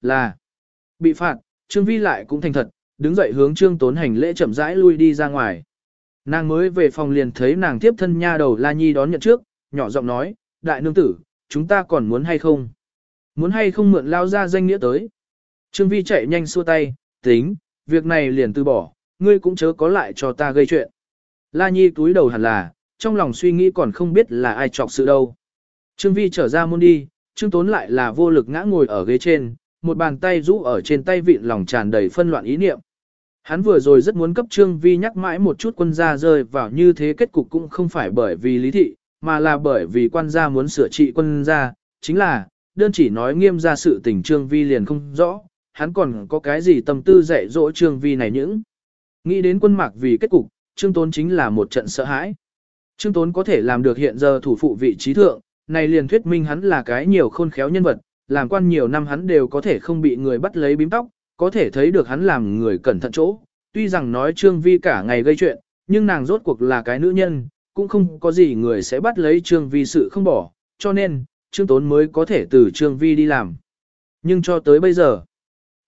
là bị phạt, Trương Vi lại cũng thành thật, đứng dậy hướng Trương Tốn hành lễ chậm rãi lui đi ra ngoài. Nàng mới về phòng liền thấy nàng tiếp thân nha đầu La Nhi đón nhận trước, nhỏ giọng nói, đại nương tử, chúng ta còn muốn hay không? Muốn hay không mượn lao ra danh nghĩa tới? Trương Vi chạy nhanh xua tay, tính, việc này liền từ bỏ, ngươi cũng chớ có lại cho ta gây chuyện. La Nhi túi đầu hẳn là, trong lòng suy nghĩ còn không biết là ai chọc sự đâu. Trương Vi trở ra môn đi, Trương Tốn lại là vô lực ngã ngồi ở ghế trên, một bàn tay rũ ở trên tay vịn lòng tràn đầy phân loạn ý niệm. Hắn vừa rồi rất muốn cấp Trương Vi nhắc mãi một chút quân gia rơi vào như thế kết cục cũng không phải bởi vì lý thị, mà là bởi vì quan gia muốn sửa trị quân gia, chính là, đơn chỉ nói nghiêm ra sự tình Trương Vi liền không rõ, hắn còn có cái gì tâm tư dạy dỗ Trương Vi này những. Nghĩ đến quân mạc vì kết cục, Trương Tốn chính là một trận sợ hãi. Trương Tốn có thể làm được hiện giờ thủ phụ vị trí thượng, này liền thuyết minh hắn là cái nhiều khôn khéo nhân vật, làm quan nhiều năm hắn đều có thể không bị người bắt lấy bím tóc, có thể thấy được hắn làm người cẩn thận chỗ. Tuy rằng nói Trương Vi cả ngày gây chuyện, nhưng nàng rốt cuộc là cái nữ nhân, cũng không có gì người sẽ bắt lấy Trương Vi sự không bỏ, cho nên, Trương Tốn mới có thể từ Trương Vi đi làm. Nhưng cho tới bây giờ,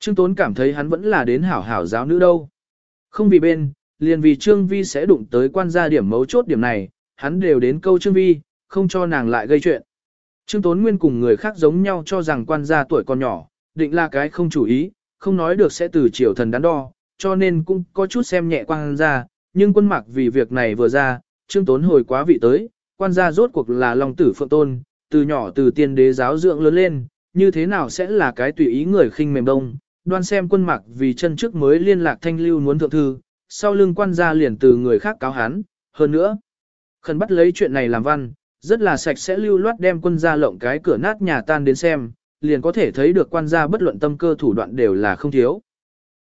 Trương Tốn cảm thấy hắn vẫn là đến hảo hảo giáo nữ đâu. Không vì bên, liền vì Trương Vi sẽ đụng tới quan gia điểm mấu chốt điểm này, hắn đều đến câu Trương Vi, không cho nàng lại gây chuyện. Trương Tốn Nguyên cùng người khác giống nhau cho rằng quan gia tuổi còn nhỏ, định là cái không chủ ý, không nói được sẽ từ triều thần đắn đo, cho nên cũng có chút xem nhẹ quan gia, nhưng quân mặc vì việc này vừa ra, Trương Tốn hồi quá vị tới, quan gia rốt cuộc là lòng tử phượng tôn, từ nhỏ từ tiên đế giáo dưỡng lớn lên, như thế nào sẽ là cái tùy ý người khinh mềm đông, đoan xem quân mặc vì chân trước mới liên lạc thanh lưu muốn thượng thư, sau lưng quan gia liền từ người khác cáo hắn, hơn nữa, khẩn bắt lấy chuyện này làm văn, rất là sạch sẽ lưu loát đem quân gia lộng cái cửa nát nhà tan đến xem, liền có thể thấy được quan gia bất luận tâm cơ thủ đoạn đều là không thiếu.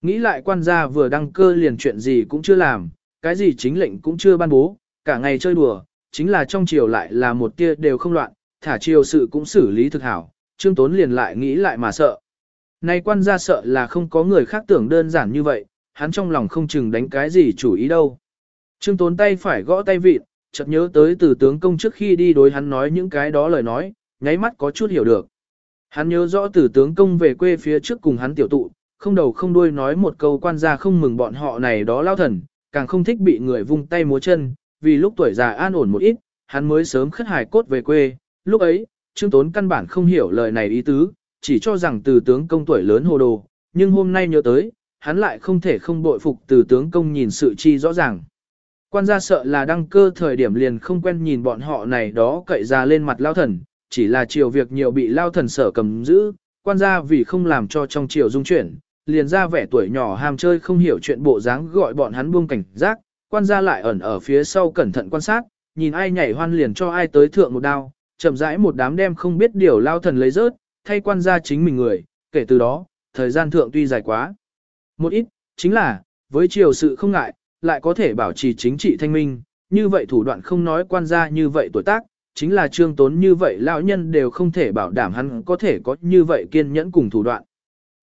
Nghĩ lại quan gia vừa đăng cơ liền chuyện gì cũng chưa làm, cái gì chính lệnh cũng chưa ban bố, cả ngày chơi đùa, chính là trong triều lại là một tia đều không loạn, thả triều sự cũng xử lý thực hảo, trương tốn liền lại nghĩ lại mà sợ. Này quan gia sợ là không có người khác tưởng đơn giản như vậy, hắn trong lòng không chừng đánh cái gì chủ ý đâu. Trương tốn tay phải gõ tay vịt, chợt nhớ tới từ tướng công trước khi đi đối hắn nói những cái đó lời nói, nháy mắt có chút hiểu được. Hắn nhớ rõ từ tướng công về quê phía trước cùng hắn tiểu tụ, không đầu không đuôi nói một câu quan gia không mừng bọn họ này đó lao thần, càng không thích bị người vung tay múa chân, vì lúc tuổi già an ổn một ít, hắn mới sớm khất hài cốt về quê, lúc ấy, Trương Tốn căn bản không hiểu lời này ý tứ, chỉ cho rằng từ tướng công tuổi lớn hồ đồ, nhưng hôm nay nhớ tới, hắn lại không thể không bội phục từ tướng công nhìn sự chi rõ ràng. Quan gia sợ là đăng cơ thời điểm liền không quen nhìn bọn họ này đó cậy ra lên mặt lao thần, chỉ là chiều việc nhiều bị lao thần sở cầm giữ, quan gia vì không làm cho trong chiều dung chuyển, liền ra vẻ tuổi nhỏ ham chơi không hiểu chuyện bộ dáng gọi bọn hắn buông cảnh giác, quan gia lại ẩn ở phía sau cẩn thận quan sát, nhìn ai nhảy hoan liền cho ai tới thượng một đao, chậm rãi một đám đem không biết điều lao thần lấy rớt, thay quan gia chính mình người, kể từ đó, thời gian thượng tuy dài quá. Một ít, chính là, với chiều sự không ngại, lại có thể bảo trì chính trị thanh minh, như vậy thủ đoạn không nói quan gia như vậy tuổi tác, chính là trương tốn như vậy lão nhân đều không thể bảo đảm hắn có thể có như vậy kiên nhẫn cùng thủ đoạn.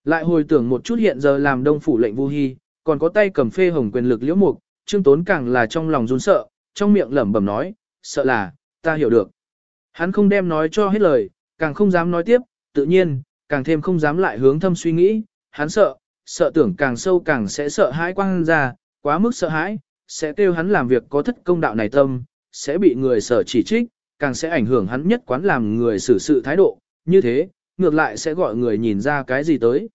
Lại hồi tưởng một chút hiện giờ làm đông phủ lệnh vu hy, còn có tay cầm phê hồng quyền lực liễu mục, trương tốn càng là trong lòng run sợ, trong miệng lẩm bẩm nói, sợ là, ta hiểu được. Hắn không đem nói cho hết lời, càng không dám nói tiếp, tự nhiên, càng thêm không dám lại hướng thâm suy nghĩ, hắn sợ, sợ tưởng càng sâu càng sẽ sợ hãi quang ra, quá mức sợ hãi, sẽ kêu hắn làm việc có thất công đạo này tâm, sẽ bị người sở chỉ trích, càng sẽ ảnh hưởng hắn nhất quán làm người xử sự thái độ, như thế, ngược lại sẽ gọi người nhìn ra cái gì tới.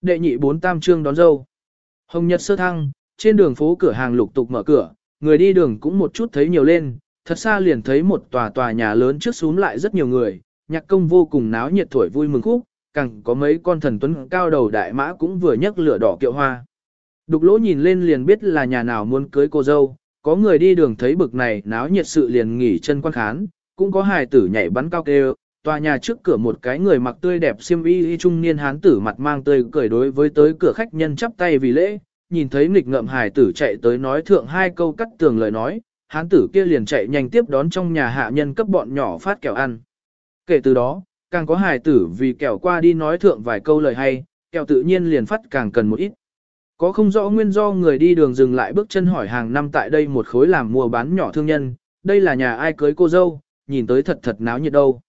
Đệ nhị bốn tam trương đón dâu. Hồng Nhật sơ thăng, trên đường phố cửa hàng lục tục mở cửa, người đi đường cũng một chút thấy nhiều lên, thật xa liền thấy một tòa tòa nhà lớn trước xuống lại rất nhiều người, nhạc công vô cùng náo nhiệt thổi vui mừng khúc, càng có mấy con thần tuấn cao đầu đại mã cũng vừa nhấc lửa đỏ kiệu hoa. Đục lỗ nhìn lên liền biết là nhà nào muốn cưới cô dâu, có người đi đường thấy bực này náo nhiệt sự liền nghỉ chân quan khán, cũng có hài tử nhảy bắn cao kêu, tòa nhà trước cửa một cái người mặc tươi đẹp xiêm y trung niên hán tử mặt mang tươi cười đối với tới cửa khách nhân chắp tay vì lễ, nhìn thấy nghịch ngợm hài tử chạy tới nói thượng hai câu cắt tường lời nói, hán tử kia liền chạy nhanh tiếp đón trong nhà hạ nhân cấp bọn nhỏ phát kẹo ăn. Kể từ đó, càng có hài tử vì kẹo qua đi nói thượng vài câu lời hay, kẹo tự nhiên liền phát càng cần một ít. Có không rõ nguyên do người đi đường dừng lại bước chân hỏi hàng năm tại đây một khối làm mua bán nhỏ thương nhân, đây là nhà ai cưới cô dâu, nhìn tới thật thật náo nhiệt đâu.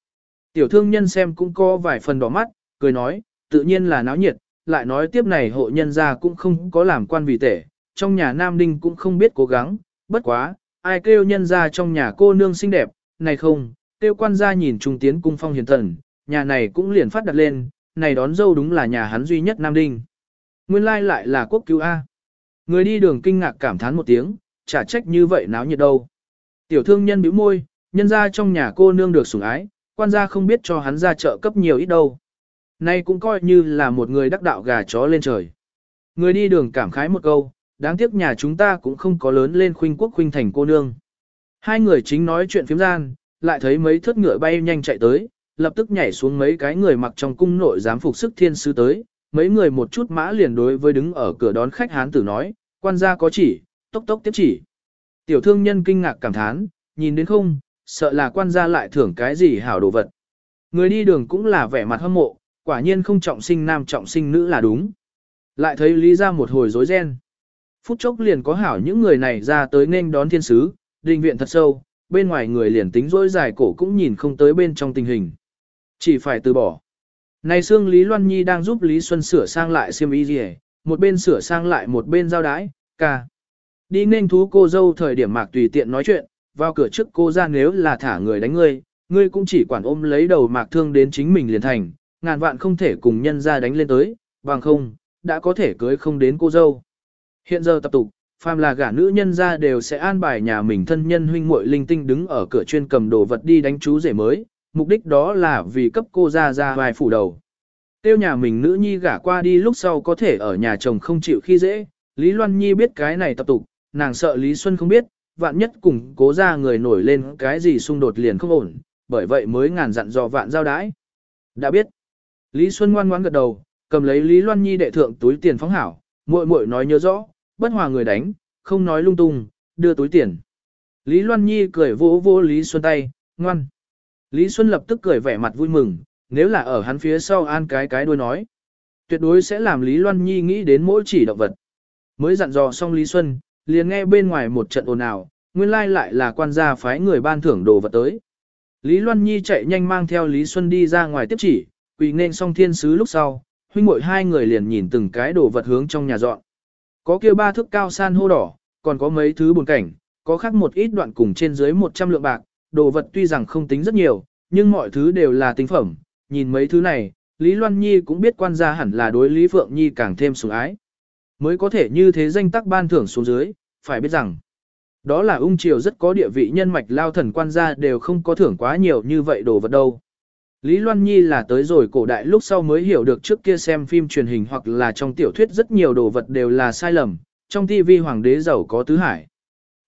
Tiểu thương nhân xem cũng có vài phần đỏ mắt, cười nói, tự nhiên là náo nhiệt, lại nói tiếp này hộ nhân gia cũng không có làm quan vì tể, trong nhà Nam Đinh cũng không biết cố gắng, bất quá, ai kêu nhân gia trong nhà cô nương xinh đẹp, này không, kêu quan gia nhìn trung tiến cung phong hiền thần, nhà này cũng liền phát đặt lên, này đón dâu đúng là nhà hắn duy nhất Nam Đinh. Nguyên lai lại là quốc cứu A. Người đi đường kinh ngạc cảm thán một tiếng, chả trách như vậy náo nhiệt đâu. Tiểu thương nhân bĩu môi, nhân ra trong nhà cô nương được sủng ái, quan gia không biết cho hắn ra chợ cấp nhiều ít đâu. Nay cũng coi như là một người đắc đạo gà chó lên trời. Người đi đường cảm khái một câu, đáng tiếc nhà chúng ta cũng không có lớn lên khuynh quốc khuynh thành cô nương. Hai người chính nói chuyện phiếm gian, lại thấy mấy thất ngựa bay nhanh chạy tới, lập tức nhảy xuống mấy cái người mặc trong cung nội giám phục sức thiên sứ tới, mấy người một chút mã liền đối với đứng ở cửa đón khách hán tử nói, quan gia có chỉ, tốc tốc tiếp chỉ. Tiểu thương nhân kinh ngạc cảm thán, nhìn đến không, sợ là quan gia lại thưởng cái gì hảo đồ vật. Người đi đường cũng là vẻ mặt hâm mộ, quả nhiên không trọng sinh nam trọng sinh nữ là đúng. Lại thấy lý ra một hồi rối ren. Phút chốc liền có hảo những người này ra tới nên đón thiên sứ, đình viện thật sâu, bên ngoài người liền tính rối dài cổ cũng nhìn không tới bên trong tình hình. Chỉ phải từ bỏ. Này xương Lý Loan Nhi đang giúp Lý Xuân sửa sang lại xiêm y gì một bên sửa sang lại một bên giao đái, ca. Đi nên thú cô dâu thời điểm mạc tùy tiện nói chuyện, vào cửa trước cô ra nếu là thả người đánh ngươi, ngươi cũng chỉ quản ôm lấy đầu mạc thương đến chính mình liền thành, ngàn vạn không thể cùng nhân ra đánh lên tới, bằng không, đã có thể cưới không đến cô dâu. Hiện giờ tập tục, phàm là gả nữ nhân ra đều sẽ an bài nhà mình thân nhân huynh muội linh tinh đứng ở cửa chuyên cầm đồ vật đi đánh chú rể mới, mục đích đó là vì cấp cô ra ra vài phủ đầu. Tiêu nhà mình nữ nhi gả qua đi lúc sau có thể ở nhà chồng không chịu khi dễ, Lý Loan Nhi biết cái này tập tục, nàng sợ Lý Xuân không biết, vạn nhất cùng cố ra người nổi lên cái gì xung đột liền không ổn, bởi vậy mới ngàn dặn dò vạn giao đái. Đã biết. Lý Xuân ngoan ngoãn gật đầu, cầm lấy Lý Loan Nhi đệ thượng túi tiền phóng hảo, muội muội nói nhớ rõ, bất hòa người đánh, không nói lung tung, đưa túi tiền. Lý Loan Nhi cười vỗ vỗ Lý Xuân tay, ngoan. Lý Xuân lập tức cười vẻ mặt vui mừng, nếu là ở hắn phía sau an cái cái đuôi nói. Tuyệt đối sẽ làm Lý Loan Nhi nghĩ đến mỗi chỉ động vật. Mới dặn dò xong Lý Xuân, liền nghe bên ngoài một trận ồn ào, nguyên lai lại là quan gia phái người ban thưởng đồ vật tới. Lý Loan Nhi chạy nhanh mang theo Lý Xuân đi ra ngoài tiếp chỉ, quỳ nên xong thiên sứ lúc sau, huynh muội hai người liền nhìn từng cái đồ vật hướng trong nhà dọn. Có kia ba thước cao san hô đỏ, còn có mấy thứ buồn cảnh, có khác một ít đoạn cùng trên dưới 100 lượng bạc, đồ vật tuy rằng không tính rất nhiều, nhưng mọi thứ đều là tinh phẩm, nhìn mấy thứ này, Lý Loan Nhi cũng biết quan gia hẳn là đối Lý Phượng Nhi càng thêm sủng ái. Mới có thể như thế danh tắc ban thưởng xuống dưới, phải biết rằng, đó là ung triều rất có địa vị nhân mạch lao thần quan gia đều không có thưởng quá nhiều như vậy đồ vật đâu. Lý Loan Nhi là tới rồi cổ đại lúc sau mới hiểu được trước kia xem phim truyền hình hoặc là trong tiểu thuyết rất nhiều đồ vật đều là sai lầm, trong TV hoàng đế giàu có tứ hải.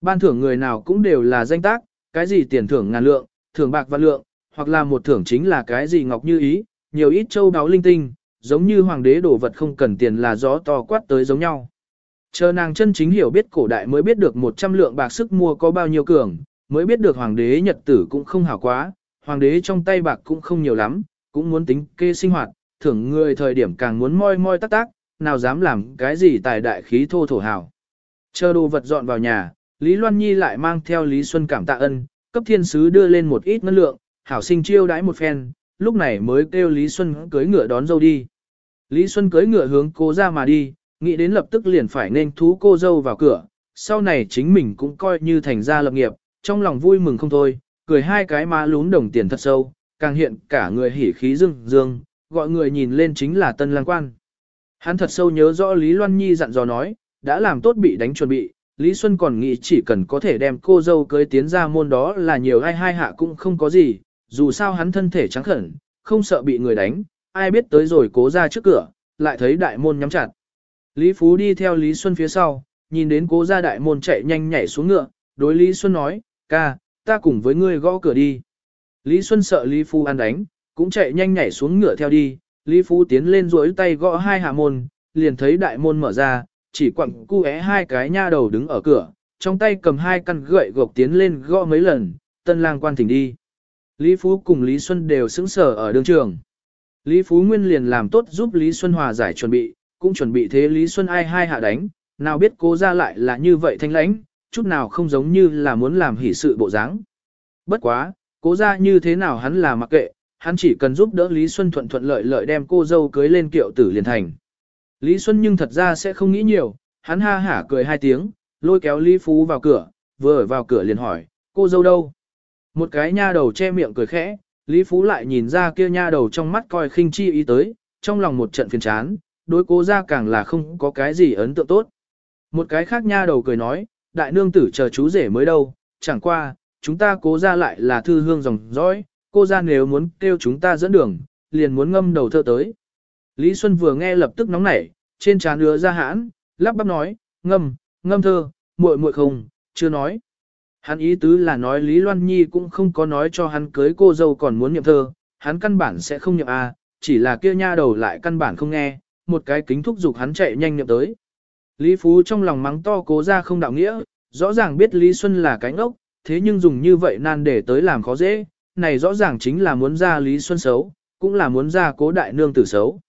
Ban thưởng người nào cũng đều là danh tác, cái gì tiền thưởng ngàn lượng, thưởng bạc vạn lượng, hoặc là một thưởng chính là cái gì ngọc như ý, nhiều ít châu đáo linh tinh, giống như hoàng đế đồ vật không cần tiền là gió to quát tới giống nhau. Chờ nàng chân chính hiểu biết cổ đại mới biết được 100 lượng bạc sức mua có bao nhiêu cường, mới biết được hoàng đế nhật tử cũng không hảo quá, hoàng đế trong tay bạc cũng không nhiều lắm, cũng muốn tính kê sinh hoạt, thưởng người thời điểm càng muốn moi moi tác tác, nào dám làm cái gì tài đại khí thô thổ hảo. Chờ đồ vật dọn vào nhà, Lý Loan Nhi lại mang theo Lý Xuân cảm tạ ân, cấp thiên sứ đưa lên một ít ngân lượng, hảo sinh chiêu đãi một phen, lúc này mới kêu Lý Xuân cưới ngựa đón dâu đi. Lý Xuân cưới ngựa hướng cô ra mà đi, nghĩ đến lập tức liền phải nên thú cô dâu vào cửa, sau này chính mình cũng coi như thành gia lập nghiệp, trong lòng vui mừng không thôi, cười hai cái má lún đồng tiền thật sâu, càng hiện cả người hỉ khí dương dương, gọi người nhìn lên chính là tân lang quan. Hắn thật sâu nhớ rõ Lý Loan Nhi dặn dò nói, đã làm tốt bị đánh chuẩn bị, Lý Xuân còn nghĩ chỉ cần có thể đem cô dâu cưới tiến ra môn đó là nhiều ai hai hạ cũng không có gì, dù sao hắn thân thể trắng khẩn, không sợ bị người đánh, ai biết tới rồi cố ra trước cửa, lại thấy đại môn nhắm chặt. Lý Phú đi theo Lý Xuân phía sau, nhìn đến cố ra đại môn chạy nhanh nhảy xuống ngựa, đối Lý Xuân nói, ca, ta cùng với ngươi gõ cửa đi. Lý Xuân sợ Lý Phú ăn đánh, cũng chạy nhanh nhảy xuống ngựa theo đi, Lý Phú tiến lên duỗi tay gõ hai hạ môn, liền thấy đại môn mở ra, chỉ quặng cu é hai cái nha đầu đứng ở cửa, trong tay cầm hai căn gậy gộc tiến lên gõ mấy lần, tân lang quan thỉnh đi. Lý Phú cùng Lý Xuân đều sững sờ ở đường trường. Lý Phú Nguyên liền làm tốt giúp Lý Xuân hòa giải chuẩn bị, cũng chuẩn bị thế Lý Xuân ai hai hạ đánh, nào biết cố ra lại là như vậy thanh lãnh, chút nào không giống như là muốn làm hỷ sự bộ dáng. Bất quá, cố ra như thế nào hắn là mặc kệ, hắn chỉ cần giúp đỡ Lý Xuân thuận thuận lợi lợi đem cô dâu cưới lên kiệu tử liền thành. Lý Xuân nhưng thật ra sẽ không nghĩ nhiều, hắn ha hả cười hai tiếng, lôi kéo Lý Phú vào cửa, vừa ở vào cửa liền hỏi, cô dâu đâu? Một cái nha đầu che miệng cười khẽ, Lý Phú lại nhìn ra kia nha đầu trong mắt coi khinh chi ý tới, trong lòng một trận phiền chán, đối cố ra càng là không có cái gì ấn tượng tốt. Một cái khác nha đầu cười nói, đại nương tử chờ chú rể mới đâu, chẳng qua, chúng ta cố ra lại là thư hương dòng dõi, cô ra nếu muốn kêu chúng ta dẫn đường, liền muốn ngâm đầu thơ tới. Lý Xuân vừa nghe lập tức nóng nảy, trên trán ứa ra hãn, lắp bắp nói, ngâm, ngâm thơ, muội muội không, chưa nói. Hắn ý tứ là nói Lý Loan Nhi cũng không có nói cho hắn cưới cô dâu còn muốn nhậm thơ, hắn căn bản sẽ không nhậm A, chỉ là kia nha đầu lại căn bản không nghe, một cái kính thúc giục hắn chạy nhanh nhậm tới. Lý Phú trong lòng mắng to cố ra không đạo nghĩa, rõ ràng biết Lý Xuân là cái ngốc, thế nhưng dùng như vậy nan để tới làm khó dễ, này rõ ràng chính là muốn ra Lý Xuân xấu, cũng là muốn ra cố đại nương tử xấu.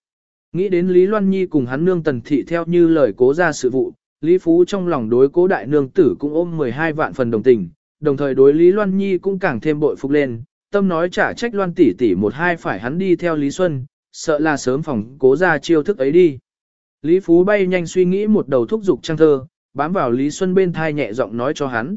Nghĩ đến Lý Loan Nhi cùng hắn nương tần thị theo như lời cố ra sự vụ, Lý Phú trong lòng đối cố đại nương tử cũng ôm 12 vạn phần đồng tình, đồng thời đối Lý Loan Nhi cũng càng thêm bội phục lên, tâm nói trả trách Loan tỷ tỷ một hai phải hắn đi theo Lý Xuân, sợ là sớm phòng cố ra chiêu thức ấy đi. Lý Phú bay nhanh suy nghĩ một đầu thúc dục trang thơ, bám vào Lý Xuân bên thai nhẹ giọng nói cho hắn.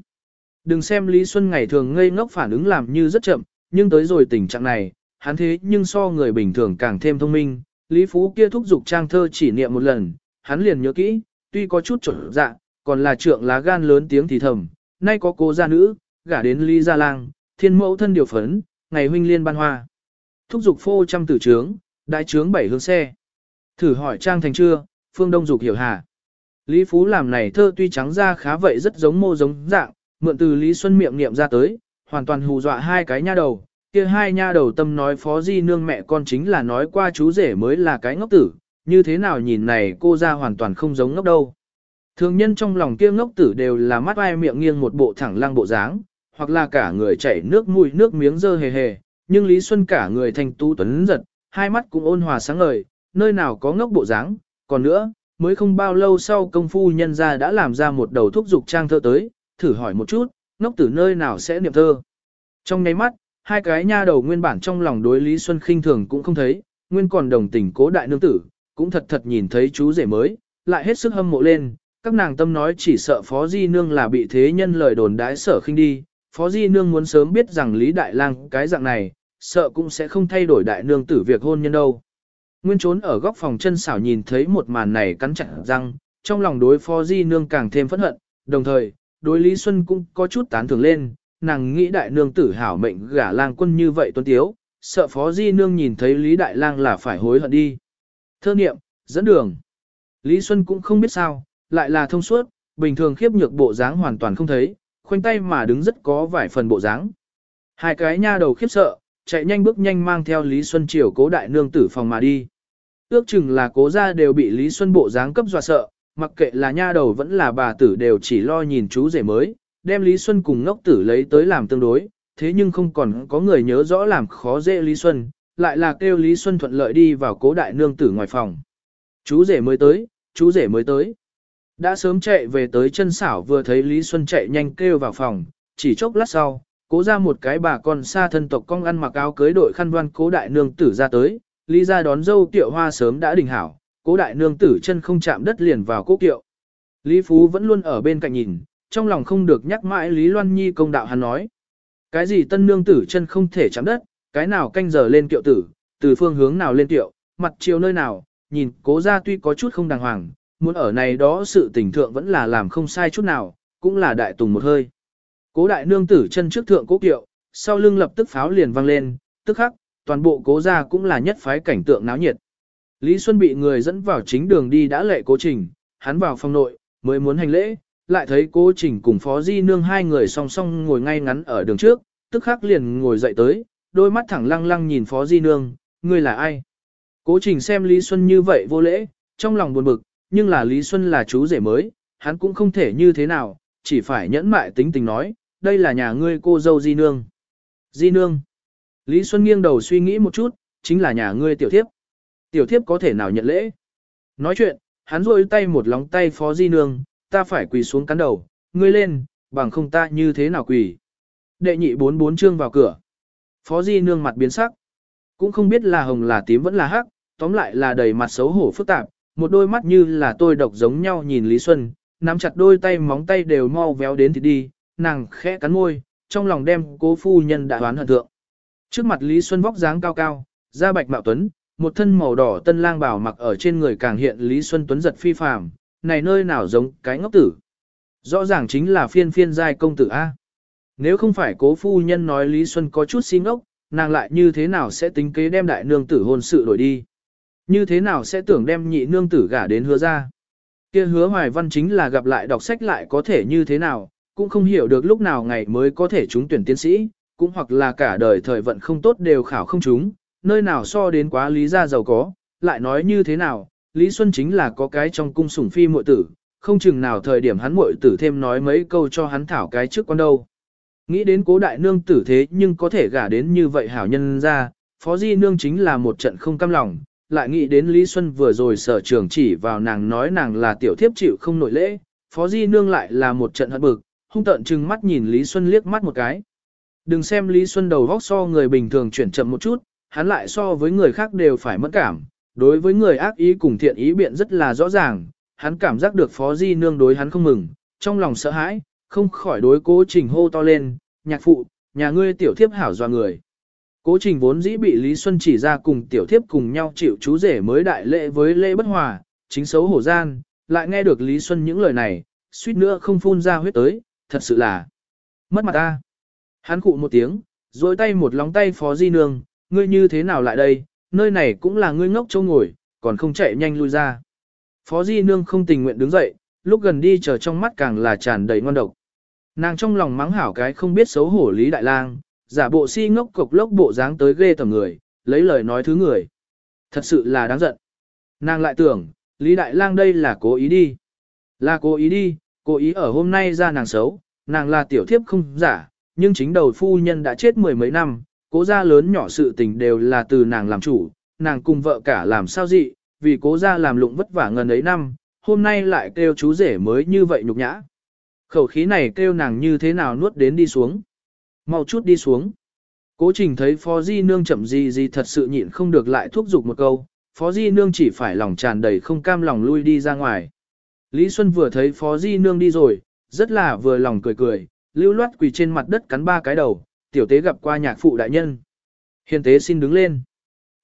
Đừng xem Lý Xuân ngày thường ngây ngốc phản ứng làm như rất chậm, nhưng tới rồi tình trạng này, hắn thế nhưng so người bình thường càng thêm thông minh. Lý Phú kia thúc giục trang thơ chỉ niệm một lần, hắn liền nhớ kỹ, tuy có chút trở dạ, còn là trượng lá gan lớn tiếng thì thầm, nay có cô gia nữ, gả đến Lý Gia Lang, thiên mẫu thân điều phấn, ngày huynh liên ban hoa. Thúc giục phô trăm tử trướng, đại trướng bảy hướng xe. Thử hỏi trang thành chưa, phương đông dục hiểu hà. Lý Phú làm này thơ tuy trắng ra khá vậy rất giống mô giống dạng, mượn từ Lý Xuân miệng niệm ra tới, hoàn toàn hù dọa hai cái nha đầu. Kia hai nha đầu tâm nói phó di nương mẹ con chính là nói qua chú rể mới là cái ngốc tử, như thế nào nhìn này cô ra hoàn toàn không giống ngốc đâu. Thường nhân trong lòng kia ngốc tử đều là mắt ai miệng nghiêng một bộ thẳng lăng bộ dáng, hoặc là cả người chảy nước mũi nước miếng dơ hề hề, nhưng Lý Xuân cả người thành tu tuấn giật, hai mắt cũng ôn hòa sáng ngời, nơi nào có ngốc bộ dáng, còn nữa, mới không bao lâu sau công phu nhân ra đã làm ra một đầu thúc dục trang thơ tới, thử hỏi một chút, ngốc tử nơi nào sẽ niệm thơ. Trong nháy mắt, hai cái nha đầu nguyên bản trong lòng đối Lý Xuân khinh thường cũng không thấy, nguyên còn đồng tình cố đại nương tử, cũng thật thật nhìn thấy chú rể mới, lại hết sức hâm mộ lên, các nàng tâm nói chỉ sợ Phó Di Nương là bị thế nhân lời đồn đái sở khinh đi, Phó Di Nương muốn sớm biết rằng Lý Đại Lang cái dạng này, sợ cũng sẽ không thay đổi đại nương tử việc hôn nhân đâu. Nguyên trốn ở góc phòng chân xảo nhìn thấy một màn này cắn chặt răng, trong lòng đối Phó Di Nương càng thêm phẫn hận, đồng thời, đối Lý Xuân cũng có chút tán thưởng lên, nàng nghĩ đại nương tử hảo mệnh gả lang quân như vậy tuân tiếu, sợ Phó Di Nương nhìn thấy Lý Đại Lang là phải hối hận đi. Thơ niệm, dẫn đường. Lý Xuân cũng không biết sao, lại là thông suốt, bình thường khiếp nhược bộ dáng hoàn toàn không thấy, khoanh tay mà đứng rất có vài phần bộ dáng. Hai cái nha đầu khiếp sợ, chạy nhanh bước nhanh mang theo Lý Xuân Triều cố đại nương tử phòng mà đi. Ước chừng là cố gia đều bị Lý Xuân bộ dáng cấp dọa sợ, mặc kệ là nha đầu vẫn là bà tử đều chỉ lo nhìn chú rể mới, đem Lý Xuân cùng ngốc tử lấy tới làm tương đối, thế nhưng không còn có người nhớ rõ làm khó dễ Lý Xuân, lại là kêu Lý Xuân thuận lợi đi vào cố đại nương tử ngoài phòng. Chú rể mới tới, chú rể mới tới. Đã sớm chạy về tới chân xảo vừa thấy Lý Xuân chạy nhanh kêu vào phòng, chỉ chốc lát sau, cố ra một cái bà con xa thân tộc con ăn mặc áo cưới đội khăn đoan cố đại nương tử ra tới, Lý ra đón dâu tiệu hoa sớm đã đình hảo, cố đại nương tử chân không chạm đất liền vào cố kiệu. Lý Phú vẫn luôn ở bên cạnh nhìn, trong lòng không được nhắc mãi Lý Loan Nhi công đạo hắn nói. Cái gì tân nương tử chân không thể chạm đất, cái nào canh giờ lên kiệu tử, từ phương hướng nào lên kiệu, mặt chiều nơi nào, nhìn cố ra tuy có chút không đàng hoàng, muốn ở này đó sự tình thượng vẫn là làm không sai chút nào, cũng là đại tùng một hơi. Cố đại nương tử chân trước thượng cố kiệu, sau lưng lập tức pháo liền vang lên, tức khắc, toàn bộ cố gia cũng là nhất phái cảnh tượng náo nhiệt. Lý Xuân bị người dẫn vào chính đường đi đã lệ cố trình, hắn vào phòng nội, mới muốn hành lễ, lại thấy cố trình cùng phó di nương hai người song song ngồi ngay ngắn ở đường trước, tức khắc liền ngồi dậy tới, đôi mắt thẳng lăng lăng nhìn phó di nương, ngươi là ai? Cố trình xem Lý Xuân như vậy vô lễ, trong lòng buồn bực, nhưng là Lý Xuân là chú rể mới, hắn cũng không thể như thế nào, chỉ phải nhẫn mại tính tình nói, đây là nhà ngươi cô dâu Di Nương. Di Nương. Lý Xuân nghiêng đầu suy nghĩ một chút, chính là nhà ngươi tiểu thiếp. Tiểu thiếp có thể nào nhận lễ? Nói chuyện, hắn rôi tay một lóng tay phó Di Nương, ta phải quỳ xuống cắn đầu, ngươi lên, bằng không ta như thế nào quỳ. Đệ nhị bốn bốn chương vào cửa. Phó Di Nương mặt biến sắc. Cũng không biết là hồng là tím vẫn là hắc, tóm lại là đầy mặt xấu hổ phức tạp, một đôi mắt như là tôi độc giống nhau nhìn Lý Xuân, nắm chặt đôi tay móng tay đều mau véo đến thì đi, nàng khẽ cắn môi, trong lòng đem cố phu nhân đã đoán hận thượng. Trước mặt Lý Xuân vóc dáng cao cao, da bạch mạo tuấn, một thân màu đỏ tân lang bảo mặc ở trên người càng hiện Lý Xuân tuấn giật phi phàm, này nơi nào giống cái ngốc tử. Rõ ràng chính là phiên phiên giai công tử A. Nếu không phải cố phu nhân nói Lý Xuân có chút xin ngốc, nàng lại như thế nào sẽ tính kế đem đại nương tử hôn sự đổi đi. Như thế nào sẽ tưởng đem nhị nương tử gả đến hứa ra. kia hứa hoài văn chính là gặp lại đọc sách lại có thể như thế nào, cũng không hiểu được lúc nào ngày mới có thể trúng tuyển tiến sĩ, cũng hoặc là cả đời thời vận không tốt đều khảo không trúng, nơi nào so đến quá lý gia giàu có, lại nói như thế nào, Lý Xuân chính là có cái trong cung sủng phi muội tử, không chừng nào thời điểm hắn muội tử thêm nói mấy câu cho hắn thảo cái trước con đâu. Nghĩ đến cố đại nương tử thế nhưng có thể gả đến như vậy hảo nhân ra, phó di nương chính là một trận không cam lòng, lại nghĩ đến Lý Xuân vừa rồi sở trường chỉ vào nàng nói nàng là tiểu thiếp chịu không nội lễ, phó di nương lại là một trận hận bực, hung tận chừng mắt nhìn Lý Xuân liếc mắt một cái. Đừng xem Lý Xuân đầu vóc so người bình thường chuyển chậm một chút, hắn lại so với người khác đều phải mất cảm, đối với người ác ý cùng thiện ý biện rất là rõ ràng, hắn cảm giác được phó di nương đối hắn không mừng, trong lòng sợ hãi, không khỏi đối cố trình hô to lên, nhạc phụ, nhà ngươi tiểu thiếp hảo doa người. Cố trình vốn dĩ bị Lý Xuân chỉ ra cùng tiểu thiếp cùng nhau chịu chú rể mới đại lễ với lễ bất hòa, chính xấu hổ gian, lại nghe được Lý Xuân những lời này, suýt nữa không phun ra huyết tới, thật sự là mất mặt ta. Hắn cụ một tiếng, rồi tay một lóng tay phó di nương, ngươi như thế nào lại đây, nơi này cũng là ngươi ngốc châu ngồi, còn không chạy nhanh lui ra. Phó di nương không tình nguyện đứng dậy, lúc gần đi chờ trong mắt càng là tràn đầy ngon độc. Nàng trong lòng mắng hảo cái không biết xấu hổ Lý Đại Lang, giả bộ si ngốc cục lốc bộ dáng tới ghê tầm người, lấy lời nói thứ người. Thật sự là đáng giận. Nàng lại tưởng, Lý Đại Lang đây là cố ý đi. Là cố ý đi, cố ý ở hôm nay ra nàng xấu, nàng là tiểu thiếp không giả, nhưng chính đầu phu nhân đã chết mười mấy năm, cố gia lớn nhỏ sự tình đều là từ nàng làm chủ, nàng cùng vợ cả làm sao dị, vì cố gia làm lụng vất vả ngần ấy năm, hôm nay lại kêu chú rể mới như vậy nhục nhã. Khẩu khí này kêu nàng như thế nào nuốt đến đi xuống. Mau chút đi xuống. Cố trình thấy Phó Di Nương chậm gì gì thật sự nhịn không được lại thúc giục một câu, Phó Di Nương chỉ phải lòng tràn đầy không cam lòng lui đi ra ngoài. Lý Xuân vừa thấy Phó Di Nương đi rồi, rất là vừa lòng cười cười, lưu loát quỳ trên mặt đất cắn ba cái đầu, tiểu tế gặp qua nhạc phụ đại nhân. Hiền tế xin đứng lên.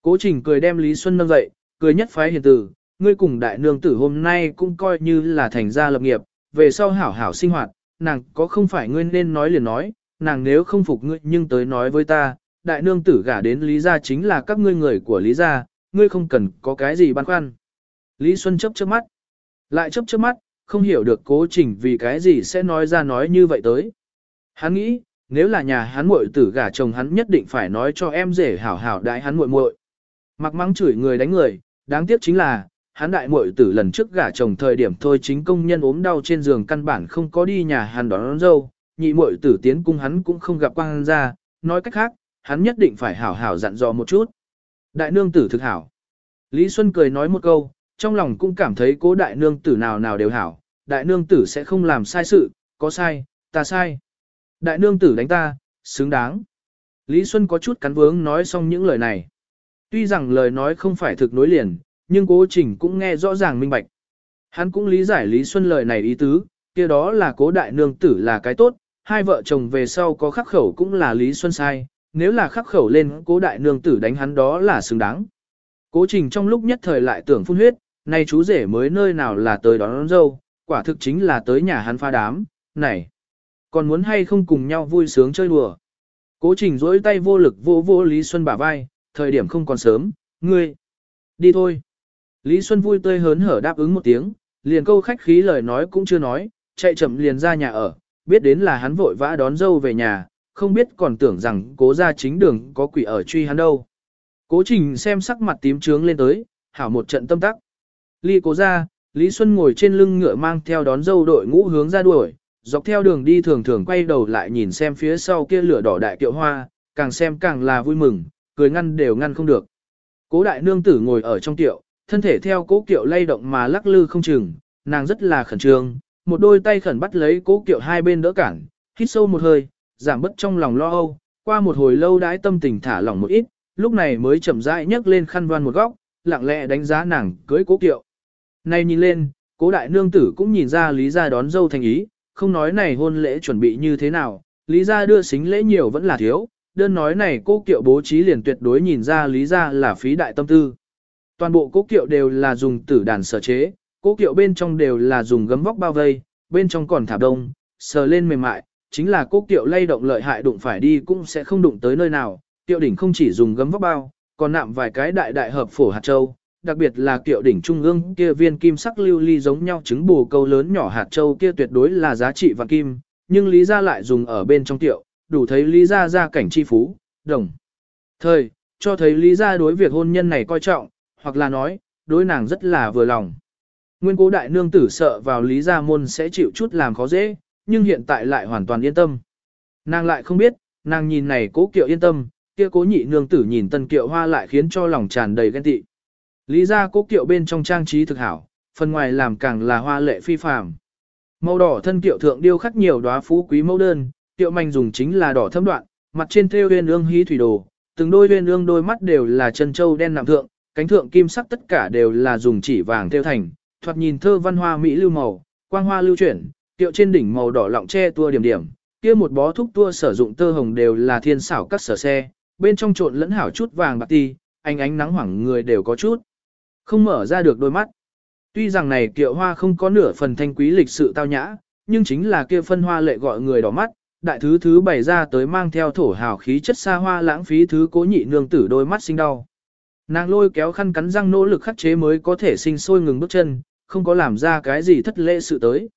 Cố trình cười đem Lý Xuân nâng dậy, cười nhất phái hiền tử, ngươi cùng đại nương tử hôm nay cũng coi như là thành gia lập nghiệp, về sau hảo hảo sinh hoạt, nàng có không phải ngươi nên nói liền nói, nàng nếu không phục ngươi nhưng tới nói với ta, đại nương tử gả đến Lý gia chính là các ngươi người của Lý gia, ngươi không cần có cái gì băn khoăn. Lý Xuân chấp chớp mắt, lại chấp chớp mắt, không hiểu được cố trình vì cái gì sẽ nói ra nói như vậy tới. Hắn nghĩ, nếu là nhà hắn muội tử gả chồng hắn nhất định phải nói cho em rể hảo hảo đại hắn muội muội. Mặc mắng chửi người đánh người, đáng tiếc chính là, hắn đại muội tử lần trước gả chồng thời điểm thôi chính công nhân ốm đau trên giường căn bản không có đi nhà hắn đón, đón dâu, nhị muội tử tiến cung hắn cũng không gặp quang ra, nói cách khác, hắn nhất định phải hảo hảo dặn dò một chút. Đại nương tử thực hảo. Lý Xuân cười nói một câu, trong lòng cũng cảm thấy cố đại nương tử nào nào đều hảo, đại nương tử sẽ không làm sai sự, có sai, ta sai. Đại nương tử đánh ta, xứng đáng. Lý Xuân có chút cắn vướng nói xong những lời này. Tuy rằng lời nói không phải thực nối liền, nhưng cố trình cũng nghe rõ ràng minh bạch. Hắn cũng lý giải Lý Xuân lời này ý tứ, kia đó là cố đại nương tử là cái tốt, hai vợ chồng về sau có khắc khẩu cũng là Lý Xuân sai, nếu là khắc khẩu lên cố đại nương tử đánh hắn đó là xứng đáng. Cố trình trong lúc nhất thời lại tưởng phun huyết, nay chú rể mới nơi nào là tới đón, đón dâu, quả thực chính là tới nhà hắn pha đám, này, còn muốn hay không cùng nhau vui sướng chơi đùa. Cố trình rỗi tay vô lực vô vô Lý Xuân bả vai, thời điểm không còn sớm, ngươi, đi thôi. Lý Xuân vui tươi hớn hở đáp ứng một tiếng, liền câu khách khí lời nói cũng chưa nói, chạy chậm liền ra nhà ở, biết đến là hắn vội vã đón dâu về nhà, không biết còn tưởng rằng cố ra chính đường có quỷ ở truy hắn đâu. Cố trình xem sắc mặt tím trướng lên tới, hảo một trận tâm tắc. Ly cố ra, Lý Xuân ngồi trên lưng ngựa mang theo đón dâu đội ngũ hướng ra đuổi, dọc theo đường đi thường thường quay đầu lại nhìn xem phía sau kia lửa đỏ đại kiệu hoa, càng xem càng là vui mừng, cười ngăn đều ngăn không được. Cố đại nương tử ngồi ở trong tiệu, thân thể theo cố kiệu lay động mà lắc lư không chừng, nàng rất là khẩn trương, một đôi tay khẩn bắt lấy cố kiệu hai bên đỡ cản, hít sâu một hơi, giảm bớt trong lòng lo âu, qua một hồi lâu đãi tâm tình thả lỏng một ít, lúc này mới chậm rãi nhấc lên khăn đoan một góc, lặng lẽ đánh giá nàng cưới cố kiệu. Này nhìn lên, cố đại nương tử cũng nhìn ra lý gia đón dâu thành ý, không nói này hôn lễ chuẩn bị như thế nào, lý gia đưa xính lễ nhiều vẫn là thiếu, đơn nói này cô kiệu bố trí liền tuyệt đối nhìn ra lý gia là phí đại tâm tư. Toàn bộ cố kiệu đều là dùng tử đàn sở chế, cố kiệu bên trong đều là dùng gấm vóc bao vây, bên trong còn thả đông, sờ lên mềm mại, chính là cố kiệu lay động lợi hại đụng phải đi cũng sẽ không đụng tới nơi nào, kiệu đỉnh không chỉ dùng gấm vóc bao, còn nạm vài cái đại đại hợp phổ hạt châu, đặc biệt là kiệu đỉnh trung ương kia viên kim sắc lưu ly giống nhau trứng bù câu lớn nhỏ hạt châu kia tuyệt đối là giá trị vàng kim, nhưng lý gia lại dùng ở bên trong tiệu đủ thấy lý gia gia cảnh chi phú, đồng. Thời, cho thấy lý gia đối việc hôn nhân này coi trọng, hoặc là nói, đối nàng rất là vừa lòng. Nguyên cố đại nương tử sợ vào lý gia môn sẽ chịu chút làm khó dễ, nhưng hiện tại lại hoàn toàn yên tâm. Nàng lại không biết, nàng nhìn này cố kiệu yên tâm, kia cố nhị nương tử nhìn tân kiệu hoa lại khiến cho lòng tràn đầy ghen tị. Lý ra cố kiệu bên trong trang trí thực hảo, phần ngoài làm càng là hoa lệ phi phàm. Màu đỏ thân kiệu thượng điêu khắc nhiều đóa phú quý mẫu đơn, kiệu manh dùng chính là đỏ thâm đoạn, mặt trên thêu uyên ương hí thủy đồ, từng đôi uyên ương đôi mắt đều là chân châu đen nạm thượng, cánh thượng kim sắc tất cả đều là dùng chỉ vàng thêu thành, thoạt nhìn thơ văn hoa mỹ lưu màu, quang hoa lưu chuyển, kiệu trên đỉnh màu đỏ lọng che tua điểm điểm, kia một bó thúc tua sử dụng tơ hồng đều là thiên xảo các sở xe, bên trong trộn lẫn hảo chút vàng bạc ti, ánh ánh nắng hoảng người đều có chút. Không mở ra được đôi mắt. Tuy rằng này kiệu hoa không có nửa phần thanh quý lịch sự tao nhã, nhưng chính là kia phân hoa lệ gọi người đỏ mắt, đại thứ thứ bày ra tới mang theo thổ hào khí chất xa hoa lãng phí thứ cố nhị nương tử đôi mắt sinh đau. Nàng lôi kéo khăn cắn răng nỗ lực khắc chế mới có thể sinh sôi ngừng bước chân, không có làm ra cái gì thất lễ sự tới.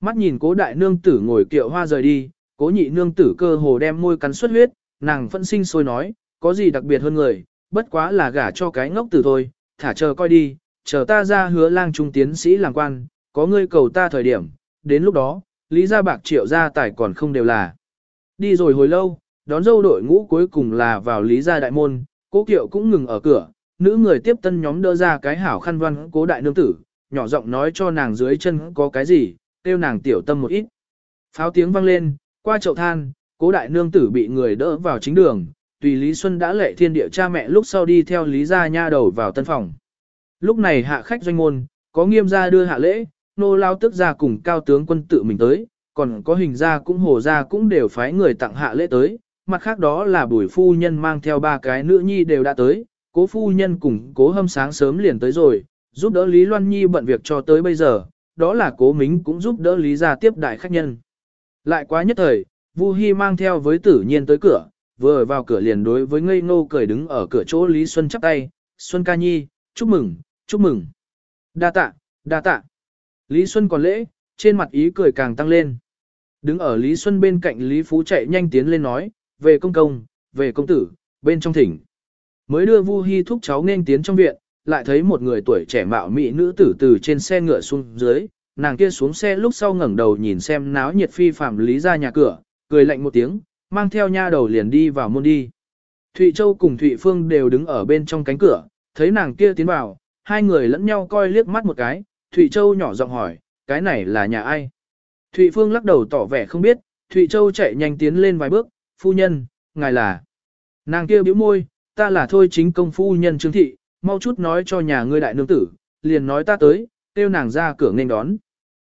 Mắt nhìn cố đại nương tử ngồi kiệu hoa rời đi, cố nhị nương tử cơ hồ đem môi cắn xuất huyết, nàng phân sinh sôi nói, có gì đặc biệt hơn người, bất quá là gả cho cái ngốc tử thôi, thả chờ coi đi, chờ ta ra hứa lang trung tiến sĩ làm quan, có ngươi cầu ta thời điểm, đến lúc đó, lý gia bạc triệu gia tài còn không đều là. Đi rồi hồi lâu, đón dâu đội ngũ cuối cùng là vào lý gia đại môn, cố kiệu cũng ngừng ở cửa, nữ người tiếp tân nhóm đỡ ra cái hảo khăn văn cố đại nương tử, nhỏ giọng nói cho nàng dưới chân có cái gì, kêu nàng tiểu tâm một ít. Pháo tiếng vang lên, qua chậu than, cố đại nương tử bị người đỡ vào chính đường, tùy Lý Xuân đã lệ thiên địa cha mẹ lúc sau đi theo Lý gia nha đầu vào tân phòng. Lúc này hạ khách doanh môn, có nghiêm gia đưa hạ lễ, nô lao tức gia cùng cao tướng quân tự mình tới, còn có hình gia cũng hồ gia cũng đều phái người tặng hạ lễ tới, mặt khác đó là bùi phu nhân mang theo ba cái nữ nhi đều đã tới, cố phu nhân cùng cố hâm sáng sớm liền tới rồi, giúp đỡ Lý Loan Nhi bận việc cho tới bây giờ, đó là cố mính cũng giúp đỡ Lý gia tiếp đại khách nhân. Lại quá nhất thời, Vu Hi mang theo với tử nhiên tới cửa, vừa vào cửa liền đối với ngây ngô cười đứng ở cửa chỗ Lý Xuân chắp tay, Xuân ca nhi, chúc mừng, chúc mừng. Đa tạ, đa tạ. Lý Xuân còn lễ, trên mặt ý cười càng tăng lên. Đứng ở Lý Xuân bên cạnh Lý Phú chạy nhanh tiến lên nói, về công công, về công tử, bên trong thỉnh. Mới đưa Vu Hi thúc cháu nên tiến trong viện, lại thấy một người tuổi trẻ mạo mỹ nữ tử từ trên xe ngựa xuống dưới, nàng kia xuống xe lúc sau ngẩng đầu nhìn xem náo nhiệt phi phạm lý ra nhà cửa, cười lạnh một tiếng, mang theo nha đầu liền đi vào môn đi. Thụy Châu cùng Thụy Phương đều đứng ở bên trong cánh cửa, thấy nàng kia tiến vào, hai người lẫn nhau coi liếc mắt một cái, Thụy Châu nhỏ giọng hỏi, cái này là nhà ai? Thụy Phương lắc đầu tỏ vẻ không biết, Thụy Châu chạy nhanh tiến lên vài bước, phu nhân, ngài là. Nàng kia bĩu môi, ta là thôi chính công phu nhân Trương Thị, mau chút nói cho nhà ngươi đại nương tử, liền nói ta tới, kêu nàng ra cửa nên đón.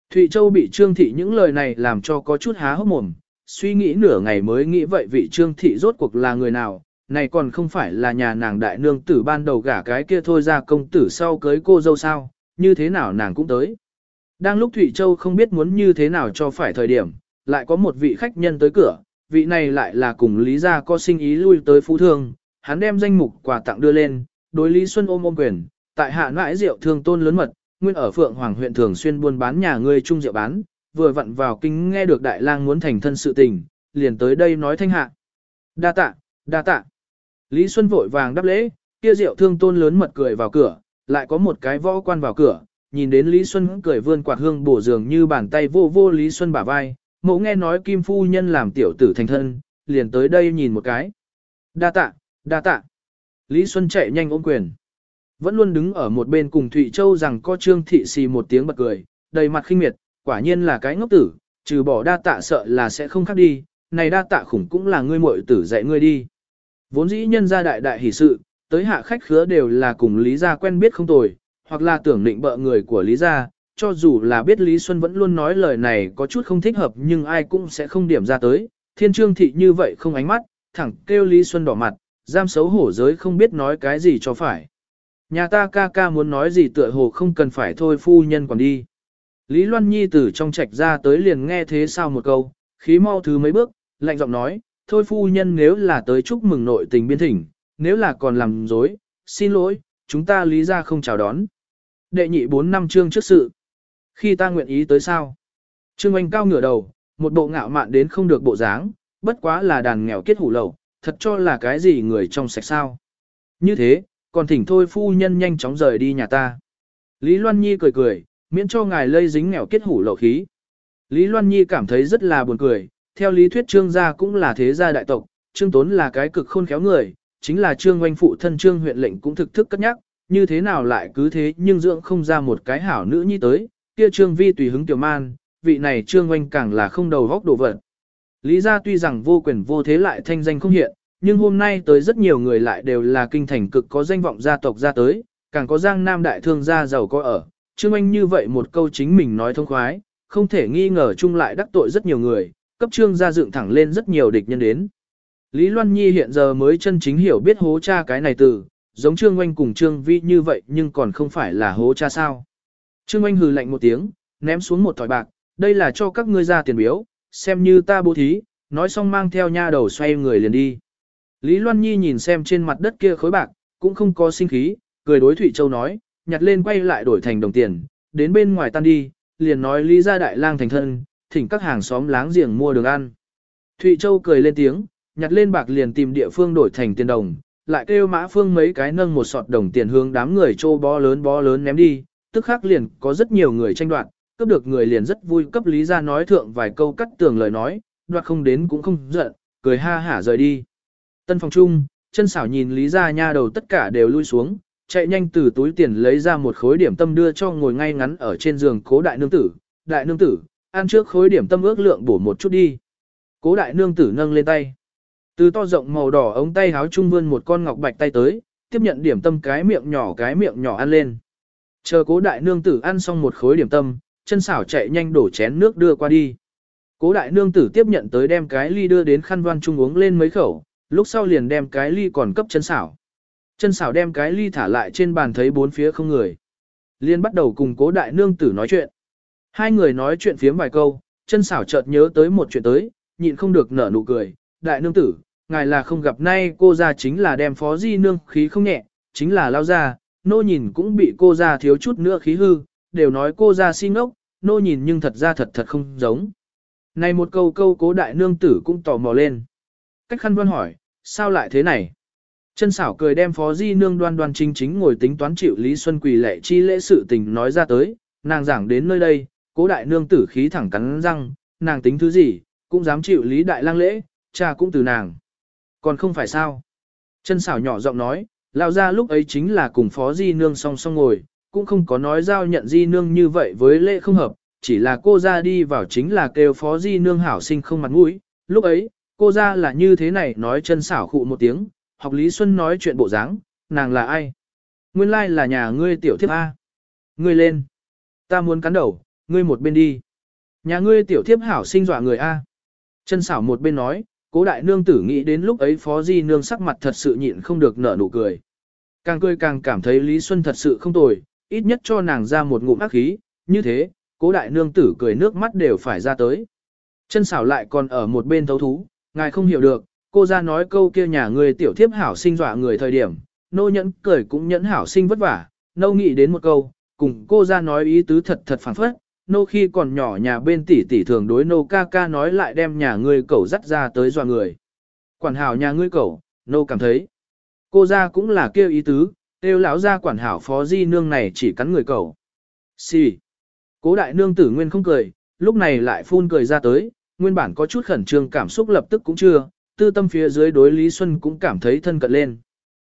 Thụy Châu bị Trương Thị những lời này làm cho có chút há hốc mồm, suy nghĩ nửa ngày mới nghĩ vậy vị Trương Thị rốt cuộc là người nào, này còn không phải là nhà nàng đại nương tử ban đầu gả cái kia thôi ra công tử sau cưới cô dâu sao, như thế nào nàng cũng tới. Đang lúc Thụy Châu không biết muốn như thế nào cho phải thời điểm, lại có một vị khách nhân tới cửa, vị này lại là cùng Lý Gia có sinh ý lui tới phú thương, hắn đem danh mục quà tặng đưa lên, đối Lý Xuân ôm ôm quyền, tại hạ nãi rượu thương tôn lớn mật, nguyên ở Phượng Hoàng huyện thường xuyên buôn bán nhà ngươi trung rượu bán, vừa vặn vào kinh nghe được đại lang muốn thành thân sự tình, liền tới đây nói thanh hạ. Đa tạ, đa tạ. Lý Xuân vội vàng đáp lễ, kia rượu thương tôn lớn mật cười vào cửa, lại có một cái võ quan vào cửa, nhìn đến Lý Xuân cười vươn quạt hương bổ dường như bàn tay vô vô Lý Xuân bả vai, mẫu nghe nói Kim Phu Nhân làm tiểu tử thành thân, liền tới đây nhìn một cái. Đa tạ, đa tạ. Lý Xuân chạy nhanh ôm quyền. Vẫn luôn đứng ở một bên cùng Thụy Châu rằng có trương thị xì một tiếng bật cười, đầy mặt khinh miệt, quả nhiên là cái ngốc tử, trừ bỏ đa tạ sợ là sẽ không khác đi, này đa tạ khủng cũng là ngươi muội tử dạy ngươi đi. Vốn dĩ nhân gia đại đại hỷ sự, tới hạ khách khứa đều là cùng Lý gia quen biết không tồi, hoặc là tưởng định bợ người của Lý gia, cho dù là biết Lý Xuân vẫn luôn nói lời này có chút không thích hợp nhưng ai cũng sẽ không điểm ra tới, thiên trương thị như vậy không ánh mắt, thẳng kêu Lý Xuân đỏ mặt, giam xấu hổ giới không biết nói cái gì cho phải. Nhà ta ca ca muốn nói gì tựa hồ không cần phải thôi phu nhân còn đi. Lý Loan Nhi từ trong trạch ra tới liền nghe thế sao một câu, khí mau thứ mấy bước, lạnh giọng nói, thôi phu nhân nếu là tới chúc mừng nội tình biên thỉnh, nếu là còn làm dối, xin lỗi, chúng ta lý ra không chào đón. Đệ nhị bốn năm chương trước sự. Khi ta nguyện ý tới sao? Trương Anh cao ngửa đầu, một bộ ngạo mạn đến không được bộ dáng, bất quá là đàn nghèo kết hủ lầu, thật cho là cái gì người trong sạch sao. Như thế, còn thỉnh thôi phu nhân nhanh chóng rời đi nhà ta. Lý Loan Nhi cười cười, miễn cho ngài lây dính nghèo kết hủ lậu khí. Lý Loan Nhi cảm thấy rất là buồn cười, theo lý thuyết trương gia cũng là thế gia đại tộc, trương tốn là cái cực khôn khéo người, chính là trương oanh phụ thân trương huyện lệnh cũng thực thức cất nhắc, như thế nào lại cứ thế nhưng dưỡng không ra một cái hảo nữ nhi tới, kia trương vi tùy hứng tiểu man, vị này trương oanh càng là không đầu góc đồ vật. Lý gia tuy rằng vô quyền vô thế lại thanh danh không hiện, nhưng hôm nay tới rất nhiều người lại đều là kinh thành cực có danh vọng gia tộc ra tới, càng có giang nam đại thương gia giàu có ở. Trương Anh như vậy một câu chính mình nói thông khoái, không thể nghi ngờ chung lại đắc tội rất nhiều người, cấp trương gia dựng thẳng lên rất nhiều địch nhân đến. Lý Loan Nhi hiện giờ mới chân chính hiểu biết hố cha cái này từ, giống Trương Oanh cùng Trương Vi như vậy nhưng còn không phải là hố cha sao. Trương Oanh hừ lạnh một tiếng, ném xuống một thỏi bạc, đây là cho các ngươi ra tiền biếu, xem như ta bố thí, nói xong mang theo nha đầu xoay người liền đi. Lý Loan Nhi nhìn xem trên mặt đất kia khối bạc, cũng không có sinh khí, cười đối Thụy Châu nói, nhặt lên quay lại đổi thành đồng tiền, đến bên ngoài tan đi, liền nói Lý gia đại lang thành thân, thỉnh các hàng xóm láng giềng mua đường ăn. Thụy Châu cười lên tiếng, nhặt lên bạc liền tìm địa phương đổi thành tiền đồng, lại kêu mã phương mấy cái nâng một sọt đồng tiền hướng đám người trô bó lớn bó lớn ném đi, tức khắc liền có rất nhiều người tranh đoạt, cấp được người liền rất vui cấp lý ra nói thượng vài câu cắt tường lời nói, đoạt không đến cũng không giận, cười ha hả rời đi. Tân phòng chung, chân xảo nhìn lý ra nha đầu tất cả đều lui xuống, chạy nhanh từ túi tiền lấy ra một khối điểm tâm đưa cho ngồi ngay ngắn ở trên giường cố đại nương tử, đại nương tử, ăn trước khối điểm tâm ước lượng bổ một chút đi. Cố đại nương tử nâng lên tay. Từ to rộng màu đỏ ống tay háo trung vươn một con ngọc bạch tay tới, tiếp nhận điểm tâm cái miệng nhỏ cái miệng nhỏ ăn lên. Chờ cố đại nương tử ăn xong một khối điểm tâm, chân xảo chạy nhanh đổ chén nước đưa qua đi. Cố đại nương tử tiếp nhận tới đem cái ly đưa đến khăn đoan trung uống lên mấy khẩu, lúc sau liền đem cái ly còn cấp chân xảo. Chân xảo đem cái ly thả lại trên bàn thấy bốn phía không người. Liên bắt đầu cùng cố đại nương tử nói chuyện. Hai người nói chuyện phiếm vài câu, chân xảo chợt nhớ tới một chuyện tới, nhịn không được nở nụ cười. Đại nương tử, ngài là không gặp nay cô ra chính là đem phó di nương khí không nhẹ, chính là lao ra, nô nhìn cũng bị cô ra thiếu chút nữa khí hư, đều nói cô ra xin ngốc, nô nhìn nhưng thật ra thật thật không giống. Này một câu câu cố đại nương tử cũng tò mò lên. Cách khăn văn hỏi, sao lại thế này? Chân xảo cười đem phó di nương đoan đoan chính chính ngồi tính toán chịu Lý Xuân Quỳ lệ chi lễ sự tình nói ra tới, nàng giảng đến nơi đây, cố đại nương tử khí thẳng cắn răng, nàng tính thứ gì, cũng dám chịu Lý Đại lang lễ, cha cũng từ nàng. Còn không phải sao? Chân xảo nhỏ giọng nói, lao ra lúc ấy chính là cùng phó di nương song song ngồi, cũng không có nói giao nhận di nương như vậy với lễ không hợp, chỉ là cô ra đi vào chính là kêu phó di nương hảo sinh không mặt mũi. Lúc ấy, cô ra là như thế này nói chân xảo khụ một tiếng, học Lý Xuân nói chuyện bộ dáng, nàng là ai? Nguyên lai là nhà ngươi tiểu thiếp A. Ngươi lên. Ta muốn cắn đầu, ngươi một bên đi. Nhà ngươi tiểu thiếp hảo sinh dọa người A. Chân xảo một bên nói, cố đại nương tử nghĩ đến lúc ấy phó di nương sắc mặt thật sự nhịn không được nở nụ cười. Càng cười càng cảm thấy Lý Xuân thật sự không tồi, ít nhất cho nàng ra một ngụm ác khí, như thế, cố đại nương tử cười nước mắt đều phải ra tới. Chân xảo lại còn ở một bên thấu thú, ngài không hiểu được, cô ra nói câu kia nhà người tiểu thiếp hảo sinh dọa người thời điểm, nô nhẫn cười cũng nhẫn hảo sinh vất vả, nô nghĩ đến một câu, cùng cô ra nói ý tứ thật thật phản phất, nô khi còn nhỏ nhà bên tỷ tỷ thường đối nô ca ca nói lại đem nhà ngươi cẩu dắt ra tới dọa người. Quản hảo nhà ngươi cẩu, nô cảm thấy, cô ra cũng là kêu ý tứ, kêu lão ra quản hảo phó di nương này chỉ cắn người cẩu. Xì. Cố đại nương tử nguyên không cười, lúc này lại phun cười ra tới, nguyên bản có chút khẩn trương cảm xúc lập tức cũng chưa, tư tâm phía dưới đối Lý Xuân cũng cảm thấy thân cận lên.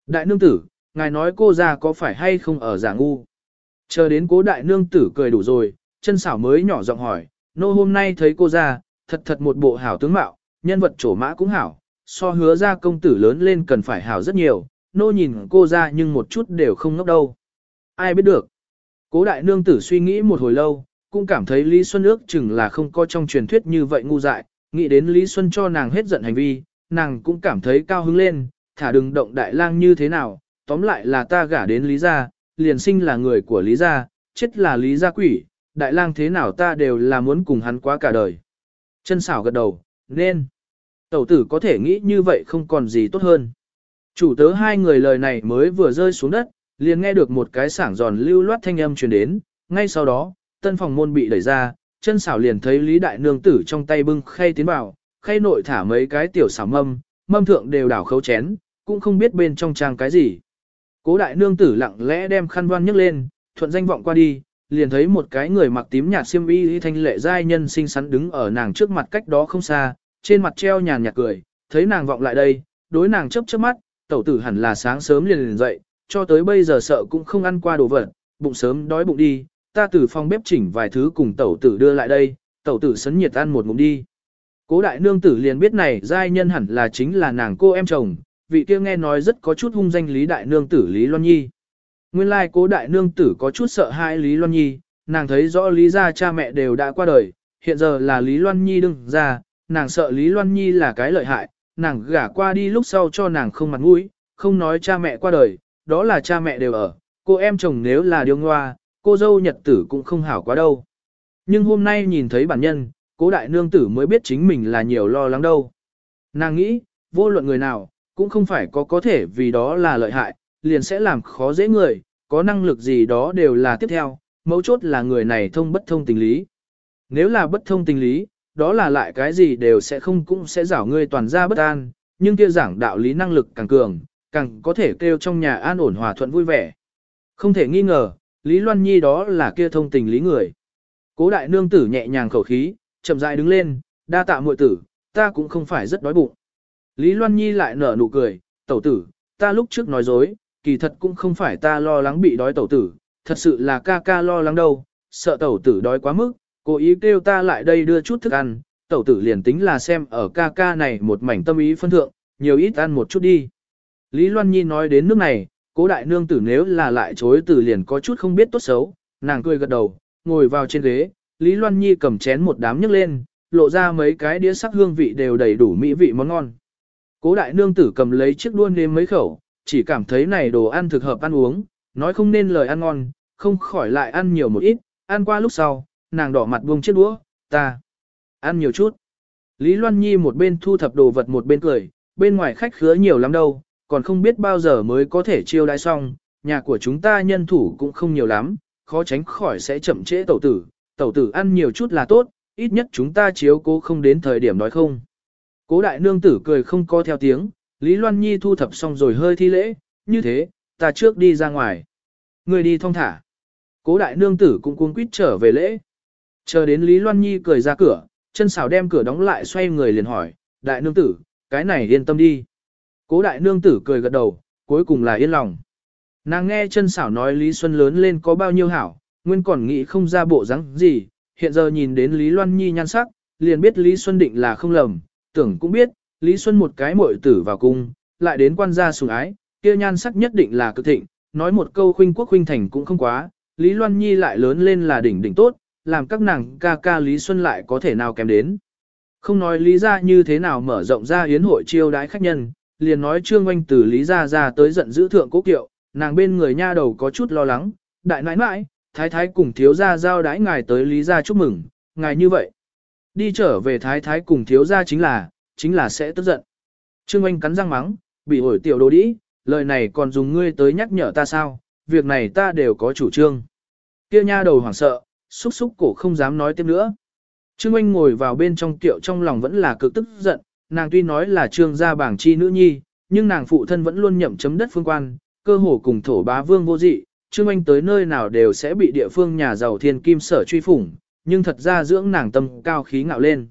Đại nương tử, ngài nói cô ra có phải hay không ở giả ngu? Chờ đến cố đại nương tử cười đủ rồi, chân xảo mới nhỏ giọng hỏi, nô hôm nay thấy cô ra, thật thật một bộ hảo tướng mạo, nhân vật trổ mã cũng hảo, so hứa ra công tử lớn lên cần phải hảo rất nhiều, nô nhìn cô ra nhưng một chút đều không ngốc đâu. Ai biết được. Cố đại nương tử suy nghĩ một hồi lâu, cũng cảm thấy Lý Xuân ước chừng là không có trong truyền thuyết như vậy ngu dại, nghĩ đến Lý Xuân cho nàng hết giận hành vi, nàng cũng cảm thấy cao hứng lên, thả đừng động đại lang như thế nào, tóm lại là ta gả đến Lý gia, liền sinh là người của Lý gia, chết là Lý gia quỷ, đại lang thế nào ta đều là muốn cùng hắn quá cả đời. Chân xảo gật đầu, nên. Tẩu tử có thể nghĩ như vậy không còn gì tốt hơn. Chủ tớ hai người lời này mới vừa rơi xuống đất, liền nghe được một cái sảng giòn lưu loát thanh âm truyền đến, ngay sau đó, tân phòng môn bị đẩy ra, chân xảo liền thấy Lý Đại Nương tử trong tay bưng khay tiến vào, khay nội thả mấy cái tiểu xảo mâm, mâm thượng đều đảo khấu chén, cũng không biết bên trong trang cái gì. Cố Đại Nương tử lặng lẽ đem khăn đoan nhấc lên, thuận danh vọng qua đi, liền thấy một cái người mặc tím nhạt xiêm y thanh lệ giai nhân xinh xắn đứng ở nàng trước mặt cách đó không xa, trên mặt treo nhàn nhạt cười, thấy nàng vọng lại đây, đối nàng chớp chớp mắt, tẩu tử hẳn là sáng sớm liền liền dậy, cho tới bây giờ sợ cũng không ăn qua đồ vật, bụng sớm đói bụng đi, ta từ phòng bếp chỉnh vài thứ cùng tẩu tử đưa lại đây, tẩu tử sấn nhiệt ăn một ngụm đi. Cố đại nương tử liền biết này giai nhân hẳn là chính là nàng cô em chồng, vị kia nghe nói rất có chút hung danh Lý đại nương tử Lý Loan Nhi. Nguyên lai like cố đại nương tử có chút sợ hãi Lý Loan Nhi, nàng thấy rõ Lý gia cha mẹ đều đã qua đời, hiện giờ là Lý Loan Nhi đứng ra, nàng sợ Lý Loan Nhi là cái lợi hại, nàng gả qua đi lúc sau cho nàng không mặt mũi, không nói cha mẹ qua đời, đó là cha mẹ đều ở, cô em chồng nếu là điêu ngoa, cô dâu nhật tử cũng không hảo quá đâu. Nhưng hôm nay nhìn thấy bản nhân, cố đại nương tử mới biết chính mình là nhiều lo lắng đâu. Nàng nghĩ, vô luận người nào, cũng không phải có có thể vì đó là lợi hại, liền sẽ làm khó dễ người, có năng lực gì đó đều là tiếp theo, mấu chốt là người này thông bất thông tình lý. Nếu là bất thông tình lý, đó là lại cái gì đều sẽ không cũng sẽ rảo ngươi toàn ra bất an, nhưng kia giảng đạo lý năng lực càng cường, càng có thể kêu trong nhà an ổn hòa thuận vui vẻ. Không thể nghi ngờ, Lý Loan Nhi đó là kia thông tình lý người. Cố đại nương tử nhẹ nhàng khẩu khí, chậm rãi đứng lên, đa tạ muội tử, ta cũng không phải rất đói bụng. Lý Loan Nhi lại nở nụ cười, tẩu tử, ta lúc trước nói dối, kỳ thật cũng không phải ta lo lắng bị đói tẩu tử, thật sự là ca ca lo lắng đâu, sợ tẩu tử đói quá mức, cố ý kêu ta lại đây đưa chút thức ăn, tẩu tử liền tính là xem ở ca ca này một mảnh tâm ý phân thượng, nhiều ít ăn một chút đi. Lý Loan Nhi nói đến nước này, cố đại nương tử nếu là lại chối từ liền có chút không biết tốt xấu, nàng cười gật đầu, ngồi vào trên ghế, Lý Loan Nhi cầm chén một đám nhấc lên, lộ ra mấy cái đĩa sắc hương vị đều đầy đủ mỹ vị món ngon. Cố đại nương tử cầm lấy chiếc đuôn nếm mấy khẩu, chỉ cảm thấy này đồ ăn thực hợp ăn uống, nói không nên lời ăn ngon, không khỏi lại ăn nhiều một ít, ăn qua lúc sau, nàng đỏ mặt buông chiếc đũa, ta ăn nhiều chút. Lý Loan Nhi một bên thu thập đồ vật một bên cười, bên ngoài khách khứa nhiều lắm đâu, còn không biết bao giờ mới có thể chiêu đãi xong, nhà của chúng ta nhân thủ cũng không nhiều lắm, khó tránh khỏi sẽ chậm trễ tẩu tử, tẩu tử ăn nhiều chút là tốt, ít nhất chúng ta chiếu cố không đến thời điểm nói không. Cố đại nương tử cười không co theo tiếng, Lý Loan Nhi thu thập xong rồi hơi thi lễ, như thế, ta trước đi ra ngoài. Người đi thong thả. Cố đại nương tử cũng cuống quýt trở về lễ. Chờ đến Lý Loan Nhi cười ra cửa, chân xào đem cửa đóng lại xoay người liền hỏi, đại nương tử, cái này yên tâm đi. Cố đại nương tử cười gật đầu, cuối cùng là yên lòng. Nàng nghe chân xảo nói Lý Xuân lớn lên có bao nhiêu hảo, nguyên còn nghĩ không ra bộ dáng gì, hiện giờ nhìn đến Lý Loan Nhi nhan sắc, liền biết Lý Xuân định là không lầm, tưởng cũng biết, Lý Xuân một cái muội tử vào cung, lại đến quan gia sủng ái, kia nhan sắc nhất định là cực thịnh, nói một câu khuynh quốc khuynh thành cũng không quá, Lý Loan Nhi lại lớn lên là đỉnh đỉnh tốt, làm các nàng ca ca Lý Xuân lại có thể nào kém đến. Không nói lý ra như thế nào mở rộng ra yến hội chiêu đái khách nhân, liền nói Trương Oanh từ Lý Gia ra tới giận giữ thượng cố kiệu, nàng bên người nha đầu có chút lo lắng, đại nãi nãi, thái thái cùng thiếu gia giao đái ngài tới Lý Gia chúc mừng, ngài như vậy. Đi trở về thái thái cùng thiếu gia chính là, chính là sẽ tức giận. Trương Anh cắn răng mắng, bị ổi tiểu đồ đĩ, lời này còn dùng ngươi tới nhắc nhở ta sao, việc này ta đều có chủ trương. Kia nha đầu hoảng sợ, xúc xúc cổ không dám nói tiếp nữa. Trương Anh ngồi vào bên trong tiệu trong lòng vẫn là cực tức giận, nàng tuy nói là trương gia bảng chi nữ nhi, nhưng nàng phụ thân vẫn luôn nhậm chấm đất phương quan, cơ hồ cùng thổ bá vương vô dị, trương anh tới nơi nào đều sẽ bị địa phương nhà giàu thiên kim sở truy phủng, nhưng thật ra dưỡng nàng tâm cao khí ngạo lên.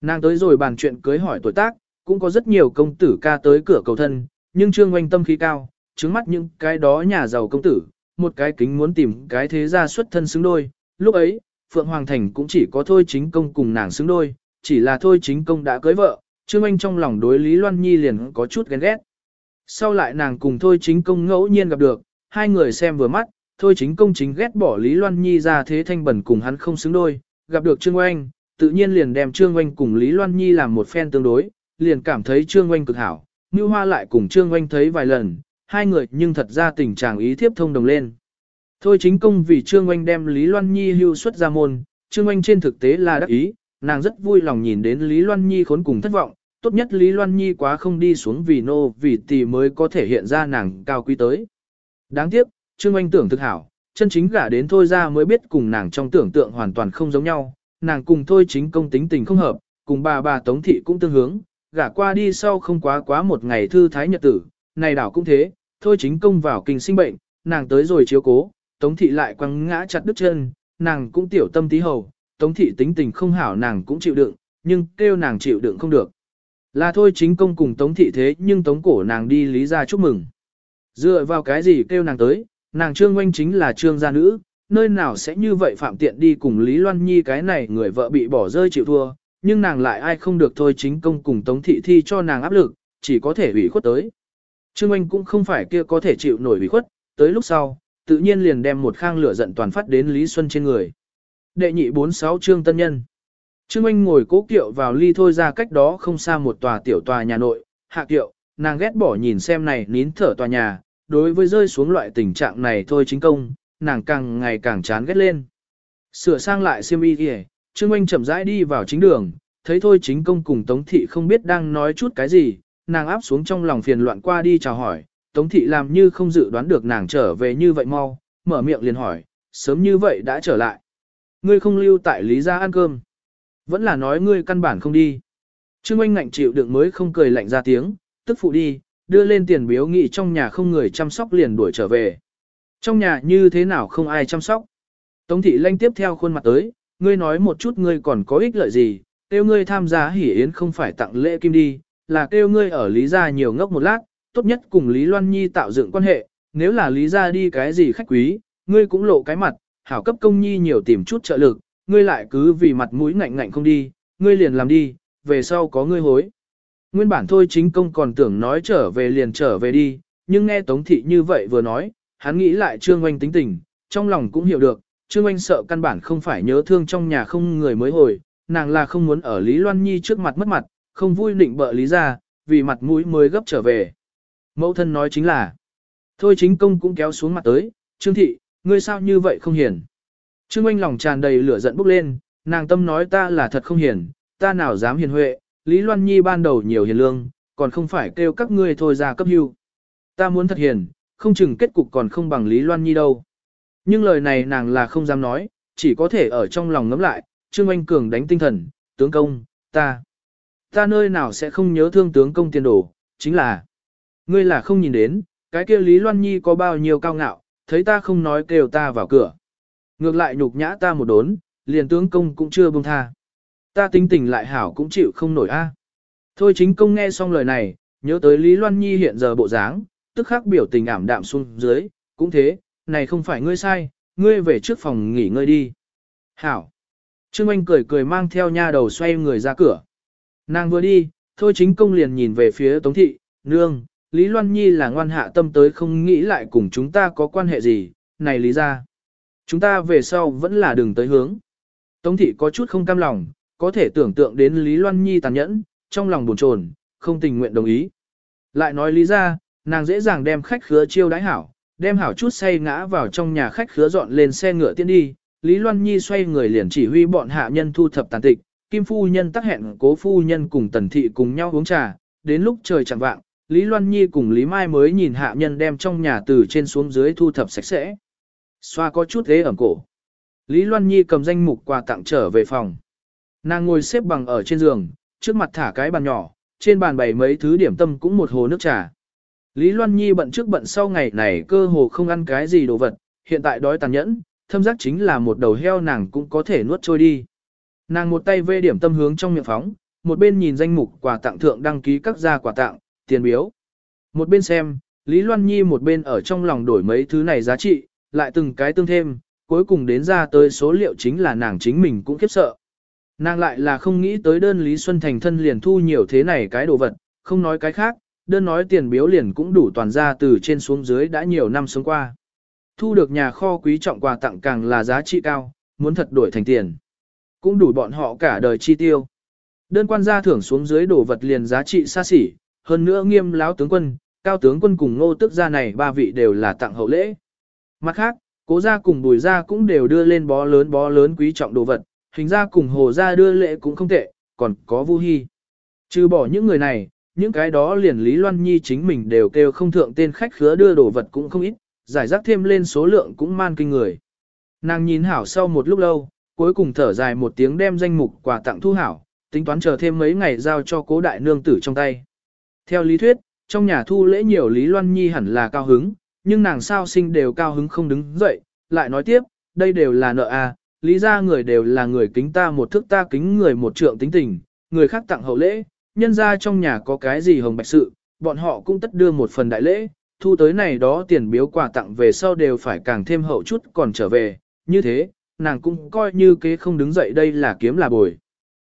Nàng tới rồi bàn chuyện cưới hỏi tuổi tác, cũng có rất nhiều công tử ca tới cửa cầu thân, nhưng trương anh tâm khí cao, trứng mắt những cái đó nhà giàu công tử, một cái kính muốn tìm cái thế gia xuất thân xứng đôi, lúc ấy, Phượng Hoàng Thành cũng chỉ có thôi chính công cùng nàng xứng đôi, chỉ là thôi chính công đã cưới vợ, Trương Anh trong lòng đối Lý Loan Nhi liền có chút ghen ghét. Sau lại nàng cùng Thôi Chính Công ngẫu nhiên gặp được, hai người xem vừa mắt, Thôi Chính Công chính ghét bỏ Lý Loan Nhi ra thế thanh bẩn cùng hắn không xứng đôi, gặp được Trương Oanh, tự nhiên liền đem Trương Oanh cùng Lý Loan Nhi làm một phen tương đối, liền cảm thấy Trương Oanh cực hảo, Như Hoa lại cùng Trương Oanh thấy vài lần, hai người nhưng thật ra tình trạng ý thiếp thông đồng lên. Thôi chính công vì Trương Oanh đem Lý Loan Nhi hưu xuất ra môn, Trương Oanh trên thực tế là đắc ý, nàng rất vui lòng nhìn đến Lý Loan Nhi khốn cùng thất vọng, tốt nhất Lý Loan Nhi quá không đi xuống vì nô vì tỷ mới có thể hiện ra nàng cao quý tới. Đáng tiếc, Trương anh tưởng thực hảo, chân chính gả đến thôi ra mới biết cùng nàng trong tưởng tượng hoàn toàn không giống nhau, nàng cùng thôi chính công tính tình không hợp, cùng bà bà Tống Thị cũng tương hướng, gả qua đi sau không quá quá một ngày thư thái nhật tử, này đảo cũng thế, thôi chính công vào kinh sinh bệnh, nàng tới rồi chiếu cố, Tống Thị lại quăng ngã chặt đứt chân, nàng cũng tiểu tâm tí hầu, Tống Thị tính tình không hảo nàng cũng chịu đựng, nhưng kêu nàng chịu đựng không được. Là thôi chính công cùng Tống Thị thế nhưng Tống cổ nàng đi lý ra chúc mừng. Dựa vào cái gì kêu nàng tới, nàng trương oanh chính là trương gia nữ, nơi nào sẽ như vậy phạm tiện đi cùng Lý Loan Nhi cái này người vợ bị bỏ rơi chịu thua, nhưng nàng lại ai không được thôi chính công cùng Tống Thị thi cho nàng áp lực, chỉ có thể ủy khuất tới. Trương Oanh cũng không phải kia có thể chịu nổi ủy khuất, tới lúc sau, tự nhiên liền đem một khang lửa giận toàn phát đến Lý Xuân trên người. Đệ nhị 46 Trương Tân Nhân Trương Anh ngồi cố kiệu vào ly thôi ra cách đó không xa một tòa tiểu tòa nhà nội, hạ kiệu, nàng ghét bỏ nhìn xem này nín thở tòa nhà, đối với rơi xuống loại tình trạng này thôi chính công, nàng càng ngày càng chán ghét lên. Sửa sang lại xiêm y kìa, Trương Anh chậm rãi đi vào chính đường, thấy thôi chính công cùng Tống Thị không biết đang nói chút cái gì, nàng áp xuống trong lòng phiền loạn qua đi chào hỏi, Tống Thị làm như không dự đoán được nàng trở về như vậy mau, mở miệng liền hỏi, sớm như vậy đã trở lại. Ngươi không lưu tại Lý gia ăn cơm. Vẫn là nói ngươi căn bản không đi. Trương Anh ngạnh chịu đựng mới không cười lạnh ra tiếng, tức phụ đi, đưa lên tiền biếu nghị trong nhà không người chăm sóc liền đuổi trở về. Trong nhà như thế nào không ai chăm sóc. Tống thị lanh tiếp theo khuôn mặt tới, ngươi nói một chút ngươi còn có ích lợi gì, kêu ngươi tham gia hỉ yến không phải tặng lễ kim đi, là kêu ngươi ở Lý gia nhiều ngốc một lát, tốt nhất cùng Lý Loan Nhi tạo dựng quan hệ, nếu là Lý gia đi cái gì khách quý, ngươi cũng lộ cái mặt, hảo cấp công nhi nhiều tìm chút trợ lực, ngươi lại cứ vì mặt mũi ngạnh ngạnh không đi, ngươi liền làm đi, về sau có ngươi hối. Nguyên bản thôi chính công còn tưởng nói trở về liền trở về đi, nhưng nghe Tống Thị như vậy vừa nói, hắn nghĩ lại Trương Oanh tính tình, trong lòng cũng hiểu được, Trương Oanh sợ căn bản không phải nhớ thương trong nhà không người mới hồi, nàng là không muốn ở Lý Loan Nhi trước mặt mất mặt, không vui định bợ Lý ra, vì mặt mũi mới gấp trở về. Mẫu thân nói chính là, thôi chính công cũng kéo xuống mặt tới, Trương Thị, ngươi sao như vậy không hiền. Trương Oanh lòng tràn đầy lửa giận bốc lên, nàng tâm nói ta là thật không hiền, ta nào dám hiền huệ, Lý Loan Nhi ban đầu nhiều hiền lương, còn không phải kêu các ngươi thôi ra cấp hưu. Ta muốn thật hiền, không chừng kết cục còn không bằng Lý Loan Nhi đâu. Nhưng lời này nàng là không dám nói, chỉ có thể ở trong lòng ngấm lại, Trương Anh Cường đánh tinh thần, tướng công, ta. Ta nơi nào sẽ không nhớ thương tướng công tiền đồ, chính là, ngươi là không nhìn đến, cái kia Lý Loan Nhi có bao nhiêu cao ngạo, thấy ta không nói kêu ta vào cửa. Ngược lại nhục nhã ta một đốn, liền tướng công cũng chưa buông tha. Ta tính tình lại hảo cũng chịu không nổi a. Thôi chính công nghe xong lời này, nhớ tới Lý Loan Nhi hiện giờ bộ dáng, tức khắc biểu tình ảm đạm xuống dưới, cũng thế, này không phải ngươi sai, ngươi về trước phòng nghỉ ngơi đi. Hảo. Trương Anh cười cười mang theo nha đầu xoay người ra cửa. Nàng vừa đi, thôi chính công liền nhìn về phía Tống Thị, nương, Lý Loan Nhi là ngoan hạ tâm tới không nghĩ lại cùng chúng ta có quan hệ gì, này lý ra. Chúng ta về sau vẫn là đường tới hướng. Tống thị có chút không cam lòng, có thể tưởng tượng đến Lý Loan Nhi tàn nhẫn, trong lòng buồn chồn, không tình nguyện đồng ý. Lại nói lý ra, nàng dễ dàng đem khách khứa chiêu đãi hảo, đem hảo chút say ngã vào trong nhà khách khứa dọn lên xe ngựa tiến đi. Lý Loan Nhi xoay người liền chỉ huy bọn hạ nhân thu thập tàn tịch, Kim Phu Nhân tắc hẹn cố Phu Nhân cùng Tần Thị cùng nhau uống trà, đến lúc trời chẳng vạng, Lý Loan Nhi cùng Lý Mai mới nhìn hạ nhân đem trong nhà từ trên xuống dưới thu thập sạch sẽ. Xoa có chút ghế ẩm cổ. Lý Loan Nhi cầm danh mục quà tặng trở về phòng. Nàng ngồi xếp bằng ở trên giường, trước mặt thả cái bàn nhỏ, trên bàn bày mấy thứ điểm tâm cũng một hồ nước trà. Lý Loan Nhi bận trước bận sau ngày này cơ hồ không ăn cái gì đồ vật, hiện tại đói tàn nhẫn, thâm giác chính là một đầu heo nàng cũng có thể nuốt trôi đi. Nàng một tay vê điểm tâm hướng trong miệng phóng, một bên nhìn danh mục quà tặng thượng đăng ký các gia quà tặng, tiền biếu. Một bên xem, Lý Loan Nhi một bên ở trong lòng đổi mấy thứ này giá trị, lại từng cái tương thêm, cuối cùng đến ra tới số liệu chính là nàng chính mình cũng khiếp sợ. Nàng lại là không nghĩ tới đơn Lý Xuân thành thân liền thu nhiều thế này cái đồ vật, không nói cái khác, đơn nói tiền biếu liền cũng đủ toàn ra từ trên xuống dưới đã nhiều năm sống qua. Thu được nhà kho quý trọng quà tặng càng là giá trị cao, muốn thật đổi thành tiền. Cũng đủ bọn họ cả đời chi tiêu. Đơn quan gia thưởng xuống dưới đồ vật liền giá trị xa xỉ, hơn nữa nghiêm láo tướng quân, cao tướng quân cùng ngô tức gia này ba vị đều là tặng hậu lễ. Mặt khác, cố gia cùng bùi gia cũng đều đưa lên bó lớn bó lớn quý trọng đồ vật, hình ra cùng hồ ra đưa lễ cũng không tệ, còn có vu hy. Trừ bỏ những người này, những cái đó liền Lý Loan Nhi chính mình đều kêu không thượng tên khách khứa đưa đồ vật cũng không ít, giải rác thêm lên số lượng cũng man kinh người. Nàng nhìn hảo sau một lúc lâu, cuối cùng thở dài một tiếng đem danh mục quà tặng thu hảo, tính toán chờ thêm mấy ngày giao cho cố đại nương tử trong tay. Theo lý thuyết, trong nhà thu lễ nhiều Lý Loan Nhi hẳn là cao hứng, nhưng nàng sao sinh đều cao hứng không đứng dậy, lại nói tiếp, đây đều là nợ à, lý ra người đều là người kính ta một thức ta kính người một trượng tính tình, người khác tặng hậu lễ, nhân ra trong nhà có cái gì hồng bạch sự, bọn họ cũng tất đưa một phần đại lễ, thu tới này đó tiền biếu quà tặng về sau đều phải càng thêm hậu chút còn trở về, như thế, nàng cũng coi như kế không đứng dậy đây là kiếm là bồi.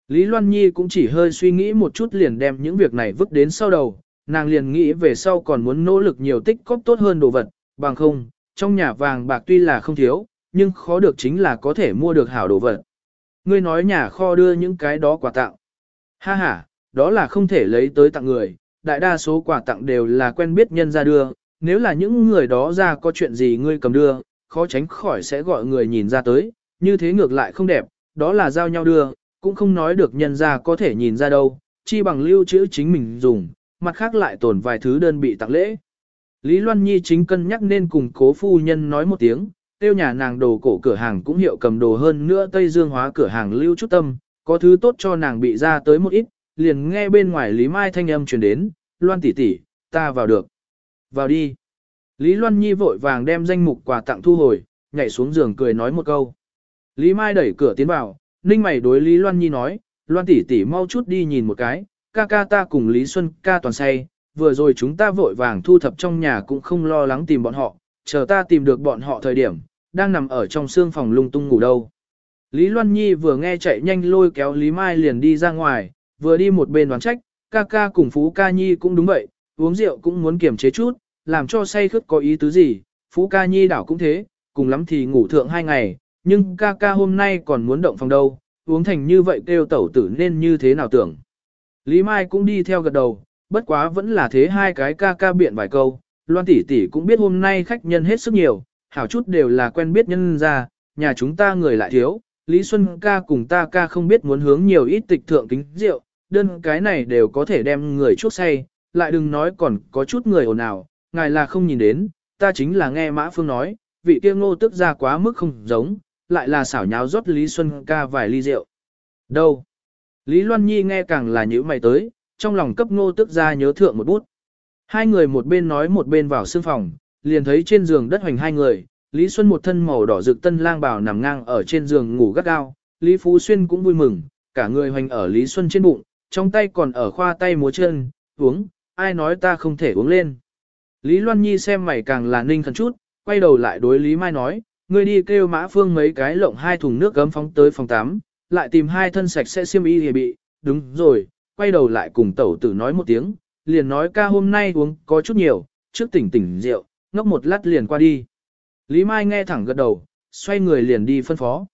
Lý Loan Nhi cũng chỉ hơi suy nghĩ một chút liền đem những việc này vứt đến sau đầu, nàng liền nghĩ về sau còn muốn nỗ lực nhiều tích cóp tốt hơn đồ vật, bằng không, trong nhà vàng bạc tuy là không thiếu, nhưng khó được chính là có thể mua được hảo đồ vật. Ngươi nói nhà kho đưa những cái đó quà tặng. Ha ha, đó là không thể lấy tới tặng người, đại đa số quà tặng đều là quen biết nhân ra đưa, nếu là những người đó ra có chuyện gì ngươi cầm đưa, khó tránh khỏi sẽ gọi người nhìn ra tới, như thế ngược lại không đẹp, đó là giao nhau đưa, cũng không nói được nhân ra có thể nhìn ra đâu, chi bằng lưu trữ chính mình dùng, mặt khác lại tồn vài thứ đơn bị tặng lễ. Lý Loan Nhi chính cân nhắc nên cùng cố phu nhân nói một tiếng, tiêu nhà nàng đồ cổ cửa hàng cũng hiệu cầm đồ hơn nữa Tây Dương hóa cửa hàng lưu chút tâm, có thứ tốt cho nàng bị ra tới một ít, liền nghe bên ngoài Lý Mai thanh âm truyền đến, Loan tỷ tỷ, ta vào được. Vào đi. Lý Loan Nhi vội vàng đem danh mục quà tặng thu hồi, nhảy xuống giường cười nói một câu. Lý Mai đẩy cửa tiến vào, ninh mày đối Lý Loan Nhi nói, Loan tỷ tỷ mau chút đi nhìn một cái, ca ca ta cùng Lý Xuân ca toàn say, vừa rồi chúng ta vội vàng thu thập trong nhà cũng không lo lắng tìm bọn họ, chờ ta tìm được bọn họ thời điểm, đang nằm ở trong xương phòng lung tung ngủ đâu. Lý Loan Nhi vừa nghe chạy nhanh lôi kéo Lý Mai liền đi ra ngoài, vừa đi một bên đoán trách, ca ca cùng Phú ca Nhi cũng đúng vậy, uống rượu cũng muốn kiềm chế chút, làm cho say khướt có ý tứ gì, Phú ca Nhi đảo cũng thế, cùng lắm thì ngủ thượng hai ngày, nhưng ca ca hôm nay còn muốn động phòng đâu, uống thành như vậy kêu tẩu tử nên như thế nào tưởng. Lý Mai cũng đi theo gật đầu, bất quá vẫn là thế hai cái ca ca biện vài câu, Loan tỷ tỷ cũng biết hôm nay khách nhân hết sức nhiều, hảo chút đều là quen biết nhân ra, nhà chúng ta người lại thiếu, Lý Xuân ca cùng ta ca không biết muốn hướng nhiều ít tịch thượng kính rượu, đơn cái này đều có thể đem người chuốc say, lại đừng nói còn có chút người ồn ào, ngài là không nhìn đến, ta chính là nghe Mã Phương nói, vị kia ngô tức ra quá mức không giống, lại là xảo nháo rót Lý Xuân ca vài ly rượu. Đâu? Lý Loan Nhi nghe càng là nhữ mày tới, trong lòng cấp ngô tức ra nhớ thượng một bút. Hai người một bên nói một bên vào sương phòng, liền thấy trên giường đất hoành hai người, Lý Xuân một thân màu đỏ rực tân lang bào nằm ngang ở trên giường ngủ gắt gao, Lý Phú Xuyên cũng vui mừng, cả người hoành ở Lý Xuân trên bụng, trong tay còn ở khoa tay múa chân, uống, ai nói ta không thể uống lên. Lý Loan Nhi xem mày càng là ninh khẩn chút, quay đầu lại đối Lý Mai nói, ngươi đi kêu mã phương mấy cái lộng hai thùng nước gấm phóng tới phòng 8, lại tìm hai thân sạch sẽ xiêm y thì bị, đúng rồi, quay đầu lại cùng tẩu tử nói một tiếng, liền nói ca hôm nay uống có chút nhiều, trước tỉnh tỉnh rượu, ngốc một lát liền qua đi. Lý Mai nghe thẳng gật đầu, xoay người liền đi phân phó.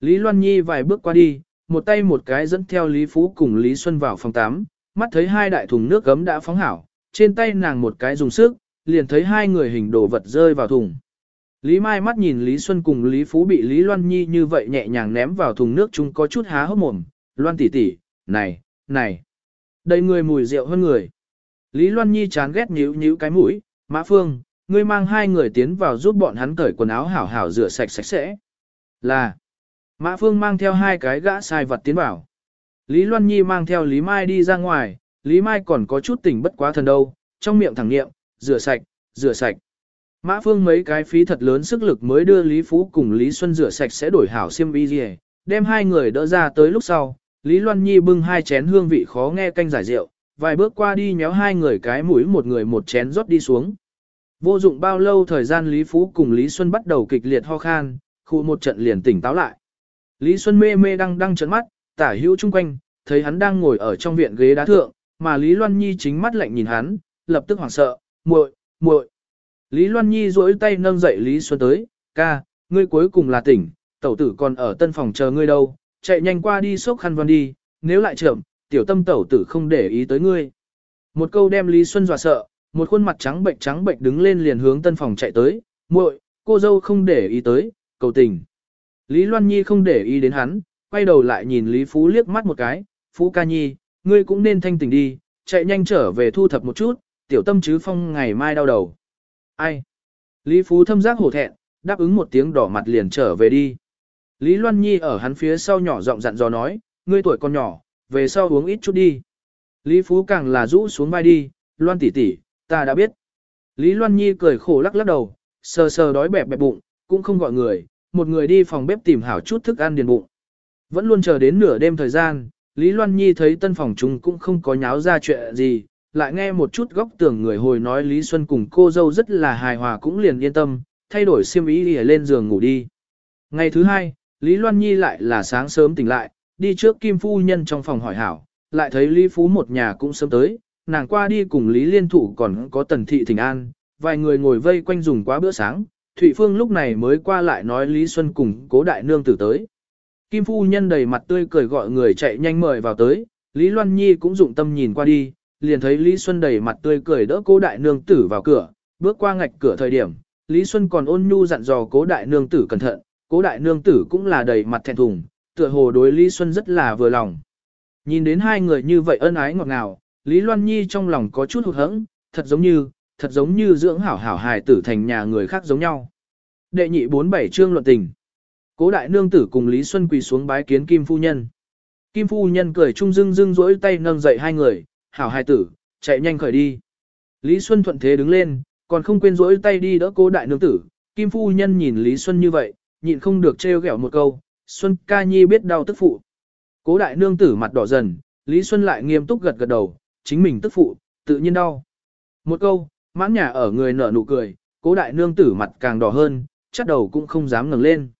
Lý Loan Nhi vài bước qua đi, một tay một cái dẫn theo Lý Phú cùng Lý Xuân vào phòng 8, mắt thấy hai đại thùng nước gấm đã phóng hảo, trên tay nàng một cái dùng sức, liền thấy hai người hình đồ vật rơi vào thùng. Lý Mai mắt nhìn Lý Xuân cùng Lý Phú bị Lý Loan Nhi như vậy nhẹ nhàng ném vào thùng nước chúng có chút há hốc mồm, Loan tỷ tỷ, này, này, đầy người mùi rượu hơn người. Lý Loan Nhi chán ghét nhíu nhíu cái mũi, Mã Phương, ngươi mang hai người tiến vào giúp bọn hắn cởi quần áo hảo hảo rửa sạch sạch sẽ. Là, Mã Phương mang theo hai cái gã sai vật tiến vào. Lý Loan Nhi mang theo Lý Mai đi ra ngoài, Lý Mai còn có chút tỉnh bất quá thần đâu, trong miệng thẳng niệm rửa sạch, rửa sạch. Mã Phương mấy cái phí thật lớn sức lực mới đưa Lý Phú cùng Lý Xuân rửa sạch sẽ đổi hảo xiêm y gì, đem hai người đỡ ra tới lúc sau, Lý Loan Nhi bưng hai chén hương vị khó nghe canh giải rượu, vài bước qua đi nhéo hai người cái mũi một người một chén rót đi xuống. Vô dụng bao lâu thời gian Lý Phú cùng Lý Xuân bắt đầu kịch liệt ho khan, khu một trận liền tỉnh táo lại. Lý Xuân mê mê đang đang trợn mắt, tả hữu chung quanh, thấy hắn đang ngồi ở trong viện ghế đá thượng, mà Lý Loan Nhi chính mắt lạnh nhìn hắn, lập tức hoảng sợ, muội, muội. Lý Loan Nhi duỗi tay nâng dậy Lý Xuân tới, ca, ngươi cuối cùng là tỉnh, tẩu tử còn ở tân phòng chờ ngươi đâu, chạy nhanh qua đi xốc khăn văn đi, nếu lại chậm, tiểu tâm tẩu tử không để ý tới ngươi. Một câu đem Lý Xuân dọa sợ, một khuôn mặt trắng bệnh trắng bệnh đứng lên liền hướng tân phòng chạy tới, muội, cô dâu không để ý tới, cầu tình. Lý Loan Nhi không để ý đến hắn, quay đầu lại nhìn Lý Phú liếc mắt một cái, Phú ca nhi, ngươi cũng nên thanh tỉnh đi, chạy nhanh trở về thu thập một chút, tiểu tâm chứ phong ngày mai đau đầu. Ai? Lý Phú thâm giác hổ thẹn, đáp ứng một tiếng đỏ mặt liền trở về đi. Lý Loan Nhi ở hắn phía sau nhỏ giọng dặn dò nói, ngươi tuổi còn nhỏ, về sau uống ít chút đi. Lý Phú càng là rũ xuống vai đi, Loan tỷ tỷ, ta đã biết. Lý Loan Nhi cười khổ lắc lắc đầu, sờ sờ đói bẹp bẹp bụng, cũng không gọi người, một người đi phòng bếp tìm hảo chút thức ăn điền bụng. Vẫn luôn chờ đến nửa đêm thời gian, Lý Loan Nhi thấy tân phòng chúng cũng không có nháo ra chuyện gì, lại nghe một chút góc tưởng người hồi nói Lý Xuân cùng cô dâu rất là hài hòa cũng liền yên tâm, thay đổi xiêm ý để lên giường ngủ đi. Ngày thứ hai, Lý Loan Nhi lại là sáng sớm tỉnh lại, đi trước Kim Phu Nhân trong phòng hỏi hảo, lại thấy Lý Phú một nhà cũng sớm tới, nàng qua đi cùng Lý Liên Thủ còn có Tần Thị Thịnh An, vài người ngồi vây quanh dùng quá bữa sáng, Thụy Phương lúc này mới qua lại nói Lý Xuân cùng cố đại nương tử tới. Kim Phu Nhân đầy mặt tươi cười gọi người chạy nhanh mời vào tới, Lý Loan Nhi cũng dụng tâm nhìn qua đi, liền thấy Lý Xuân đầy mặt tươi cười đỡ cố đại nương tử vào cửa, bước qua ngạch cửa thời điểm, Lý Xuân còn ôn nhu dặn dò cố đại nương tử cẩn thận, cố đại nương tử cũng là đầy mặt thẹn thùng, tựa hồ đối Lý Xuân rất là vừa lòng. Nhìn đến hai người như vậy ân ái ngọt ngào, Lý Loan Nhi trong lòng có chút hụt hẫng, thật giống như, thật giống như dưỡng hảo hảo hài tử thành nhà người khác giống nhau. Đệ nhị bốn bảy chương luận tình. Cố đại nương tử cùng Lý Xuân quỳ xuống bái kiến Kim Phu Nhân. Kim Phu Nhân cười trung dưng dưng rỗi tay nâng dậy hai người, hảo hài tử, chạy nhanh khởi đi. Lý Xuân thuận thế đứng lên, còn không quên rỗi tay đi đỡ cố đại nương tử. Kim Phu Nhân nhìn Lý Xuân như vậy, nhịn không được trêu ghẹo một câu, Xuân ca nhi biết đau tức phụ. Cố đại nương tử mặt đỏ dần, Lý Xuân lại nghiêm túc gật gật đầu, chính mình tức phụ, tự nhiên đau. Một câu, mãn nhà ở người nở nụ cười, cố đại nương tử mặt càng đỏ hơn, chắc đầu cũng không dám ngẩng lên.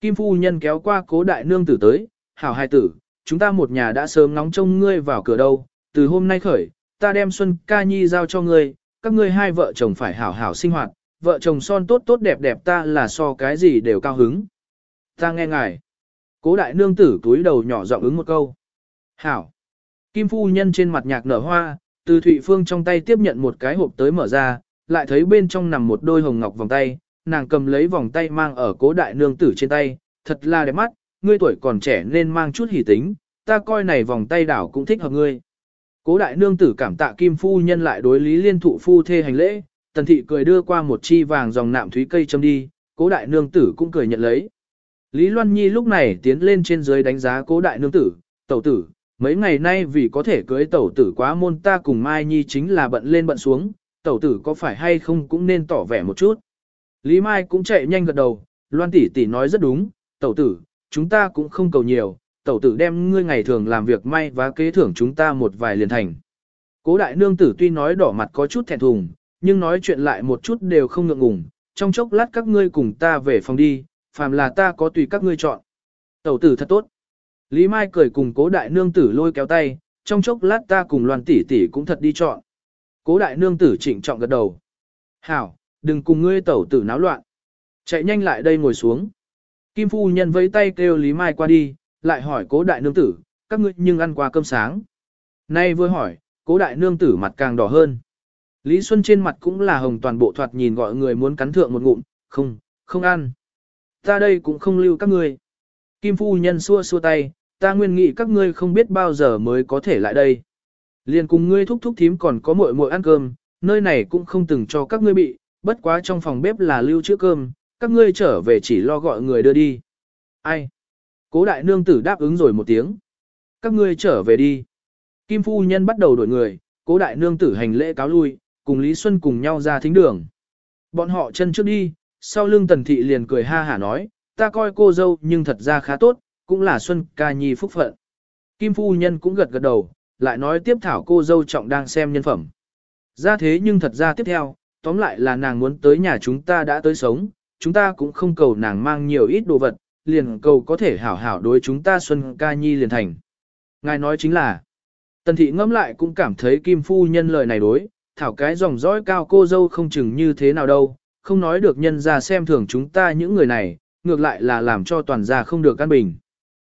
Kim phu nhân kéo qua cố đại nương tử tới, hảo hai tử, chúng ta một nhà đã sớm nóng trông ngươi vào cửa đâu, từ hôm nay khởi, ta đem Xuân ca nhi giao cho ngươi, các ngươi hai vợ chồng phải hảo hảo sinh hoạt, vợ chồng son tốt tốt đẹp đẹp ta là so cái gì đều cao hứng. Ta nghe ngài. Cố đại nương tử túi đầu nhỏ giọng ứng một câu. Hảo. Kim phu nhân trên mặt nhạc nở hoa, từ Thụy Phương trong tay tiếp nhận một cái hộp tới mở ra, lại thấy bên trong nằm một đôi hồng ngọc vòng tay, nàng cầm lấy vòng tay mang ở cố đại nương tử trên tay, thật là đẹp mắt, ngươi tuổi còn trẻ nên mang chút hỉ tính, ta coi này vòng tay đảo cũng thích hợp ngươi. Cố đại nương tử cảm tạ kim phu nhân lại đối lý liên thụ phu thê hành lễ, tần thị cười đưa qua một chi vàng dòng nạm thúy cây châm đi, cố đại nương tử cũng cười nhận lấy. Lý Loan Nhi lúc này tiến lên trên dưới đánh giá cố đại nương tử, tẩu tử, mấy ngày nay vì có thể cưới tẩu tử quá môn ta cùng Mai Nhi chính là bận lên bận xuống, tẩu tử có phải hay không cũng nên tỏ vẻ một chút. Lý Mai cũng chạy nhanh gật đầu, Loan tỷ tỷ nói rất đúng, tẩu tử, chúng ta cũng không cầu nhiều, tẩu tử đem ngươi ngày thường làm việc may và kế thưởng chúng ta một vài liền thành. Cố đại nương tử tuy nói đỏ mặt có chút thẹn thùng, nhưng nói chuyện lại một chút đều không ngượng ngùng, trong chốc lát các ngươi cùng ta về phòng đi, phàm là ta có tùy các ngươi chọn. Tẩu tử thật tốt. Lý Mai cười cùng cố đại nương tử lôi kéo tay, trong chốc lát ta cùng loan tỷ tỷ cũng thật đi chọn. Cố đại nương tử chỉnh trọng gật đầu. Hảo, đừng cùng ngươi tẩu tử náo loạn. Chạy nhanh lại đây ngồi xuống. Kim phu nhân vẫy tay kêu Lý Mai qua đi, lại hỏi cố đại nương tử, các ngươi nhưng ăn qua cơm sáng. Nay vừa hỏi, cố đại nương tử mặt càng đỏ hơn. Lý Xuân trên mặt cũng là hồng toàn bộ thoạt nhìn gọi người muốn cắn thượng một ngụm, không, không ăn. Ta đây cũng không lưu các ngươi. Kim phu nhân xua xua tay, ta nguyên nghĩ các ngươi không biết bao giờ mới có thể lại đây. Liền cùng ngươi thúc thúc thím còn có muội muội ăn cơm, nơi này cũng không từng cho các ngươi bị, bất quá trong phòng bếp là lưu trữ cơm, các ngươi trở về chỉ lo gọi người đưa đi. Ai? Cố đại nương tử đáp ứng rồi một tiếng. Các ngươi trở về đi. Kim phu nhân bắt đầu đổi người, cố đại nương tử hành lễ cáo lui, cùng Lý Xuân cùng nhau ra thính đường. Bọn họ chân trước đi, sau lưng tần thị liền cười ha hả nói, ta coi cô dâu nhưng thật ra khá tốt, cũng là Xuân ca nhi phúc phận. Kim phu nhân cũng gật gật đầu, lại nói tiếp thảo cô dâu trọng đang xem nhân phẩm. Ra thế nhưng thật ra tiếp theo, tóm lại là nàng muốn tới nhà chúng ta đã tới sống, chúng ta cũng không cầu nàng mang nhiều ít đồ vật, liền cầu có thể hảo hảo đối chúng ta Xuân ca nhi liền thành. Ngài nói chính là, tần thị ngẫm lại cũng cảm thấy kim phu nhân lời này đối, thảo cái dòng dõi cao cô dâu không chừng như thế nào đâu, không nói được nhân ra xem thường chúng ta những người này, ngược lại là làm cho toàn gia không được căn bình.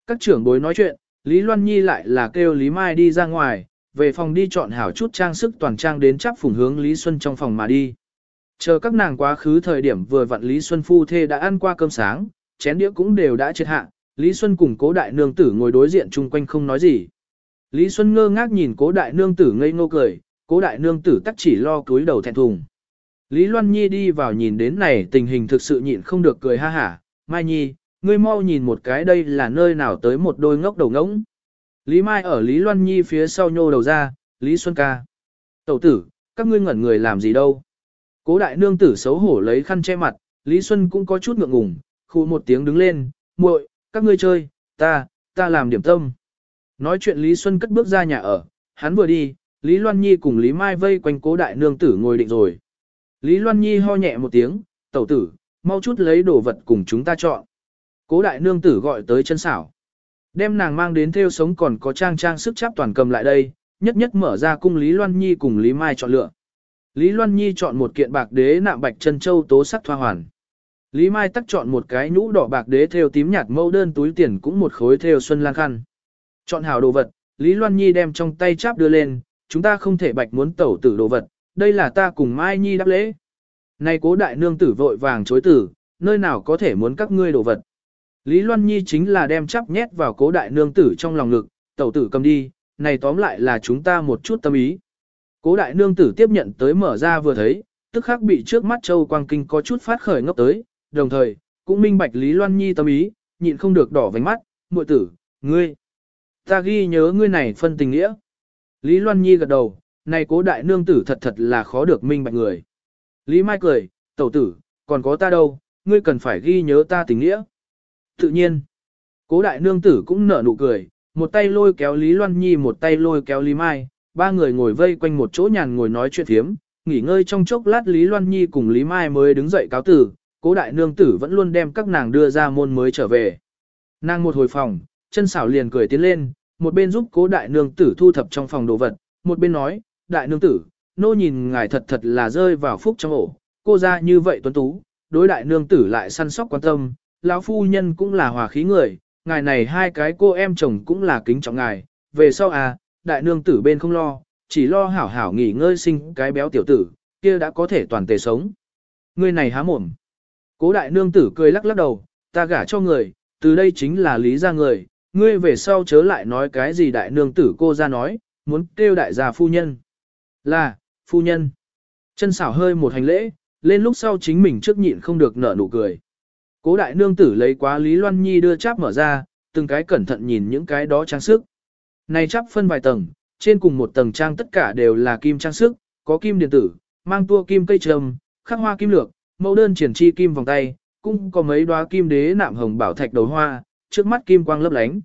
Các trưởng bối nói chuyện, Lý Loan Nhi lại là kêu Lý Mai đi ra ngoài, về phòng đi chọn hảo chút trang sức toàn trang đến chắp phùng hướng Lý Xuân trong phòng mà đi. Chờ các nàng quá khứ thời điểm vừa vặn Lý Xuân phu thê đã ăn qua cơm sáng, chén đĩa cũng đều đã chết hạ, Lý Xuân cùng cố đại nương tử ngồi đối diện chung quanh không nói gì. Lý Xuân ngơ ngác nhìn cố đại nương tử ngây ngô cười, cố đại nương tử tắc chỉ lo cúi đầu thẹn thùng. Lý Loan Nhi đi vào nhìn đến này tình hình thực sự nhịn không được cười ha hả, Mai Nhi, ngươi mau nhìn một cái đây là nơi nào tới một đôi ngốc đầu ngỗng. Lý Mai ở Lý Loan Nhi phía sau nhô đầu ra, Lý Xuân ca. Tẩu tử, các ngươi ngẩn người làm gì đâu. Cố đại nương tử xấu hổ lấy khăn che mặt, Lý Xuân cũng có chút ngượng ngùng, khu một tiếng đứng lên, muội, các ngươi chơi, ta, ta làm điểm tâm. Nói chuyện Lý Xuân cất bước ra nhà ở, hắn vừa đi, Lý Loan Nhi cùng Lý Mai vây quanh cố đại nương tử ngồi định rồi. Lý Loan Nhi ho nhẹ một tiếng, tẩu tử, mau chút lấy đồ vật cùng chúng ta chọn. Cố đại nương tử gọi tới chân xảo. Đem nàng mang đến theo sống còn có trang trang sức chắp toàn cầm lại đây, nhất nhất mở ra cung Lý Loan Nhi cùng Lý Mai chọn lựa. Lý Loan Nhi chọn một kiện bạc đế nạm bạch chân châu tố sắc thoa hoàn. Lý Mai tắc chọn một cái nhũ đỏ bạc đế theo tím nhạt mâu đơn túi tiền cũng một khối theo xuân lan khăn. Chọn hảo đồ vật, Lý Loan Nhi đem trong tay cháp đưa lên, chúng ta không thể bạch muốn tẩu tử đồ vật, đây là ta cùng Mai Nhi đáp lễ. Này cố đại nương tử vội vàng chối tử, nơi nào có thể muốn các ngươi đồ vật. Lý Loan Nhi chính là đem chắp nhét vào cố đại nương tử trong lòng ngực, tẩu tử cầm đi, này tóm lại là chúng ta một chút tâm ý. Cố đại nương tử tiếp nhận tới mở ra vừa thấy, tức khắc bị trước mắt châu quang kinh có chút phát khởi ngốc tới, đồng thời, cũng minh bạch Lý Loan Nhi tâm ý, nhịn không được đỏ vành mắt, muội tử, ngươi. Ta ghi nhớ ngươi này phân tình nghĩa. Lý Loan Nhi gật đầu, này cố đại nương tử thật thật là khó được minh bạch người. Lý Mai cười, tẩu tử, còn có ta đâu, ngươi cần phải ghi nhớ ta tình nghĩa. Tự nhiên, cố đại nương tử cũng nở nụ cười, một tay lôi kéo Lý Loan Nhi một tay lôi kéo Lý Mai, ba người ngồi vây quanh một chỗ nhàn ngồi nói chuyện thiếm, nghỉ ngơi trong chốc lát Lý Loan Nhi cùng Lý Mai mới đứng dậy cáo tử, cố đại nương tử vẫn luôn đem các nàng đưa ra môn mới trở về. Nàng một hồi phòng, chân xảo liền cười tiến lên, một bên giúp cố đại nương tử thu thập trong phòng đồ vật, một bên nói, đại nương tử, nô nhìn ngài thật thật là rơi vào phúc trong ổ, cô ra như vậy tuấn tú, đối đại nương tử lại săn sóc quan tâm, lão phu nhân cũng là hòa khí người, ngài này hai cái cô em chồng cũng là kính trọng ngài, về sau à, đại nương tử bên không lo, chỉ lo hảo hảo nghỉ ngơi sinh cái béo tiểu tử, kia đã có thể toàn tề sống. Người này há mồm. Cố đại nương tử cười lắc lắc đầu, ta gả cho người, từ đây chính là lý ra người, ngươi về sau chớ lại nói cái gì đại nương tử cô ra nói, muốn kêu đại gia phu nhân. Là, phu nhân. Chân xảo hơi một hành lễ, lên lúc sau chính mình trước nhịn không được nở nụ cười. Cố đại nương tử lấy quá Lý Loan Nhi đưa cháp mở ra, từng cái cẩn thận nhìn những cái đó trang sức. Này cháp phân vài tầng, trên cùng một tầng trang tất cả đều là kim trang sức, có kim điện tử, mang tua kim cây trầm, khắc hoa kim lược, mẫu đơn triển chi kim vòng tay, cũng có mấy đóa kim đế nạm hồng bảo thạch đầu hoa, trước mắt kim quang lấp lánh.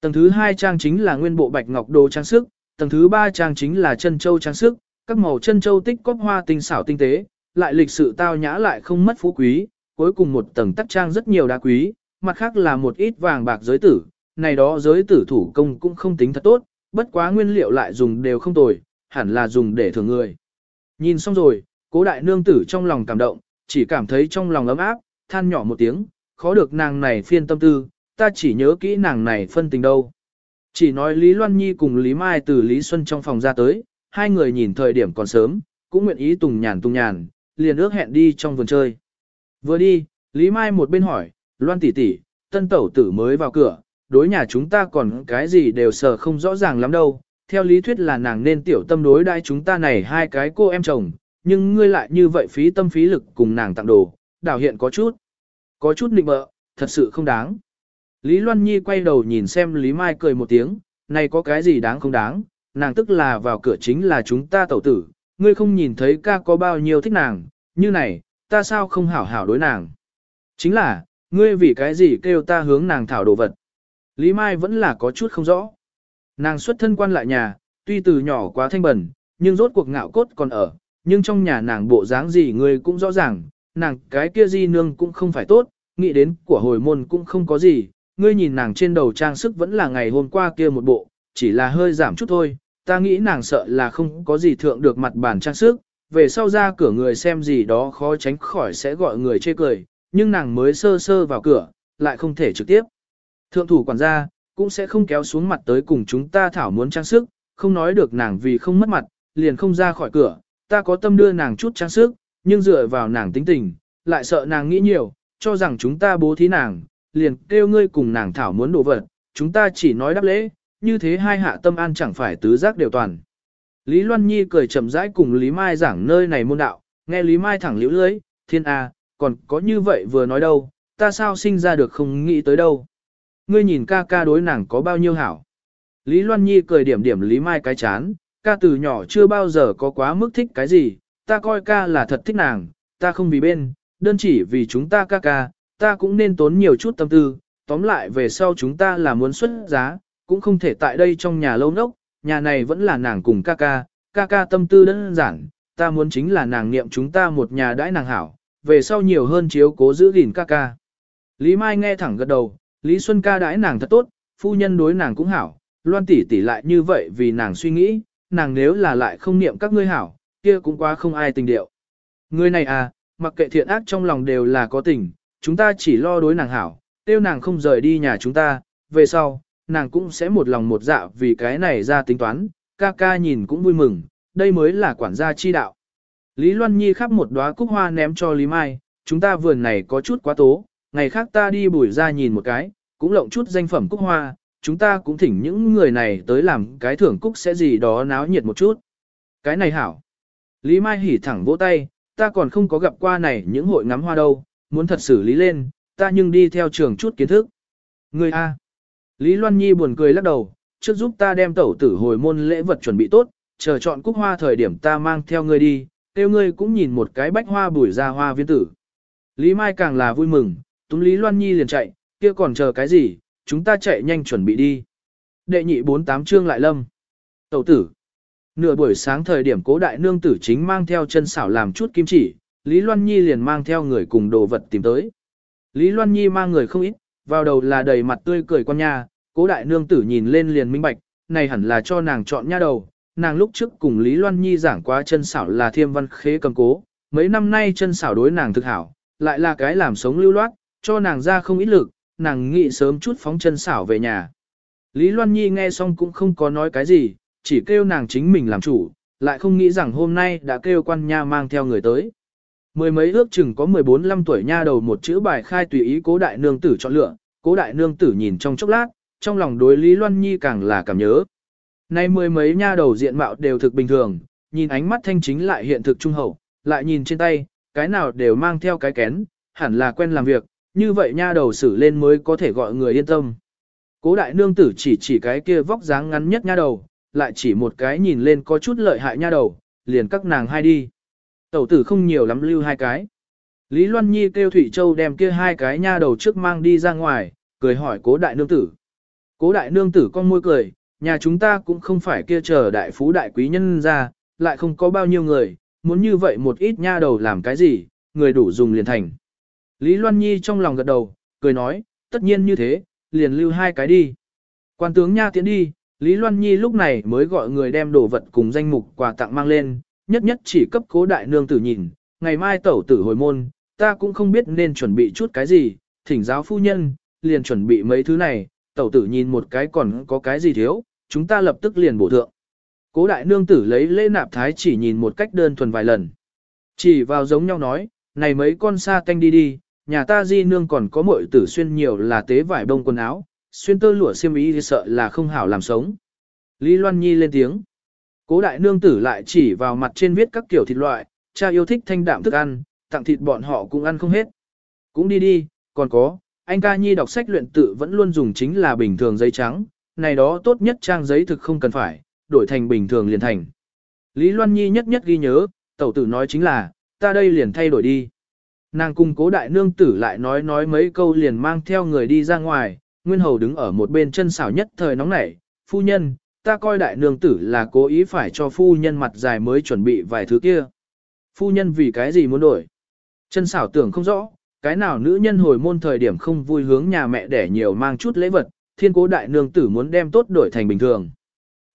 Tầng thứ hai trang chính là nguyên bộ bạch ngọc đồ trang sức, tầng thứ ba trang chính là chân châu trang sức, các màu chân châu tích cóp hoa tinh xảo tinh tế, lại lịch sự tao nhã lại không mất phú quý, cuối cùng một tầng tắc trang rất nhiều đá quý, mặt khác là một ít vàng bạc giới tử, này đó giới tử thủ công cũng không tính thật tốt, bất quá nguyên liệu lại dùng đều không tồi, hẳn là dùng để thưởng người. Nhìn xong rồi, cố đại nương tử trong lòng cảm động, chỉ cảm thấy trong lòng ấm áp, than nhỏ một tiếng, khó được nàng này phiên tâm tư, ta chỉ nhớ kỹ nàng này phân tình đâu. Chỉ nói Lý Loan Nhi cùng Lý Mai từ Lý Xuân trong phòng ra tới, hai người nhìn thời điểm còn sớm, cũng nguyện ý tùng nhàn tùng nhàn, liền ước hẹn đi trong vườn chơi. Vừa đi, Lý Mai một bên hỏi, Loan tỷ tỷ, tân tẩu tử mới vào cửa, đối nhà chúng ta còn cái gì đều sợ không rõ ràng lắm đâu. Theo lý thuyết là nàng nên tiểu tâm đối đai chúng ta này hai cái cô em chồng, nhưng ngươi lại như vậy phí tâm phí lực cùng nàng tặng đồ, đảo hiện có chút. Có chút nịnh bợ, thật sự không đáng. Lý Loan Nhi quay đầu nhìn xem Lý Mai cười một tiếng, này có cái gì đáng không đáng, nàng tức là vào cửa chính là chúng ta tẩu tử, ngươi không nhìn thấy ca có bao nhiêu thích nàng, như này, ta sao không hảo hảo đối nàng. Chính là, ngươi vì cái gì kêu ta hướng nàng thảo đồ vật. Lý Mai vẫn là có chút không rõ. Nàng xuất thân quan lại nhà, tuy từ nhỏ quá thanh bẩn, nhưng rốt cuộc ngạo cốt còn ở, nhưng trong nhà nàng bộ dáng gì ngươi cũng rõ ràng, nàng cái kia di nương cũng không phải tốt, nghĩ đến của hồi môn cũng không có gì, ngươi nhìn nàng trên đầu trang sức vẫn là ngày hôm qua kia một bộ, chỉ là hơi giảm chút thôi, ta nghĩ nàng sợ là không có gì thượng được mặt bản trang sức, về sau ra cửa người xem gì đó khó tránh khỏi sẽ gọi người chê cười, nhưng nàng mới sơ sơ vào cửa, lại không thể trực tiếp. Thượng thủ quản gia, cũng sẽ không kéo xuống mặt tới cùng chúng ta thảo muốn trang sức, không nói được nàng vì không mất mặt, liền không ra khỏi cửa, ta có tâm đưa nàng chút trang sức, nhưng dựa vào nàng tính tình, lại sợ nàng nghĩ nhiều, cho rằng chúng ta bố thí nàng, liền kêu ngươi cùng nàng thảo muốn đồ vật, chúng ta chỉ nói đáp lễ, như thế hai hạ tâm an chẳng phải tứ giác đều toàn. Lý Loan Nhi cười chậm rãi cùng Lý Mai giảng nơi này môn đạo, nghe Lý Mai thẳng liễu lưới, thiên a, còn có như vậy vừa nói đâu, ta sao sinh ra được không nghĩ tới đâu. Ngươi nhìn ca ca đối nàng có bao nhiêu hảo. Lý Loan Nhi cười điểm điểm Lý Mai cái chán, ca từ nhỏ chưa bao giờ có quá mức thích cái gì, ta coi ca là thật thích nàng, ta không vì bên, đơn chỉ vì chúng ta ca ca, ta cũng nên tốn nhiều chút tâm tư, tóm lại về sau chúng ta là muốn xuất giá, cũng không thể tại đây trong nhà lâu nốc, nhà này vẫn là nàng cùng ca ca, ca ca tâm tư đơn giản, ta muốn chính là nàng niệm chúng ta một nhà đãi nàng hảo, về sau nhiều hơn chiếu cố giữ gìn ca ca. Lý Mai nghe thẳng gật đầu, Lý Xuân ca đãi nàng thật tốt, phu nhân đối nàng cũng hảo, loan tỷ tỷ lại như vậy vì nàng suy nghĩ, nàng nếu là lại không niệm các ngươi hảo, kia cũng quá không ai tình điệu. Người này à, mặc kệ thiện ác trong lòng đều là có tình, chúng ta chỉ lo đối nàng hảo, tiêu nàng không rời đi nhà chúng ta, về sau, nàng cũng sẽ một lòng một dạ vì cái này ra tính toán, ca ca nhìn cũng vui mừng, đây mới là quản gia chi đạo. Lý Loan Nhi khắp một đóa cúc hoa ném cho Lý Mai, chúng ta vườn này có chút quá tố, ngày khác ta đi bùi ra nhìn một cái, cũng lộng chút danh phẩm cúc hoa, chúng ta cũng thỉnh những người này tới làm cái thưởng cúc sẽ gì đó náo nhiệt một chút. Cái này hảo. Lý Mai hỉ thẳng vỗ tay, ta còn không có gặp qua này những hội ngắm hoa đâu, muốn thật xử lý lên, ta nhưng đi theo trường chút kiến thức. Người A. Lý Loan Nhi buồn cười lắc đầu, trước giúp ta đem tẩu tử hồi môn lễ vật chuẩn bị tốt, chờ chọn cúc hoa thời điểm ta mang theo ngươi đi, tiêu ngươi cũng nhìn một cái bách hoa bùi ra hoa viên tử. Lý Mai càng là vui mừng, túm Lý Loan Nhi liền chạy, kia còn chờ cái gì, chúng ta chạy nhanh chuẩn bị đi. Đệ nhị bốn tám chương lại lâm. Tẩu tử. Nửa buổi sáng thời điểm cố đại nương tử chính mang theo chân xảo làm chút kim chỉ, Lý Loan Nhi liền mang theo người cùng đồ vật tìm tới. Lý Loan Nhi mang người không ít, vào đầu là đầy mặt tươi cười con nha, cố đại nương tử nhìn lên liền minh bạch, này hẳn là cho nàng chọn nha đầu. Nàng lúc trước cùng Lý Loan Nhi giảng qua chân xảo là thiêm văn khế cầm cố, mấy năm nay chân xảo đối nàng thực hảo, lại là cái làm sống lưu loát, cho nàng ra không ít lực, nàng nghĩ sớm chút phóng chân xảo về nhà. Lý Loan Nhi nghe xong cũng không có nói cái gì, chỉ kêu nàng chính mình làm chủ, lại không nghĩ rằng hôm nay đã kêu quan nha mang theo người tới. Mười mấy ước chừng có 14-15 tuổi nha đầu một chữ bài khai tùy ý cố đại nương tử chọn lựa, cố đại nương tử nhìn trong chốc lát, trong lòng đối Lý Loan Nhi càng là cảm nhớ. Nay mười mấy nha đầu diện mạo đều thực bình thường, nhìn ánh mắt thanh chính lại hiện thực trung hậu, lại nhìn trên tay, cái nào đều mang theo cái kén, hẳn là quen làm việc, như vậy nha đầu xử lên mới có thể gọi người yên tâm. Cố đại nương tử chỉ chỉ cái kia vóc dáng ngắn nhất nha đầu, lại chỉ một cái nhìn lên có chút lợi hại nha đầu, liền các nàng hai đi. Tẩu tử không nhiều lắm lưu hai cái. Lý Loan Nhi kêu Thủy Châu đem kia hai cái nha đầu trước mang đi ra ngoài, cười hỏi cố đại nương tử. Cố đại nương tử con môi cười, nhà chúng ta cũng không phải kia chờ đại phú đại quý nhân ra, lại không có bao nhiêu người, muốn như vậy một ít nha đầu làm cái gì, người đủ dùng liền thành. Lý Loan Nhi trong lòng gật đầu, cười nói, tất nhiên như thế, liền lưu hai cái đi. Quan tướng nha tiến đi, Lý Loan Nhi lúc này mới gọi người đem đồ vật cùng danh mục quà tặng mang lên, nhất nhất chỉ cấp cố đại nương tử nhìn, ngày mai tẩu tử hồi môn, ta cũng không biết nên chuẩn bị chút cái gì, thỉnh giáo phu nhân, liền chuẩn bị mấy thứ này, tẩu tử nhìn một cái còn có cái gì thiếu, chúng ta lập tức liền bổ thượng. Cố đại nương tử lấy lễ nạp thái chỉ nhìn một cách đơn thuần vài lần. Chỉ vào giống nhau nói, này mấy con sa tanh đi đi, nhà ta di nương còn có muội tử xuyên nhiều là tế vải bông quần áo, xuyên tơ lụa xiêm y thì sợ là không hảo làm sống. Lý Loan Nhi lên tiếng. Cố đại nương tử lại chỉ vào mặt trên viết các kiểu thịt loại, cha yêu thích thanh đạm thức ăn, tặng thịt bọn họ cũng ăn không hết. Cũng đi đi, còn có, anh ca nhi đọc sách luyện tự vẫn luôn dùng chính là bình thường giấy trắng, này đó tốt nhất trang giấy thực không cần phải, đổi thành bình thường liền thành. Lý Loan Nhi nhất nhất ghi nhớ, tẩu tử nói chính là, ta đây liền thay đổi đi. Nàng cùng cố đại nương tử lại nói nói mấy câu liền mang theo người đi ra ngoài, Nguyên Hầu đứng ở một bên chân xảo nhất thời nóng nảy, phu nhân, ta coi đại nương tử là cố ý phải cho phu nhân mặt dài mới chuẩn bị vài thứ kia. Phu nhân vì cái gì muốn đổi? Chân xảo tưởng không rõ, cái nào nữ nhân hồi môn thời điểm không vui hướng nhà mẹ để nhiều mang chút lễ vật, thiên cố đại nương tử muốn đem tốt đổi thành bình thường.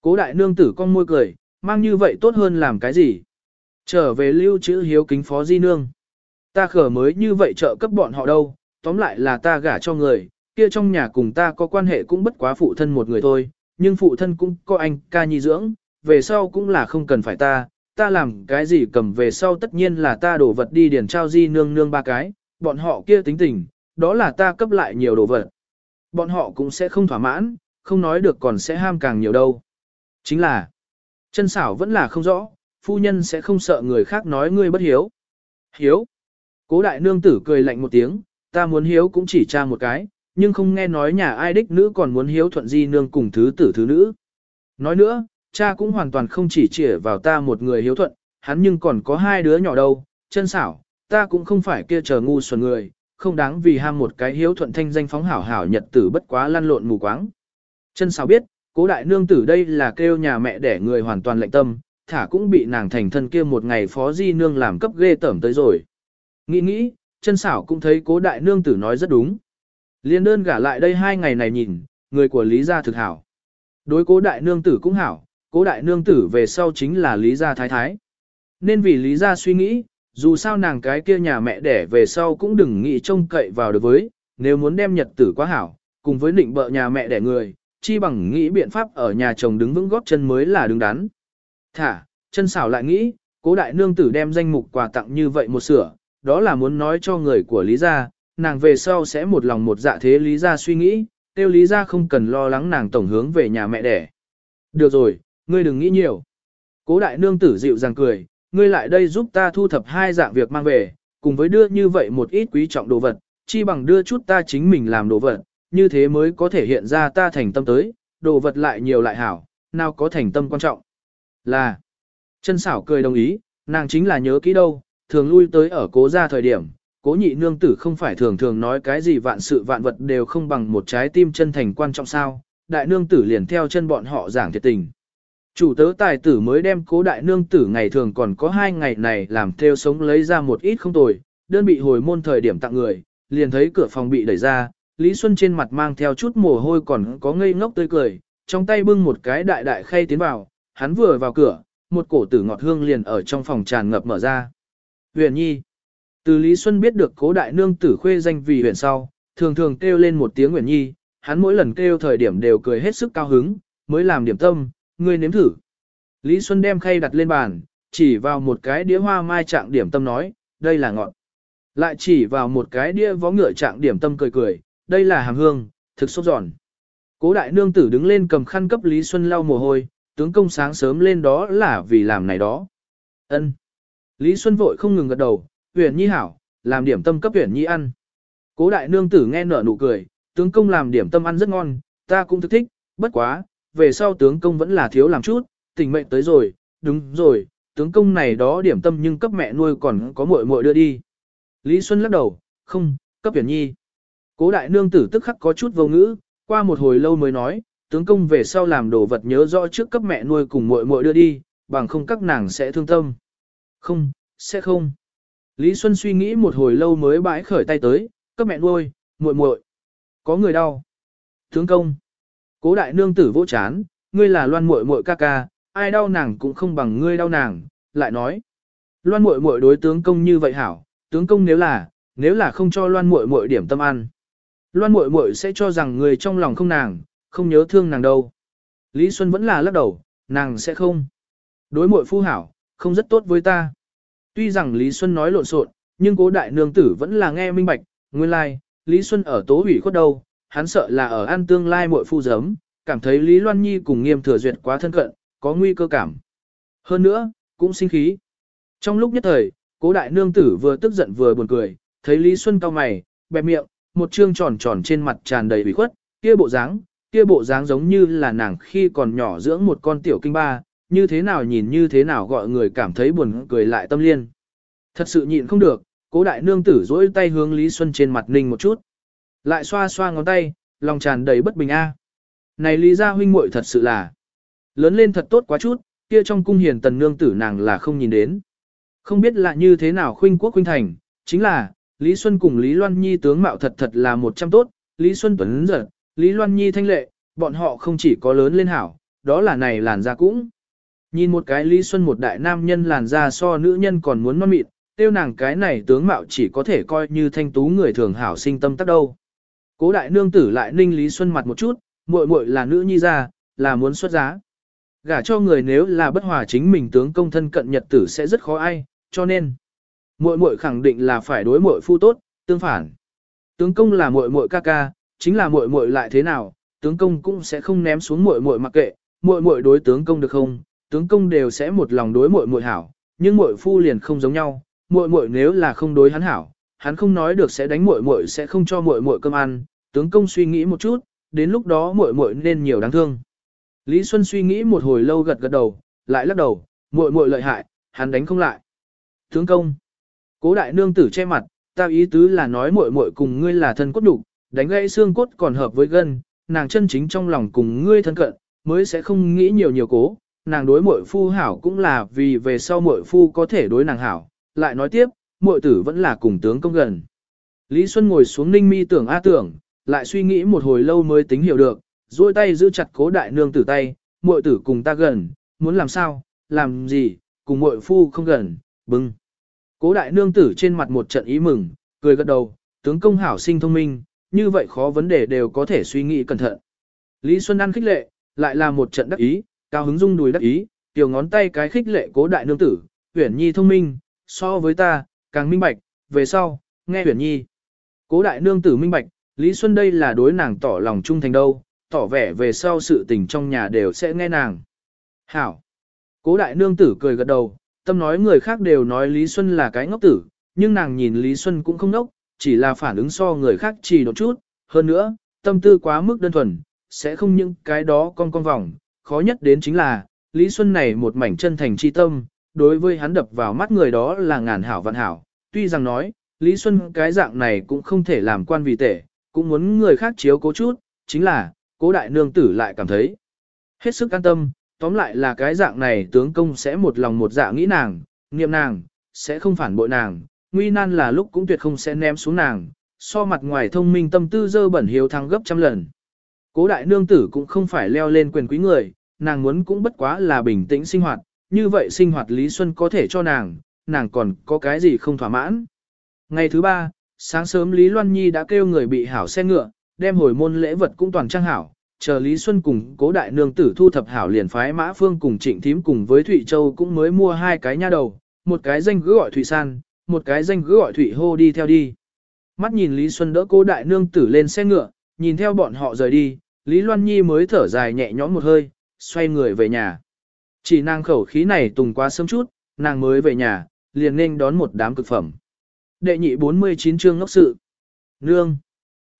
Cố đại nương tử con môi cười, mang như vậy tốt hơn làm cái gì? Trở về lưu chữ hiếu kính phó di nương. Ta khở mới như vậy trợ cấp bọn họ đâu, tóm lại là ta gả cho người, kia trong nhà cùng ta có quan hệ cũng bất quá phụ thân một người thôi, nhưng phụ thân cũng có anh ca nhi dưỡng, về sau cũng là không cần phải ta, ta làm cái gì cầm về sau tất nhiên là ta đổ vật đi điển trao di nương nương ba cái, bọn họ kia tính tình, đó là ta cấp lại nhiều đồ vật. Bọn họ cũng sẽ không thỏa mãn, không nói được còn sẽ ham càng nhiều đâu. Chính là, chân xảo vẫn là không rõ, phu nhân sẽ không sợ người khác nói ngươi bất hiếu. Hiếu. Cố đại nương tử cười lạnh một tiếng, ta muốn hiếu cũng chỉ cha một cái, nhưng không nghe nói nhà ai đích nữ còn muốn hiếu thuận di nương cùng thứ tử thứ nữ. Nói nữa, cha cũng hoàn toàn không chỉ chỉ vào ta một người hiếu thuận, hắn nhưng còn có hai đứa nhỏ đâu, chân xảo, ta cũng không phải kia chờ ngu xuẩn người, không đáng vì ham một cái hiếu thuận thanh danh phóng hảo hảo nhật tử bất quá lăn lộn mù quáng. Chân xảo biết, cố đại nương tử đây là kêu nhà mẹ để người hoàn toàn lệnh tâm, thả cũng bị nàng thành thân kia một ngày phó di nương làm cấp ghê tởm tới rồi. Nghĩ nghĩ, chân xảo cũng thấy cố đại nương tử nói rất đúng. Liên đơn gả lại đây hai ngày này nhìn, người của Lý gia thực hảo. Đối cố đại nương tử cũng hảo, cố đại nương tử về sau chính là Lý gia thái thái. Nên vì Lý gia suy nghĩ, dù sao nàng cái kia nhà mẹ đẻ về sau cũng đừng nghĩ trông cậy vào được với, nếu muốn đem nhật tử quá hảo, cùng với định bợ nhà mẹ đẻ người, chi bằng nghĩ biện pháp ở nhà chồng đứng vững góp chân mới là đứng đắn. Thả, chân xảo lại nghĩ, cố đại nương tử đem danh mục quà tặng như vậy một sửa, đó là muốn nói cho người của Lý gia, nàng về sau sẽ một lòng một dạ thế Lý gia suy nghĩ, tiêu Lý gia không cần lo lắng nàng tổng hướng về nhà mẹ đẻ. Được rồi, ngươi đừng nghĩ nhiều. Cố đại nương tử dịu dàng cười, ngươi lại đây giúp ta thu thập hai dạng việc mang về, cùng với đưa như vậy một ít quý trọng đồ vật, chi bằng đưa chút ta chính mình làm đồ vật, như thế mới có thể hiện ra ta thành tâm tới, đồ vật lại nhiều lại hảo, nào có thành tâm quan trọng. Là, chân xảo cười đồng ý, nàng chính là nhớ kỹ đâu, thường lui tới ở cố gia thời điểm, cố nhị nương tử không phải thường thường nói cái gì vạn sự vạn vật đều không bằng một trái tim chân thành quan trọng sao, đại nương tử liền theo chân bọn họ giảng thiệt tình. Chủ tớ tài tử mới đem cố đại nương tử ngày thường còn có hai ngày này làm theo sống lấy ra một ít không tồi, đơn bị hồi môn thời điểm tặng người, liền thấy cửa phòng bị đẩy ra, Lý Xuân trên mặt mang theo chút mồ hôi còn có ngây ngốc tươi cười, trong tay bưng một cái đại đại khay tiến vào, hắn vừa vào cửa, một cổ tử ngọt hương liền ở trong phòng tràn ngập mở ra. Huyền Nhi từ Lý Xuân biết được cố đại nương tử khuê danh vì huyện sau, thường thường kêu lên một tiếng Nguyễn Nhi, hắn mỗi lần kêu thời điểm đều cười hết sức cao hứng, mới làm điểm tâm, ngươi nếm thử. Lý Xuân đem khay đặt lên bàn, chỉ vào một cái đĩa hoa mai trạng điểm tâm nói, đây là ngọn. Lại chỉ vào một cái đĩa vó ngựa trạng điểm tâm cười cười, đây là hàm hương, thực sốt giòn. Cố đại nương tử đứng lên cầm khăn cấp Lý Xuân lau mồ hôi, tướng công sáng sớm lên đó là vì làm này đó. Ân. Lý Xuân vội không ngừng gật đầu, huyền nhi hảo, làm điểm tâm cấp huyền nhi ăn. Cố đại nương tử nghe nở nụ cười, tướng công làm điểm tâm ăn rất ngon, ta cũng thức thích, bất quá, về sau tướng công vẫn là thiếu làm chút, tình mệnh tới rồi, đúng rồi, tướng công này đó điểm tâm nhưng cấp mẹ nuôi còn có muội muội đưa đi. Lý Xuân lắc đầu, không, cấp huyền nhi. Cố đại nương tử tức khắc có chút vô ngữ, qua một hồi lâu mới nói, tướng công về sau làm đồ vật nhớ rõ trước cấp mẹ nuôi cùng muội muội đưa đi, bằng không các nàng sẽ thương tâm. Không, sẽ không. Lý Xuân suy nghĩ một hồi lâu mới bãi khởi tay tới, cấp mẹ nuôi, muội muội. Có người đau. Tướng công. Cố đại nương tử vỗ chán, ngươi là loan muội muội ca ca, ai đau nàng cũng không bằng ngươi đau nàng, lại nói. Loan muội muội đối tướng công như vậy hảo, tướng công nếu là, nếu là không cho loan muội muội điểm tâm ăn. Loan muội muội sẽ cho rằng người trong lòng không nàng, không nhớ thương nàng đâu. Lý Xuân vẫn là lắc đầu, nàng sẽ không. Đối muội phu hảo, không rất tốt với ta. Tuy rằng Lý Xuân nói lộn xộn, nhưng cố đại nương tử vẫn là nghe minh bạch, nguyên lai, like, Lý Xuân ở tố hủy khuất đâu, hắn sợ là ở an tương lai muội phu giấm, cảm thấy Lý Loan Nhi cùng nghiêm thừa duyệt quá thân cận, có nguy cơ cảm. Hơn nữa, cũng sinh khí. Trong lúc nhất thời, cố đại nương tử vừa tức giận vừa buồn cười, thấy Lý Xuân cao mày, bẹp miệng, một trương tròn tròn trên mặt tràn đầy ủy khuất, kia bộ dáng, kia bộ dáng giống như là nàng khi còn nhỏ dưỡng một con tiểu kinh ba, như thế nào nhìn như thế nào gọi người cảm thấy buồn cười lại tâm liên. Thật sự nhịn không được, cố đại nương tử dỗi tay hướng Lý Xuân trên mặt ninh một chút. Lại xoa xoa ngón tay, lòng tràn đầy bất bình a. Này Lý gia huynh muội thật sự là lớn lên thật tốt quá chút, kia trong cung hiền tần nương tử nàng là không nhìn đến. Không biết là như thế nào khuynh quốc khuynh thành, chính là, Lý Xuân cùng Lý Loan Nhi tướng mạo thật thật là một trăm tốt, Lý Xuân Tuấn giật, Lý Loan Nhi thanh lệ, bọn họ không chỉ có lớn lên hảo, đó là này làn da cũng. Nhìn một cái Lý Xuân một đại nam nhân làn da so nữ nhân còn muốn non mịn, tiêu nàng cái này tướng mạo chỉ có thể coi như thanh tú người thường hảo sinh tâm tắc đâu. Cố đại nương tử lại ninh Lý Xuân mặt một chút, muội muội là nữ nhi ra, là muốn xuất giá. Gả cho người nếu là bất hòa chính mình tướng công thân cận nhật tử sẽ rất khó ai, cho nên muội muội khẳng định là phải đối muội phu tốt, tương phản. Tướng công là muội muội ca ca, chính là muội muội lại thế nào, tướng công cũng sẽ không ném xuống muội muội mặc kệ, muội muội đối tướng công được không, tướng công đều sẽ một lòng đối muội muội hảo, nhưng muội phu liền không giống nhau, muội muội nếu là không đối hắn hảo, hắn không nói được sẽ đánh muội muội sẽ không cho muội muội cơm ăn, tướng công suy nghĩ một chút, đến lúc đó muội muội nên nhiều đáng thương. Lý Xuân suy nghĩ một hồi lâu gật gật đầu, lại lắc đầu, muội muội lợi hại, hắn đánh không lại. Tướng công, cố đại nương tử che mặt, ta ý tứ là nói muội muội cùng ngươi là thân cốt đủ, đánh gãy xương cốt còn hợp với gân, nàng chân chính trong lòng cùng ngươi thân cận, mới sẽ không nghĩ nhiều nhiều cố, nàng đối muội phu hảo cũng là vì về sau muội phu có thể đối nàng hảo, lại nói tiếp, muội tử vẫn là cùng tướng công gần. Lý Xuân ngồi xuống ninh mi tưởng a tưởng, lại suy nghĩ một hồi lâu mới tính hiểu được, duỗi tay giữ chặt cố đại nương tử tay, muội tử cùng ta gần, muốn làm sao, làm gì, cùng muội phu không gần, bưng. Cố đại nương tử trên mặt một trận ý mừng, cười gật đầu, tướng công hảo sinh thông minh, như vậy khó vấn đề đều có thể suy nghĩ cẩn thận. Lý Xuân ăn khích lệ, lại là một trận đắc ý, cao hứng rung đùi đắc ý, tiểu ngón tay cái khích lệ cố đại nương tử, huyển nhi thông minh, so với ta, càng minh bạch, về sau, nghe huyển nhi. Cố đại nương tử minh bạch, Lý Xuân đây là đối nàng tỏ lòng trung thành đâu, tỏ vẻ về sau sự tình trong nhà đều sẽ nghe nàng. Hảo. Cố đại nương tử cười gật đầu, tâm nói người khác đều nói Lý Xuân là cái ngốc tử, nhưng nàng nhìn Lý Xuân cũng không ngốc, chỉ là phản ứng so người khác chỉ một chút, hơn nữa, tâm tư quá mức đơn thuần, sẽ không những cái đó con con vòng, khó nhất đến chính là, Lý Xuân này một mảnh chân thành chi tâm, đối với hắn đập vào mắt người đó là ngàn hảo vạn hảo, tuy rằng nói, Lý Xuân cái dạng này cũng không thể làm quan vì tệ, cũng muốn người khác chiếu cố chút, chính là, cố đại nương tử lại cảm thấy hết sức an tâm, tóm lại là cái dạng này tướng công sẽ một lòng một dạ nghĩ nàng, niệm nàng, sẽ không phản bội nàng, nguy nan là lúc cũng tuyệt không sẽ ném xuống nàng, so mặt ngoài thông minh tâm tư dơ bẩn hiếu thăng gấp trăm lần. Cố đại nương tử cũng không phải leo lên quyền quý người, nàng muốn cũng bất quá là bình tĩnh sinh hoạt, như vậy sinh hoạt Lý Xuân có thể cho nàng, nàng còn có cái gì không thỏa mãn. Ngày thứ ba, sáng sớm Lý Loan Nhi đã kêu người bị hảo xe ngựa, đem hồi môn lễ vật cũng toàn trang hảo, chờ Lý Xuân cùng cố đại nương tử thu thập hảo liền phái mã phương cùng trịnh thím cùng với Thụy Châu cũng mới mua hai cái nha đầu, một cái danh cứ gọi Thụy San, một cái danh cứ gọi Thụy Hô đi theo đi. Mắt nhìn Lý Xuân đỡ cố đại nương tử lên xe ngựa, nhìn theo bọn họ rời đi, Lý Loan Nhi mới thở dài nhẹ nhõm một hơi, xoay người về nhà. Chỉ nàng khẩu khí này tùng quá sớm chút, nàng mới về nhà, liền nên đón một đám cực phẩm. Đệ nhị 49 chương ngốc sự. Nương.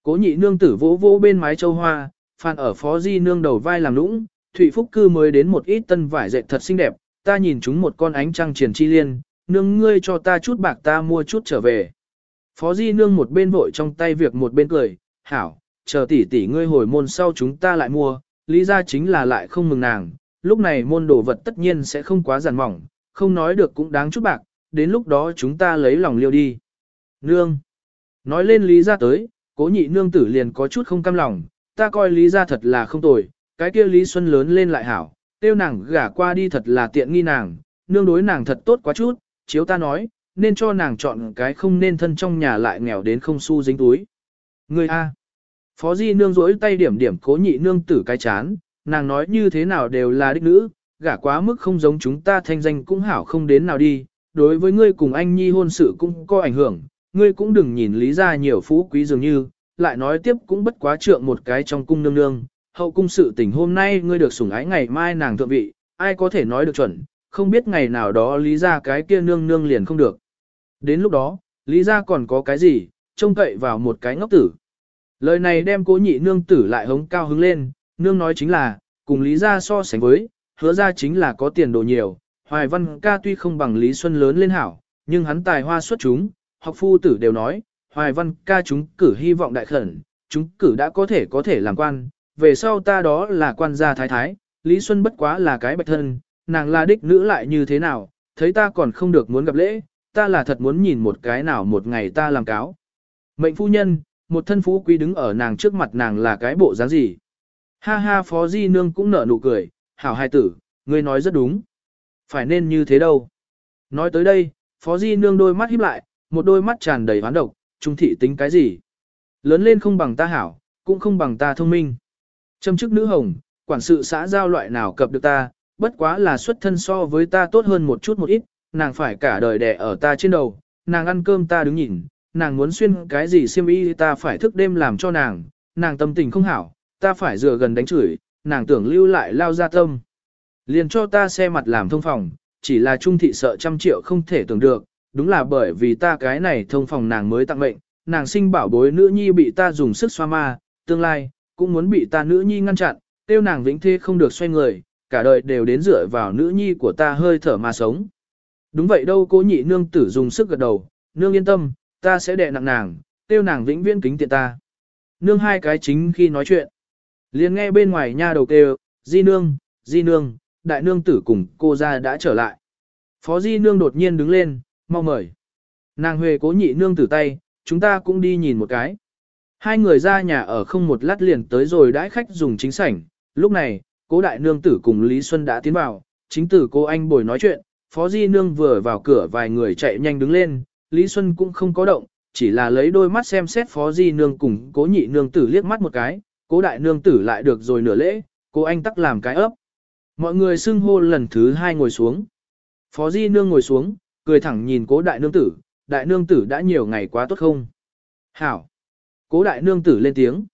Cố nhị nương tử vỗ vỗ bên mái châu hoa, phan ở phó di nương đầu vai làm lũng, Thụy Phúc cư mới đến một ít tân vải dệt thật xinh đẹp, ta nhìn chúng một con ánh trăng triển chi liên, nương ngươi cho ta chút bạc ta mua chút trở về. Phó di nương một bên vội trong tay việc một bên cười, hảo, chờ tỷ tỷ ngươi hồi môn sau chúng ta lại mua, lý ra chính là lại không mừng nàng, lúc này môn đồ vật tất nhiên sẽ không quá giản mỏng, không nói được cũng đáng chút bạc, đến lúc đó chúng ta lấy lòng liêu đi. Nương. Nói lên lý ra tới, cố nhị nương tử liền có chút không cam lòng, ta coi lý ra thật là không tồi, cái kia lý xuân lớn lên lại hảo, tiêu nàng gả qua đi thật là tiện nghi nàng, nương đối nàng thật tốt quá chút, chiếu ta nói, nên cho nàng chọn cái không nên thân trong nhà lại nghèo đến không xu dính túi. Người A. Phó Di nương rỗi tay điểm điểm cố nhị nương tử cái chán, nàng nói như thế nào đều là đích nữ, gả quá mức không giống chúng ta thanh danh cũng hảo không đến nào đi, đối với ngươi cùng anh nhi hôn sự cũng có ảnh hưởng, ngươi cũng đừng nhìn lý ra nhiều phú quý dường như, lại nói tiếp cũng bất quá trượng một cái trong cung nương nương, hậu cung sự tình hôm nay ngươi được sủng ái ngày mai nàng thượng vị, ai có thể nói được chuẩn, không biết ngày nào đó lý ra cái kia nương nương liền không được. Đến lúc đó, lý ra còn có cái gì, trông cậy vào một cái ngốc tử. Lời này đem cố nhị nương tử lại hống cao hứng lên, nương nói chính là, cùng lý ra so sánh với, hứa ra chính là có tiền đồ nhiều, hoài văn ca tuy không bằng lý xuân lớn lên hảo, nhưng hắn tài hoa xuất chúng, học phu tử đều nói, hoài văn ca chúng cử hy vọng đại khẩn, chúng cử đã có thể có thể làm quan, về sau ta đó là quan gia thái thái, lý xuân bất quá là cái bạch thân, nàng là đích nữ lại như thế nào, thấy ta còn không được muốn gặp lễ, ta là thật muốn nhìn một cái nào một ngày ta làm cáo. Mệnh phu nhân, một thân phú quý đứng ở nàng trước mặt nàng là cái bộ dáng gì. Ha ha phó di nương cũng nở nụ cười, hảo hai tử, ngươi nói rất đúng. Phải nên như thế đâu. Nói tới đây, phó di nương đôi mắt híp lại, một đôi mắt tràn đầy hoán độc, trung thị tính cái gì. Lớn lên không bằng ta hảo, cũng không bằng ta thông minh. Châm chức nữ hồng, quản sự xã giao loại nào cập được ta, bất quá là xuất thân so với ta tốt hơn một chút một ít, nàng phải cả đời đẻ ở ta trên đầu, nàng ăn cơm ta đứng nhìn, nàng muốn xuyên cái gì xiêm y ta phải thức đêm làm cho nàng, nàng tâm tình không hảo, ta phải dựa gần đánh chửi, nàng tưởng lưu lại lao ra tâm. Liền cho ta xe mặt làm thông phòng, chỉ là trung thị sợ trăm triệu không thể tưởng được, đúng là bởi vì ta cái này thông phòng nàng mới tặng mệnh, nàng sinh bảo bối nữ nhi bị ta dùng sức xoa ma, tương lai, cũng muốn bị ta nữ nhi ngăn chặn, tiêu nàng vĩnh thế không được xoay người, cả đời đều đến dựa vào nữ nhi của ta hơi thở mà sống. Đúng vậy đâu cố nhị nương tử dùng sức gật đầu, nương yên tâm, ta sẽ đè nặng nàng, tiêu nàng vĩnh viễn kính tiện ta. Nương hai cái chính khi nói chuyện. liền nghe bên ngoài nha đầu kêu, di nương, di nương, đại nương tử cùng cô ra đã trở lại. Phó di nương đột nhiên đứng lên, mau mời. Nàng huề cố nhị nương tử tay, chúng ta cũng đi nhìn một cái. Hai người ra nhà ở không một lát liền tới rồi đãi khách dùng chính sảnh. Lúc này, cố đại nương tử cùng Lý Xuân đã tiến vào, chính tử cô anh bồi nói chuyện, phó di nương vừa vào cửa vài người chạy nhanh đứng lên, Lý Xuân cũng không có động, chỉ là lấy đôi mắt xem xét phó di nương cùng cố nhị nương tử liếc mắt một cái, cố đại nương tử lại được rồi nửa lễ, cố anh tắc làm cái ấp. Mọi người xưng hô lần thứ hai ngồi xuống. Phó di nương ngồi xuống, cười thẳng nhìn cố đại nương tử, đại nương tử đã nhiều ngày quá tốt không? Hảo! Cố đại nương tử lên tiếng.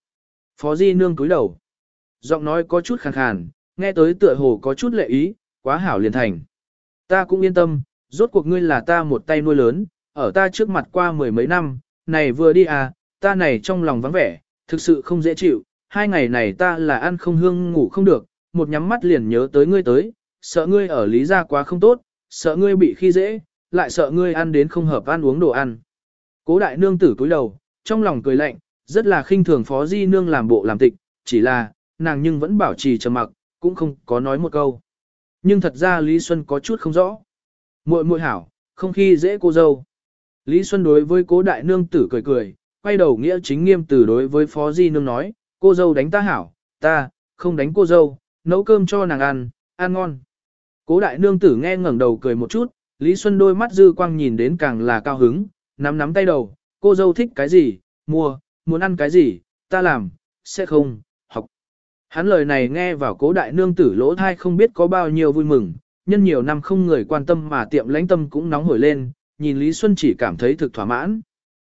Phó di nương cúi đầu. Giọng nói có chút khàn khàn, nghe tới tựa hồ có chút lệ ý, quá hảo liền thành. Ta cũng yên tâm, rốt cuộc ngươi là ta một tay nuôi lớn, ở ta trước mặt qua mười mấy năm, này vừa đi à, ta này trong lòng vắng vẻ, thực sự không dễ chịu, hai ngày này ta là ăn không hương ngủ không được, một nhắm mắt liền nhớ tới ngươi tới, sợ ngươi ở lý gia quá không tốt, sợ ngươi bị khi dễ, lại sợ ngươi ăn đến không hợp ăn uống đồ ăn. Cố đại nương tử cúi đầu, trong lòng cười lạnh, rất là khinh thường phó di nương làm bộ làm tịch, chỉ là, nàng nhưng vẫn bảo trì trầm mặc, cũng không có nói một câu. Nhưng thật ra Lý Xuân có chút không rõ. muội muội hảo, không khi dễ cô dâu. Lý Xuân đối với cố đại nương tử cười cười, quay đầu nghĩa chính nghiêm tử đối với phó di nương nói, cô dâu đánh ta hảo, ta, không đánh cô dâu, nấu cơm cho nàng ăn, ăn ngon. Cố đại nương tử nghe ngẩng đầu cười một chút, Lý Xuân đôi mắt dư quang nhìn đến càng là cao hứng, nắm nắm tay đầu, cô dâu thích cái gì, mua, muốn ăn cái gì, ta làm, sẽ không, học. Hắn lời này nghe vào cố đại nương tử lỗ thai không biết có bao nhiêu vui mừng, nhân nhiều năm không người quan tâm mà tiệm lãnh tâm cũng nóng hổi lên, nhìn Lý Xuân chỉ cảm thấy thực thỏa mãn.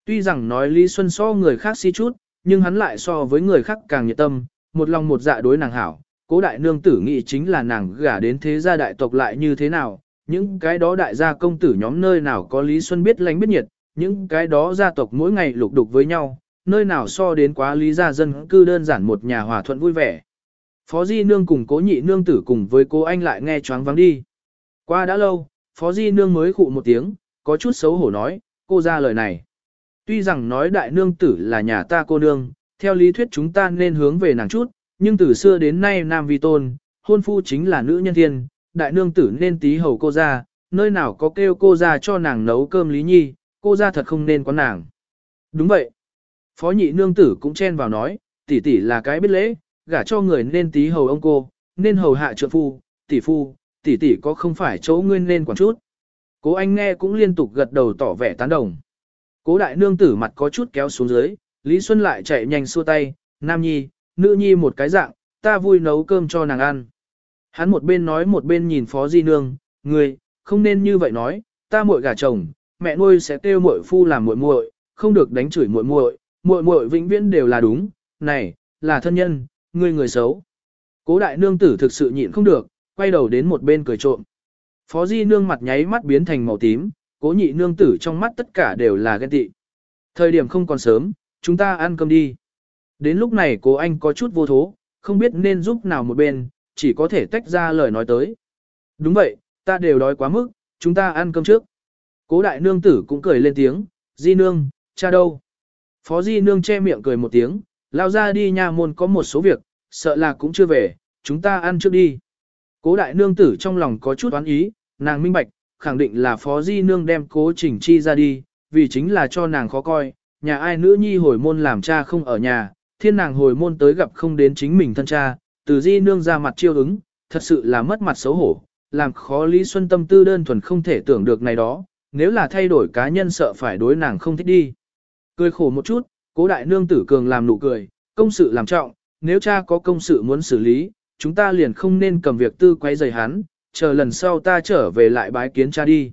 Tuy rằng nói Lý Xuân so người khác si chút, nhưng hắn lại so với người khác càng nhiệt tâm, một lòng một dạ đối nàng hảo. Cố đại nương tử nghĩ chính là nàng gả đến thế gia đại tộc lại như thế nào, những cái đó đại gia công tử nhóm nơi nào có Lý Xuân biết lánh biết nhiệt, những cái đó gia tộc mỗi ngày lục đục với nhau, nơi nào so đến quá lý gia dân cư đơn giản một nhà hòa thuận vui vẻ. Phó Di Nương cùng cố nhị nương tử cùng với cô anh lại nghe choáng vắng đi. Qua đã lâu, Phó Di Nương mới khụ một tiếng, có chút xấu hổ nói, cô ra lời này. Tuy rằng nói đại nương tử là nhà ta cô nương, theo lý thuyết chúng ta nên hướng về nàng chút, nhưng từ xưa đến nay nam vi tôn, hôn phu chính là nữ nhân thiên, đại nương tử nên tí hầu cô ra, nơi nào có kêu cô ra cho nàng nấu cơm lý nhi, cô ra thật không nên có nàng. Đúng vậy. Phó nhị nương tử cũng chen vào nói, tỷ tỷ là cái biết lễ, gả cho người nên tí hầu ông cô, nên hầu hạ trượng phu, tỷ phu, tỷ tỷ có không phải chỗ ngươi nên quản chút. Cố anh nghe cũng liên tục gật đầu tỏ vẻ tán đồng. Cố đại nương tử mặt có chút kéo xuống dưới, Lý Xuân lại chạy nhanh xua tay, nam nhi, nữ nhi một cái dạng, ta vui nấu cơm cho nàng ăn. Hắn một bên nói một bên nhìn phó di nương, người, không nên như vậy nói, ta muội gả chồng, mẹ nuôi sẽ kêu muội phu làm muội muội, không được đánh chửi muội muội, muội muội vĩnh viễn đều là đúng, này, là thân nhân, ngươi người xấu. Cố đại nương tử thực sự nhịn không được, quay đầu đến một bên cười trộm. Phó di nương mặt nháy mắt biến thành màu tím, cố nhị nương tử trong mắt tất cả đều là ghen tị. Thời điểm không còn sớm, chúng ta ăn cơm đi. Đến lúc này cố anh có chút vô thố, không biết nên giúp nào một bên, chỉ có thể tách ra lời nói tới. Đúng vậy, ta đều đói quá mức, chúng ta ăn cơm trước. Cố đại nương tử cũng cười lên tiếng, di nương, cha đâu? Phó di nương che miệng cười một tiếng, lao ra đi nha môn có một số việc, sợ là cũng chưa về, chúng ta ăn trước đi. Cố đại nương tử trong lòng có chút oán ý, nàng minh bạch, khẳng định là Phó Di Nương đem cố trình chi ra đi, vì chính là cho nàng khó coi, nhà ai nữ nhi hồi môn làm cha không ở nhà, thiên nàng hồi môn tới gặp không đến chính mình thân cha, từ Di Nương ra mặt chiêu ứng, thật sự là mất mặt xấu hổ, làm khó Lý Xuân tâm tư đơn thuần không thể tưởng được này đó, nếu là thay đổi cá nhân sợ phải đối nàng không thích đi. Cười khổ một chút, cố đại nương tử cường làm nụ cười, công sự làm trọng, nếu cha có công sự muốn xử lý, chúng ta liền không nên cầm việc tư quay dày hắn, chờ lần sau ta trở về lại bái kiến cha đi.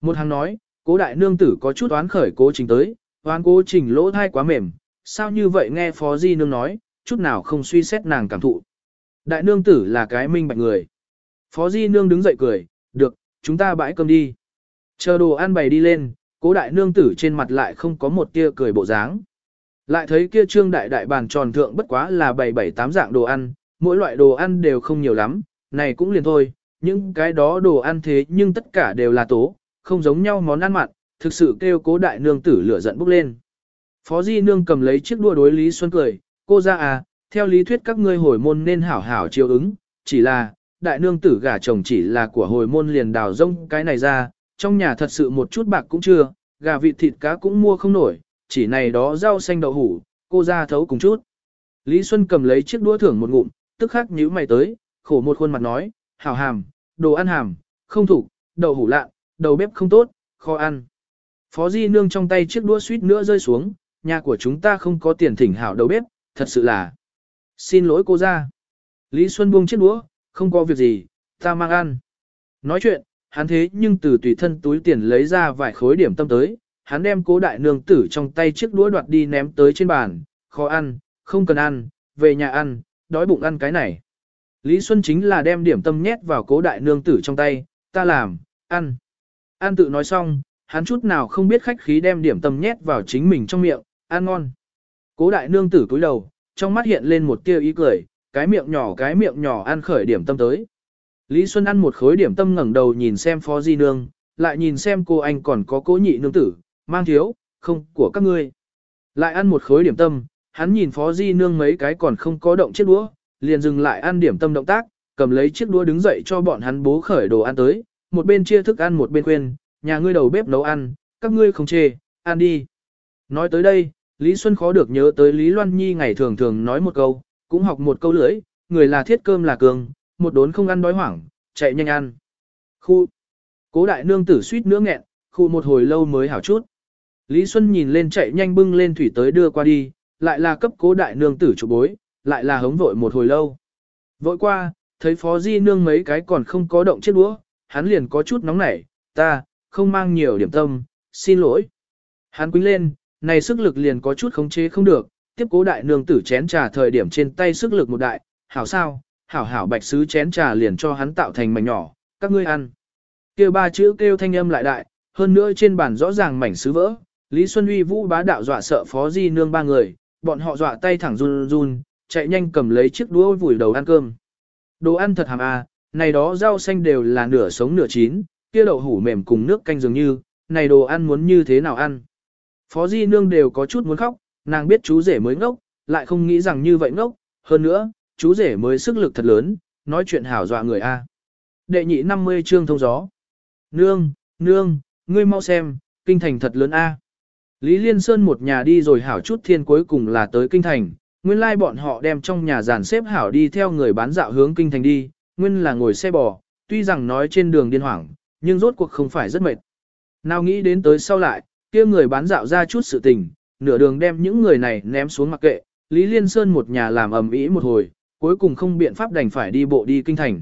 Một hàng nói, cố đại nương tử có chút oán khởi cố trình tới, oán cố trình lỗ thai quá mềm, sao như vậy nghe phó di nương nói, chút nào không suy xét nàng cảm thụ. Đại nương tử là cái minh bạch người. Phó di nương đứng dậy cười, được, chúng ta bãi cơm đi. Chờ đồ ăn bày đi lên, cố đại nương tử trên mặt lại không có một tia cười bộ dáng. Lại thấy kia trương đại đại bàn tròn thượng bất quá là bảy bảy tám dạng đồ ăn, mỗi loại đồ ăn đều không nhiều lắm, này cũng liền thôi, những cái đó đồ ăn thế nhưng tất cả đều là tố, không giống nhau món ăn mặn, thực sự kêu cố đại nương tử lửa giận bốc lên. Phó Di Nương cầm lấy chiếc đua đối Lý Xuân cười, cô ra à, theo lý thuyết các ngươi hồi môn nên hảo hảo chiều ứng, chỉ là, đại nương tử gả chồng chỉ là của hồi môn liền đào rông cái này ra, trong nhà thật sự một chút bạc cũng chưa, gà vịt thịt cá cũng mua không nổi, chỉ này đó rau xanh đậu hủ, cô ra thấu cùng chút. Lý Xuân cầm lấy chiếc đũa thưởng một ngụm, tức khắc nhíu mày tới, khổ một khuôn mặt nói, hảo hàm, đồ ăn hàm, không thủ, đậu hủ lạ, đầu bếp không tốt, khó ăn. Phó Di Nương trong tay chiếc đũa suýt nữa rơi xuống, nhà của chúng ta không có tiền thỉnh hảo đầu bếp, thật sự là. Xin lỗi cô ra. Lý Xuân buông chiếc đũa, không có việc gì, ta mang ăn. Nói chuyện, hắn thế nhưng từ tùy thân túi tiền lấy ra vài khối điểm tâm tới, hắn đem cố đại nương tử trong tay chiếc đũa đoạt đi ném tới trên bàn, khó ăn, không cần ăn, về nhà ăn, đói bụng ăn cái này. Lý Xuân chính là đem điểm tâm nhét vào cố đại nương tử trong tay, ta làm, ăn. An tự nói xong, hắn chút nào không biết khách khí đem điểm tâm nhét vào chính mình trong miệng, ăn ngon. Cố đại nương tử cúi đầu, trong mắt hiện lên một tia ý cười, cái miệng nhỏ cái miệng nhỏ ăn khởi điểm tâm tới. Lý Xuân ăn một khối điểm tâm ngẩng đầu nhìn xem phó di nương, lại nhìn xem cô anh còn có cố nhị nương tử, mang thiếu, không, của các ngươi. Lại ăn một khối điểm tâm, hắn nhìn phó di nương mấy cái còn không có động chiếc đũa, liền dừng lại ăn điểm tâm động tác, cầm lấy chiếc đũa đứng dậy cho bọn hắn bố khởi đồ ăn tới, một bên chia thức ăn một bên khuyên, nhà ngươi đầu bếp nấu ăn, các ngươi không chê, ăn đi. Nói tới đây, Lý Xuân khó được nhớ tới Lý Loan Nhi ngày thường thường nói một câu, cũng học một câu lưỡi, người là thiết cơm là cường, một đốn không ăn đói hoảng, chạy nhanh ăn. Khu. Cố đại nương tử suýt nữa nghẹn, khu một hồi lâu mới hảo chút. Lý Xuân nhìn lên chạy nhanh bưng lên thủy tới đưa qua đi, lại là cấp cố đại nương tử chủ bối, lại là hống vội một hồi lâu. Vội qua, thấy phó di nương mấy cái còn không có động chiếc đũa, hắn liền có chút nóng nảy, ta, không mang nhiều điểm tâm, xin lỗi. Hắn quýnh lên, này sức lực liền có chút khống chế không được, tiếp cố đại nương tử chén trà thời điểm trên tay sức lực một đại, hảo sao, hảo hảo bạch sứ chén trà liền cho hắn tạo thành mảnh nhỏ, các ngươi ăn. Kêu ba chữ kêu thanh âm lại đại, hơn nữa trên bàn rõ ràng mảnh sứ vỡ, Lý Xuân Uy vũ bá đạo dọa sợ phó di nương ba người, bọn họ dọa tay thẳng run run, chạy nhanh cầm lấy chiếc đũa vùi đầu ăn cơm. Đồ ăn thật hàm à, này đó rau xanh đều là nửa sống nửa chín, kia đậu hủ mềm cùng nước canh dường như, này đồ ăn muốn như thế nào ăn. Phó Di Nương đều có chút muốn khóc, nàng biết chú rể mới ngốc, lại không nghĩ rằng như vậy ngốc, hơn nữa, chú rể mới sức lực thật lớn, nói chuyện hảo dọa người a. Đệ nhị 50 chương thông gió. Nương, nương, ngươi mau xem, kinh thành thật lớn a. Lý Liên Sơn một nhà đi rồi hảo chút thiên cuối cùng là tới kinh thành, nguyên lai bọn họ đem trong nhà giàn xếp hảo đi theo người bán dạo hướng kinh thành đi, nguyên là ngồi xe bò, tuy rằng nói trên đường điên hoảng, nhưng rốt cuộc không phải rất mệt. Nào nghĩ đến tới sau lại, kia người bán dạo ra chút sự tình, nửa đường đem những người này ném xuống mặc kệ, Lý Liên Sơn một nhà làm ầm ĩ một hồi, cuối cùng không biện pháp đành phải đi bộ đi kinh thành.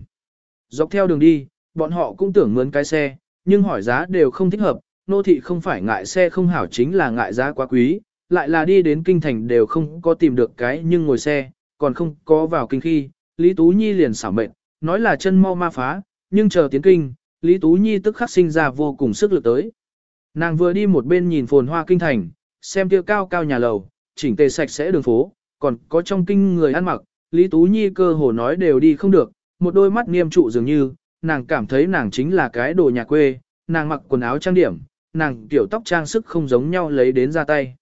Dọc theo đường đi, bọn họ cũng tưởng mướn cái xe, nhưng hỏi giá đều không thích hợp, nô thị không phải ngại xe không hảo chính là ngại giá quá quý, lại là đi đến kinh thành đều không có tìm được cái nhưng ngồi xe, còn không có vào kinh khi, Lý Tú Nhi liền xảo mệnh, nói là chân mau ma phá, nhưng chờ tiến kinh, Lý Tú Nhi tức khắc sinh ra vô cùng sức lực tới. Nàng vừa đi một bên nhìn phồn hoa kinh thành, xem kia cao cao nhà lầu, chỉnh tề sạch sẽ đường phố, còn có trong kinh người ăn mặc, Lý Tú Nhi cơ hồ nói đều đi không được, một đôi mắt nghiêm trụ dường như, nàng cảm thấy nàng chính là cái đồ nhà quê, nàng mặc quần áo trang điểm, nàng kiểu tóc trang sức không giống nhau lấy đến ra tay.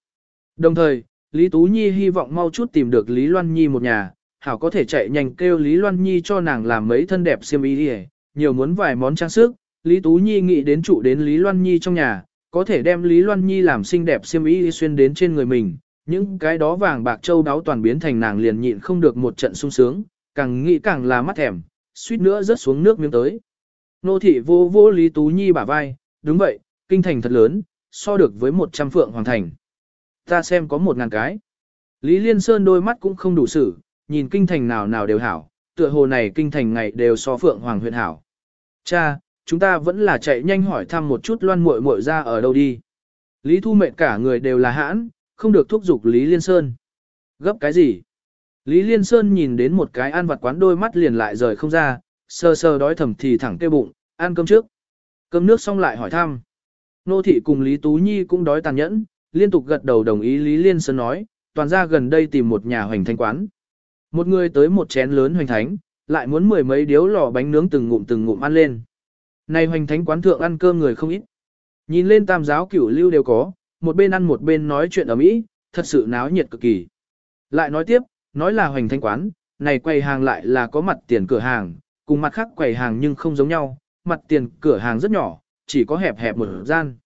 Đồng thời, Lý Tú Nhi hy vọng mau chút tìm được Lý Loan Nhi một nhà, hảo có thể chạy nhanh kêu Lý Loan Nhi cho nàng làm mấy thân đẹp xiêm y đi nhiều muốn vài món trang sức, Lý Tú Nhi nghĩ đến trụ đến Lý Loan Nhi trong nhà, có thể đem Lý Loan Nhi làm xinh đẹp xiêm y xuyên đến trên người mình, những cái đó vàng bạc châu đáo toàn biến thành nàng liền nhịn không được một trận sung sướng, càng nghĩ càng là mắt thèm, suýt nữa rớt xuống nước miếng tới. Nô thị vô vô Lý Tú Nhi bả vai, đúng vậy, kinh thành thật lớn, so được với một trăm phượng hoàng thành. Ta xem có một ngàn cái. Lý Liên Sơn đôi mắt cũng không đủ xử, nhìn kinh thành nào nào đều hảo, tựa hồ này kinh thành ngày đều so phượng hoàng huyện hảo. Cha, chúng ta vẫn là chạy nhanh hỏi thăm một chút loan muội muội ra ở đâu đi. Lý Thu mệt cả người đều là hãn, không được thúc giục Lý Liên Sơn. Gấp cái gì? Lý Liên Sơn nhìn đến một cái ăn vặt quán đôi mắt liền lại rời không ra, sơ sơ đói thầm thì thẳng kêu bụng, ăn cơm trước. Cơm nước xong lại hỏi thăm. Nô thị cùng Lý Tú Nhi cũng đói tàn nhẫn, liên tục gật đầu đồng ý Lý Liên Sơn nói, toàn ra gần đây tìm một nhà hoành thánh quán. Một người tới một chén lớn hoành thánh, lại muốn mười mấy điếu lò bánh nướng từng ngụm từng ngụm ăn lên. Này hoành thánh quán thượng ăn cơm người không ít. Nhìn lên tam giáo cửu lưu đều có, một bên ăn một bên nói chuyện ở mỹ, thật sự náo nhiệt cực kỳ. Lại nói tiếp, nói là hoành thánh quán, này quầy hàng lại là có mặt tiền cửa hàng, cùng mặt khác quầy hàng nhưng không giống nhau, mặt tiền cửa hàng rất nhỏ, chỉ có hẹp hẹp một gian.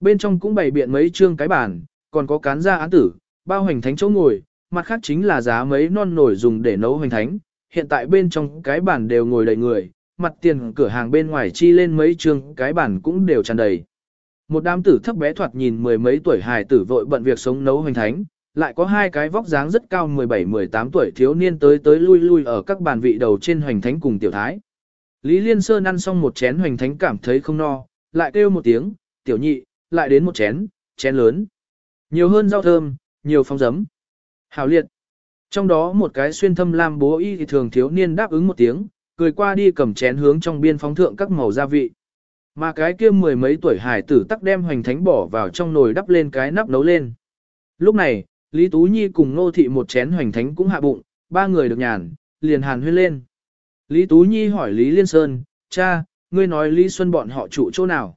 Bên trong cũng bày biện mấy trương cái bàn, còn có cán ra án tử, bao hành thánh chỗ ngồi, mặt khác chính là giá mấy non nổi dùng để nấu hành thánh. Hiện tại bên trong cái bàn đều ngồi đầy người, mặt tiền cửa hàng bên ngoài chi lên mấy trương cái bàn cũng đều tràn đầy. Một đám tử thấp bé thoạt nhìn mười mấy tuổi hài tử vội bận việc sống nấu hành thánh, lại có hai cái vóc dáng rất cao 17-18 tuổi thiếu niên tới tới lui lui ở các bàn vị đầu trên hoành thánh cùng tiểu thái. Lý Liên Sơn ăn xong một chén hoành thánh cảm thấy không no, lại kêu một tiếng, tiểu nhị, lại đến một chén, chén lớn. Nhiều hơn rau thơm, nhiều phong giấm. Hảo liệt. Trong đó một cái xuyên thâm lam bố y thì thường thiếu niên đáp ứng một tiếng, cười qua đi cầm chén hướng trong biên phóng thượng các màu gia vị. Mà cái kia mười mấy tuổi hải tử tắc đem hoành thánh bỏ vào trong nồi đắp lên cái nắp nấu lên. Lúc này, Lý Tú Nhi cùng Nô Thị một chén hoành thánh cũng hạ bụng, ba người được nhàn, liền hàn huyên lên. Lý Tú Nhi hỏi Lý Liên Sơn, cha, ngươi nói Lý Xuân bọn họ trụ chỗ nào?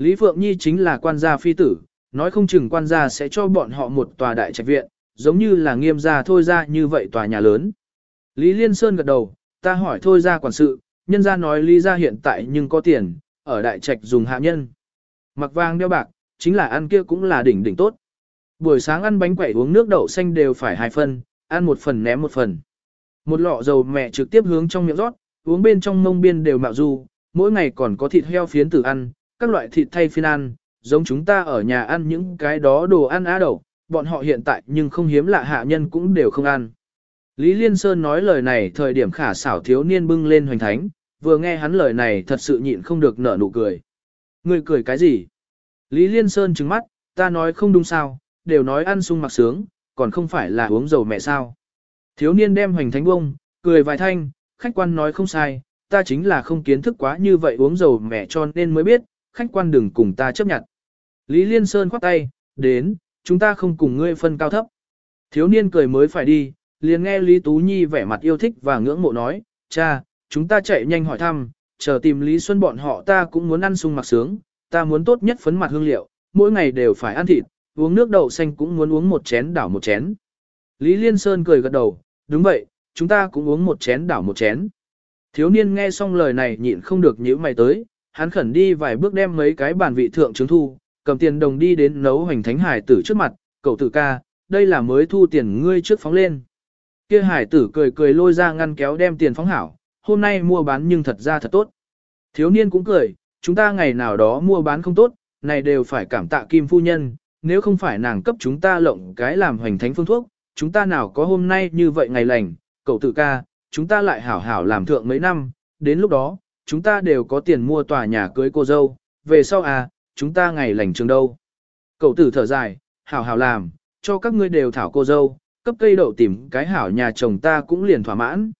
Lý Phượng Nhi chính là quan gia phi tử, nói không chừng quan gia sẽ cho bọn họ một tòa đại trạch viện, giống như là nghiêm gia thôi ra như vậy tòa nhà lớn. Lý Liên Sơn gật đầu, ta hỏi thôi ra quản sự, nhân gia nói Lý gia hiện tại nhưng có tiền, ở đại trạch dùng hạ nhân. Mặc vàng đeo bạc, chính là ăn kia cũng là đỉnh đỉnh tốt. Buổi sáng ăn bánh quẩy uống nước đậu xanh đều phải hai phần, ăn một phần ném một phần. Một lọ dầu mẹ trực tiếp hướng trong miệng rót, uống bên trong mông biên đều mạo du, mỗi ngày còn có thịt heo phiến tử ăn, các loại thịt thay phiên ăn, giống chúng ta ở nhà ăn những cái đó đồ ăn á đậu, bọn họ hiện tại nhưng không hiếm lạ hạ nhân cũng đều không ăn. Lý Liên Sơn nói lời này thời điểm khả xảo thiếu niên bưng lên hoành thánh, vừa nghe hắn lời này thật sự nhịn không được nở nụ cười. Người cười cái gì? Lý Liên Sơn trừng mắt, ta nói không đúng sao, đều nói ăn sung mặc sướng, còn không phải là uống dầu mẹ sao. Thiếu niên đem hoành thánh bông, cười vài thanh, khách quan nói không sai, ta chính là không kiến thức quá như vậy uống dầu mẹ cho nên mới biết, khách quan đừng cùng ta chấp nhận. Lý Liên Sơn khoát tay, đến, chúng ta không cùng ngươi phân cao thấp. Thiếu niên cười mới phải đi, liền nghe Lý Tú Nhi vẻ mặt yêu thích và ngưỡng mộ nói, cha, chúng ta chạy nhanh hỏi thăm, chờ tìm Lý Xuân bọn họ ta cũng muốn ăn sung mặc sướng, ta muốn tốt nhất phấn mặt hương liệu, mỗi ngày đều phải ăn thịt, uống nước đậu xanh cũng muốn uống một chén đảo một chén. Lý Liên Sơn cười gật đầu, đúng vậy, chúng ta cũng uống một chén đảo một chén. Thiếu niên nghe xong lời này nhịn không được nhíu mày tới, hắn khẩn đi vài bước đem mấy cái bàn vị thượng chứng thu, cầm tiền đồng đi đến nấu hoành thánh hải tử trước mặt, cậu tử ca, đây là mới thu tiền ngươi trước phóng lên. Kia hải tử cười cười lôi ra ngăn kéo đem tiền phóng hảo, hôm nay mua bán nhưng thật ra thật tốt. Thiếu niên cũng cười, chúng ta ngày nào đó mua bán không tốt, này đều phải cảm tạ kim phu nhân, nếu không phải nàng cấp chúng ta lộng cái làm hoành thánh phương thuốc, chúng ta nào có hôm nay như vậy ngày lành, cậu tử ca, chúng ta lại hảo hảo làm thượng mấy năm, đến lúc đó, chúng ta đều có tiền mua tòa nhà cưới cô dâu, về sau à, chúng ta ngày lành trường đâu. Cậu tử thở dài, hảo hảo làm, cho các ngươi đều thảo cô dâu, cấp cây đậu tìm cái hảo nhà chồng ta cũng liền thỏa mãn.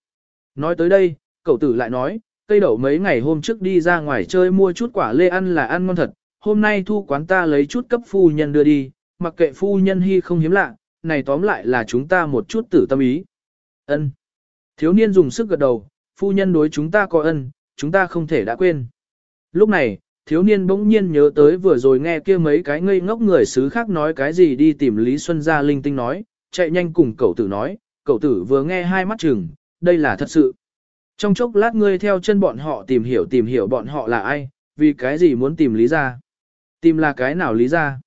Nói tới đây, cậu tử lại nói, cây đậu mấy ngày hôm trước đi ra ngoài chơi mua chút quả lê ăn là ăn ngon thật, hôm nay thu quán ta lấy chút cấp phu nhân đưa đi, mặc kệ phu nhân hy không hiếm lạ, này tóm lại là chúng ta một chút tử tâm ý. Ân. Thiếu niên dùng sức gật đầu, phu nhân đối chúng ta có ân, chúng ta không thể đã quên. Lúc này, thiếu niên bỗng nhiên nhớ tới vừa rồi nghe kia mấy cái ngây ngốc người xứ khác nói cái gì đi tìm Lý Xuân gia linh tinh nói, chạy nhanh cùng cậu tử nói, cậu tử vừa nghe hai mắt chừng, đây là thật sự. Trong chốc lát ngươi theo chân bọn họ tìm hiểu tìm hiểu bọn họ là ai, vì cái gì muốn tìm lý ra? Tìm là cái nào lý ra?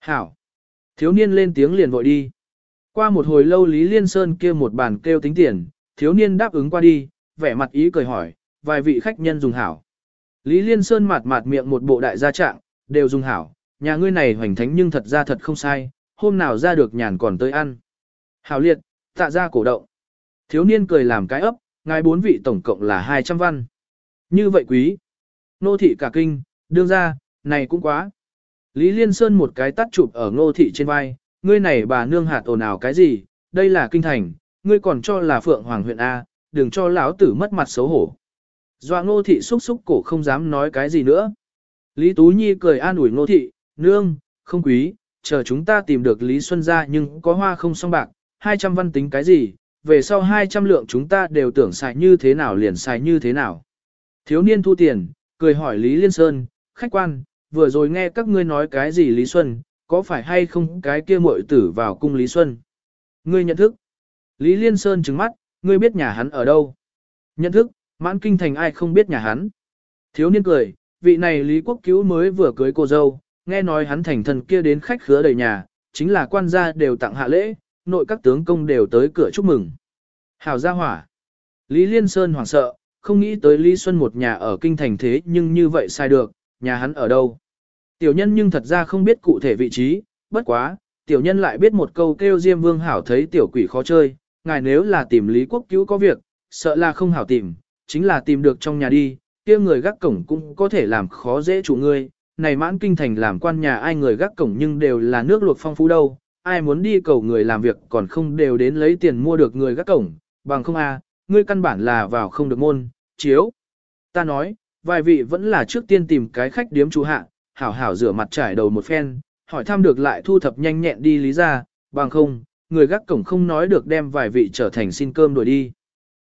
Hảo. Thiếu niên lên tiếng liền vội đi. Qua một hồi lâu Lý Liên Sơn kia một bàn kêu tính tiền, thiếu niên đáp ứng qua đi, vẻ mặt ý cười hỏi, vài vị khách nhân dùng hảo. Lý Liên Sơn mạt mạt miệng một bộ đại gia trạng, đều dùng hảo, nhà ngươi này hoành thánh nhưng thật ra thật không sai, hôm nào ra được nhàn còn tới ăn. Hảo liệt, tạ ra cổ động. Thiếu niên cười làm cái ấp, ngài bốn vị tổng cộng là 200 văn. Như vậy quý. Nô thị cả kinh, đương ra, này cũng quá. Lý Liên Sơn một cái tắt chụp ở nô thị trên vai, ngươi này bà nương hạt ồn ào cái gì, đây là kinh thành, ngươi còn cho là Phượng Hoàng huyện A, đừng cho lão tử mất mặt xấu hổ. Doa ngô thị xúc xúc cổ không dám nói cái gì nữa. Lý Tú Nhi cười an ủi ngô thị, nương, không quý, chờ chúng ta tìm được Lý Xuân ra nhưng có hoa không song bạc, 200 văn tính cái gì, về sau 200 lượng chúng ta đều tưởng xài như thế nào liền xài như thế nào. Thiếu niên thu tiền, cười hỏi Lý Liên Sơn, khách quan, vừa rồi nghe các ngươi nói cái gì Lý Xuân, có phải hay không cái kia muội tử vào cung Lý Xuân? Ngươi nhận thức. Lý Liên Sơn trừng mắt, ngươi biết nhà hắn ở đâu? Nhận thức, mãn kinh thành ai không biết nhà hắn? Thiếu niên cười, vị này Lý Quốc Cứu mới vừa cưới cô dâu, nghe nói hắn thành thần kia đến khách khứa đầy nhà, chính là quan gia đều tặng hạ lễ, nội các tướng công đều tới cửa chúc mừng. Hào gia hỏa. Lý Liên Sơn hoảng sợ, không nghĩ tới Lý Xuân một nhà ở kinh thành thế nhưng như vậy sai được, nhà hắn ở đâu. Tiểu nhân nhưng thật ra không biết cụ thể vị trí, bất quá, tiểu nhân lại biết một câu kêu Diêm Vương hảo thấy tiểu quỷ khó chơi, ngài nếu là tìm Lý Quốc cứu có việc, sợ là không hảo tìm, chính là tìm được trong nhà đi, kia người gác cổng cũng có thể làm khó dễ chủ ngươi, này mãn kinh thành làm quan nhà ai người gác cổng nhưng đều là nước luộc phong phú đâu, ai muốn đi cầu người làm việc còn không đều đến lấy tiền mua được người gác cổng, bằng không a, ngươi căn bản là vào không được môn, chiếu. Ta nói, vài vị vẫn là trước tiên tìm cái khách điếm chủ hạ, hảo hảo rửa mặt trải đầu một phen, hỏi thăm được lại thu thập nhanh nhẹn đi lý ra, bằng không, người gác cổng không nói được đem vài vị trở thành xin cơm đuổi đi.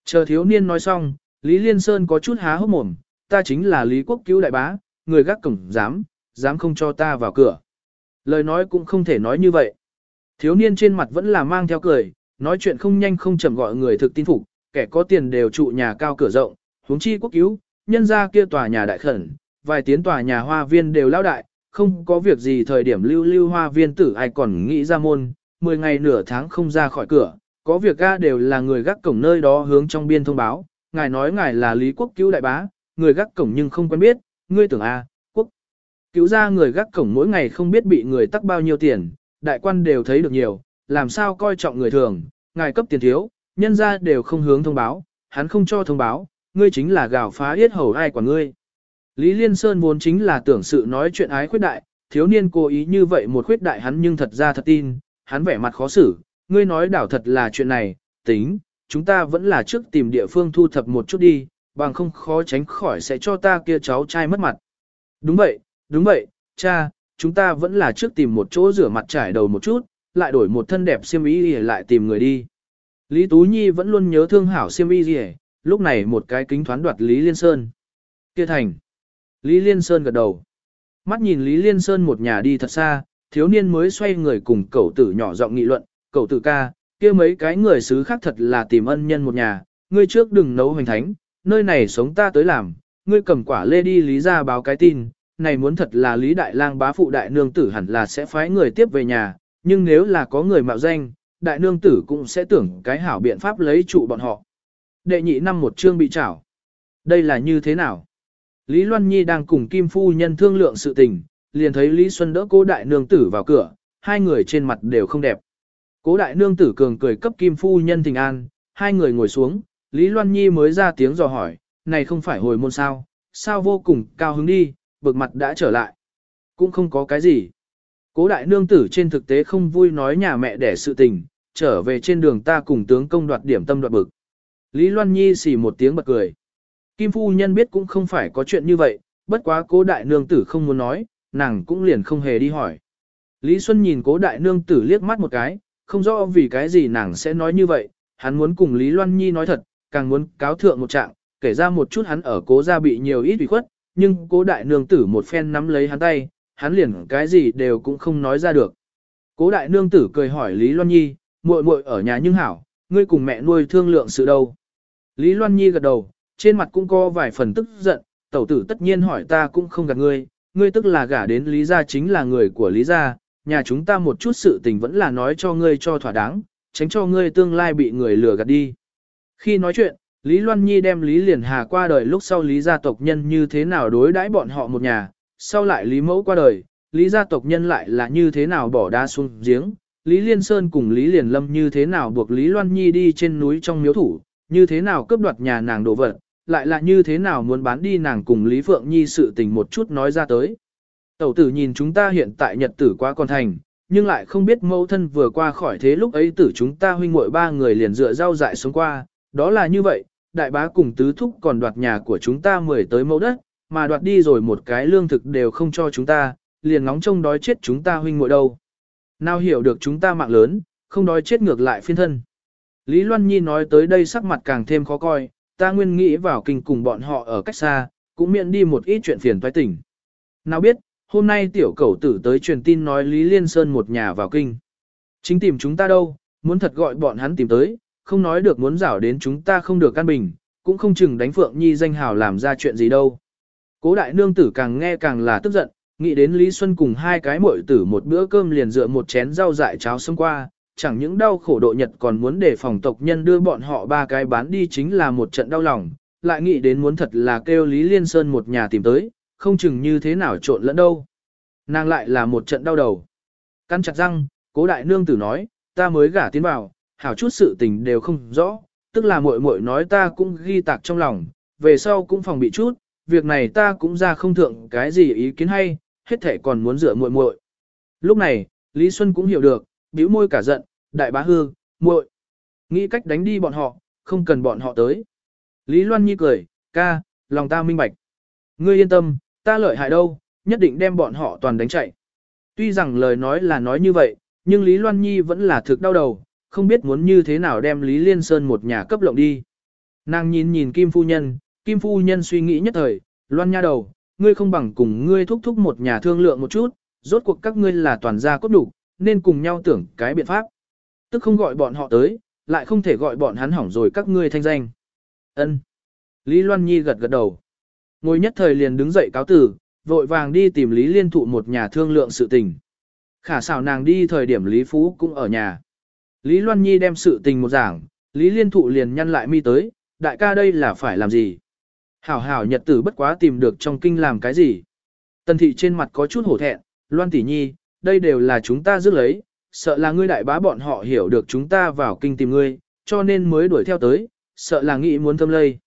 Chờ thiếu niên nói xong, Lý Liên Sơn có chút há hốc mồm, ta chính là Lý Quốc cứu đại bá, người gác cổng dám, dám không cho ta vào cửa. Lời nói cũng không thể nói như vậy. Thiếu niên trên mặt vẫn là mang theo cười, nói chuyện không nhanh không chậm gọi người thực tin phục, kẻ có tiền đều trụ nhà cao cửa rộng, huống chi quốc cứu, nhân ra kia tòa nhà đại khẩn, vài tiến tòa nhà hoa viên đều lao đại, không có việc gì thời điểm lưu lưu hoa viên tử ai còn nghĩ ra môn, 10 ngày nửa tháng không ra khỏi cửa, có việc ga đều là người gác cổng nơi đó hướng trong biên thông báo, ngài nói ngài là Lý Quốc cứu đại bá, người gác cổng nhưng không quen biết, ngươi tưởng a quốc cứu ra người gác cổng mỗi ngày không biết bị người tắc bao nhiêu tiền, đại quan đều thấy được nhiều, làm sao coi trọng người thường, ngài cấp tiền thiếu, nhân ra đều không hướng thông báo, hắn không cho thông báo, ngươi chính là gào phá yết hầu ai quả ngươi. Lý Liên Sơn vốn chính là tưởng sự nói chuyện ái khuyết đại, thiếu niên cố ý như vậy một khuyết đại hắn nhưng thật ra thật tin, hắn vẻ mặt khó xử, ngươi nói đảo thật là chuyện này, tính, chúng ta vẫn là trước tìm địa phương thu thập một chút đi, bằng không khó tránh khỏi sẽ cho ta kia cháu trai mất mặt. Đúng vậy, đúng vậy, cha, chúng ta vẫn là trước tìm một chỗ rửa mặt trải đầu một chút, lại đổi một thân đẹp xiêm y lại tìm người đi. Lý Tú Nhi vẫn luôn nhớ thương hảo xiêm y gì lúc này một cái kính thoán đoạt Lý Liên Sơn. Kia thành. Lý Liên Sơn gật đầu. Mắt nhìn Lý Liên Sơn một nhà đi thật xa, thiếu niên mới xoay người cùng cậu tử nhỏ giọng nghị luận, cậu tử ca, kia mấy cái người xứ khác thật là tìm ân nhân một nhà, ngươi trước đừng nấu hoành thánh, nơi này sống ta tới làm, ngươi cầm quả lê đi lý ra báo cái tin, này muốn thật là lý đại lang bá phụ đại nương tử hẳn là sẽ phái người tiếp về nhà, nhưng nếu là có người mạo danh, đại nương tử cũng sẽ tưởng cái hảo biện pháp lấy trụ bọn họ. Đệ nhị năm một chương bị trảo. Đây là như thế nào? Lý Loan Nhi đang cùng Kim Phu Nhân thương lượng sự tình, liền thấy Lý Xuân đỡ cố đại nương tử vào cửa, hai người trên mặt đều không đẹp. Cố đại nương tử cường cười cấp Kim Phu Nhân thình an, hai người ngồi xuống, Lý Loan Nhi mới ra tiếng dò hỏi, này không phải hồi môn sao, sao vô cùng cao hứng đi, bực mặt đã trở lại. Cũng không có cái gì. Cố đại nương tử trên thực tế không vui nói nhà mẹ đẻ sự tình, trở về trên đường ta cùng tướng công đoạt điểm tâm đoạt bực. Lý Loan Nhi xì một tiếng bật cười. Kim phu nhân biết cũng không phải có chuyện như vậy, bất quá cố đại nương tử không muốn nói, nàng cũng liền không hề đi hỏi. Lý Xuân nhìn cố đại nương tử liếc mắt một cái, không rõ vì cái gì nàng sẽ nói như vậy, hắn muốn cùng Lý Loan Nhi nói thật, càng muốn cáo thượng một trạng, kể ra một chút hắn ở cố gia bị nhiều ít ủy khuất, nhưng cố đại nương tử một phen nắm lấy hắn tay, hắn liền cái gì đều cũng không nói ra được. Cố đại nương tử cười hỏi Lý Loan Nhi, muội muội ở nhà nhưng hảo, ngươi cùng mẹ nuôi thương lượng sự đâu. Lý Loan Nhi gật đầu, trên mặt cũng có vài phần tức giận, tẩu tử tất nhiên hỏi ta cũng không gạt ngươi, ngươi tức là gả đến Lý gia chính là người của Lý gia, nhà chúng ta một chút sự tình vẫn là nói cho ngươi cho thỏa đáng, tránh cho ngươi tương lai bị người lừa gạt đi. Khi nói chuyện, Lý Loan Nhi đem Lý Liền Hà qua đời lúc sau Lý gia tộc nhân như thế nào đối đãi bọn họ một nhà, sau lại Lý Mẫu qua đời, Lý gia tộc nhân lại là như thế nào bỏ đá xuống giếng, Lý Liên Sơn cùng Lý Liền Lâm như thế nào buộc Lý Loan Nhi đi trên núi trong miếu thủ, như thế nào cướp đoạt nhà nàng đồ vật, lại là như thế nào muốn bán đi nàng cùng Lý Phượng Nhi sự tình một chút nói ra tới. Tẩu tử nhìn chúng ta hiện tại nhật tử quá còn thành, nhưng lại không biết mẫu thân vừa qua khỏi thế lúc ấy tử chúng ta huynh muội ba người liền dựa rau dại xuống qua, đó là như vậy, đại bá cùng tứ thúc còn đoạt nhà của chúng ta mười tới mẫu đất, mà đoạt đi rồi một cái lương thực đều không cho chúng ta, liền ngóng trông đói chết chúng ta huynh muội đâu. Nào hiểu được chúng ta mạng lớn, không đói chết ngược lại phiên thân. Lý Loan Nhi nói tới đây sắc mặt càng thêm khó coi, ta nguyên nghĩ vào kinh cùng bọn họ ở cách xa, cũng miễn đi một ít chuyện phiền toái tỉnh. Nào biết, hôm nay tiểu cầu tử tới truyền tin nói Lý Liên Sơn một nhà vào kinh. Chính tìm chúng ta đâu, muốn thật gọi bọn hắn tìm tới, không nói được muốn rảo đến chúng ta không được căn bình, cũng không chừng đánh Phượng Nhi danh hào làm ra chuyện gì đâu. Cố đại nương tử càng nghe càng là tức giận, nghĩ đến Lý Xuân cùng hai cái muội tử một bữa cơm liền dựa một chén rau dại cháo xông qua, chẳng những đau khổ độ nhật còn muốn để phòng tộc nhân đưa bọn họ ba cái bán đi chính là một trận đau lòng, lại nghĩ đến muốn thật là kêu Lý Liên Sơn một nhà tìm tới, không chừng như thế nào trộn lẫn đâu. Nàng lại là một trận đau đầu. Căn chặt răng, cố đại nương tử nói, ta mới gả tiến vào, hảo chút sự tình đều không rõ, tức là muội muội nói ta cũng ghi tạc trong lòng, về sau cũng phòng bị chút, việc này ta cũng ra không thượng cái gì ý kiến hay, hết thể còn muốn rửa muội muội. Lúc này, Lý Xuân cũng hiểu được, bĩu môi cả giận, đại bá hương, muội, nghĩ cách đánh đi bọn họ, không cần bọn họ tới. Lý Loan Nhi cười, ca, lòng ta minh bạch. Ngươi yên tâm, ta lợi hại đâu, nhất định đem bọn họ toàn đánh chạy. Tuy rằng lời nói là nói như vậy, nhưng Lý Loan Nhi vẫn là thực đau đầu, không biết muốn như thế nào đem Lý Liên Sơn một nhà cấp lộng đi. Nàng nhìn nhìn Kim Phu Nhân, Kim Phu Nhân suy nghĩ nhất thời, Loan Nha đầu, ngươi không bằng cùng ngươi thúc thúc một nhà thương lượng một chút, rốt cuộc các ngươi là toàn gia cốt đủ, nên cùng nhau tưởng cái biện pháp. Tức không gọi bọn họ tới, lại không thể gọi bọn hắn hỏng rồi các ngươi thanh danh. Ân. Lý Loan Nhi gật gật đầu. Ngồi nhất thời liền đứng dậy cáo tử, vội vàng đi tìm Lý Liên Thụ một nhà thương lượng sự tình. Khả xảo nàng đi thời điểm Lý Phú cũng ở nhà. Lý Loan Nhi đem sự tình một giảng, Lý Liên Thụ liền nhăn lại mi tới, đại ca đây là phải làm gì? Hảo hảo nhật tử bất quá tìm được trong kinh làm cái gì? Tần thị trên mặt có chút hổ thẹn, Loan tỷ nhi, đây đều là chúng ta dứt lấy, sợ là ngươi đại bá bọn họ hiểu được chúng ta vào kinh tìm ngươi, cho nên mới đuổi theo tới, sợ là nghĩ muốn thâm lây.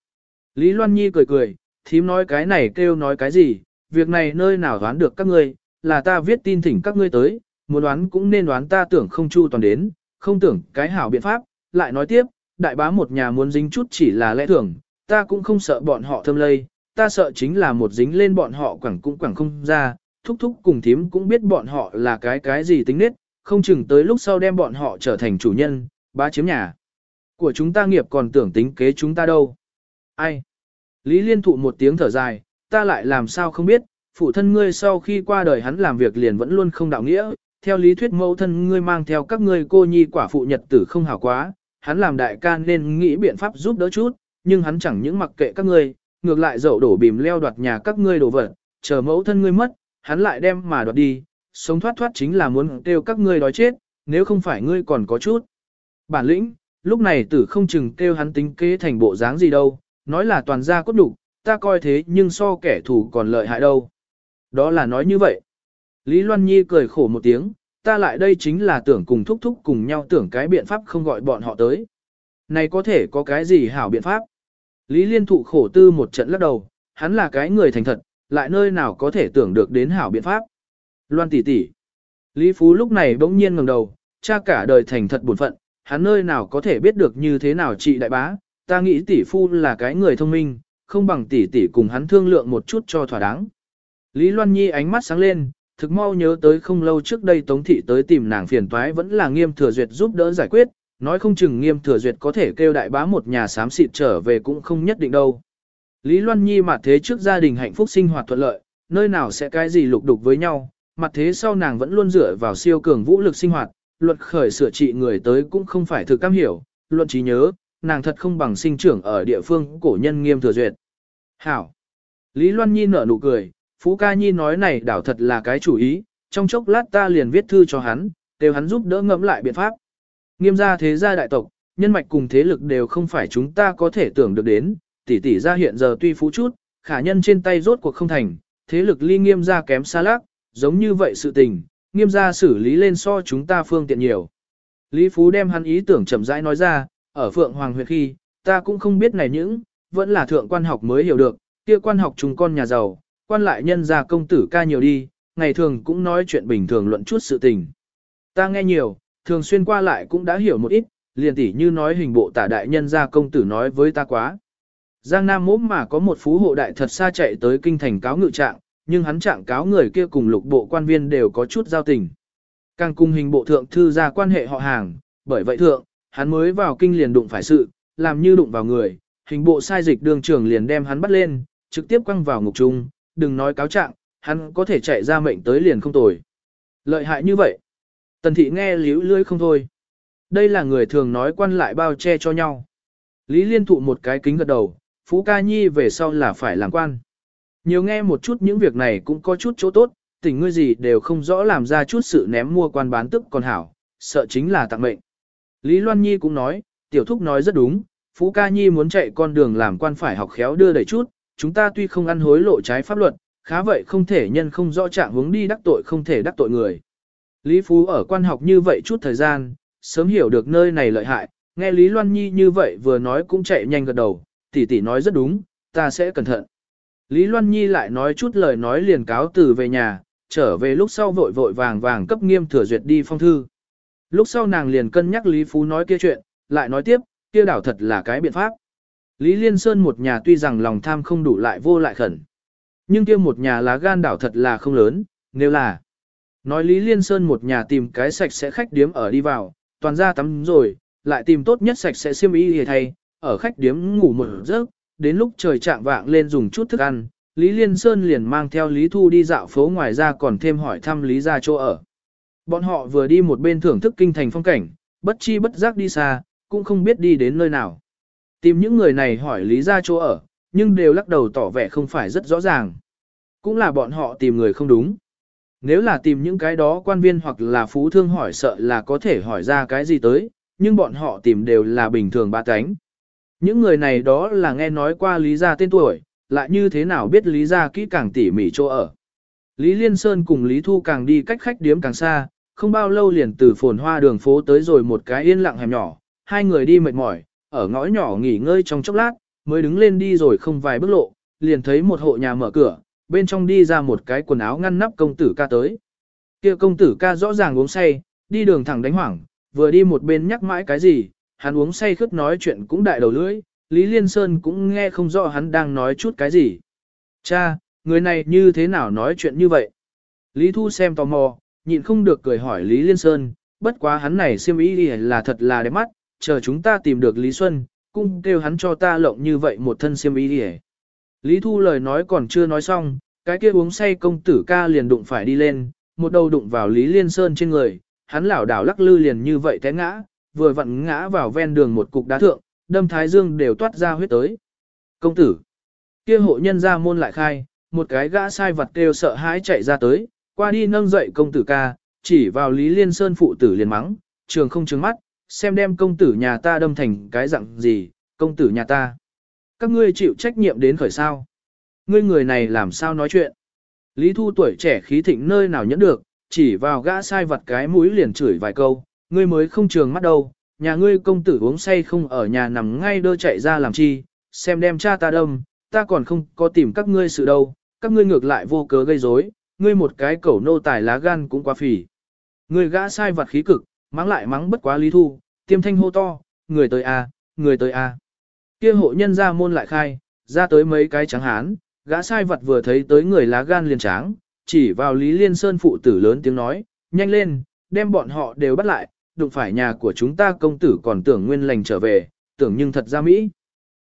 Lý Loan Nhi cười cười, thím nói cái này kêu nói cái gì, việc này nơi nào đoán được các ngươi, là ta viết tin thỉnh các ngươi tới, muốn đoán cũng nên đoán ta tưởng không chu toàn đến, không tưởng cái hảo biện pháp, lại nói tiếp, đại bá một nhà muốn dính chút chỉ là lẽ thường, ta cũng không sợ bọn họ thâm lây, ta sợ chính là một dính lên bọn họ quẳng cũng quẳng không ra, thúc thúc cùng thím cũng biết bọn họ là cái cái gì tính nết, không chừng tới lúc sau đem bọn họ trở thành chủ nhân, bá chiếm nhà. Của chúng ta nghiệp còn tưởng tính kế chúng ta đâu. Ai? Lý liên thụ một tiếng thở dài, ta lại làm sao không biết, phụ thân ngươi sau khi qua đời hắn làm việc liền vẫn luôn không đạo nghĩa, theo lý thuyết mẫu thân ngươi mang theo các ngươi cô nhi quả phụ nhật tử không hảo quá, hắn làm đại ca nên nghĩ biện pháp giúp đỡ chút, nhưng hắn chẳng những mặc kệ các ngươi, ngược lại dậu đổ bìm leo đoạt nhà các ngươi đồ vật, chờ mẫu thân ngươi mất, hắn lại đem mà đoạt đi, sống thoát thoát chính là muốn kêu các ngươi đói chết, nếu không phải ngươi còn có chút. Bản lĩnh, lúc này tử không chừng kêu hắn tính kế thành bộ dáng gì đâu, nói là toàn gia cốt đủ, ta coi thế nhưng so kẻ thù còn lợi hại đâu. Đó là nói như vậy. Lý Loan Nhi cười khổ một tiếng, ta lại đây chính là tưởng cùng thúc thúc cùng nhau tưởng cái biện pháp không gọi bọn họ tới. Này có thể có cái gì hảo biện pháp? Lý Liên thụ khổ tư một trận lắc đầu, hắn là cái người thành thật, lại nơi nào có thể tưởng được đến hảo biện pháp. Loan tỷ tỷ. Lý Phú lúc này bỗng nhiên ngẩng đầu, cha cả đời thành thật buồn phận, hắn nơi nào có thể biết được như thế nào chị đại bá, ta nghĩ tỷ phu là cái người thông minh, không bằng tỷ tỷ cùng hắn thương lượng một chút cho thỏa đáng. Lý Loan Nhi ánh mắt sáng lên, thực mau nhớ tới không lâu trước đây Tống Thị tới tìm nàng phiền toái vẫn là nghiêm thừa duyệt giúp đỡ giải quyết, nói không chừng nghiêm thừa duyệt có thể kêu đại bá một nhà xám xịt trở về cũng không nhất định đâu. Lý Loan Nhi mặt thế trước gia đình hạnh phúc sinh hoạt thuận lợi, nơi nào sẽ cái gì lục đục với nhau, mặt thế sau nàng vẫn luôn dựa vào siêu cường vũ lực sinh hoạt, luật khởi sửa trị người tới cũng không phải thực cam hiểu, luận trí nhớ, nàng thật không bằng sinh trưởng ở địa phương cổ nhân nghiêm thừa duyệt. Hảo! Lý Loan Nhi nở nụ cười, Phú Ca Nhi nói này đảo thật là cái chủ ý, trong chốc lát ta liền viết thư cho hắn, đều hắn giúp đỡ ngẫm lại biện pháp. Nghiêm gia thế gia đại tộc, nhân mạch cùng thế lực đều không phải chúng ta có thể tưởng được đến, tỷ tỷ gia hiện giờ tuy phú chút, khả nhân trên tay rốt cuộc không thành, thế lực ly nghiêm gia kém xa lác, giống như vậy sự tình, nghiêm gia xử lý lên so chúng ta phương tiện nhiều. Lý Phú đem hắn ý tưởng chậm rãi nói ra, ở Phượng Hoàng huyện khi, ta cũng không biết này những, vẫn là thượng quan học mới hiểu được, kia quan học chúng con nhà giàu, quan lại nhân gia công tử ca nhiều đi, ngày thường cũng nói chuyện bình thường luận chút sự tình. Ta nghe nhiều, thường xuyên qua lại cũng đã hiểu một ít, liền tỉ như nói hình bộ tả đại nhân gia công tử nói với ta quá. Giang Nam mốm mà có một phú hộ đại thật xa chạy tới kinh thành cáo ngự trạng, nhưng hắn trạng cáo người kia cùng lục bộ quan viên đều có chút giao tình. Càng cung hình bộ thượng thư ra quan hệ họ hàng, bởi vậy thượng, hắn mới vào kinh liền đụng phải sự, làm như đụng vào người, hình bộ sai dịch đường trưởng liền đem hắn bắt lên, trực tiếp quăng vào ngục trung, đừng nói cáo trạng, hắn có thể chạy ra mệnh tới liền không tồi. Lợi hại như vậy. Tần thị nghe liễu lưỡi không thôi. Đây là người thường nói quan lại bao che cho nhau. Lý liên thụ một cái kính gật đầu, Phú Ca Nhi về sau là phải làm quan. Nhiều nghe một chút những việc này cũng có chút chỗ tốt, tình ngươi gì đều không rõ làm ra chút sự ném mua quan bán tức còn hảo, sợ chính là tặng mệnh. Lý Loan Nhi cũng nói, tiểu thúc nói rất đúng, Phú Ca Nhi muốn chạy con đường làm quan phải học khéo đưa đẩy chút, chúng ta tuy không ăn hối lộ trái pháp luật, khá vậy không thể nhân không rõ trạng hướng đi đắc tội không thể đắc tội người. Lý Phú ở quan học như vậy chút thời gian, sớm hiểu được nơi này lợi hại, nghe Lý Loan Nhi như vậy vừa nói cũng chạy nhanh gật đầu, tỷ tỷ nói rất đúng, ta sẽ cẩn thận. Lý Loan Nhi lại nói chút lời nói liền cáo từ về nhà, trở về lúc sau vội vội vàng vàng cấp nghiêm thừa duyệt đi phong thư. Lúc sau nàng liền cân nhắc Lý Phú nói kia chuyện, lại nói tiếp, kia đảo thật là cái biện pháp. Lý Liên Sơn một nhà tuy rằng lòng tham không đủ lại vô lại khẩn. Nhưng kia một nhà lá gan đảo thật là không lớn, nếu là nói Lý Liên Sơn một nhà tìm cái sạch sẽ khách điếm ở đi vào, toàn ra tắm rồi, lại tìm tốt nhất sạch sẽ xiêm y hề thay, ở khách điếm ngủ một giấc, đến lúc trời trạng vạng lên dùng chút thức ăn, Lý Liên Sơn liền mang theo Lý Thu đi dạo phố ngoài ra còn thêm hỏi thăm Lý ra chỗ ở. Bọn họ vừa đi một bên thưởng thức kinh thành phong cảnh, bất chi bất giác đi xa, cũng không biết đi đến nơi nào. Tìm những người này hỏi Lý ra chỗ ở, nhưng đều lắc đầu tỏ vẻ không phải rất rõ ràng. Cũng là bọn họ tìm người không đúng. Nếu là tìm những cái đó quan viên hoặc là phú thương hỏi sợ là có thể hỏi ra cái gì tới, nhưng bọn họ tìm đều là bình thường ba cánh. Những người này đó là nghe nói qua Lý Gia tên tuổi, lại như thế nào biết Lý Gia kỹ càng tỉ mỉ chỗ ở. Lý Liên Sơn cùng Lý Thu càng đi cách khách điếm càng xa, không bao lâu liền từ phồn hoa đường phố tới rồi một cái yên lặng hẻm nhỏ, hai người đi mệt mỏi, ở ngõ nhỏ nghỉ ngơi trong chốc lát, mới đứng lên đi rồi không vài bước lộ, liền thấy một hộ nhà mở cửa, bên trong đi ra một cái quần áo ngăn nắp công tử ca tới. Kia công tử ca rõ ràng uống say, đi đường thẳng đánh hoảng, vừa đi một bên nhắc mãi cái gì, hắn uống say khướt nói chuyện cũng đại đầu lưỡi, Lý Liên Sơn cũng nghe không rõ hắn đang nói chút cái gì. Cha, người này như thế nào nói chuyện như vậy? Lý Thu xem tò mò, nhịn không được cười hỏi Lý Liên Sơn, bất quá hắn này siêm ý là thật là đẹp mắt, chờ chúng ta tìm được Lý Xuân, cũng kêu hắn cho ta lộng như vậy một thân siêm ý đi Lý Thu lời nói còn chưa nói xong, cái kia uống say công tử ca liền đụng phải đi lên, một đầu đụng vào Lý Liên Sơn trên người, hắn lảo đảo lắc lư liền như vậy té ngã, vừa vặn ngã vào ven đường một cục đá thượng, đâm thái dương đều toát ra huyết tới. Công tử, kia hộ nhân ra môn lại khai, một cái gã sai vật kêu sợ hãi chạy ra tới, qua đi nâng dậy công tử ca, chỉ vào Lý Liên Sơn phụ tử liền mắng, trường không trứng mắt, xem đem công tử nhà ta đâm thành cái dạng gì, công tử nhà ta. Các ngươi chịu trách nhiệm đến khởi sao. Ngươi người này làm sao nói chuyện. Lý Thu tuổi trẻ khí thịnh nơi nào nhẫn được, chỉ vào gã sai vật cái mũi liền chửi vài câu, ngươi mới không trường mắt đâu, nhà ngươi công tử uống say không ở nhà nằm ngay đơ chạy ra làm chi, xem đem cha ta đâm, ta còn không có tìm các ngươi sự đâu, các ngươi ngược lại vô cớ gây rối, ngươi một cái cẩu nô tài lá gan cũng quá phỉ. Ngươi gã sai vật khí cực, mắng lại mắng bất quá lý thu, tiêm thanh hô to, người tới a, người tới a. Kia hộ nhân ra môn lại khai, ra tới mấy cái trắng hán, gã sai vật vừa thấy tới người lá gan liền tráng, chỉ vào Lý Liên Sơn phụ tử lớn tiếng nói, nhanh lên, đem bọn họ đều bắt lại, đụng phải nhà của chúng ta công tử còn tưởng nguyên lành trở về, tưởng nhưng thật ra Mỹ.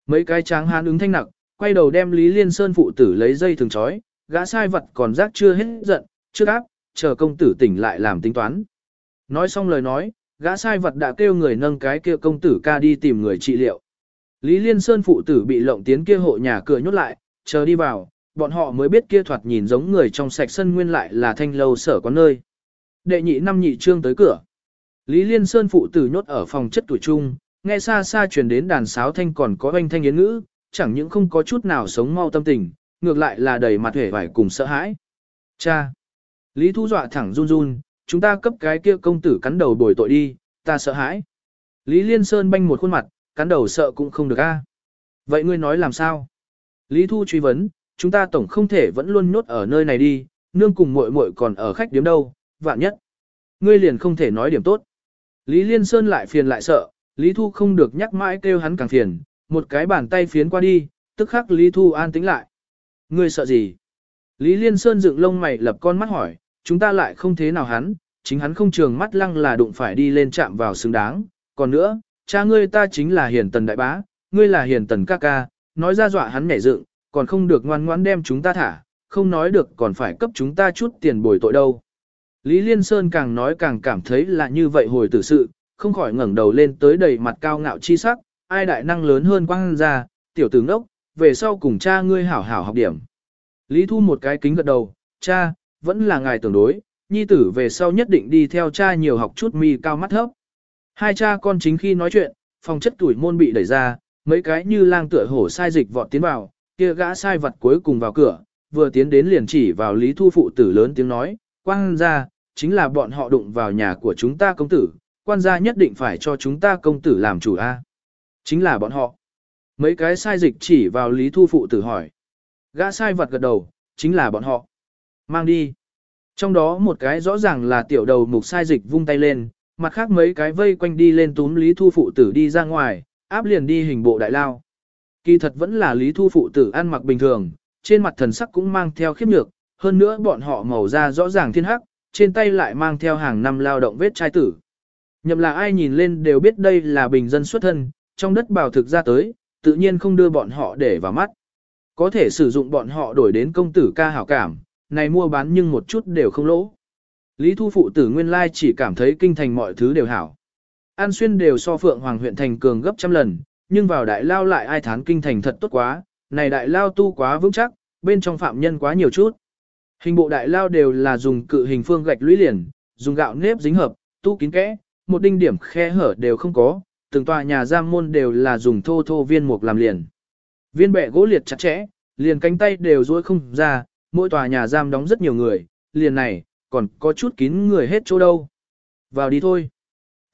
Mấy cái tráng hán ứng thanh nặng quay đầu đem Lý Liên Sơn phụ tử lấy dây thường chói, gã sai vật còn rác chưa hết giận, trước áp, chờ công tử tỉnh lại làm tính toán. Nói xong lời nói, gã sai vật đã kêu người nâng cái kia công tử ca đi tìm người trị liệu. Lý Liên Sơn phụ tử bị lộng tiến kia hộ nhà cửa nhốt lại, chờ đi vào, bọn họ mới biết kia thoạt nhìn giống người trong sạch sân nguyên lại là thanh lâu sở có nơi. Đệ nhị năm nhị trương tới cửa. Lý Liên Sơn phụ tử nhốt ở phòng chất tuổi trung, nghe xa xa truyền đến đàn sáo thanh còn có oanh thanh yến ngữ, chẳng những không có chút nào sống mau tâm tình, ngược lại là đầy mặt vẻ vải cùng sợ hãi. Cha! Lý Thu dọa thẳng run run, chúng ta cấp cái kia công tử cắn đầu bồi tội đi, ta sợ hãi. Lý Liên Sơn banh một khuôn mặt, cắn đầu sợ cũng không được a. Vậy ngươi nói làm sao? Lý Thu truy vấn, chúng ta tổng không thể vẫn luôn nhốt ở nơi này đi, nương cùng muội muội còn ở khách điếm đâu, vạn nhất. Ngươi liền không thể nói điểm tốt. Lý Liên Sơn lại phiền lại sợ, Lý Thu không được nhắc mãi kêu hắn càng phiền, một cái bàn tay phiến qua đi, tức khắc Lý Thu an tĩnh lại. Ngươi sợ gì? Lý Liên Sơn dựng lông mày lập con mắt hỏi, chúng ta lại không thế nào hắn, chính hắn không trường mắt lăng là đụng phải đi lên chạm vào xứng đáng. Còn nữa, cha ngươi ta chính là hiền tần đại bá, ngươi là hiền tần ca ca, nói ra dọa hắn nhảy dựng, còn không được ngoan ngoãn đem chúng ta thả, không nói được còn phải cấp chúng ta chút tiền bồi tội đâu. Lý Liên Sơn càng nói càng cảm thấy là như vậy hồi tử sự, không khỏi ngẩng đầu lên tới đầy mặt cao ngạo chi sắc, ai đại năng lớn hơn quang ra, tiểu tử ngốc, về sau cùng cha ngươi hảo hảo học điểm. Lý Thu một cái kính gật đầu, cha, vẫn là ngài tưởng đối, nhi tử về sau nhất định đi theo cha nhiều học chút mi cao mắt thấp. Hai cha con chính khi nói chuyện, phòng chất tuổi môn bị đẩy ra, mấy cái như lang tựa hổ sai dịch vọt tiến vào, kia gã sai vật cuối cùng vào cửa, vừa tiến đến liền chỉ vào Lý Thu phụ tử lớn tiếng nói, quang gia chính là bọn họ đụng vào nhà của chúng ta công tử, quan gia nhất định phải cho chúng ta công tử làm chủ a. Chính là bọn họ. Mấy cái sai dịch chỉ vào Lý Thu phụ tử hỏi. Gã sai vật gật đầu, chính là bọn họ. Mang đi. Trong đó một cái rõ ràng là tiểu đầu mục sai dịch vung tay lên, mặt khác mấy cái vây quanh đi lên túm Lý Thu phụ tử đi ra ngoài, áp liền đi hình bộ đại lao. Kỳ thật vẫn là Lý Thu phụ tử ăn mặc bình thường, trên mặt thần sắc cũng mang theo khiếp nhược, hơn nữa bọn họ màu da rõ ràng thiên hắc, trên tay lại mang theo hàng năm lao động vết trai tử. Nhậm là ai nhìn lên đều biết đây là bình dân xuất thân, trong đất bào thực ra tới, tự nhiên không đưa bọn họ để vào mắt. Có thể sử dụng bọn họ đổi đến công tử ca hảo cảm, này mua bán nhưng một chút đều không lỗ. Lý Thu phụ tử nguyên lai chỉ cảm thấy kinh thành mọi thứ đều hảo. An xuyên đều so phượng hoàng huyện thành cường gấp trăm lần, nhưng vào đại lao lại ai thán kinh thành thật tốt quá, này đại lao tu quá vững chắc, bên trong phạm nhân quá nhiều chút. Hình bộ đại lao đều là dùng cự hình phương gạch lũy liền, dùng gạo nếp dính hợp, tu kín kẽ, một đinh điểm khe hở đều không có, từng tòa nhà giam môn đều là dùng thô thô viên mục làm liền. Viên bệ gỗ liệt chặt chẽ, liền cánh tay đều duỗi không ra, mỗi tòa nhà giam đóng rất nhiều người, liền này, còn có chút kín người hết chỗ đâu. Vào đi thôi.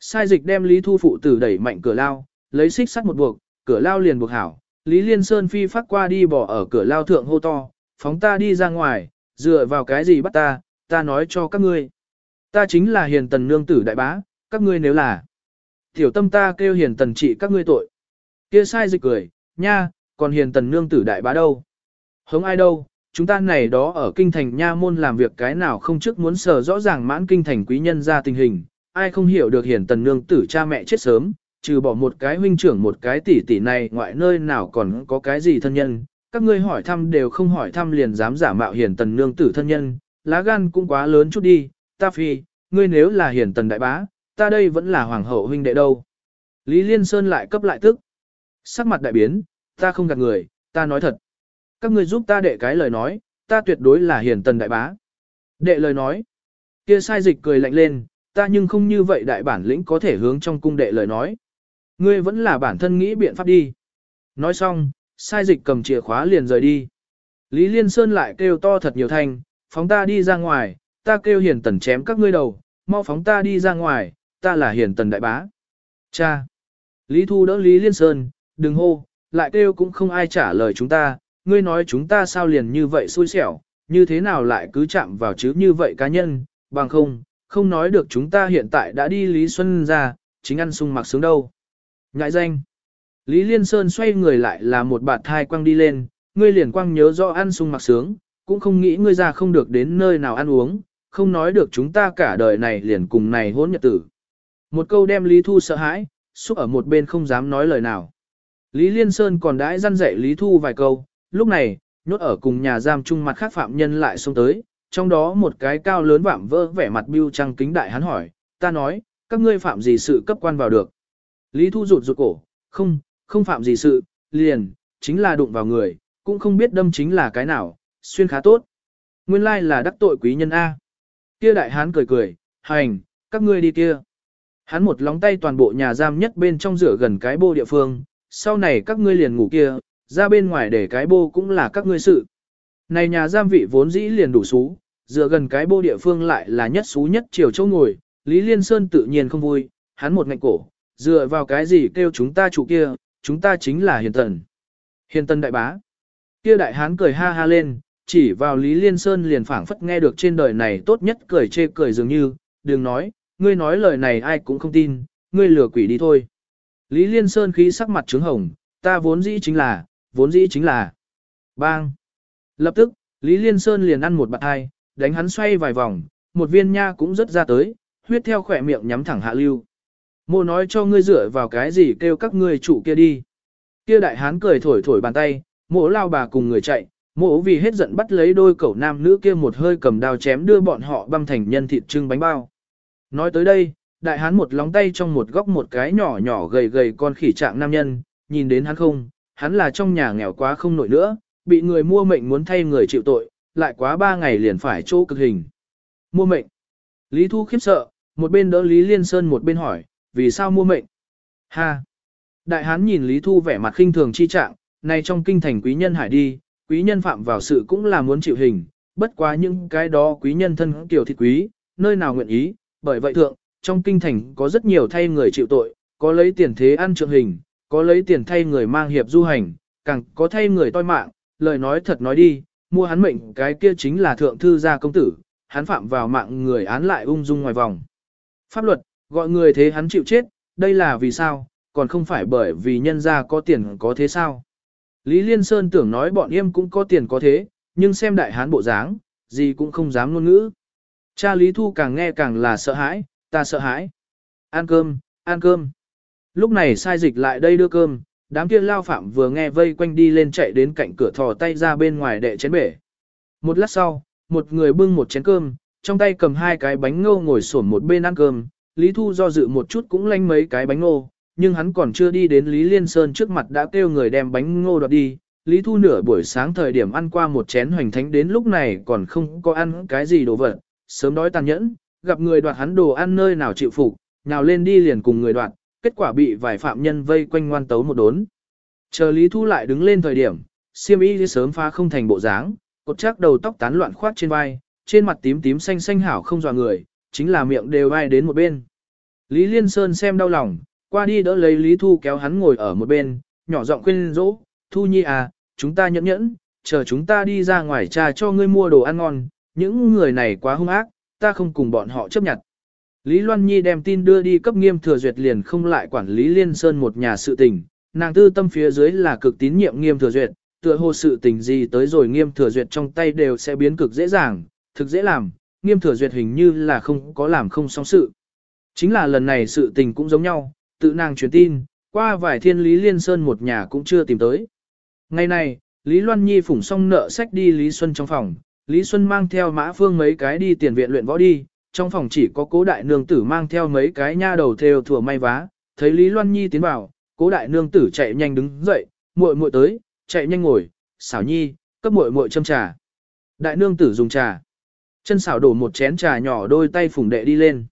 Sai dịch đem Lý Thu phụ tử đẩy mạnh cửa lao, lấy xích sắt một buộc, cửa lao liền buộc hảo. Lý Liên Sơn phi phát qua đi bỏ ở cửa lao thượng hô to, phóng ta đi ra ngoài, dựa vào cái gì bắt ta, ta nói cho các ngươi. Ta chính là hiền tần nương tử đại bá, các ngươi nếu là. Tiểu tâm ta kêu hiền tần trị các ngươi tội. Kia sai dịch cười, nha, còn hiền tần nương tử đại bá đâu? Hống ai đâu, chúng ta này đó ở kinh thành nha môn làm việc cái nào không trước muốn sờ rõ ràng mãn kinh thành quý nhân ra tình hình, ai không hiểu được hiền tần nương tử cha mẹ chết sớm, trừ bỏ một cái huynh trưởng một cái tỷ tỷ này ngoại nơi nào còn có cái gì thân nhân, các ngươi hỏi thăm đều không hỏi thăm liền dám giả mạo hiền tần nương tử thân nhân, lá gan cũng quá lớn chút đi, ta phi, ngươi nếu là hiền tần đại bá, ta đây vẫn là hoàng hậu huynh đệ đâu. Lý Liên Sơn lại cấp lại tức. Sắc mặt đại biến, ta không gạt người, ta nói thật. Các ngươi giúp ta đệ cái lời nói, ta tuyệt đối là hiền tần đại bá. Đệ lời nói. Kia sai dịch cười lạnh lên, ta nhưng không như vậy đại bản lĩnh có thể hướng trong cung đệ lời nói. Ngươi vẫn là bản thân nghĩ biện pháp đi. Nói xong, sai dịch cầm chìa khóa liền rời đi. Lý Liên Sơn lại kêu to thật nhiều thanh, phóng ta đi ra ngoài, ta kêu hiền tần chém các ngươi đầu, mau phóng ta đi ra ngoài, ta là hiền tần đại bá. Cha! Lý Thu đỡ Lý Liên Sơn, đừng hô, lại kêu cũng không ai trả lời chúng ta, ngươi nói chúng ta sao liền như vậy xui xẻo, như thế nào lại cứ chạm vào chứ như vậy cá nhân, bằng không, không nói được chúng ta hiện tại đã đi Lý Xuân ra, chính ăn sung mặc sướng đâu. Ngại danh! Lý Liên Sơn xoay người lại là một bạt thai quăng đi lên, ngươi liền quăng nhớ rõ ăn sung mặc sướng, cũng không nghĩ ngươi ra không được đến nơi nào ăn uống, không nói được chúng ta cả đời này liền cùng này hôn nhật tử. Một câu đem Lý Thu sợ hãi, xúc ở một bên không dám nói lời nào. Lý Liên Sơn còn đãi răn dạy Lý Thu vài câu, lúc này, nhốt ở cùng nhà giam chung mặt khác phạm nhân lại xông tới, trong đó một cái cao lớn vạm vỡ vẻ mặt biêu trăng kính đại hắn hỏi, ta nói, các ngươi phạm gì sự cấp quan vào được. Lý Thu rụt rụt cổ, không, không phạm gì sự, liền, chính là đụng vào người, cũng không biết đâm chính là cái nào, xuyên khá tốt. Nguyên lai là đắc tội quý nhân A. Kia đại hán cười cười, hành, các ngươi đi kia. Hắn một lóng tay toàn bộ nhà giam nhất bên trong rửa gần cái bô địa phương, sau này các ngươi liền ngủ kia, ra bên ngoài để cái bô cũng là các ngươi sự. Này nhà giam vị vốn dĩ liền đủ xú, dựa gần cái bô địa phương lại là nhất xú nhất chiều châu ngồi, Lý Liên Sơn tự nhiên không vui, hắn một ngạnh cổ, dựa vào cái gì kêu chúng ta chủ kia, chúng ta chính là hiền tần. Hiền tần đại bá. Kia đại hán cười ha ha lên, chỉ vào Lý Liên Sơn liền phảng phất nghe được trên đời này tốt nhất cười chê cười dường như, đừng nói, ngươi nói lời này ai cũng không tin, ngươi lừa quỷ đi thôi. Lý Liên Sơn khí sắc mặt trướng hồng, ta vốn dĩ chính là, vốn dĩ chính là. Bang! Lập tức, Lý Liên Sơn liền ăn một bạt hai, đánh hắn xoay vài vòng, một viên nha cũng rất ra tới, huyết theo khỏe miệng nhắm thẳng hạ lưu. Mô nói cho ngươi dựa vào cái gì kêu các ngươi chủ kia đi. Kia đại hán cười thổi thổi bàn tay, mỗ lao bà cùng người chạy, mộ vì hết giận bắt lấy đôi cẩu nam nữ kia một hơi cầm đao chém đưa bọn họ băm thành nhân thịt trưng bánh bao. Nói tới đây, đại hán một lóng tay trong một góc một cái nhỏ nhỏ gầy gầy con khỉ trạng nam nhân, nhìn đến hắn không, hắn là trong nhà nghèo quá không nổi nữa, bị người mua mệnh muốn thay người chịu tội, lại quá ba ngày liền phải chỗ cực hình. Mua mệnh. Lý Thu khiếp sợ, một bên đỡ Lý Liên Sơn một bên hỏi, vì sao mua mệnh? Ha! Đại hán nhìn Lý Thu vẻ mặt khinh thường chi trạng, này trong kinh thành quý nhân hải đi, quý nhân phạm vào sự cũng là muốn chịu hình, bất quá những cái đó quý nhân thân kiểu thịt quý, nơi nào nguyện ý, bởi vậy thượng, trong kinh thành có rất nhiều thay người chịu tội, có lấy tiền thế ăn trượng hình, có lấy tiền thay người mang hiệp du hành, càng có thay người toi mạng, lời nói thật nói đi, mua hắn mệnh cái kia chính là thượng thư gia công tử, hắn phạm vào mạng người án lại ung dung ngoài vòng. Pháp luật, gọi người thế hắn chịu chết, đây là vì sao, còn không phải bởi vì nhân gia có tiền có thế sao. Lý Liên Sơn tưởng nói bọn em cũng có tiền có thế, nhưng xem đại hán bộ dáng, gì cũng không dám ngôn ngữ. Cha Lý Thu càng nghe càng là sợ hãi, ta sợ hãi. Ăn cơm, ăn cơm. Lúc này sai dịch lại đây đưa cơm, đám kia lao phạm vừa nghe vây quanh đi lên chạy đến cạnh cửa thò tay ra bên ngoài đệ chén bể. Một lát sau, một người bưng một chén cơm, trong tay cầm hai cái bánh ngô ngồi xổm một bên ăn cơm, Lý Thu do dự một chút cũng lanh mấy cái bánh ngô, nhưng hắn còn chưa đi đến Lý Liên Sơn trước mặt đã kêu người đem bánh ngô đoạt đi. Lý Thu nửa buổi sáng thời điểm ăn qua một chén hoành thánh đến lúc này còn không có ăn cái gì đồ vật, sớm đói tàn nhẫn, gặp người đoạt hắn đồ ăn nơi nào chịu phục, nào lên đi liền cùng người đoạt, kết quả bị vài phạm nhân vây quanh ngoan tấu một đốn. Chờ Lý Thu lại đứng lên thời điểm, siêm y sớm pha không thành bộ dáng, cột chắc đầu tóc tán loạn khoát trên vai, trên mặt tím tím xanh xanh hảo không dọa người, chính là miệng đều vai đến một bên. Lý Liên Sơn xem đau lòng, qua đi đỡ lấy Lý Thu kéo hắn ngồi ở một bên, nhỏ giọng khuyên dỗ, Thu Nhi à, chúng ta nhẫn nhẫn, chờ chúng ta đi ra ngoài trà cho ngươi mua đồ ăn ngon, những người này quá hung ác, ta không cùng bọn họ chấp nhận. Lý Loan Nhi đem tin đưa đi cấp nghiêm thừa duyệt liền không lại quản lý Liên Sơn một nhà sự tình, nàng tư tâm phía dưới là cực tín nhiệm nghiêm thừa duyệt, tựa hồ sự tình gì tới rồi nghiêm thừa duyệt trong tay đều sẽ biến cực dễ dàng, thực dễ làm, nghiêm thừa duyệt hình như là không có làm không xong sự. Chính là lần này sự tình cũng giống nhau, tự nàng truyền tin, qua vài thiên Lý Liên Sơn một nhà cũng chưa tìm tới. Ngày này, Lý Loan Nhi phủng xong nợ sách đi Lý Xuân trong phòng, Lý Xuân mang theo mã phương mấy cái đi tiền viện luyện võ đi, trong phòng chỉ có cố đại nương tử mang theo mấy cái nha đầu theo thừa may vá, thấy Lý Loan Nhi tiến vào, cố đại nương tử chạy nhanh đứng dậy, muội muội tới, chạy nhanh ngồi, xảo nhi, cấp muội muội châm trà. Đại nương tử dùng trà. Chân xảo đổ một chén trà nhỏ đôi tay phủng đệ đi lên.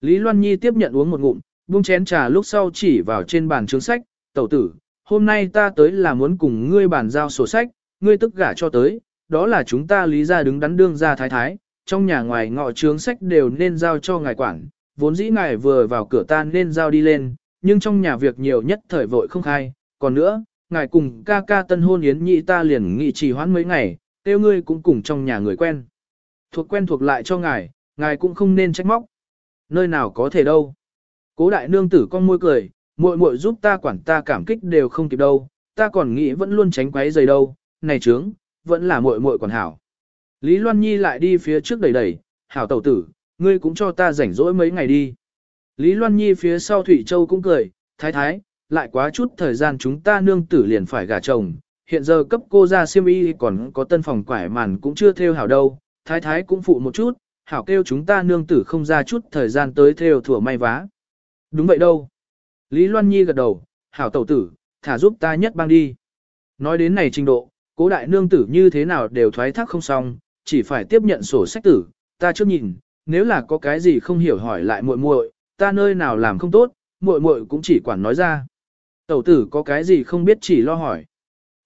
Lý Loan Nhi tiếp nhận uống một ngụm, buông chén trà lúc sau chỉ vào trên bàn chứng sách, tẩu tử, hôm nay ta tới là muốn cùng ngươi bàn giao sổ sách, ngươi tức gả cho tới, đó là chúng ta lý ra đứng đắn đương ra thái thái, trong nhà ngoài ngọ trướng sách đều nên giao cho ngài quản, vốn dĩ ngài vừa vào cửa ta nên giao đi lên, nhưng trong nhà việc nhiều nhất thời vội không khai, còn nữa, ngài cùng ca ca tân hôn yến nhị ta liền nghị trì hoãn mấy ngày, tiêu ngươi cũng cùng trong nhà người quen. Thuộc quen thuộc lại cho ngài, ngài cũng không nên trách móc. Nơi nào có thể đâu. Cố đại nương tử con môi cười, muội muội giúp ta quản ta cảm kích đều không kịp đâu, ta còn nghĩ vẫn luôn tránh quấy giày đâu, này trướng, vẫn là muội muội còn hảo. Lý Loan Nhi lại đi phía trước đẩy đẩy, hảo tẩu tử, ngươi cũng cho ta rảnh rỗi mấy ngày đi. Lý Loan Nhi phía sau Thủy Châu cũng cười, thái thái, lại quá chút thời gian chúng ta nương tử liền phải gả chồng, hiện giờ cấp cô ra siêm y còn có tân phòng quải màn cũng chưa theo hảo đâu, thái thái cũng phụ một chút, hảo kêu chúng ta nương tử không ra chút thời gian tới theo thủa may vá. Đúng vậy đâu. Lý Loan Nhi gật đầu, hảo tẩu tử, thả giúp ta nhất bang đi. Nói đến này trình độ, Cố đại nương tử như thế nào đều thoái thác không xong, chỉ phải tiếp nhận sổ sách tử, ta trước nhìn, nếu là có cái gì không hiểu hỏi lại muội muội, ta nơi nào làm không tốt, muội muội cũng chỉ quản nói ra. Tẩu tử có cái gì không biết chỉ lo hỏi.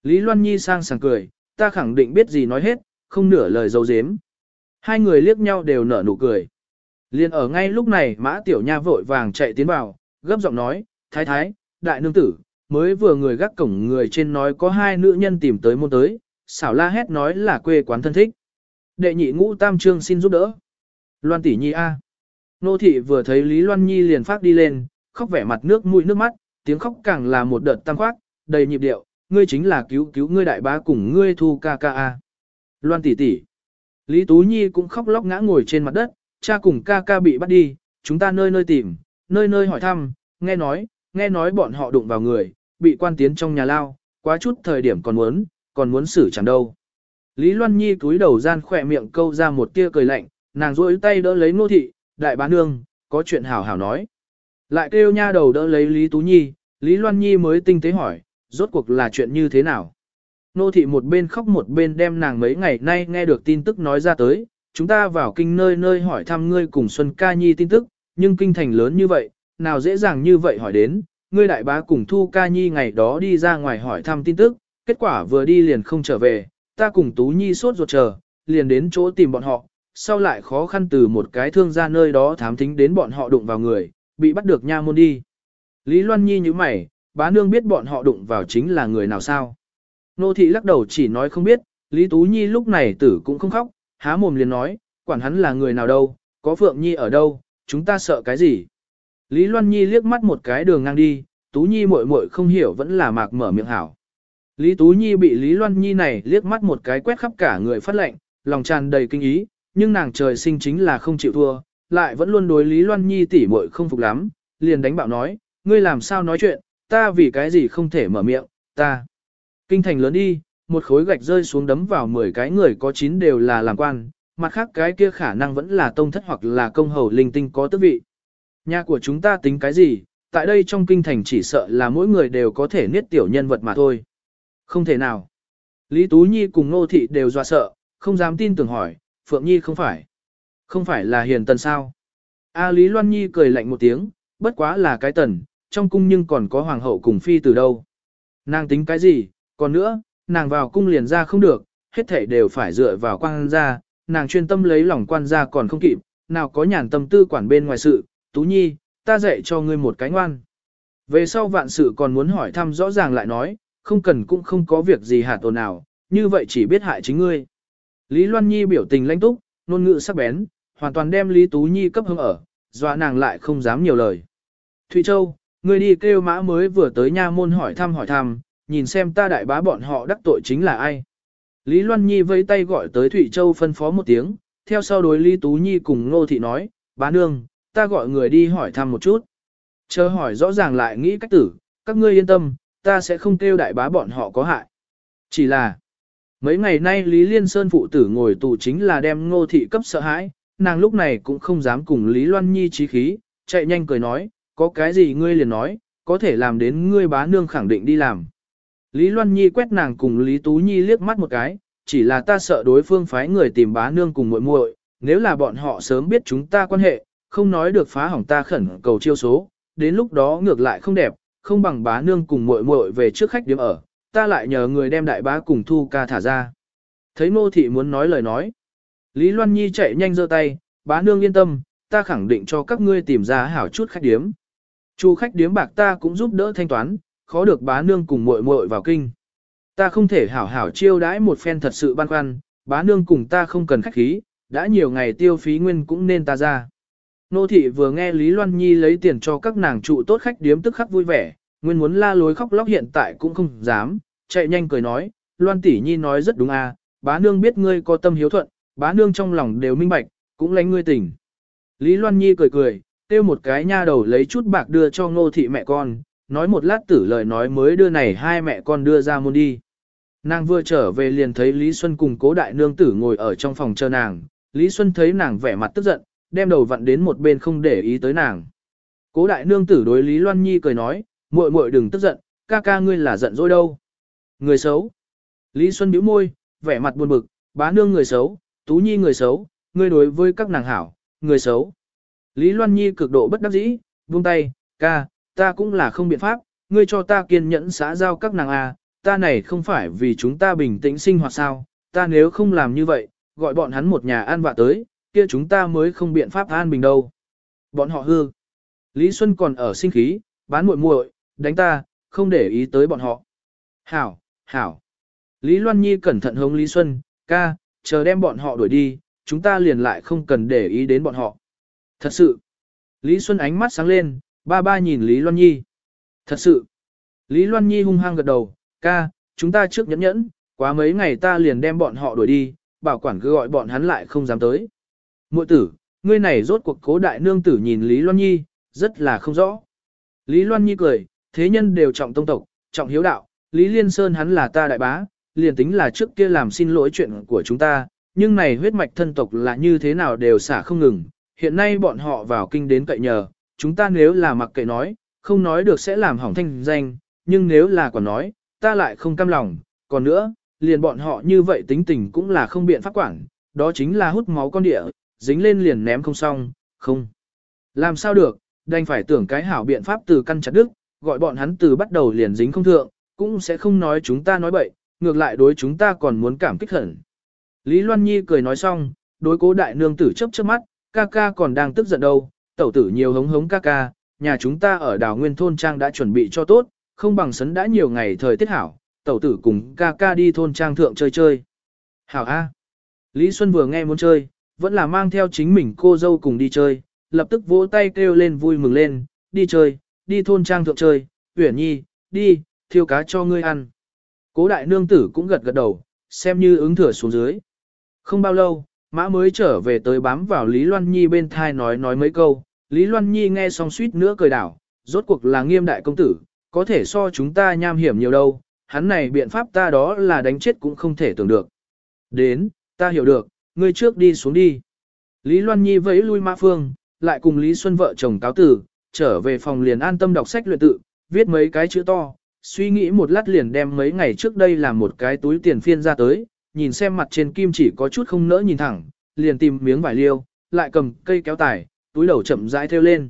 Lý Loan Nhi sang sảng cười, ta khẳng định biết gì nói hết, không nửa lời dấu dếm. Hai người liếc nhau đều nở nụ cười. Liên ở ngay lúc này mã tiểu nha vội vàng chạy tiến vào, gấp giọng nói, thái thái, đại nương tử, mới vừa người gác cổng người trên nói có hai nữ nhân tìm tới môn tới, xảo la hét nói là quê quán thân thích. Đệ nhị ngũ tam trương xin giúp đỡ. Loan tỷ nhi A. Nô thị vừa thấy Lý Loan Nhi liền phát đi lên, khóc vẻ mặt nước mũi nước mắt, tiếng khóc càng là một đợt tăng khoác, đầy nhịp điệu, ngươi chính là cứu cứu ngươi đại bá cùng ngươi thu ca ca A. Loan tỷ tỷ. Lý Tú Nhi cũng khóc lóc ngã ngồi trên mặt đất, cha cùng ca ca bị bắt đi, chúng ta nơi nơi tìm, nơi nơi hỏi thăm, nghe nói, nghe nói bọn họ đụng vào người, bị quan tiến trong nhà lao, quá chút thời điểm còn muốn, còn muốn xử chẳng đâu. Lý Loan Nhi cúi đầu gian khỏe miệng câu ra một tia cười lạnh, nàng rôi tay đỡ lấy nô thị, đại bá nương, có chuyện hảo hảo nói. Lại kêu nha đầu đỡ lấy Lý Tú Nhi, Lý Loan Nhi mới tinh tế hỏi, rốt cuộc là chuyện như thế nào. Nô thị một bên khóc một bên đem nàng mấy ngày nay nghe được tin tức nói ra tới, chúng ta vào kinh nơi nơi hỏi thăm ngươi cùng Xuân Ca Nhi tin tức, nhưng kinh thành lớn như vậy, nào dễ dàng như vậy hỏi đến, ngươi đại bá cùng Thu Ca Nhi ngày đó đi ra ngoài hỏi thăm tin tức, kết quả vừa đi liền không trở về, ta cùng Tú Nhi sốt ruột chờ, liền đến chỗ tìm bọn họ, sau lại khó khăn từ một cái thương gia nơi đó thám thính đến bọn họ đụng vào người, bị bắt được nha môn đi. Lý Loan Nhi như mày, bá nương biết bọn họ đụng vào chính là người nào sao. Nô thị lắc đầu chỉ nói không biết, Lý Tú Nhi lúc này tử cũng không khóc, há mồm liền nói, quản hắn là người nào đâu, có Phượng Nhi ở đâu, chúng ta sợ cái gì. Lý Loan Nhi liếc mắt một cái đường ngang đi, Tú Nhi muội muội không hiểu vẫn là mạc mở miệng hảo. Lý Tú Nhi bị Lý Loan Nhi này liếc mắt một cái quét khắp cả người phát lệnh, lòng tràn đầy kinh ý, nhưng nàng trời sinh chính là không chịu thua, lại vẫn luôn đối Lý Loan Nhi tỉ muội không phục lắm, liền đánh bạo nói, ngươi làm sao nói chuyện, ta vì cái gì không thể mở miệng, ta. Kinh thành lớn đi, một khối gạch rơi xuống đấm vào 10 cái người có 9 đều là làm quan, mặt khác cái kia khả năng vẫn là tông thất hoặc là công hầu linh tinh có tước vị. Nhà của chúng ta tính cái gì, tại đây trong kinh thành chỉ sợ là mỗi người đều có thể niết tiểu nhân vật mà thôi. Không thể nào. Lý Tú Nhi cùng Nô Thị đều dọa sợ, không dám tin tưởng hỏi, Phượng Nhi không phải. Không phải là hiền tần sao? A Lý Loan Nhi cười lạnh một tiếng, bất quá là cái tần, trong cung nhưng còn có hoàng hậu cùng phi từ đâu. Nàng tính cái gì, còn nữa, nàng vào cung liền ra không được, hết thể đều phải dựa vào quan gia, nàng chuyên tâm lấy lòng quan gia còn không kịp, nào có nhàn tâm tư quản bên ngoài sự, Tú Nhi, ta dạy cho ngươi một cái ngoan. Về sau vạn sự còn muốn hỏi thăm rõ ràng lại nói, không cần cũng không có việc gì hạt ồn nào, như vậy chỉ biết hại chính ngươi. Lý Loan Nhi biểu tình lãnh túc, ngôn ngữ sắc bén, hoàn toàn đem Lý Tú Nhi cấp hứng ở, dọa nàng lại không dám nhiều lời. Thụy Châu, ngươi đi kêu mã mới vừa tới nha môn hỏi thăm hỏi thăm, nhìn xem ta đại bá bọn họ đắc tội chính là ai. Lý Loan Nhi vẫy tay gọi tới Thụy Châu phân phó một tiếng, theo sau đối Lý Tú Nhi cùng Ngô Thị nói, bá nương, ta gọi người đi hỏi thăm một chút. Chờ hỏi rõ ràng lại nghĩ cách tử, các ngươi yên tâm, ta sẽ không kêu đại bá bọn họ có hại. Chỉ là, mấy ngày nay Lý Liên Sơn phụ tử ngồi tù chính là đem ngô thị cấp sợ hãi, nàng lúc này cũng không dám cùng Lý Loan Nhi trí khí, chạy nhanh cười nói, có cái gì ngươi liền nói, có thể làm đến ngươi bá nương khẳng định đi làm. Lý Loan Nhi quét nàng cùng Lý Tú Nhi liếc mắt một cái, chỉ là ta sợ đối phương phái người tìm bá nương cùng muội muội, nếu là bọn họ sớm biết chúng ta quan hệ, không nói được phá hỏng ta khẩn cầu chiêu số, đến lúc đó ngược lại không đẹp, không bằng bá nương cùng muội muội về trước khách điểm ở, ta lại nhờ người đem đại bá cùng thu ca thả ra. Thấy nô thị muốn nói lời nói. Lý Loan Nhi chạy nhanh giơ tay, bá nương yên tâm, ta khẳng định cho các ngươi tìm ra hảo chút khách điếm. Chu khách điếm bạc ta cũng giúp đỡ thanh toán, khó được bá nương cùng muội muội vào kinh. Ta không thể hảo hảo chiêu đãi một phen thật sự băn khoăn, bá nương cùng ta không cần khách khí, đã nhiều ngày tiêu phí nguyên cũng nên ta ra. Nô thị vừa nghe Lý Loan Nhi lấy tiền cho các nàng trụ tốt khách điếm tức khắc vui vẻ, nguyên muốn la lối khóc lóc hiện tại cũng không dám, chạy nhanh cười nói, Loan tỷ nhi nói rất đúng à, bá nương biết ngươi có tâm hiếu thuận, bá nương trong lòng đều minh bạch, cũng lánh ngươi tỉnh. Lý Loan Nhi cười cười, tiêu một cái nha đầu lấy chút bạc đưa cho ngô thị mẹ con, nói một lát tử lời nói mới đưa này hai mẹ con đưa ra môn đi. Nàng vừa trở về liền thấy Lý Xuân cùng cố đại nương tử ngồi ở trong phòng chờ nàng, Lý Xuân thấy nàng vẻ mặt tức giận, đem đầu vặn đến một bên không để ý tới nàng. Cố đại nương tử đối Lý Loan Nhi cười nói, muội muội đừng tức giận, ca ca ngươi là giận dỗi đâu. Người xấu. Lý Xuân bĩu môi, vẻ mặt buồn bực, bá nương người xấu, tú nhi người xấu, ngươi đối với các nàng hảo, người xấu. Lý Loan Nhi cực độ bất đắc dĩ, buông tay, ca, ta cũng là không biện pháp, ngươi cho ta kiên nhẫn xã giao các nàng à, ta này không phải vì chúng ta bình tĩnh sinh hoạt sao, ta nếu không làm như vậy, gọi bọn hắn một nhà an vạ tới, kia chúng ta mới không biện pháp an bình đâu. Bọn họ hư. Lý Xuân còn ở sinh khí, bán muội muội, đánh ta, không để ý tới bọn họ. Hảo, hảo. Lý Loan Nhi cẩn thận hống Lý Xuân, ca, chờ đem bọn họ đuổi đi, chúng ta liền lại không cần để ý đến bọn họ. Thật sự. Lý Xuân ánh mắt sáng lên, ba ba nhìn Lý Loan Nhi. Thật sự. Lý Loan Nhi hung hăng gật đầu, ca, chúng ta trước nhẫn nhẫn, quá mấy ngày ta liền đem bọn họ đuổi đi, bảo quản cứ gọi bọn hắn lại không dám tới. Muội tử, ngươi này rốt cuộc cố đại nương tử nhìn Lý Loan Nhi, rất là không rõ. Lý Loan Nhi cười, thế nhân đều trọng tông tộc, trọng hiếu đạo, Lý Liên Sơn hắn là ta đại bá, liền tính là trước kia làm xin lỗi chuyện của chúng ta, nhưng này huyết mạch thân tộc là như thế nào đều xả không ngừng, hiện nay bọn họ vào kinh đến cậy nhờ, chúng ta nếu là mặc kệ nói, không nói được sẽ làm hỏng thanh danh, nhưng nếu là còn nói, ta lại không cam lòng, còn nữa, liền bọn họ như vậy tính tình cũng là không biện pháp quản, đó chính là hút máu con địa, dính lên liền ném không xong, không. Làm sao được, đành phải tưởng cái hảo biện pháp từ căn chặt đức, gọi bọn hắn từ bắt đầu liền dính không thượng, cũng sẽ không nói chúng ta nói bậy, ngược lại đối chúng ta còn muốn cảm kích hẳn. Lý Loan Nhi cười nói xong, đối cố đại nương tử chấp chớp mắt, ca ca còn đang tức giận đâu, tẩu tử nhiều hống hống ca ca, nhà chúng ta ở đào nguyên thôn trang đã chuẩn bị cho tốt, không bằng sấn đã nhiều ngày thời tiết hảo, tẩu tử cùng ca ca đi thôn trang thượng chơi chơi. Hảo A. Lý Xuân vừa nghe muốn chơi, vẫn là mang theo chính mình cô dâu cùng đi chơi, lập tức vỗ tay kêu lên vui mừng lên, đi chơi, đi thôn trang thượng chơi, Uyển Nhi, đi, thiêu cá cho ngươi ăn. Cố đại nương tử cũng gật gật đầu, xem như ứng thừa xuống dưới. Không bao lâu, mã mới trở về tới bám vào Lý Loan Nhi bên thai nói nói mấy câu, Lý Loan Nhi nghe xong suýt nữa cười đảo, rốt cuộc là nghiêm đại công tử, có thể so chúng ta nham hiểm nhiều đâu, hắn này biện pháp ta đó là đánh chết cũng không thể tưởng được. Đến, ta hiểu được, ngươi trước đi xuống đi. Lý Loan Nhi vẫy lui Mã Phương, lại cùng Lý Xuân vợ chồng cáo tử, trở về phòng liền an tâm đọc sách luyện tự, viết mấy cái chữ to, suy nghĩ một lát liền đem mấy ngày trước đây làm một cái túi tiền phiên ra tới, nhìn xem mặt trên kim chỉ có chút không nỡ nhìn thẳng, liền tìm miếng vải liêu, lại cầm cây kéo tải, túi đầu chậm rãi theo lên.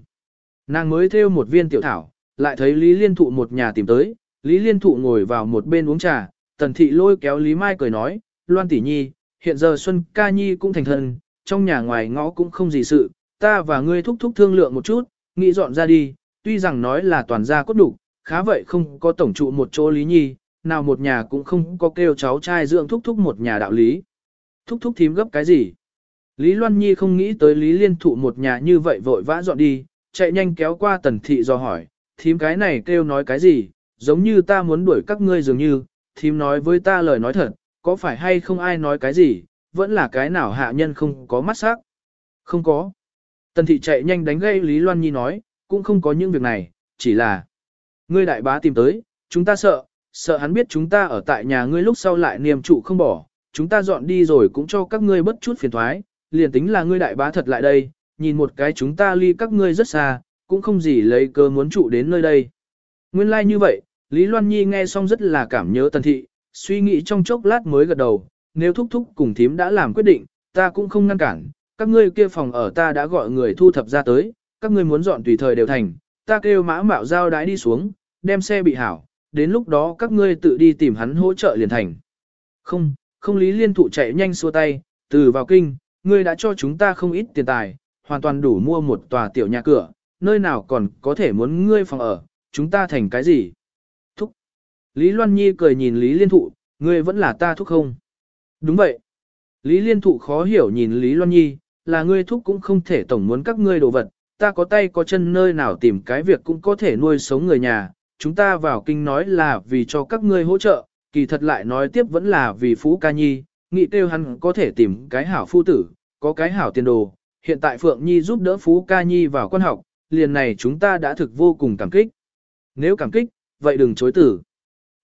Nàng mới theo một viên tiểu thảo, lại thấy Lý Liên Thụ một nhà tìm tới, Lý Liên Thụ ngồi vào một bên uống trà, tần thị lôi kéo Lý Mai cười nói, Loan tỷ nhi, hiện giờ Xuân ca nhi cũng thành thần, trong nhà ngoài ngõ cũng không gì sự, ta và ngươi thúc thúc thương lượng một chút, nghĩ dọn ra đi, tuy rằng nói là toàn gia cốt đủ, khá vậy không có tổng trụ một chỗ Lý Nhi, nào một nhà cũng không có kêu cháu trai dưỡng thúc thúc một nhà đạo lý. Thúc thúc thím gấp cái gì? Lý Loan Nhi không nghĩ tới Lý Liên Thụ một nhà như vậy vội vã dọn đi, chạy nhanh kéo qua tần thị do hỏi, thím cái này kêu nói cái gì, giống như ta muốn đuổi các ngươi dường như, thím nói với ta lời nói thật, có phải hay không ai nói cái gì, vẫn là cái nào hạ nhân không có mắt sắc. Không có. Tần thị chạy nhanh đánh gây Lý Loan Nhi nói, cũng không có những việc này, chỉ là ngươi đại bá tìm tới, chúng ta sợ, sợ hắn biết chúng ta ở tại nhà ngươi lúc sau lại niềm trụ không bỏ, chúng ta dọn đi rồi cũng cho các ngươi bất chút phiền thoái, liền tính là ngươi đại bá thật lại đây, nhìn một cái chúng ta ly các ngươi rất xa, cũng không gì lấy cơ muốn trụ đến nơi đây. Nguyên lai like như vậy, Lý Loan Nhi nghe xong rất là cảm nhớ tần thị, suy nghĩ trong chốc lát mới gật đầu, nếu thúc thúc cùng thím đã làm quyết định, ta cũng không ngăn cản, các ngươi kia phòng ở ta đã gọi người thu thập ra tới, các ngươi muốn dọn tùy thời đều thành, ta kêu mã mạo giao đái đi xuống, đem xe bị hảo, đến lúc đó các ngươi tự đi tìm hắn hỗ trợ liền thành. Không, không lý liên thụ chạy nhanh xua tay, từ vào kinh, ngươi đã cho chúng ta không ít tiền tài, hoàn toàn đủ mua một tòa tiểu nhà cửa, nơi nào còn có thể muốn ngươi phòng ở, chúng ta thành cái gì? Lý Loan Nhi cười nhìn Lý Liên Thụ, ngươi vẫn là ta thúc không? Đúng vậy. Lý Liên Thụ khó hiểu nhìn Lý Loan Nhi, là ngươi thúc cũng không thể tổng muốn các ngươi đồ vật, ta có tay có chân nơi nào tìm cái việc cũng có thể nuôi sống người nhà, chúng ta vào kinh nói là vì cho các ngươi hỗ trợ, kỳ thật lại nói tiếp vẫn là vì Phú Ca Nhi, nghĩ tiêu hắn có thể tìm cái hảo phu tử, có cái hảo tiền đồ, hiện tại Phượng Nhi giúp đỡ Phú Ca Nhi vào quan học, liền này chúng ta đã thực vô cùng cảm kích. Nếu cảm kích, vậy đừng chối tử.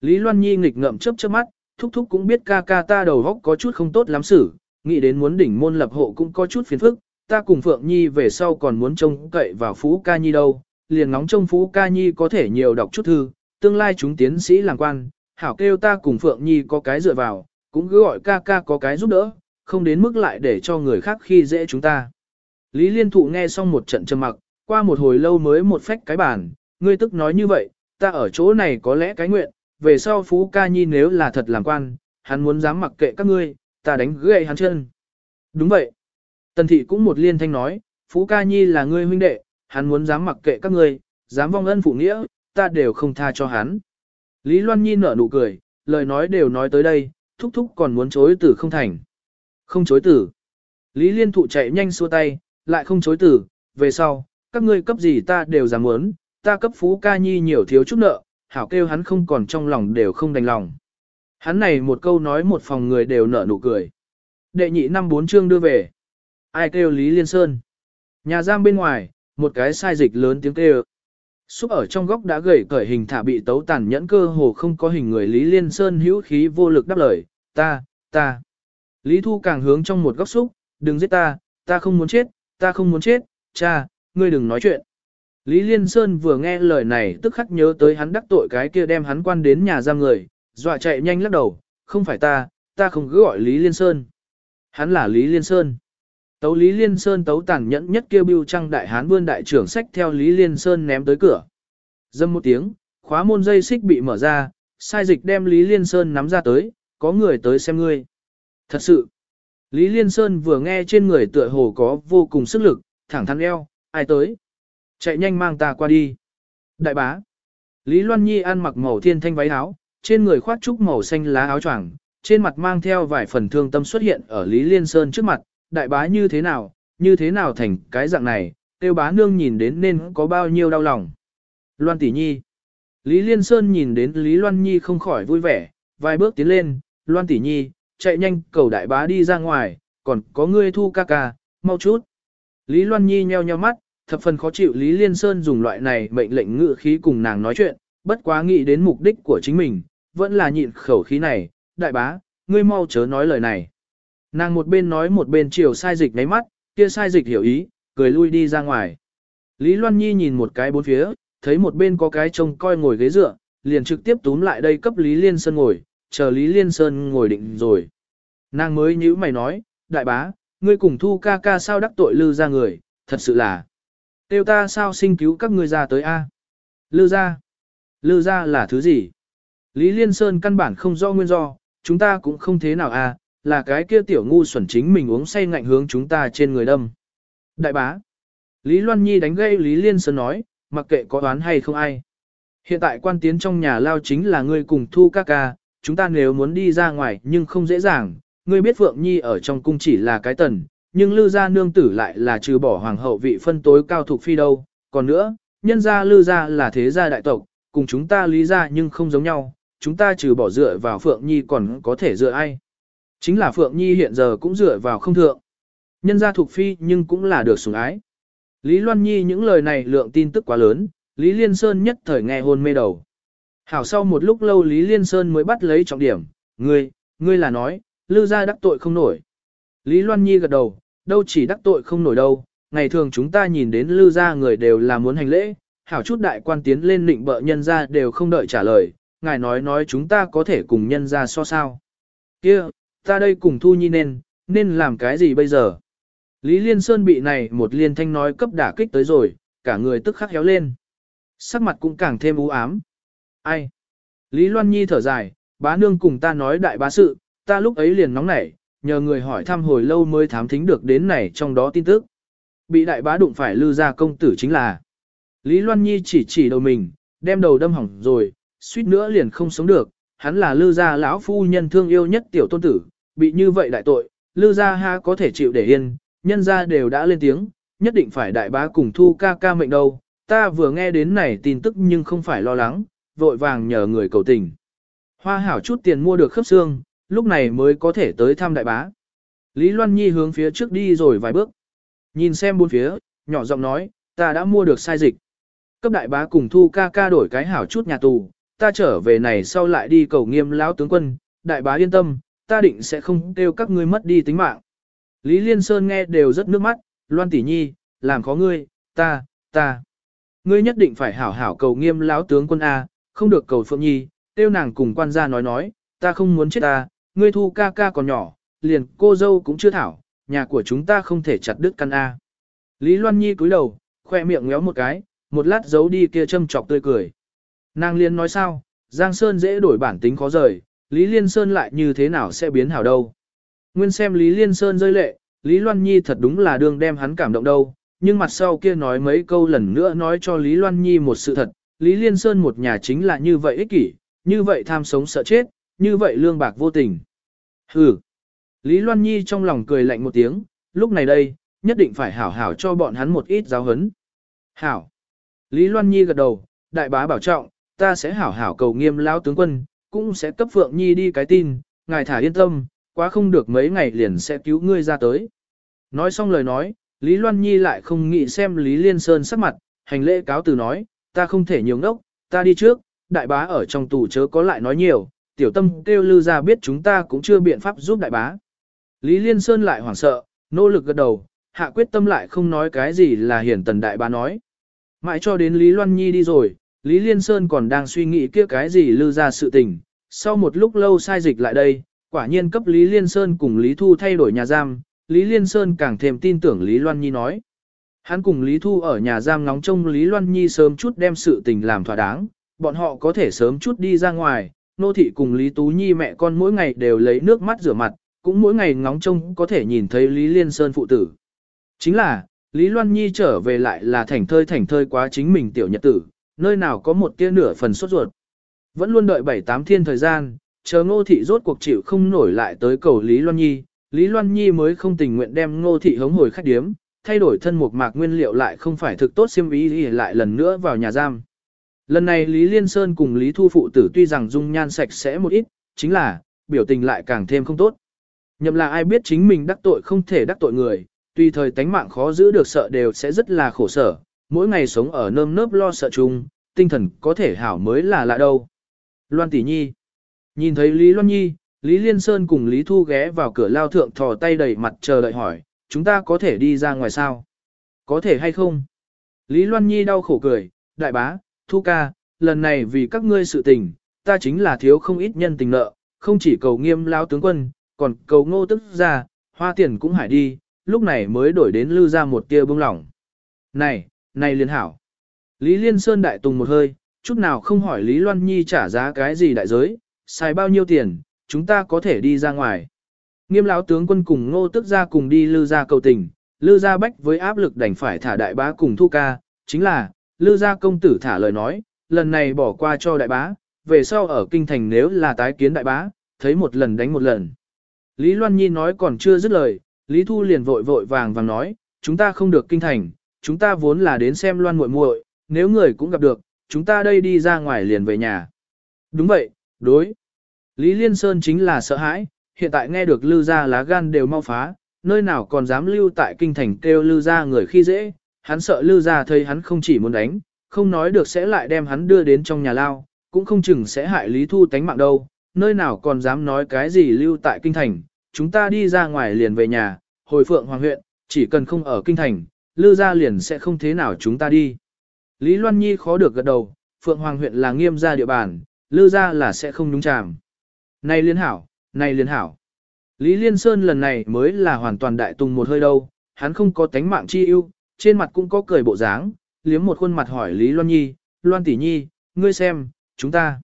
Lý Loan Nhi nghịch ngậm chớp chớp mắt, thúc thúc cũng biết ca ca ta đầu góc có chút không tốt lắm xử, nghĩ đến muốn đỉnh môn lập hộ cũng có chút phiền phức, ta cùng Phượng Nhi về sau còn muốn trông cậy vào Phú Ca Nhi đâu, liền ngóng trông Phú Ca Nhi có thể nhiều đọc chút thư, tương lai chúng tiến sĩ làm quan, hảo kêu ta cùng Phượng Nhi có cái dựa vào, cũng cứ gọi ca ca có cái giúp đỡ, không đến mức lại để cho người khác khi dễ chúng ta. Lý Liên Thụ nghe xong một trận trầm mặc, qua một hồi lâu mới một phách cái bản, ngươi tức nói như vậy, ta ở chỗ này có lẽ cái nguyện, về sau Phú Ca Nhi nếu là thật làm quan, hắn muốn dám mặc kệ các ngươi, ta đánh gãy hắn chân. Đúng vậy. Tần thị cũng một liên thanh nói, Phú Ca Nhi là ngươi huynh đệ, hắn muốn dám mặc kệ các ngươi, dám vong ân phụ nghĩa, ta đều không tha cho hắn. Lý Loan Nhi nở nụ cười, lời nói đều nói tới đây, thúc thúc còn muốn chối tử không thành. Không chối tử. Lý Liên Thụ chạy nhanh xua tay, lại không chối tử, về sau, các ngươi cấp gì ta đều dám muốn, ta cấp Phú Ca Nhi nhiều thiếu chút nợ, hảo kêu hắn không còn trong lòng đều không đành lòng. Hắn này một câu nói một phòng người đều nở nụ cười. Đệ nhị năm bốn chương đưa về. Ai kêu Lý Liên Sơn? Nhà giam bên ngoài, một cái sai dịch lớn tiếng kêu. Xúc ở trong góc đã gầy cởi hình thả bị tấu tàn nhẫn cơ hồ không có hình người Lý Liên Sơn hữu khí vô lực đáp lời, ta, ta. Lý Thu càng hướng trong một góc xúc, đừng giết ta, ta không muốn chết, ta không muốn chết, cha, ngươi đừng nói chuyện. Lý Liên Sơn vừa nghe lời này tức khắc nhớ tới hắn đắc tội cái kia đem hắn quan đến nhà giam người, dọa chạy nhanh lắc đầu, không phải ta, ta không cứ gọi Lý Liên Sơn. Hắn là Lý Liên Sơn. Tấu Lý Liên Sơn tấu tàn nhẫn nhất kêu bưu trăng đại hán vươn đại trưởng sách theo Lý Liên Sơn ném tới cửa. Dâm một tiếng, khóa môn dây xích bị mở ra, sai dịch đem Lý Liên Sơn nắm ra tới, có người tới xem ngươi. Thật sự, Lý Liên Sơn vừa nghe trên người tựa hồ có vô cùng sức lực, thẳng thắn eo, ai tới. Chạy nhanh mang ta qua đi. Đại bá. Lý Loan Nhi ăn mặc màu thiên thanh váy áo, trên người khoác trúc màu xanh lá áo choàng, trên mặt mang theo vài phần thương tâm xuất hiện ở Lý Liên Sơn trước mặt, đại bá như thế nào, như thế nào thành cái dạng này, tiêu bá nương nhìn đến nên có bao nhiêu đau lòng. Loan tỷ nhi. Lý Liên Sơn nhìn đến Lý Loan Nhi không khỏi vui vẻ, vài bước tiến lên, Loan tỷ nhi, chạy nhanh cầu đại bá đi ra ngoài, còn có ngươi thu ca ca, mau chút. Lý Loan Nhi nheo nheo mắt, thập phần khó chịu Lý Liên Sơn dùng loại này mệnh lệnh ngự khí cùng nàng nói chuyện, bất quá nghĩ đến mục đích của chính mình, vẫn là nhịn khẩu khí này, đại bá, ngươi mau chớ nói lời này. Nàng một bên nói một bên chiều sai dịch nháy mắt, kia sai dịch hiểu ý, cười lui đi ra ngoài. Lý Loan Nhi nhìn một cái bốn phía, thấy một bên có cái trông coi ngồi ghế dựa, liền trực tiếp túm lại đây cấp Lý Liên Sơn ngồi, chờ Lý Liên Sơn ngồi định rồi. Nàng mới nhíu mày nói, đại bá, ngươi cùng thu ca ca sao đắc tội lư ra người, thật sự là. Tiêu ta sao sinh cứu các ngươi ra tới A. Lư ra. Lư ra là thứ gì? Lý Liên Sơn căn bản không do nguyên do, chúng ta cũng không thế nào A, là cái kia tiểu ngu xuẩn chính mình uống say ngạnh hướng chúng ta trên người đâm. Đại bá. Lý Loan Nhi đánh gây Lý Liên Sơn nói, mặc kệ có đoán hay không ai. Hiện tại quan tiến trong nhà lao chính là ngươi cùng thu ca ca, chúng ta nếu muốn đi ra ngoài nhưng không dễ dàng, ngươi biết Phượng Nhi ở trong cung chỉ là cái tần, nhưng lư gia nương tử lại là trừ bỏ hoàng hậu vị phân tối cao thuộc phi đâu, còn nữa, nhân gia lư gia là thế gia đại tộc, cùng chúng ta lý gia nhưng không giống nhau, chúng ta trừ bỏ dựa vào Phượng Nhi còn có thể dựa ai. Chính là Phượng Nhi hiện giờ cũng dựa vào không thượng. Nhân gia thuộc phi nhưng cũng là được sủng ái. Lý Loan Nhi những lời này lượng tin tức quá lớn, Lý Liên Sơn nhất thời nghe hôn mê đầu. Hảo sau một lúc lâu Lý Liên Sơn mới bắt lấy trọng điểm, ngươi, ngươi là nói, lư gia đắc tội không nổi. Lý Loan Nhi gật đầu, đâu chỉ đắc tội không nổi đâu, ngày thường chúng ta nhìn đến Lưu gia người đều là muốn hành lễ, hảo chút đại quan tiến lên định bợ nhân gia đều không đợi trả lời, ngài nói nói chúng ta có thể cùng nhân gia so sao. kia ta đây cùng Thu Nhi nên, nên làm cái gì bây giờ? Lý Liên Sơn bị này một liên thanh nói cấp đả kích tới rồi, cả người tức khắc héo lên. Sắc mặt cũng càng thêm u ám. Ai? Lý Loan Nhi thở dài, bá nương cùng ta nói đại bá sự, ta lúc ấy liền nóng nảy, nhờ người hỏi thăm hồi lâu mới thám thính được đến này trong đó tin tức. Bị đại bá đụng phải lư ra công tử chính là. Lý Loan Nhi chỉ chỉ đầu mình, đem đầu đâm hỏng rồi, suýt nữa liền không sống được, hắn là lư gia lão phu nhân thương yêu nhất tiểu tôn tử, bị như vậy đại tội, lư gia ha có thể chịu để yên, nhân gia đều đã lên tiếng, nhất định phải đại bá cùng thu ca ca mệnh đâu, ta vừa nghe đến này tin tức nhưng không phải lo lắng, vội vàng nhờ người cầu tình. Hoa hảo chút tiền mua được khớp xương, lúc này mới có thể tới thăm đại bá. Lý Loan Nhi hướng phía trước đi rồi vài bước. Nhìn xem bốn phía, nhỏ giọng nói, ta đã mua được sai dịch. Cấp đại bá cùng thu ca ca đổi cái hảo chút nhà tù, ta trở về này sau lại đi cầu nghiêm lão tướng quân, đại bá yên tâm, ta định sẽ không kêu các ngươi mất đi tính mạng. Lý Liên Sơn nghe đều rất nước mắt, Loan tỷ nhi, làm khó ngươi, ta, ta. Ngươi nhất định phải hảo hảo cầu nghiêm lão tướng quân A, không được cầu Phượng Nhi, tiêu nàng cùng quan gia nói nói, ta không muốn chết ta, ngươi thu ca ca còn nhỏ, liền cô dâu cũng chưa thảo, nhà của chúng ta không thể chặt đứt căn A. Lý Loan Nhi cúi đầu, khoe miệng ngéo một cái, một lát giấu đi kia châm chọc tươi cười. Nàng liên nói sao, Giang Sơn dễ đổi bản tính khó rời, Lý Liên Sơn lại như thế nào sẽ biến hảo đâu. Nguyên xem Lý Liên Sơn rơi lệ, Lý Loan Nhi thật đúng là đương đem hắn cảm động đâu, nhưng mặt sau kia nói mấy câu lần nữa nói cho Lý Loan Nhi một sự thật, Lý Liên Sơn một nhà chính là như vậy ích kỷ, như vậy tham sống sợ chết, như vậy lương bạc vô tình. Hừ. Lý Loan Nhi trong lòng cười lạnh một tiếng, lúc này đây, nhất định phải hảo hảo cho bọn hắn một ít giáo hấn. Hảo. Lý Loan Nhi gật đầu, đại bá bảo trọng, ta sẽ hảo hảo cầu nghiêm lão tướng quân, cũng sẽ cấp Phượng Nhi đi cái tin, ngài thả yên tâm, quá không được mấy ngày liền sẽ cứu ngươi ra tới. Nói xong lời nói, Lý Loan Nhi lại không nghĩ xem Lý Liên Sơn sắc mặt, hành lễ cáo từ nói, ta không thể nhiều ngốc, ta đi trước, đại bá ở trong tù chớ có lại nói nhiều, tiểu tâm kêu lư ra biết chúng ta cũng chưa biện pháp giúp đại bá. Lý Liên Sơn lại hoảng sợ, nỗ lực gật đầu, hạ quyết tâm lại không nói cái gì là hiển tần đại bá nói. Mãi cho đến Lý Loan Nhi đi rồi, Lý Liên Sơn còn đang suy nghĩ kia cái gì lư ra sự tình. Sau một lúc lâu sai dịch lại đây, quả nhiên cấp Lý Liên Sơn cùng Lý Thu thay đổi nhà giam, Lý Liên Sơn càng thêm tin tưởng Lý Loan Nhi nói. Hắn cùng Lý Thu ở nhà giam ngóng trông Lý Loan Nhi sớm chút đem sự tình làm thỏa đáng, bọn họ có thể sớm chút đi ra ngoài, nô thị cùng Lý Tú Nhi mẹ con mỗi ngày đều lấy nước mắt rửa mặt, cũng mỗi ngày ngóng trông có thể nhìn thấy Lý Liên Sơn phụ tử. Chính là, Lý Loan Nhi trở về lại là thành thơi thành thơi quá chính mình tiểu nhật tử, nơi nào có một tia nửa phần sốt ruột. Vẫn luôn đợi bảy tám thiên thời gian, chờ ngô thị rốt cuộc chịu không nổi lại tới cầu Lý Loan Nhi, Lý Loan Nhi mới không tình nguyện đem ngô thị hống hồi khách điếm, thay đổi thân một mạc nguyên liệu lại không phải thực tốt xiêm ý lại lần nữa vào nhà giam. Lần này Lý Liên Sơn cùng Lý Thu Phụ tử tuy rằng dung nhan sạch sẽ một ít, chính là, biểu tình lại càng thêm không tốt. Nhậm là ai biết chính mình đắc tội không thể đắc tội người, tuy thời tánh mạng khó giữ được sợ đều sẽ rất là khổ sở, mỗi ngày sống ở nơm nớp lo sợ chung, tinh thần có thể hảo mới là lạ đâu. Loan Tỷ Nhi Nhìn thấy Lý Loan Nhi, Lý Liên Sơn cùng Lý Thu ghé vào cửa lao thượng thò tay đầy mặt chờ đợi hỏi, chúng ta có thể đi ra ngoài sao? Có thể hay không? Lý Loan Nhi đau khổ cười, đại bá, Thu ca, lần này vì các ngươi sự tình, ta chính là thiếu không ít nhân tình nợ, không chỉ cầu nghiêm lao tướng quân, còn cầu ngô tức ra, hoa tiền cũng hải đi, lúc này mới đổi đến lưu ra một tia bông lỏng. Này, này liên hảo. Lý Liên Sơn đại tùng một hơi, chút nào không hỏi Lý Loan Nhi trả giá cái gì đại giới, xài bao nhiêu tiền, chúng ta có thể đi ra ngoài. Nghiêm lão tướng quân cùng ngô tức ra cùng đi Lưu ra cầu tình, Lưu ra bách với áp lực đành phải thả đại bá cùng thu ca, chính là, lư gia công tử thả lời nói, lần này bỏ qua cho đại bá, về sau ở kinh thành nếu là tái kiến đại bá, thấy một lần đánh một lần. Lý Loan Nhi nói còn chưa dứt lời, Lý Thu liền vội vội vàng vàng nói, chúng ta không được kinh thành, chúng ta vốn là đến xem Loan muội muội, nếu người cũng gặp được, chúng ta đây đi ra ngoài liền về nhà. Đúng vậy, đối. Lý Liên Sơn chính là sợ hãi, hiện tại nghe được lưu gia lá gan đều mau phá, nơi nào còn dám lưu tại kinh thành kêu lưu gia người khi dễ, hắn sợ lưu ra thấy hắn không chỉ muốn đánh, không nói được sẽ lại đem hắn đưa đến trong nhà lao, cũng không chừng sẽ hại Lý Thu tánh mạng đâu, nơi nào còn dám nói cái gì lưu tại kinh thành, chúng ta đi ra ngoài liền về nhà, hồi phượng hoàng huyện, chỉ cần không ở kinh thành, lưu ra liền sẽ không thế nào chúng ta đi. Lý Loan Nhi khó được gật đầu, phượng hoàng huyện là nghiêm gia địa bàn, lưu ra là sẽ không đúng chàm. Này liên hảo, này liên hảo. Lý Liên Sơn lần này mới là hoàn toàn đại tùng một hơi đâu, hắn không có tánh mạng chi ưu, trên mặt cũng có cười bộ dáng, liếm một khuôn mặt hỏi Lý Loan Nhi, Loan tỷ nhi, ngươi xem, chúng ta,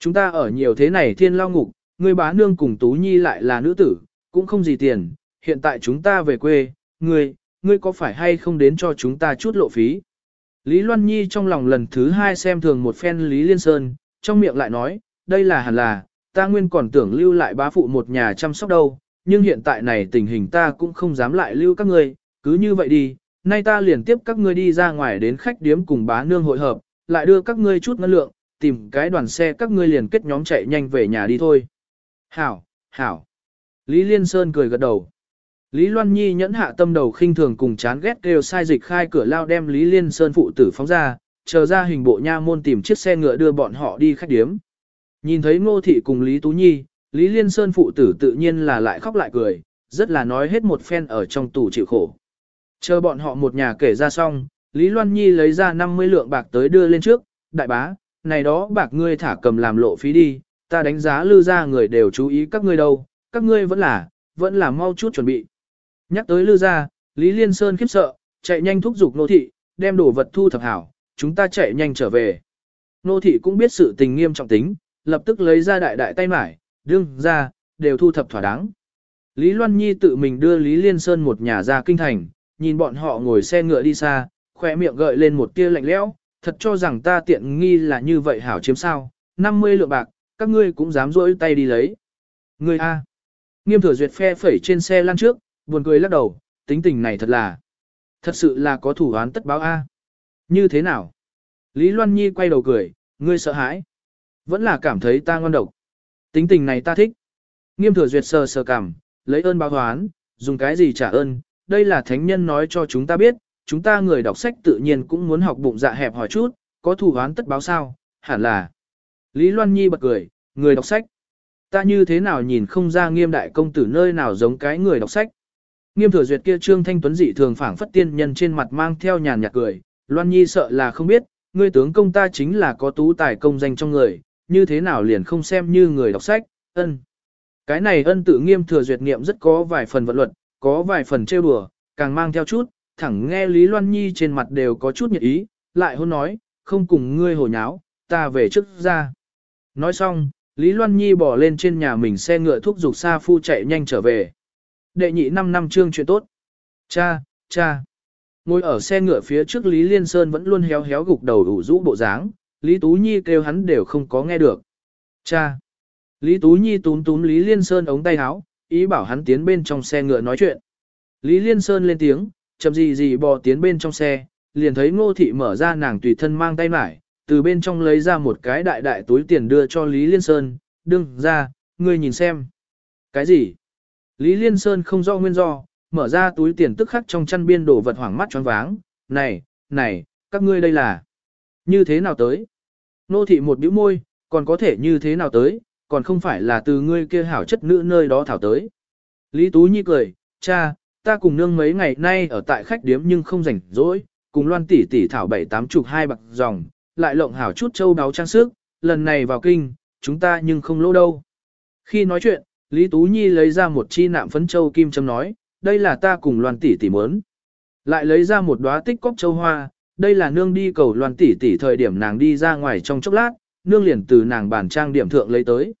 chúng ta ở nhiều thế này thiên lao ngục, ngươi bá nương cùng Tú Nhi lại là nữ tử, cũng không gì tiền, hiện tại chúng ta về quê, ngươi, ngươi có phải hay không đến cho chúng ta chút lộ phí? Lý Loan Nhi trong lòng lần thứ hai xem thường một phen Lý Liên Sơn, trong miệng lại nói, đây là hẳn là, ta nguyên còn tưởng lưu lại bá phụ một nhà chăm sóc đâu, nhưng hiện tại này tình hình ta cũng không dám lại lưu các ngươi, cứ như vậy đi, nay ta liền tiếp các ngươi đi ra ngoài đến khách điếm cùng bá nương hội hợp, lại đưa các ngươi chút ngân lượng, tìm cái đoàn xe các ngươi liền kết nhóm chạy nhanh về nhà đi thôi. Hảo, hảo. Lý Liên Sơn cười gật đầu. Lý Loan Nhi nhẫn hạ tâm đầu khinh thường cùng chán ghét đều sai dịch khai cửa lao đem Lý Liên Sơn phụ tử phóng ra, chờ ra hình bộ nha môn tìm chiếc xe ngựa đưa bọn họ đi khách điếm. Nhìn thấy Ngô Thị cùng Lý Tú Nhi, Lý Liên Sơn phụ tử tự nhiên là lại khóc lại cười, rất là nói hết một phen ở trong tù chịu khổ. Chờ bọn họ một nhà kể ra xong, Lý Loan Nhi lấy ra 50 lượng bạc tới đưa lên trước, đại bá, này đó bạc ngươi thả cầm làm lộ phí đi, ta đánh giá lư ra người đều chú ý các ngươi đâu, các ngươi vẫn là, vẫn là mau chút chuẩn bị. Nhắc tới lư ra, Lý Liên Sơn khiếp sợ, chạy nhanh thúc giục nô thị, đem đồ vật thu thập hảo, chúng ta chạy nhanh trở về. Nô thị cũng biết sự tình nghiêm trọng tính, lập tức lấy ra đại đại tay mải, đương ra, đều thu thập thỏa đáng. Lý Loan Nhi tự mình đưa Lý Liên Sơn một nhà ra kinh thành, nhìn bọn họ ngồi xe ngựa đi xa, khỏe miệng gợi lên một tia lạnh lẽo, thật cho rằng ta tiện nghi là như vậy hảo chiếm sao, 50 lượng bạc, các ngươi cũng dám rỗi tay đi lấy. Ngươi A. Nghiêm thừa duyệt phe phẩy trên xe lăn trước, buồn cười lắc đầu, tính tình này thật là, thật sự là có thủ án tất báo A. Như thế nào? Lý Loan Nhi quay đầu cười, ngươi sợ hãi. Vẫn là cảm thấy ta ngon độc. Tính tình này ta thích. Nghiêm thừa duyệt sờ sờ cảm, lấy ơn báo hoán, dùng cái gì trả ơn. Đây là thánh nhân nói cho chúng ta biết, chúng ta người đọc sách tự nhiên cũng muốn học bụng dạ hẹp hỏi chút, có thủ hoán tất báo sao, hẳn là. Lý Loan Nhi bật cười, người đọc sách. Ta như thế nào nhìn không ra nghiêm đại công tử nơi nào giống cái người đọc sách. Nghiêm thừa duyệt kia trương thanh tuấn dị thường phảng phất tiên nhân trên mặt mang theo nhàn nhạt cười, Loan Nhi sợ là không biết, ngươi tướng công ta chính là có tú tài công danh trong người, như thế nào liền không xem như người đọc sách, ân. Cái này ân tự nghiêm thừa duyệt niệm rất có vài phần vận luật, có vài phần trêu đùa, càng mang theo chút, thẳng nghe Lý Loan Nhi trên mặt đều có chút nhiệt ý, lại hôn nói, không cùng ngươi hồ nháo, ta về trước ra. Nói xong, Lý Loan Nhi bỏ lên trên nhà mình xe ngựa thúc giục xa phu chạy nhanh trở về. Đệ nhị năm năm trương chuyện tốt. Cha, cha. Ngồi ở xe ngựa phía trước Lý Liên Sơn vẫn luôn héo héo gục đầu ủ rũ bộ dáng, Lý Tú Nhi kêu hắn đều không có nghe được. Cha. Lý Tú Nhi túm túm Lý Liên Sơn ống tay áo, ý bảo hắn tiến bên trong xe ngựa nói chuyện. Lý Liên Sơn lên tiếng, chậm gì gì bò tiến bên trong xe, liền thấy ngô thị mở ra nàng tùy thân mang tay mải, từ bên trong lấy ra một cái đại đại túi tiền đưa cho Lý Liên Sơn, đừng ra, ngươi nhìn xem. Cái gì? Lý Liên Sơn không do nguyên do, mở ra túi tiền tức khắc trong chăn biên đổ vật hoảng mắt choáng váng, này, này, các ngươi đây là, như thế nào tới? Nô thị một bĩu môi, còn có thể như thế nào tới, còn không phải là từ ngươi kia hảo chất nữ nơi đó thảo tới. Lý Tú Nhi cười, cha, ta cùng nương mấy ngày nay ở tại khách điếm nhưng không rảnh rỗi, cùng loan tỷ tỷ thảo bảy tám chục hai bạc dòng, lại lộng hảo chút châu đáo trang sức, lần này vào kinh, chúng ta nhưng không lỗ đâu. Khi nói chuyện, Lý Tú Nhi lấy ra một chi nạm phấn châu kim châm nói, đây là ta cùng loan tỷ tỷ muốn. Lại lấy ra một đóa tích cốc châu hoa, đây là nương đi cầu loan tỷ tỷ thời điểm nàng đi ra ngoài trong chốc lát, nương liền từ nàng bản trang điểm thượng lấy tới.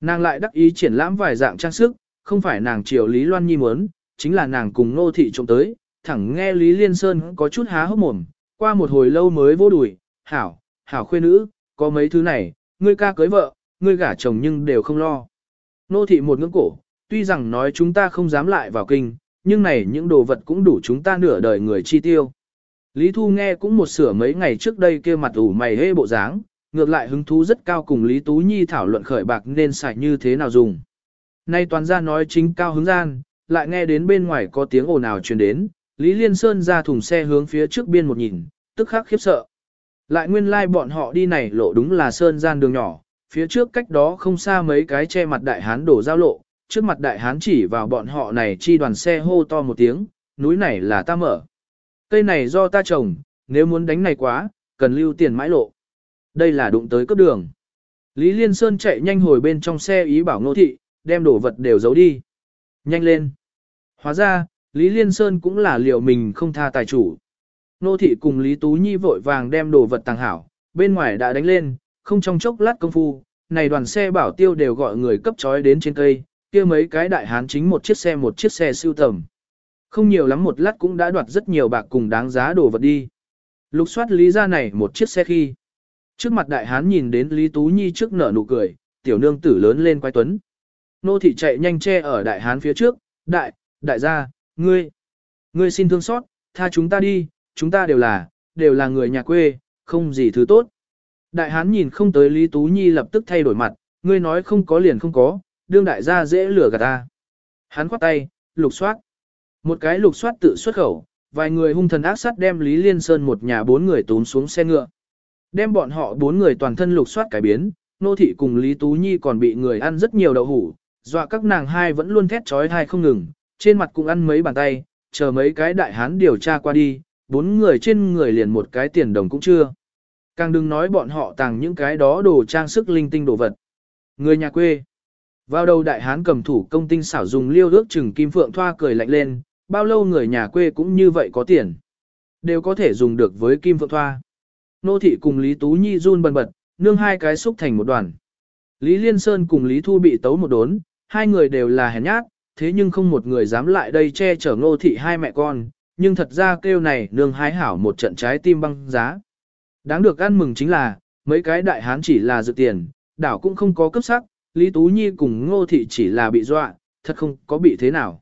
Nàng lại đắc ý triển lãm vài dạng trang sức, không phải nàng chiều Lý Loan Nhi muốn, chính là nàng cùng nô thị trộm tới, thẳng nghe Lý Liên Sơn có chút há hốc mồm, qua một hồi lâu mới vô đùi, hảo, hảo khuê nữ, có mấy thứ này, ngươi ca cưới vợ, ngươi gả chồng nhưng đều không lo. Nô thị một ngưỡng cổ, tuy rằng nói chúng ta không dám lại vào kinh, nhưng này những đồ vật cũng đủ chúng ta nửa đời người chi tiêu. Lý Thu nghe cũng một sửa mấy ngày trước đây kia mặt ủ mày hê bộ dáng, ngược lại hứng thú rất cao cùng Lý Tú Nhi thảo luận khởi bạc nên xài như thế nào dùng. Nay toàn ra nói chính cao hứng gian, lại nghe đến bên ngoài có tiếng ồn ào truyền đến, Lý Liên Sơn ra thùng xe hướng phía trước biên một nhìn, tức khắc khiếp sợ. Lại nguyên lai like bọn họ đi này lộ đúng là Sơn gian đường nhỏ, phía trước cách đó không xa mấy cái che mặt đại hán đổ giao lộ, trước mặt đại hán chỉ vào bọn họ này chi đoàn xe hô to một tiếng, núi này là ta mở. Cây này do ta trồng, nếu muốn đánh này quá, cần lưu tiền mãi lộ. Đây là đụng tới cấp đường. Lý Liên Sơn chạy nhanh hồi bên trong xe ý bảo nô thị, đem đồ vật đều giấu đi. Nhanh lên. Hóa ra, Lý Liên Sơn cũng là liệu mình không tha tài chủ. Nô thị cùng Lý Tú Nhi vội vàng đem đồ vật tàng hảo, bên ngoài đã đánh lên, không trong chốc lát công phu, này đoàn xe bảo tiêu đều gọi người cấp trói đến trên cây, kia mấy cái đại hán chính một chiếc xe một chiếc xe siêu tầm. Không nhiều lắm một lát cũng đã đoạt rất nhiều bạc cùng đáng giá đồ vật đi. Lục soát lý ra này một chiếc xe khi. Trước mặt đại hán nhìn đến Lý Tú Nhi trước nở nụ cười, tiểu nương tử lớn lên quay tuấn. Nô thị chạy nhanh che ở đại hán phía trước, đại, đại gia, ngươi, ngươi xin thương xót, tha chúng ta đi, chúng ta đều là, đều là người nhà quê, không gì thứ tốt. Đại hán nhìn không tới Lý Tú Nhi lập tức thay đổi mặt, ngươi nói không có liền không có, đương đại gia dễ lừa gạt ta. Hắn khoát tay, lục soát. Một cái lục soát tự xuất khẩu, vài người hung thần ác sát đem Lý Liên Sơn một nhà bốn người tốn xuống xe ngựa. Đem bọn họ bốn người toàn thân lục soát cải biến, nô thị cùng Lý Tú Nhi còn bị người ăn rất nhiều đậu hủ, dọa các nàng hai vẫn luôn thét trói thai không ngừng, trên mặt cũng ăn mấy bàn tay, chờ mấy cái đại hán điều tra qua đi, bốn người trên người liền một cái tiền đồng cũng chưa. Càng đừng nói bọn họ tàng những cái đó đồ trang sức linh tinh đồ vật. Người nhà quê. Vào đầu đại hán cầm thủ công tinh xảo dùng liêu ước chừng kim phượng thoa cười lạnh lên, bao lâu người nhà quê cũng như vậy có tiền. Đều có thể dùng được với kim phượng thoa. Nô thị cùng Lý Tú Nhi run bần bật, nương hai cái xúc thành một đoàn. Lý Liên Sơn cùng Lý Thu bị tấu một đốn, hai người đều là hèn nhát, thế nhưng không một người dám lại đây che chở ngô thị hai mẹ con, nhưng thật ra kêu này nương hái hảo một trận trái tim băng giá. Đáng được ăn mừng chính là, mấy cái đại hán chỉ là dự tiền, đảo cũng không có cấp sắc, Lý Tú Nhi cùng ngô thị chỉ là bị dọa, thật không có bị thế nào.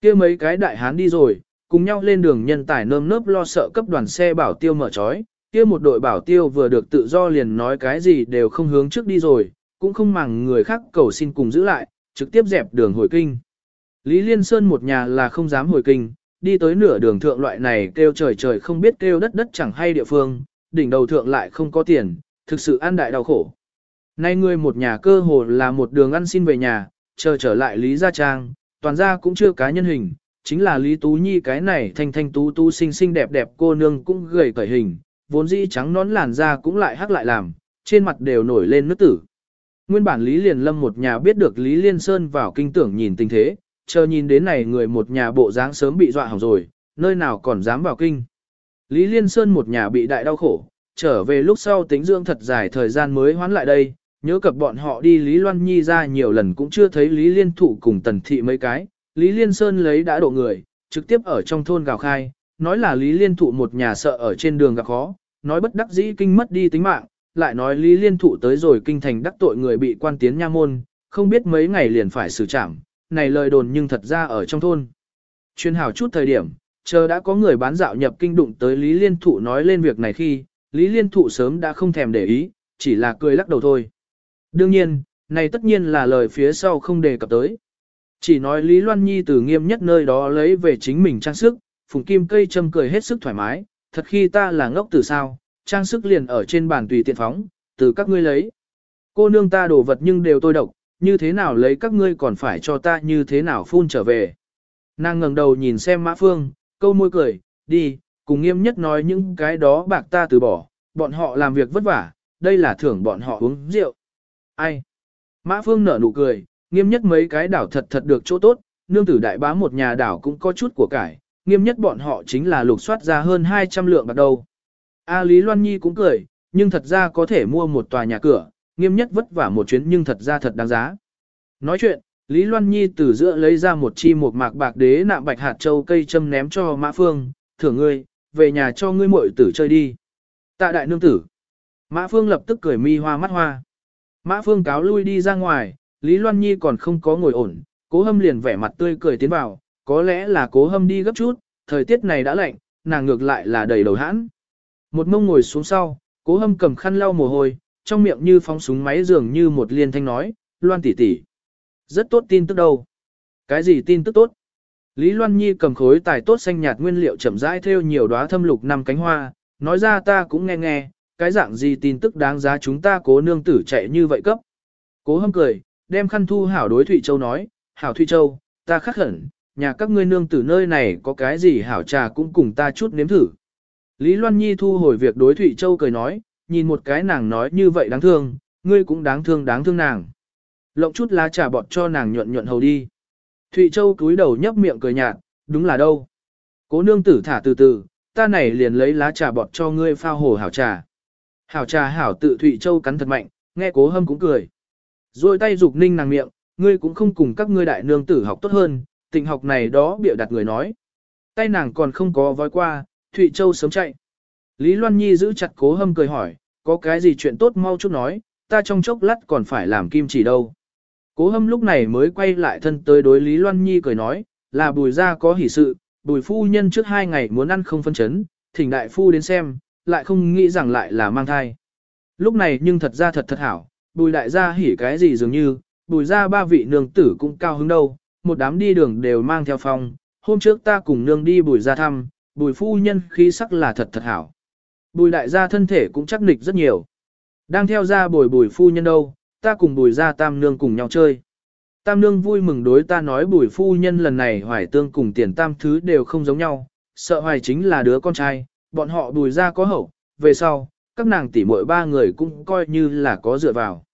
kia mấy cái đại hán đi rồi, cùng nhau lên đường nhân tài nơm nớp lo sợ cấp đoàn xe bảo tiêu mở trói, kia một đội bảo tiêu vừa được tự do liền nói cái gì đều không hướng trước đi rồi, cũng không màng người khác cầu xin cùng giữ lại, trực tiếp dẹp đường hồi kinh. Lý Liên Sơn một nhà là không dám hồi kinh, đi tới nửa đường thượng loại này kêu trời trời không biết kêu đất đất chẳng hay địa phương, đỉnh đầu thượng lại không có tiền, thực sự ăn đại đau khổ. Nay người một nhà cơ hồ là một đường ăn xin về nhà, chờ trở lại Lý Gia Trang, toàn gia cũng chưa cá nhân hình, chính là Lý Tú Nhi cái này thanh thanh tú tú xinh xinh đẹp đẹp cô nương cũng gầy cởi hình, vốn dĩ trắng nón làn da cũng lại hắc lại làm, trên mặt đều nổi lên nước tử. Nguyên bản Lý Liên Lâm một nhà biết được Lý Liên Sơn vào kinh tưởng nhìn tình thế, chờ nhìn đến này người một nhà bộ dáng sớm bị dọa hỏng rồi, nơi nào còn dám vào kinh. Lý Liên Sơn một nhà bị đại đau khổ, trở về lúc sau tính dưỡng thật dài thời gian mới hoán lại đây, nhớ cập bọn họ đi Lý Loan Nhi ra nhiều lần cũng chưa thấy Lý Liên Thụ cùng Tần Thị mấy cái, Lý Liên Sơn lấy đã độ người, trực tiếp ở trong thôn gào khai, nói là Lý Liên Thụ một nhà sợ ở trên đường gặp khó, nói bất đắc dĩ kinh mất đi tính mạng, lại nói Lý Liên Thụ tới rồi kinh thành đắc tội người bị quan tiến nha môn, không biết mấy ngày liền phải xử trảm, này lời đồn nhưng thật ra ở trong thôn. Chuyên hào chút thời điểm, chờ đã có người bán dạo nhập kinh đụng tới Lý Liên Thụ nói lên việc này khi, Lý Liên Thụ sớm đã không thèm để ý, chỉ là cười lắc đầu thôi. Đương nhiên, này tất nhiên là lời phía sau không đề cập tới. Chỉ nói Lý Loan Nhi từ nghiêm nhất nơi đó lấy về chính mình trang sức, phùng kim cây châm cười hết sức thoải mái, thật khi ta là ngốc từ sao, trang sức liền ở trên bàn tùy tiện phóng, từ các ngươi lấy. Cô nương ta đổ vật nhưng đều tôi độc, như thế nào lấy các ngươi còn phải cho ta như thế nào phun trở về. Nàng ngẩng đầu nhìn xem mã phương, câu môi cười, đi, cùng nghiêm nhất nói những cái đó bạc ta từ bỏ, bọn họ làm việc vất vả, đây là thưởng bọn họ uống rượu. Ai? Mã phương nở nụ cười, nghiêm nhất mấy cái đảo thật thật được chỗ tốt, nương tử đại bá một nhà đảo cũng có chút của cải, nghiêm nhất bọn họ chính là lục soát ra hơn 200 lượng bạc đầu. A Lý Loan Nhi cũng cười, nhưng thật ra có thể mua một tòa nhà cửa, nghiêm nhất vất vả một chuyến nhưng thật ra thật đáng giá. Nói chuyện, Lý Loan Nhi từ giữa lấy ra một chi một mạc bạc đế nạm bạch hạt châu cây châm ném cho Mã Phương, thưởng ngươi, về nhà cho ngươi muội tử chơi đi. Tạ đại nương tử. Mã Phương lập tức cười mi hoa mắt hoa. Mã Phương cáo lui đi ra ngoài, Lý Loan Nhi còn không có ngồi ổn, cố hâm liền vẻ mặt tươi cười tiến vào, có lẽ là cố hâm đi gấp chút, thời tiết này đã lạnh, nàng ngược lại là đầy đầu hãn. Một mông ngồi xuống sau, cố hâm cầm khăn lau mồ hôi, trong miệng như phóng súng máy dường như một liên thanh nói, Loan tỷ tỷ, Rất tốt tin tức đâu. Cái gì tin tức tốt? Lý Loan Nhi cầm khối tài tốt xanh nhạt nguyên liệu chậm rãi theo nhiều đóa thâm lục năm cánh hoa, nói ra ta cũng nghe nghe, cái dạng gì tin tức đáng giá chúng ta cố nương tử chạy như vậy cấp. Cố hâm cười, đem khăn thu hảo đối Thụy Châu nói, hảo Thụy Châu, ta khắc khẩn, nhà các ngươi nương tử nơi này có cái gì hảo trà cũng cùng ta chút nếm thử. Lý Loan Nhi thu hồi việc đối Thụy Châu cười nói, nhìn một cái nàng nói như vậy đáng thương, ngươi cũng đáng thương đáng thương nàng. Lộng chút lá trà bọt cho nàng nhuận nhuận hầu đi. Thụy Châu cúi đầu nhấp miệng cười nhạt, đúng là đâu. Cố nương tử thả từ từ, ta này liền lấy lá trà bọt cho ngươi phao hồ hảo trà. Hảo trà hảo tự Thụy Châu cắn thật mạnh, nghe cố hâm cũng cười. Rồi tay dục ninh nàng miệng, ngươi cũng không cùng các ngươi đại nương tử học tốt hơn, tình học này đó bịa đặt người nói. Tay nàng còn không có voi qua, Thụy Châu sớm chạy. Lý Loan Nhi giữ chặt cố hâm cười hỏi, có cái gì chuyện tốt mau chút nói, ta trong chốc lát còn phải làm kim chỉ đâu. Cố hâm lúc này mới quay lại thân tới đối Lý Loan Nhi cười nói, là bùi ra có hỷ sự, bùi phu nhân trước hai ngày muốn ăn không phân chấn, thỉnh đại phu đến xem, lại không nghĩ rằng lại là mang thai. Lúc này nhưng thật ra thật thật hảo, bùi đại gia hỉ cái gì dường như, bùi ra ba vị nương tử cũng cao hứng đâu, một đám đi đường đều mang theo phong, hôm trước ta cùng nương đi bùi ra thăm, bùi phu nhân khí sắc là thật thật hảo. Bùi đại gia thân thể cũng chắc nịch rất nhiều. Đang theo ra bồi bùi phu nhân đâu, ta cùng bùi ra tam nương cùng nhau chơi. Tam nương vui mừng đối ta nói bùi phu nhân lần này hoài tương cùng tiền tam thứ đều không giống nhau, sợ hoài chính là đứa con trai, bọn họ bùi ra có hậu, về sau, các nàng tỷ muội ba người cũng coi như là có dựa vào.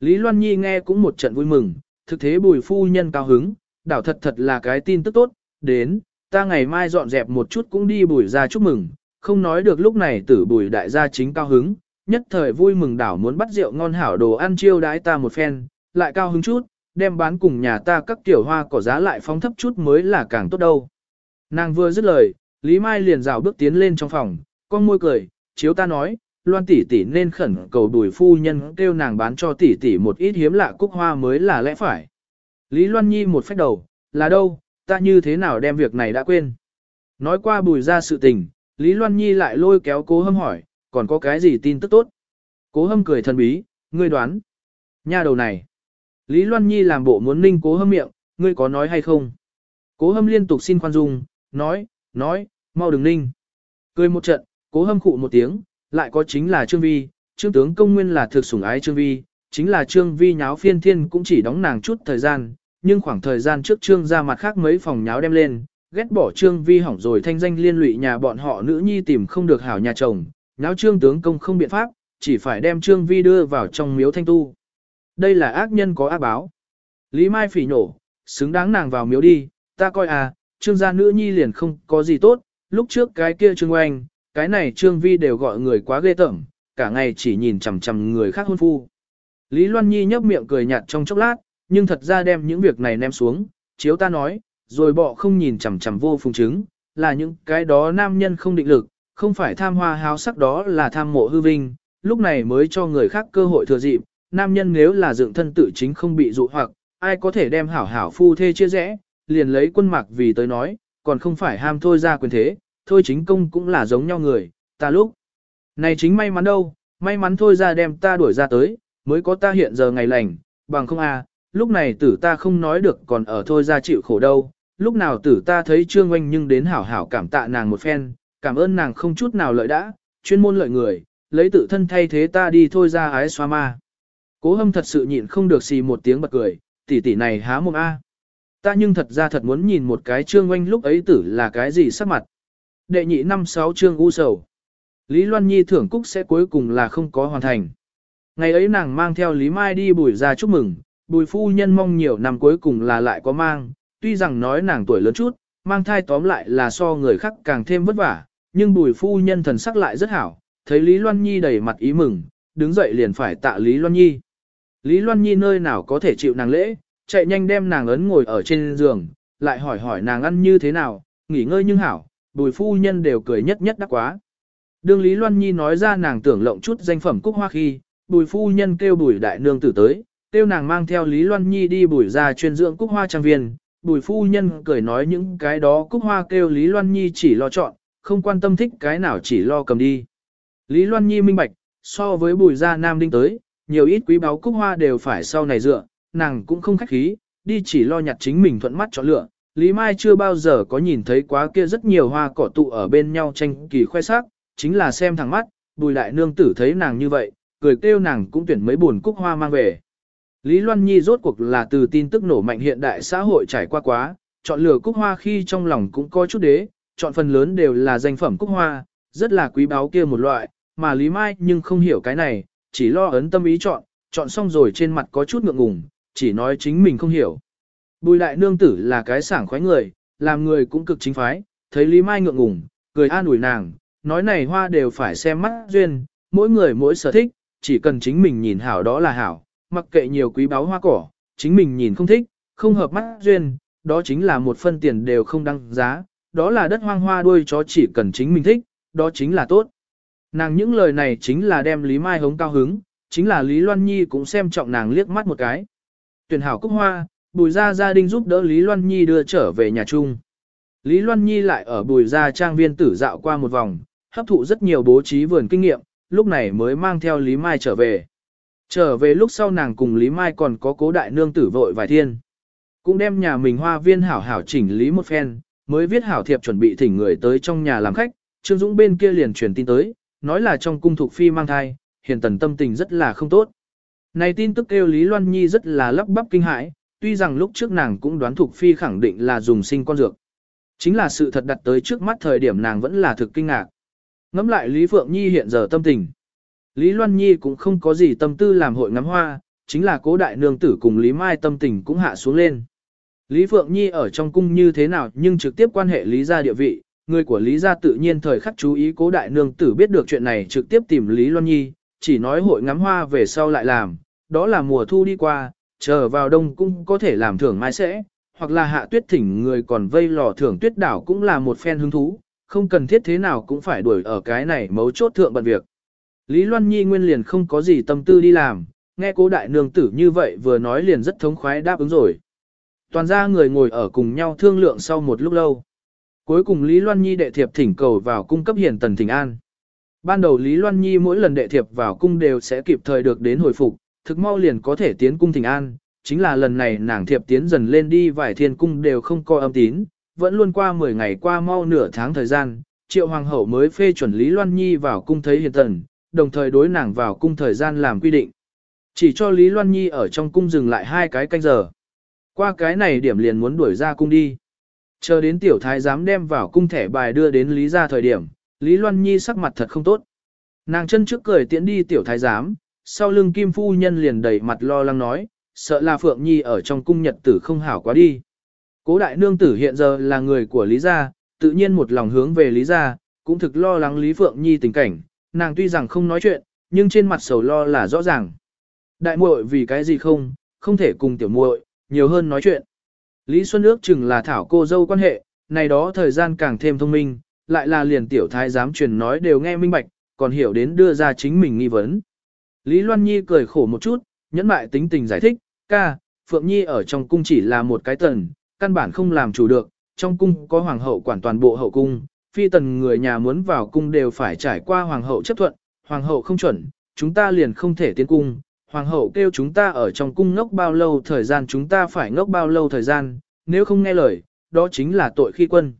Lý Loan Nhi nghe cũng một trận vui mừng, thực thế bùi phu nhân cao hứng, đảo thật thật là cái tin tức tốt, đến, ta ngày mai dọn dẹp một chút cũng đi bùi ra chúc mừng, không nói được lúc này tử bùi đại gia chính cao hứng, nhất thời vui mừng đảo muốn bắt rượu ngon hảo đồ ăn chiêu đãi ta một phen, lại cao hứng chút, đem bán cùng nhà ta các tiểu hoa cỏ giá lại phóng thấp chút mới là càng tốt đâu. Nàng vừa dứt lời, Lý Mai liền rào bước tiến lên trong phòng, con môi cười, chiếu ta nói, loan tỷ tỷ nên khẩn cầu đùi phu nhân kêu nàng bán cho tỷ tỷ một ít hiếm lạ cúc hoa mới là lẽ phải. Lý Loan Nhi một phách đầu, là đâu, ta như thế nào đem việc này đã quên. Nói qua bùi ra sự tình, Lý Loan Nhi lại lôi kéo cố hâm hỏi, còn có cái gì tin tức tốt? Cố hâm cười thần bí, ngươi đoán. Nha đầu này. Lý Loan Nhi làm bộ muốn ninh cố hâm miệng, ngươi có nói hay không? Cố hâm liên tục xin khoan dung, nói, nói, mau đừng ninh. Cười một trận, cố hâm khụ một tiếng, lại có chính là Trương Vi, Trương tướng công nguyên là thực sủng ái Trương Vi, chính là Trương Vi nháo phiên thiên cũng chỉ đóng nàng chút thời gian, nhưng khoảng thời gian trước Trương ra mặt khác mấy phòng nháo đem lên, ghét bỏ Trương Vi hỏng rồi thanh danh liên lụy nhà bọn họ nữ nhi tìm không được hảo nhà chồng, nháo Trương tướng công không biện pháp, chỉ phải đem Trương Vi đưa vào trong miếu thanh tu. Đây là ác nhân có ác báo. Lý Mai phỉ nổ, xứng đáng nàng vào miếu đi, ta coi à, Trương gia nữ nhi liền không có gì tốt, lúc trước cái kia Trương Oanh, cái này Trương Vi đều gọi người quá ghê tởm, cả ngày chỉ nhìn chằm chằm người khác hôn phu. Lý Loan Nhi nhấp miệng cười nhạt trong chốc lát, nhưng thật ra đem những việc này ném xuống, chiếu ta nói, rồi bọ không nhìn chằm chằm vô phùng chứng, là những cái đó nam nhân không định lực, không phải tham hoa háo sắc đó là tham mộ hư vinh, lúc này mới cho người khác cơ hội thừa dịp, nam nhân nếu là dựng thân tự chính không bị dụ hoặc, ai có thể đem hảo hảo phu thê chia rẽ, liền lấy quân mạc vì tới nói, còn không phải ham thôi ra quyền thế, thôi chính công cũng là giống nhau người, ta lúc. Này chính may mắn đâu, may mắn thôi ra đem ta đuổi ra tới, mới có ta hiện giờ ngày lành, bằng không à, lúc này tử ta không nói được còn ở thôi ra chịu khổ đâu, lúc nào tử ta thấy trương oanh nhưng đến hảo hảo cảm tạ nàng một phen, cảm ơn nàng không chút nào lợi đã, chuyên môn lợi người, lấy tự thân thay thế ta đi thôi ra ái xoa ma. Cố hâm thật sự nhịn không được xì một tiếng bật cười, tỷ tỷ này há mồm a. Ta nhưng thật ra thật muốn nhìn một cái trương oanh lúc ấy tử là cái gì sắc mặt. Đệ nhị năm sáu trương u sầu. Lý Loan Nhi thưởng cúc sẽ cuối cùng là không có hoàn thành. Ngày ấy nàng mang theo Lý Mai đi bùi ra chúc mừng, bùi phu nhân mong nhiều năm cuối cùng là lại có mang, tuy rằng nói nàng tuổi lớn chút, mang thai tóm lại là so người khác càng thêm vất vả, nhưng bùi phu nhân thần sắc lại rất hảo, thấy Lý Loan Nhi đầy mặt ý mừng, đứng dậy liền phải tạ Lý Loan Nhi. Lý Loan Nhi nơi nào có thể chịu nàng lễ, chạy nhanh đem nàng ấn ngồi ở trên giường, lại hỏi hỏi nàng ăn như thế nào, nghỉ ngơi nhưng hảo, bùi phu nhân đều cười nhất nhất đắc quá. Đương Lý Loan Nhi nói ra nàng tưởng lộng chút danh phẩm cúc hoa khi, bùi phu nhân kêu bùi đại nương tử tới, kêu nàng mang theo Lý Loan Nhi đi bùi ra chuyên dưỡng cúc hoa trang viên. Bùi phu nhân cười nói những cái đó cúc hoa kêu Lý Loan Nhi chỉ lo chọn, không quan tâm thích cái nào chỉ lo cầm đi. Lý Loan Nhi minh bạch, so với bùi ra nam đinh tới, nhiều ít quý báu cúc hoa đều phải sau này dựa, nàng cũng không khách khí, đi chỉ lo nhặt chính mình thuận mắt chọn lựa. Lý Mai chưa bao giờ có nhìn thấy quá kia rất nhiều hoa cỏ tụ ở bên nhau tranh kỳ khoe sắc, chính là xem thẳng mắt, bùi đại nương tử thấy nàng như vậy, cười kêu nàng cũng tuyển mấy buồn cúc hoa mang về. Lý Loan Nhi rốt cuộc là từ tin tức nổ mạnh hiện đại xã hội trải qua quá, chọn lựa cúc hoa khi trong lòng cũng có chút đế, chọn phần lớn đều là danh phẩm cúc hoa, rất là quý báu kia một loại, mà Lý Mai nhưng không hiểu cái này, chỉ lo ấn tâm ý chọn, chọn xong rồi trên mặt có chút ngượng ngùng, chỉ nói chính mình không hiểu. Bùi đại nương tử là cái sảng khoái người, làm người cũng cực chính phái, thấy Lý Mai ngượng ngùng, cười an ủi nàng, nói này hoa đều phải xem mắt duyên, mỗi người mỗi sở thích, chỉ cần chính mình nhìn hảo đó là hảo, mặc kệ nhiều quý báu hoa cỏ, chính mình nhìn không thích, không hợp mắt duyên, đó chính là một phân tiền đều không đăng giá, đó là đất hoang hoa đuôi chó chỉ cần chính mình thích, đó chính là tốt. Nàng những lời này chính là đem Lý Mai hống cao hứng, chính là Lý Loan Nhi cũng xem trọng nàng liếc mắt một cái. Tuyển hảo cúc hoa, bùi ra gia đình giúp đỡ Lý Loan Nhi đưa trở về nhà chung. Lý Loan Nhi lại ở bùi ra trang viên tử dạo qua một vòng, hấp thụ rất nhiều bố trí vườn kinh nghiệm, lúc này mới mang theo Lý Mai trở về. Trở về lúc sau nàng cùng Lý Mai còn có cố đại nương tử vội vài thiên. Cũng đem nhà mình hoa viên hảo hảo chỉnh lý một phen, mới viết hảo thiệp chuẩn bị thỉnh người tới trong nhà làm khách, Trương Dũng bên kia liền truyền tin tới, nói là trong cung thuộc phi mang thai, hiền tần tâm tình rất là không tốt. Này tin tức kêu Lý Loan Nhi rất là lắp bắp kinh hãi, tuy rằng lúc trước nàng cũng đoán thuộc phi khẳng định là dùng sinh con dược. Chính là sự thật đặt tới trước mắt thời điểm nàng vẫn là thực kinh ngạc. Ngắm lại Lý Phượng Nhi hiện giờ tâm tình. Lý Loan Nhi cũng không có gì tâm tư làm hội ngắm hoa, chính là cố đại nương tử cùng Lý Mai tâm tình cũng hạ xuống lên. Lý Phượng Nhi ở trong cung như thế nào nhưng trực tiếp quan hệ Lý gia địa vị, người của Lý gia tự nhiên thời khắc chú ý cố đại nương tử biết được chuyện này trực tiếp tìm Lý Loan Nhi, chỉ nói hội ngắm hoa về sau lại làm, đó là mùa thu đi qua, chờ vào đông cũng có thể làm thưởng mai sẽ, hoặc là hạ tuyết thỉnh người còn vây lò thưởng tuyết đảo cũng là một phen hứng thú, không cần thiết thế nào cũng phải đuổi ở cái này mấu chốt thượng bận việc. Lý Loan Nhi nguyên liền không có gì tâm tư đi làm, nghe cố đại nương tử như vậy vừa nói liền rất thống khoái đáp ứng rồi. Toàn ra người ngồi ở cùng nhau thương lượng sau một lúc lâu. Cuối cùng Lý Loan Nhi đệ thiệp thỉnh cầu vào cung cấp hiền tần thỉnh an. Ban đầu Lý Loan Nhi mỗi lần đệ thiệp vào cung đều sẽ kịp thời được đến hồi phục, thực mau liền có thể tiến cung thỉnh an, chính là lần này nàng thiệp tiến dần lên đi vài thiên cung đều không coi âm tín, vẫn luôn qua 10 ngày qua mau nửa tháng thời gian, triệu hoàng hậu mới phê chuẩn Lý Loan Nhi vào cung thấy hiền tần, đồng thời đối nàng vào cung thời gian làm quy định. Chỉ cho Lý Loan Nhi ở trong cung dừng lại hai cái canh giờ. Qua cái này điểm liền muốn đuổi ra cung đi. Chờ đến tiểu thái giám đem vào cung thẻ bài đưa đến Lý ra thời điểm, Lý Loan Nhi sắc mặt thật không tốt. Nàng chân trước cười tiễn đi tiểu thái giám, sau lưng kim phu nhân liền đầy mặt lo lắng nói, sợ là Phượng Nhi ở trong cung nhật tử không hảo quá đi. Cố đại nương tử hiện giờ là người của Lý gia, tự nhiên một lòng hướng về Lý gia, cũng thực lo lắng Lý Phượng Nhi tình cảnh, nàng tuy rằng không nói chuyện, nhưng trên mặt sầu lo là rõ ràng. Đại muội vì cái gì không, không thể cùng tiểu muội nhiều hơn nói chuyện. Lý Xuân ước chừng là thảo cô dâu quan hệ, này đó thời gian càng thêm thông minh, lại là liền tiểu thái giám truyền nói đều nghe minh bạch, còn hiểu đến đưa ra chính mình nghi vấn. Lý Loan Nhi cười khổ một chút, nhẫn mại tính tình giải thích, ca, Phượng Nhi ở trong cung chỉ là một cái tần, căn bản không làm chủ được, trong cung có hoàng hậu quản toàn bộ hậu cung, phi tần người nhà muốn vào cung đều phải trải qua hoàng hậu chấp thuận, hoàng hậu không chuẩn, chúng ta liền không thể tiến cung, hoàng hậu kêu chúng ta ở trong cung ngốc bao lâu thời gian chúng ta phải ngốc bao lâu thời gian, nếu không nghe lời, đó chính là tội khi quân.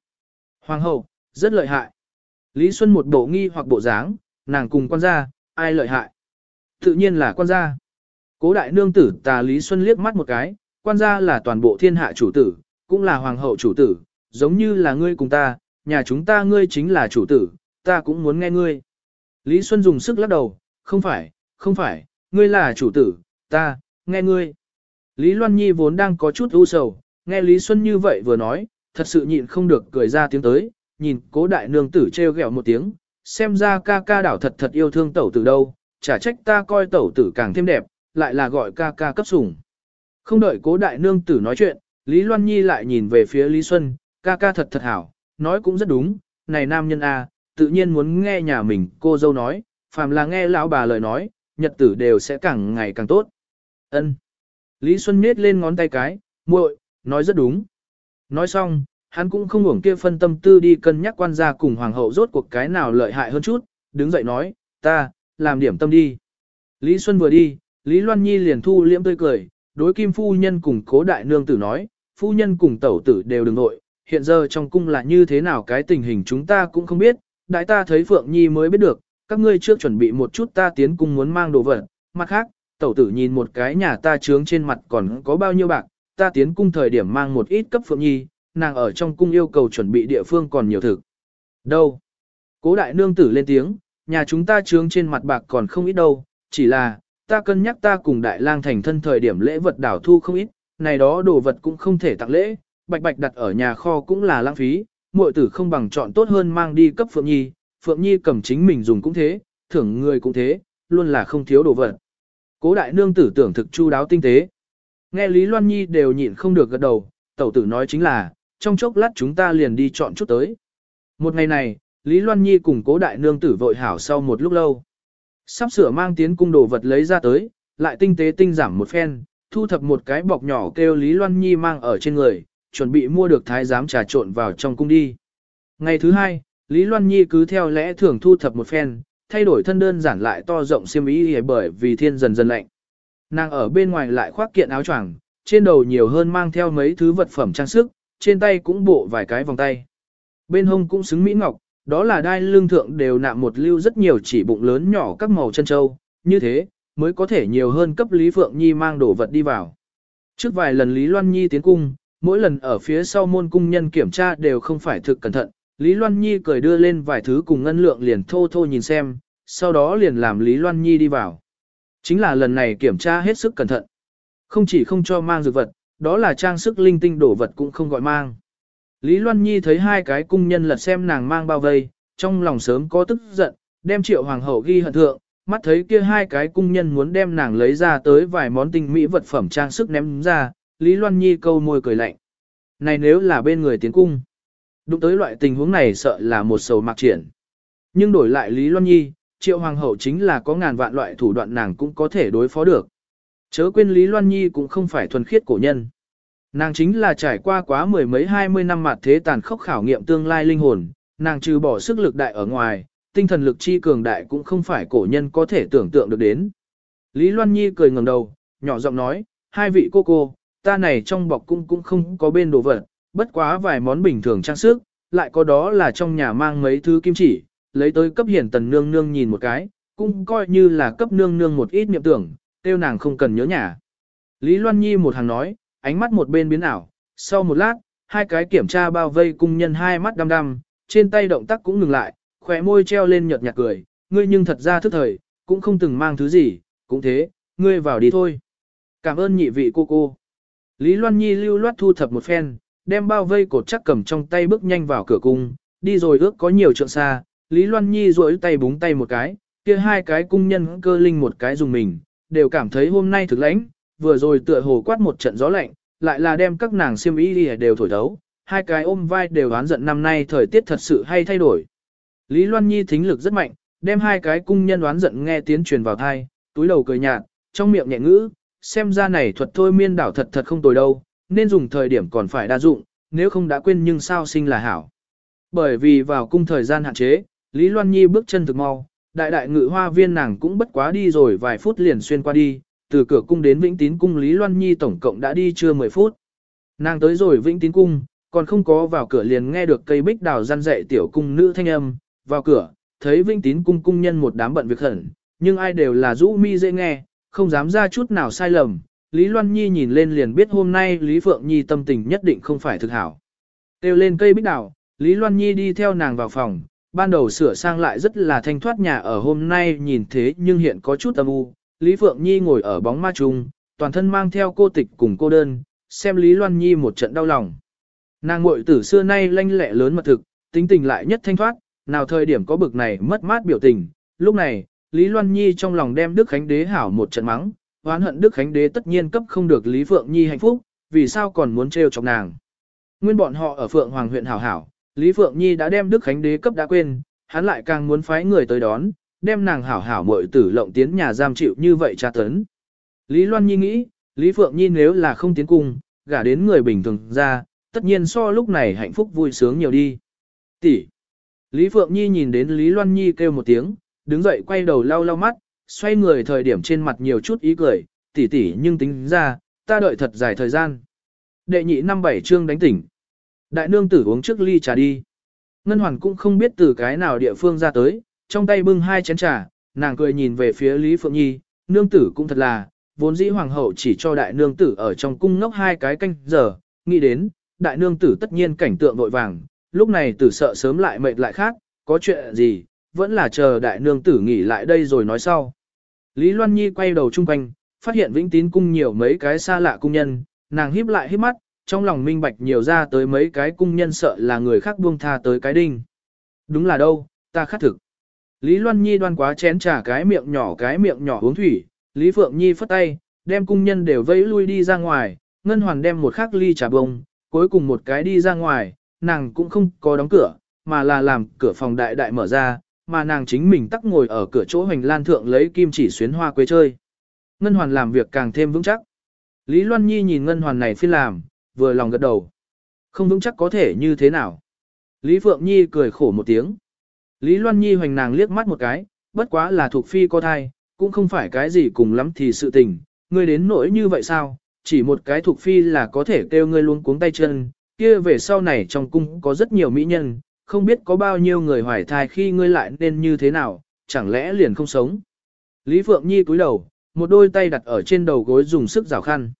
Hoàng hậu, rất lợi hại. Lý Xuân một bộ nghi hoặc bộ dáng, nàng cùng quan gia, ai lợi hại? Tự nhiên là quan gia. Cố đại nương tử tà Lý Xuân liếc mắt một cái, quan gia là toàn bộ thiên hạ chủ tử, cũng là hoàng hậu chủ tử, giống như là ngươi cùng ta, nhà chúng ta ngươi chính là chủ tử, ta cũng muốn nghe ngươi. Lý Xuân dùng sức lắc đầu, không phải, không phải, ngươi là chủ tử, ta, nghe ngươi. Lý Loan Nhi vốn đang có chút ưu sầu, nghe Lý Xuân như vậy vừa nói, thật sự nhịn không được cười ra tiếng tới, nhìn cố đại nương tử treo gẹo một tiếng, xem ra ca ca đảo thật thật yêu thương tẩu tử đâu, chả trách ta coi tẩu tử càng thêm đẹp, lại là gọi ca ca cấp sủng. Không đợi cố đại nương tử nói chuyện, Lý Loan Nhi lại nhìn về phía Lý Xuân, ca ca thật thật hảo, nói cũng rất đúng, này nam nhân a, tự nhiên muốn nghe nhà mình cô dâu nói, phàm là nghe lão bà lời nói, nhật tử đều sẽ càng ngày càng tốt. Ân. Lý Xuân miết lên ngón tay cái, muội, nói rất đúng. Nói xong, hắn cũng không hưởng kia phân tâm tư đi cân nhắc quan gia cùng hoàng hậu rốt cuộc cái nào lợi hại hơn chút, đứng dậy nói, ta, làm điểm tâm đi. Lý Xuân vừa đi, Lý Loan Nhi liền thu liễm tươi cười, đối kim phu nhân cùng cố đại nương tử nói, phu nhân cùng tẩu tử đều đừng nội, hiện giờ trong cung là như thế nào cái tình hình chúng ta cũng không biết, đại ta thấy Phượng Nhi mới biết được, các ngươi trước chuẩn bị một chút ta tiến cung muốn mang đồ vật, mặt khác, tẩu tử nhìn một cái nhà ta trướng trên mặt còn có bao nhiêu bạc, ta tiến cung thời điểm mang một ít cấp Phượng Nhi, nàng ở trong cung yêu cầu chuẩn bị địa phương còn nhiều thực. Đâu? Cố đại nương tử lên tiếng, nhà chúng ta trướng trên mặt bạc còn không ít đâu, chỉ là, ta cân nhắc ta cùng đại lang thành thân thời điểm lễ vật đảo thu không ít, này đó đồ vật cũng không thể tặng lễ, bạch bạch đặt ở nhà kho cũng là lãng phí, muội tử không bằng chọn tốt hơn mang đi cấp Phượng Nhi, Phượng Nhi cầm chính mình dùng cũng thế, thưởng người cũng thế, luôn là không thiếu đồ vật. Cố đại nương tử tưởng thực chu đáo tinh tế. Nghe Lý Loan Nhi đều nhịn không được gật đầu, tẩu tử nói chính là, trong chốc lát chúng ta liền đi chọn chút tới. Một ngày này, Lý Loan Nhi cùng cố đại nương tử vội hảo sau một lúc lâu. Sắp sửa mang tiến cung đồ vật lấy ra tới, lại tinh tế tinh giảm một phen, thu thập một cái bọc nhỏ kêu Lý Loan Nhi mang ở trên người, chuẩn bị mua được thái giám trà trộn vào trong cung đi. Ngày thứ hai, Lý Loan Nhi cứ theo lẽ thường thu thập một phen, thay đổi thân đơn giản lại to rộng xiêm y bởi vì thiên dần dần lạnh. Nàng ở bên ngoài lại khoác kiện áo choàng, trên đầu nhiều hơn mang theo mấy thứ vật phẩm trang sức, trên tay cũng bộ vài cái vòng tay. Bên hông cũng xứng mỹ ngọc, đó là đai lương thượng đều nạm một lưu rất nhiều chỉ bụng lớn nhỏ các màu chân châu, như thế, mới có thể nhiều hơn cấp Lý Phượng Nhi mang đồ vật đi vào. Trước vài lần Lý Loan Nhi tiến cung, mỗi lần ở phía sau môn cung nhân kiểm tra đều không phải thực cẩn thận, Lý Loan Nhi cười đưa lên vài thứ cùng ngân lượng liền thô thô nhìn xem, sau đó liền làm Lý Loan Nhi đi vào. Chính là lần này kiểm tra hết sức cẩn thận. Không chỉ không cho mang dược vật, đó là trang sức linh tinh đổ vật cũng không gọi mang. Lý Loan Nhi thấy hai cái cung nhân lật xem nàng mang bao vây, trong lòng sớm có tức giận, đem triệu hoàng hậu ghi hận thượng, mắt thấy kia hai cái cung nhân muốn đem nàng lấy ra tới vài món tinh mỹ vật phẩm trang sức ném ra, Lý Loan Nhi câu môi cười lạnh. Này nếu là bên người tiến cung, đụng tới loại tình huống này sợ là một sầu mạc triển. Nhưng đổi lại Lý Loan Nhi, triệu hoàng hậu chính là có ngàn vạn loại thủ đoạn nàng cũng có thể đối phó được. Chớ quên Lý Loan Nhi cũng không phải thuần khiết cổ nhân. Nàng chính là trải qua quá mười mấy hai mươi năm mặt thế tàn khốc khảo nghiệm tương lai linh hồn, nàng trừ bỏ sức lực đại ở ngoài, tinh thần lực chi cường đại cũng không phải cổ nhân có thể tưởng tượng được đến. Lý Loan Nhi cười ngẩng đầu, nhỏ giọng nói, hai vị cô cô, ta này trong bọc cung cũng không có bên đồ vật, bất quá vài món bình thường trang sức, lại có đó là trong nhà mang mấy thứ kim chỉ, lấy tới cấp hiển tần nương nương nhìn một cái, cũng coi như là cấp nương nương một ít niệm tưởng, tiêu nàng không cần nhớ nhà. Lý Loan Nhi một hàng nói, ánh mắt một bên biến ảo, sau một lát, hai cái kiểm tra bao vây cung nhân hai mắt đăm đăm, trên tay động tác cũng ngừng lại, khỏe môi treo lên nhợt nhạt cười, ngươi nhưng thật ra thức thời, cũng không từng mang thứ gì, cũng thế, ngươi vào đi thôi. Cảm ơn nhị vị cô cô. Lý Loan Nhi lưu loát thu thập một phen, đem bao vây cột chắc cầm trong tay bước nhanh vào cửa cung, đi rồi ước có nhiều trượng xa, Lý Loan Nhi duỗi tay búng tay một cái, kia hai cái cung nhân cơ linh một cái dùng mình, đều cảm thấy hôm nay thực lãnh, vừa rồi tựa hồ quát một trận gió lạnh, lại là đem các nàng xiêm y đi đều thổi thấu, hai cái ôm vai đều đoán giận năm nay thời tiết thật sự hay thay đổi. Lý Loan Nhi thính lực rất mạnh, đem hai cái cung nhân đoán giận nghe tiếng truyền vào thai, túi đầu cười nhạt, trong miệng nhẹ ngữ, xem ra này thuật thôi miên đảo thật thật không tồi đâu, nên dùng thời điểm còn phải đa dụng, nếu không đã quên nhưng sao sinh là hảo. Bởi vì vào cung thời gian hạn chế, Lý Loan Nhi bước chân thực mau, đại đại ngự hoa viên nàng cũng bất quá đi rồi vài phút liền xuyên qua đi, từ cửa cung đến Vĩnh Tín cung Lý Loan Nhi tổng cộng đã đi chưa 10 phút. Nàng tới rồi Vĩnh Tín cung, còn không có vào cửa liền nghe được cây bích đào răn dạy tiểu cung nữ thanh âm, vào cửa, thấy Vĩnh Tín cung cung nhân một đám bận việc khẩn, nhưng ai đều là rũ mi dễ nghe, không dám ra chút nào sai lầm. Lý Loan Nhi nhìn lên liền biết hôm nay Lý Phượng Nhi tâm tình nhất định không phải thực hảo. Têu lên cây bích đào, Lý Loan Nhi đi theo nàng vào phòng, ban đầu sửa sang lại rất là thanh thoát nhà ở hôm nay nhìn thế nhưng hiện có chút âm u. Lý Phượng Nhi ngồi ở bóng ma trung, toàn thân mang theo cô tịch cùng cô đơn, xem Lý Loan Nhi một trận đau lòng. Nàng muội tử xưa nay lanh lẹ lớn mật thực, tính tình lại nhất thanh thoát, nào thời điểm có bực này mất mát biểu tình. Lúc này, Lý Loan Nhi trong lòng đem Đức Khánh Đế hảo một trận mắng, oán hận Đức Khánh Đế tất nhiên cấp không được Lý Phượng Nhi hạnh phúc, vì sao còn muốn trêu chọc nàng. Nguyên bọn họ ở Phượng Hoàng huyện hảo hảo, Lý Phượng Nhi đã đem Đức Khánh Đế cấp đã quên, hắn lại càng muốn phái người tới đón, đem nàng hảo hảo muội tử lộng tiến nhà giam chịu như vậy tra tấn. Lý Loan Nhi nghĩ, Lý Phượng Nhi nếu là không tiến cung, gả đến người bình thường ra, tất nhiên so lúc này hạnh phúc vui sướng nhiều đi. Tỷ. Lý Phượng Nhi nhìn đến Lý Loan Nhi kêu một tiếng, đứng dậy quay đầu lau lau mắt, xoay người thời điểm trên mặt nhiều chút ý cười, tỷ tỷ nhưng tính ra, ta đợi thật dài thời gian. Đệ nhị năm bảy chương đánh tỉnh. Đại nương tử uống trước ly trà đi. Ngân Hoàn cũng không biết từ cái nào địa phương ra tới, trong tay bưng hai chén trà, nàng cười nhìn về phía Lý Phượng Nhi, nương tử cũng thật là, vốn dĩ hoàng hậu chỉ cho đại nương tử ở trong cung ngốc hai cái canh giờ, nghĩ đến, đại nương tử tất nhiên cảnh tượng vội vàng, lúc này tử sợ sớm lại mệt lại khác, có chuyện gì, vẫn là chờ đại nương tử nghỉ lại đây rồi nói sau. Lý Loan Nhi quay đầu chung quanh, phát hiện vĩnh tín cung nhiều mấy cái xa lạ cung nhân, nàng híp lại híp mắt, trong lòng minh bạch nhiều ra tới mấy cái cung nhân sợ là người khác buông tha tới cái đinh. Đúng là đâu, ta khát thực. Lý Loan Nhi đoan quá chén trà cái miệng nhỏ cái miệng nhỏ uống thủy, Lý Phượng Nhi phất tay, đem cung nhân đều vẫy lui đi ra ngoài, Ngân Hoàn đem một khắc ly trà bông, cuối cùng một cái đi ra ngoài, nàng cũng không có đóng cửa, mà là làm cửa phòng đại đại mở ra, mà nàng chính mình tắc ngồi ở cửa chỗ hoành lan thượng lấy kim chỉ xuyến hoa quế chơi. Ngân Hoàn làm việc càng thêm vững chắc. Lý Loan Nhi nhìn Ngân Hoàn này phi làm, vừa lòng gật đầu. Không vững chắc có thể như thế nào. Lý Phượng Nhi cười khổ một tiếng. Lý Loan Nhi hoành nàng liếc mắt một cái, bất quá là thuộc phi có thai, cũng không phải cái gì cùng lắm thì sự tình, ngươi đến nỗi như vậy sao, chỉ một cái thuộc phi là có thể kêu ngươi luôn cuống tay chân, kia về sau này trong cung có rất nhiều mỹ nhân, không biết có bao nhiêu người hoài thai khi ngươi lại nên như thế nào, chẳng lẽ liền không sống. Lý Phượng Nhi cúi đầu, một đôi tay đặt ở trên đầu gối dùng sức rào khăn.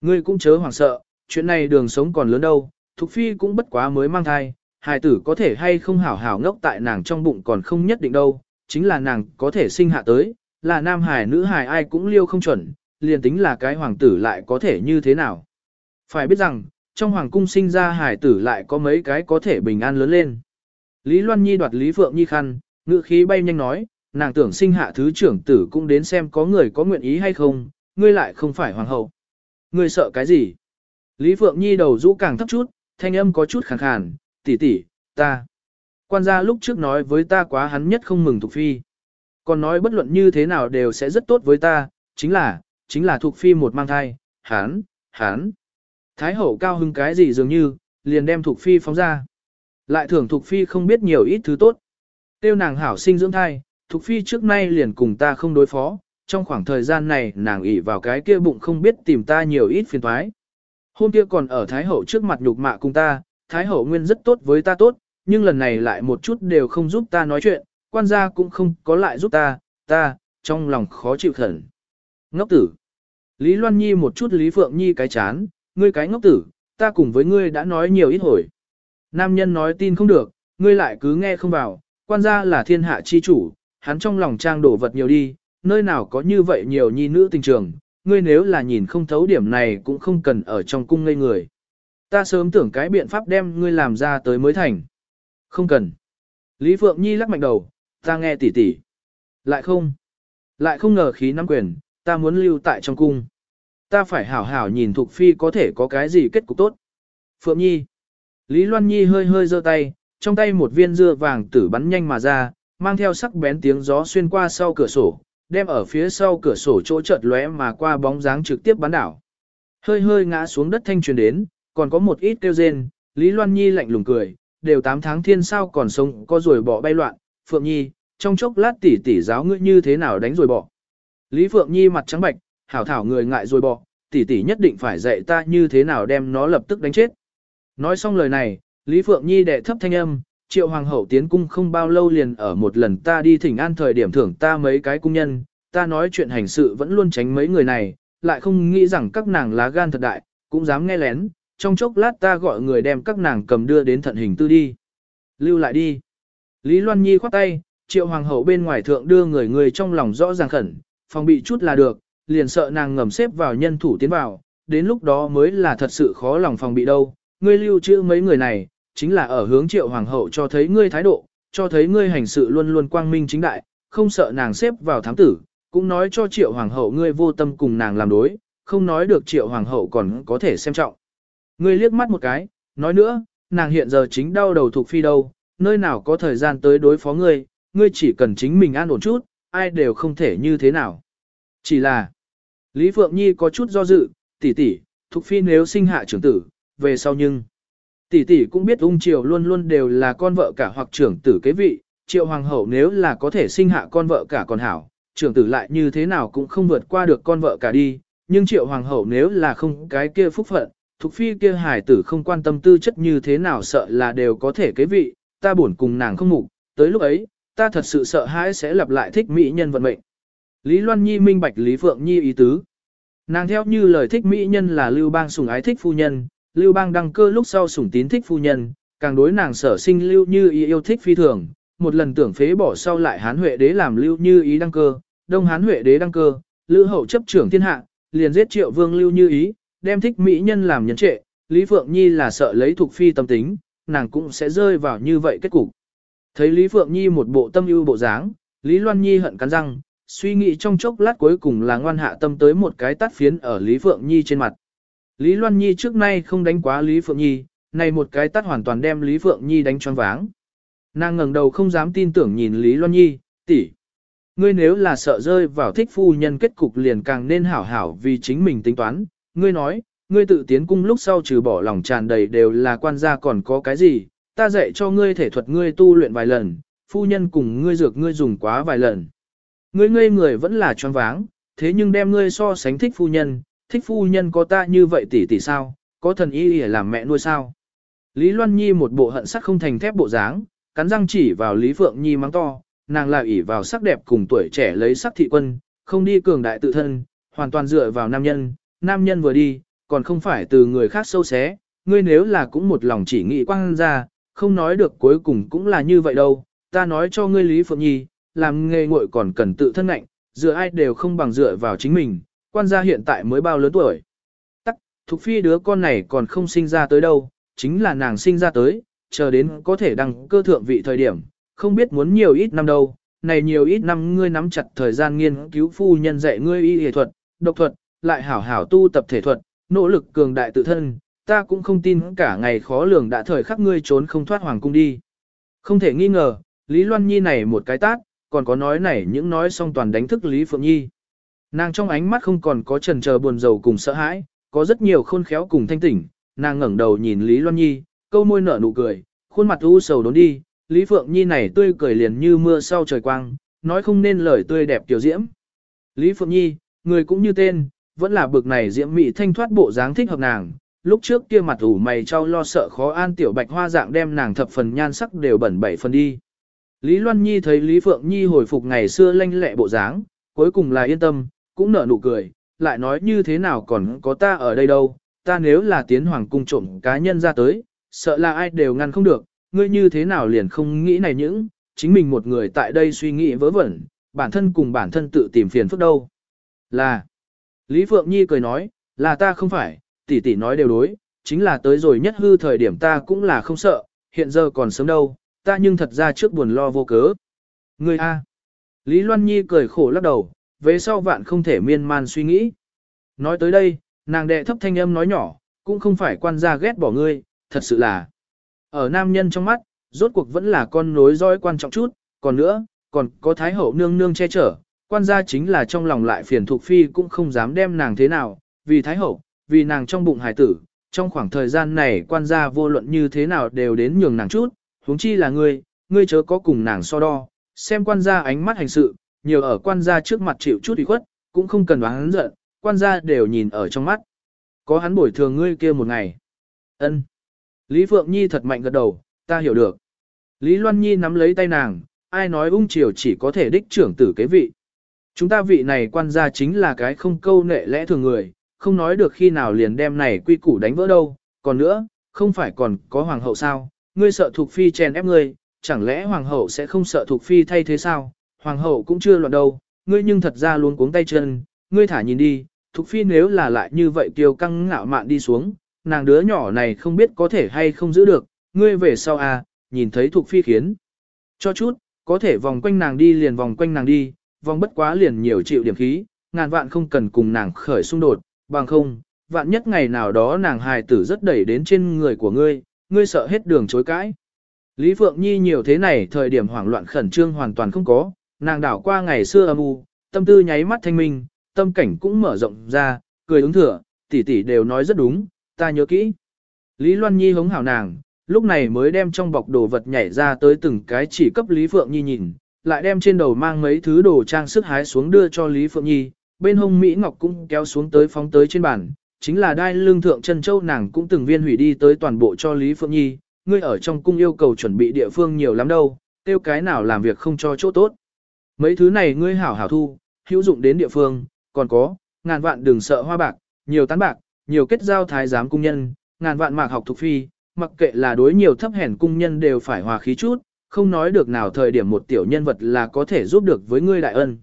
Ngươi cũng chớ hoảng sợ, chuyện này đường sống còn lớn đâu, Thục Phi cũng bất quá mới mang thai, hài tử có thể hay không hảo hảo ngốc tại nàng trong bụng còn không nhất định đâu, chính là nàng có thể sinh hạ tới, là nam hài nữ hài ai cũng liêu không chuẩn, liền tính là cái hoàng tử lại có thể như thế nào. Phải biết rằng, trong hoàng cung sinh ra hài tử lại có mấy cái có thể bình an lớn lên. Lý Loan Nhi đoạt Lý Phượng Nhi khăn, ngự khí bay nhanh nói, nàng tưởng sinh hạ thứ trưởng tử cũng đến xem có người có nguyện ý hay không, ngươi lại không phải hoàng hậu. Ngươi sợ cái gì? Lý Phượng Nhi đầu rũ càng thấp chút, thanh âm có chút khàn khàn, tỷ tỷ, ta. Quan gia lúc trước nói với ta quá hắn nhất không mừng Thục Phi. Còn nói bất luận như thế nào đều sẽ rất tốt với ta, chính là, chính là Thục Phi một mang thai, hắn, hắn. Thái hậu cao hưng cái gì dường như, liền đem Thục Phi phóng ra. Lại thưởng Thục Phi không biết nhiều ít thứ tốt. Tiêu nàng hảo sinh dưỡng thai, Thục Phi trước nay liền cùng ta không đối phó, trong khoảng thời gian này nàng ỉ vào cái kia bụng không biết tìm ta nhiều ít phiền toái. Hôm kia còn ở Thái Hậu trước mặt nhục mạ cùng ta, Thái Hậu nguyên rất tốt với ta tốt, nhưng lần này lại một chút đều không giúp ta nói chuyện, quan gia cũng không có lại giúp ta, ta, trong lòng khó chịu khẩn. Ngốc tử. Lý Loan Nhi một chút Lý Phượng Nhi cái chán, ngươi cái ngốc tử, ta cùng với ngươi đã nói nhiều ít hồi. Nam nhân nói tin không được, ngươi lại cứ nghe không vào, quan gia là thiên hạ chi chủ, hắn trong lòng trang đổ vật nhiều đi, nơi nào có như vậy nhiều nhi nữ tình trường, ngươi nếu là nhìn không thấu điểm này cũng không cần ở trong cung ngây người. Ta sớm tưởng cái biện pháp đem ngươi làm ra tới mới thành. Không cần. Lý Phượng Nhi lắc mạnh đầu, ta nghe tỉ tỉ. Lại không. Lại không ngờ khí nắm quyền, ta muốn lưu tại trong cung. Ta phải hảo hảo nhìn Thục Phi có thể có cái gì kết cục tốt. Phượng Nhi. Lý Loan Nhi hơi hơi giơ tay, trong tay một viên dưa vàng tử bắn nhanh mà ra, mang theo sắc bén tiếng gió xuyên qua sau cửa sổ, đem ở phía sau cửa sổ chỗ chợt lóe mà qua bóng dáng trực tiếp bắn đảo. Hơi hơi ngã xuống đất thanh truyền đến, còn có một ít kêu rên, Lý Loan Nhi lạnh lùng cười, đều 8 tháng thiên sao còn sống có rồi bỏ bay loạn, Phượng Nhi, trong chốc lát tỷ tỷ giáo ngươi như thế nào đánh rồi bỏ. Lý Phượng Nhi mặt trắng bạch, hảo thảo người ngại rồi bỏ, tỷ tỷ nhất định phải dạy ta như thế nào đem nó lập tức đánh chết. Nói xong lời này, Lý Phượng Nhi đệ thấp thanh âm, triệu hoàng hậu tiến cung không bao lâu liền ở một lần ta đi thỉnh an thời điểm thưởng ta mấy cái cung nhân, ta nói chuyện hành sự vẫn luôn tránh mấy người này, lại không nghĩ rằng các nàng lá gan thật đại, cũng dám nghe lén, trong chốc lát ta gọi người đem các nàng cầm đưa đến thận hình tư đi. Lưu lại đi. Lý Loan Nhi khoát tay, triệu hoàng hậu bên ngoài thượng đưa người người trong lòng rõ ràng khẩn, phòng bị chút là được, liền sợ nàng ngầm xếp vào nhân thủ tiến vào, đến lúc đó mới là thật sự khó lòng phòng bị đâu. Ngươi lưu trữ mấy người này, chính là ở hướng triệu hoàng hậu cho thấy ngươi thái độ, cho thấy ngươi hành sự luôn luôn quang minh chính đại, không sợ nàng xếp vào thám tử, cũng nói cho triệu hoàng hậu ngươi vô tâm cùng nàng làm đối, không nói được triệu hoàng hậu còn có thể xem trọng. Ngươi liếc mắt một cái, nói nữa, nàng hiện giờ chính đau đầu thuộc phi đâu, nơi nào có thời gian tới đối phó ngươi, ngươi chỉ cần chính mình an ổn chút, ai đều không thể như thế nào. Chỉ là, Lý Phượng Nhi có chút do dự, tỷ tỷ, thuộc phi nếu sinh hạ trưởng tử, về sau nhưng, Tỷ tỷ cũng biết ung triều luôn luôn đều là con vợ cả hoặc trưởng tử kế vị, triệu hoàng hậu nếu là có thể sinh hạ con vợ cả còn hảo, trưởng tử lại như thế nào cũng không vượt qua được con vợ cả đi, nhưng triệu hoàng hậu nếu là không cái kia phúc phận, thuộc phi kia hải tử không quan tâm tư chất như thế nào sợ là đều có thể kế vị, ta buồn cùng nàng không mục, tới lúc ấy, ta thật sự sợ hãi sẽ lặp lại thích mỹ nhân vận mệnh. Lý Loan Nhi minh bạch Lý Phượng Nhi ý tứ. Nàng theo như lời thích mỹ nhân là lưu bang sùng ái thích phu nhân, Lưu Bang đăng cơ lúc sau sủng tín thích phu nhân, càng đối nàng sở sinh Lưu Như Ý yêu thích phi thường, một lần tưởng phế bỏ sau lại Hán Huệ đế làm Lưu Như Ý đăng cơ, Đông Hán Huệ đế đăng cơ, Lữ hậu chấp trưởng thiên hạ, liền giết Triệu Vương Lưu Như Ý, đem thích mỹ nhân làm nhân trệ, Lý Phượng Nhi là sợ lấy thuộc phi tâm tính, nàng cũng sẽ rơi vào như vậy kết cục. Thấy Lý Phượng Nhi một bộ tâm ưu bộ dáng, Lý Loan Nhi hận cắn răng, suy nghĩ trong chốc lát cuối cùng là ngoan hạ tâm tới một cái tát phiến ở Lý Phượng Nhi trên mặt. Lý Loan Nhi trước nay không đánh quá Lý Phượng Nhi, này một cái tắt hoàn toàn đem Lý Phượng Nhi đánh choáng váng. Nàng ngẩng đầu không dám tin tưởng nhìn Lý Loan Nhi, tỷ, Ngươi nếu là sợ rơi vào thích phu nhân kết cục liền càng nên hảo hảo vì chính mình tính toán. Ngươi nói, ngươi tự tiến cung lúc sau trừ bỏ lòng tràn đầy đều là quan gia còn có cái gì, ta dạy cho ngươi thể thuật ngươi tu luyện vài lần, phu nhân cùng ngươi dược ngươi dùng quá vài lần. Ngươi ngây người vẫn là choáng váng, thế nhưng đem ngươi so sánh thích phu nhân, thích phu nhân có ta như vậy tỷ tỷ sao, có thần y để làm mẹ nuôi sao. Lý Loan Nhi một bộ hận sắc không thành thép bộ dáng, cắn răng chỉ vào Lý Phượng Nhi mắng to, nàng lại ỷ vào sắc đẹp cùng tuổi trẻ lấy sắc thị quân, không đi cường đại tự thân, hoàn toàn dựa vào nam nhân, nam nhân vừa đi, còn không phải từ người khác sâu xé, ngươi nếu là cũng một lòng chỉ nghĩ quang ra, không nói được cuối cùng cũng là như vậy đâu, ta nói cho ngươi Lý Phượng Nhi, làm nghề nguội còn cần tự thân ngạnh, dựa ai đều không bằng dựa vào chính mình, quan gia hiện tại mới bao lớn tuổi. Tắc, Thục Phi đứa con này còn không sinh ra tới đâu, chính là nàng sinh ra tới, chờ đến có thể đăng cơ thượng vị thời điểm, không biết muốn nhiều ít năm đâu, này nhiều ít năm ngươi nắm chặt thời gian nghiên cứu phu nhân dạy ngươi y y thuật, độc thuật, lại hảo hảo tu tập thể thuật, nỗ lực cường đại tự thân, ta cũng không tin cả ngày khó lường đã thời khắc ngươi trốn không thoát hoàng cung đi. Không thể nghi ngờ, Lý Loan Nhi này một cái tát, còn có nói này những nói xong toàn đánh thức Lý Phượng Nhi. Nàng trong ánh mắt không còn có trần chờ buồn rầu cùng sợ hãi, có rất nhiều khôn khéo cùng thanh tỉnh, nàng ngẩng đầu nhìn Lý Loan Nhi, câu môi nở nụ cười, khuôn mặt u sầu đốn đi, Lý Phượng Nhi này tươi cười liền như mưa sau trời quang, nói không nên lời tươi đẹp tiểu diễm. Lý Phượng Nhi, người cũng như tên, vẫn là bực này diễm mị thanh thoát bộ dáng thích hợp nàng, lúc trước kia mặt ủ mày trao lo sợ khó an tiểu bạch hoa dạng đem nàng thập phần nhan sắc đều bẩn bảy phần đi. Lý Loan Nhi thấy Lý Phượng Nhi hồi phục ngày xưa lanh lẹ bộ dáng, cuối cùng là yên tâm, cũng nở nụ cười, lại nói như thế nào còn có ta ở đây đâu, ta nếu là tiến hoàng cung trộm cá nhân ra tới, sợ là ai đều ngăn không được, ngươi như thế nào liền không nghĩ này những, chính mình một người tại đây suy nghĩ vớ vẩn, bản thân cùng bản thân tự tìm phiền phức đâu. Là, Lý Phượng Nhi cười nói, là ta không phải, tỷ tỷ nói đều đối, chính là tới rồi nhất hư thời điểm ta cũng là không sợ, hiện giờ còn sớm đâu, ta nhưng thật ra trước buồn lo vô cớ. Ngươi a. Lý Loan Nhi cười khổ lắc đầu, về sau vạn không thể miên man suy nghĩ. Nói tới đây, nàng đệ thấp thanh âm nói nhỏ, cũng không phải quan gia ghét bỏ ngươi, thật sự là. Ở nam nhân trong mắt, rốt cuộc vẫn là con nối dõi quan trọng chút, còn nữa, còn có thái hậu nương nương che chở, quan gia chính là trong lòng lại phiền thuộc phi cũng không dám đem nàng thế nào, vì thái hậu, vì nàng trong bụng hải tử, trong khoảng thời gian này quan gia vô luận như thế nào đều đến nhường nàng chút, huống chi là ngươi, ngươi chớ có cùng nàng so đo, xem quan gia ánh mắt hành sự, nhiều ở quan gia trước mặt chịu chút ủy khuất, cũng không cần đoán giận, quan gia đều nhìn ở trong mắt. Có hắn bồi thường ngươi kia một ngày. Ân. Lý Phượng Nhi thật mạnh gật đầu, ta hiểu được. Lý Loan Nhi nắm lấy tay nàng, ai nói ung triều chỉ có thể đích trưởng tử kế vị. Chúng ta vị này quan gia chính là cái không câu nệ lẽ thường người, không nói được khi nào liền đem này quy củ đánh vỡ đâu. Còn nữa, không phải còn có hoàng hậu sao, ngươi sợ thuộc phi chèn ép ngươi, chẳng lẽ hoàng hậu sẽ không sợ thuộc phi thay thế sao? Hoàng hậu cũng chưa loạn đâu, ngươi nhưng thật ra luôn cuống tay chân, ngươi thả nhìn đi, thuộc phi nếu là lại như vậy kiêu căng ngạo mạn đi xuống, nàng đứa nhỏ này không biết có thể hay không giữ được, ngươi về sau à, nhìn thấy thuộc phi khiến. Cho chút, có thể vòng quanh nàng đi liền vòng quanh nàng đi, vòng bất quá liền nhiều chịu điểm khí, ngàn vạn không cần cùng nàng khởi xung đột, bằng không, vạn nhất ngày nào đó nàng hài tử rất đẩy đến trên người của ngươi, ngươi sợ hết đường chối cãi. Lý Phượng Nhi nhiều thế này thời điểm hoảng loạn khẩn trương hoàn toàn không có, nàng đảo qua ngày xưa âm u, tâm tư nháy mắt thanh minh, tâm cảnh cũng mở rộng ra, cười ứng thừa, tỷ tỷ đều nói rất đúng, ta nhớ kỹ. Lý Loan Nhi hống hảo nàng, lúc này mới đem trong bọc đồ vật nhảy ra tới từng cái chỉ cấp Lý Phượng Nhi nhìn, lại đem trên đầu mang mấy thứ đồ trang sức hái xuống đưa cho Lý Phượng Nhi, bên hông Mỹ Ngọc cũng kéo xuống tới phóng tới trên bàn, chính là đai lương thượng chân châu nàng cũng từng viên hủy đi tới toàn bộ cho Lý Phượng Nhi, ngươi ở trong cung yêu cầu chuẩn bị địa phương nhiều lắm đâu, tiêu cái nào làm việc không cho chỗ tốt. Mấy thứ này ngươi hảo hảo thu, hữu dụng đến địa phương, còn có, ngàn vạn đừng sợ hoa bạc, nhiều tán bạc, nhiều kết giao thái giám cung nhân, ngàn vạn mạc học thuộc phi, mặc kệ là đối nhiều thấp hèn cung nhân đều phải hòa khí chút, không nói được nào thời điểm một tiểu nhân vật là có thể giúp được với ngươi đại ân.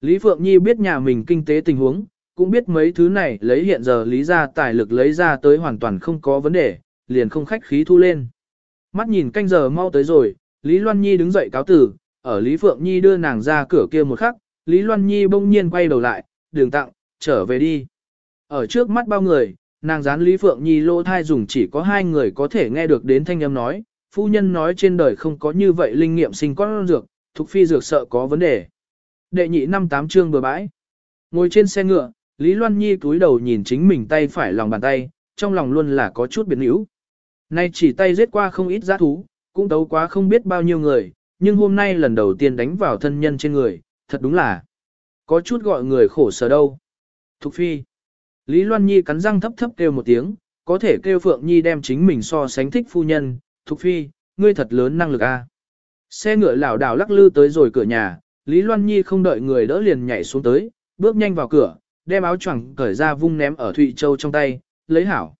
Lý Phượng Nhi biết nhà mình kinh tế tình huống, cũng biết mấy thứ này lấy hiện giờ lý ra tài lực lấy ra tới hoàn toàn không có vấn đề, liền không khách khí thu lên. Mắt nhìn canh giờ mau tới rồi, Lý Loan Nhi đứng dậy cáo tử, ở Lý Phượng Nhi đưa nàng ra cửa kia một khắc, Lý Loan Nhi bỗng nhiên quay đầu lại, đường tặng, trở về đi. Ở trước mắt bao người, nàng dán Lý Phượng Nhi lỗ thai dùng chỉ có hai người có thể nghe được đến thanh âm nói, phu nhân nói trên đời không có như vậy linh nghiệm sinh con dược, thuộc phi dược sợ có vấn đề. Đệ nhị năm tám chương bừa bãi. Ngồi trên xe ngựa, Lý Loan Nhi cúi đầu nhìn chính mình tay phải lòng bàn tay, trong lòng luôn là có chút biến yếu. Nay chỉ tay giết qua không ít giá thú, cũng tấu quá không biết bao nhiêu người, nhưng hôm nay lần đầu tiên đánh vào thân nhân trên người, thật đúng là có chút gọi người khổ sở đâu. Thục Phi. Lý Loan Nhi cắn răng thấp thấp kêu một tiếng, có thể kêu Phượng Nhi đem chính mình so sánh thích phu nhân. Thục Phi, ngươi thật lớn năng lực a. Xe ngựa lảo đảo lắc lư tới rồi cửa nhà, Lý Loan Nhi không đợi người đỡ liền nhảy xuống tới, bước nhanh vào cửa, đem áo choàng cởi ra vung ném ở Thụy Châu trong tay, lấy hảo.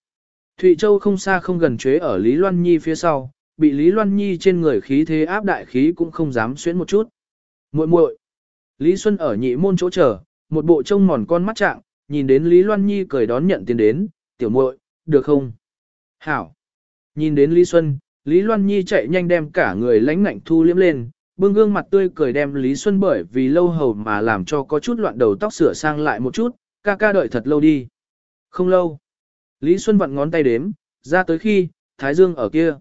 Thụy Châu không xa không gần chế ở Lý Loan Nhi phía sau, bị Lý Loan Nhi trên người khí thế áp đại khí cũng không dám xuyến một chút. muội muội. Lý Xuân ở nhị môn chỗ chờ, một bộ trông mòn con mắt trạng, nhìn đến Lý Loan Nhi cười đón nhận tiền đến, tiểu muội, được không? Hảo. Nhìn đến Lý Xuân, Lý Loan Nhi chạy nhanh đem cả người lánh ngạnh thu liếm lên, bưng gương mặt tươi cười đem Lý Xuân bởi vì lâu hầu mà làm cho có chút loạn đầu tóc sửa sang lại một chút, ca ca đợi thật lâu đi. Không lâu. Lý Xuân vặn ngón tay đếm, ra tới khi, Thái Dương ở kia.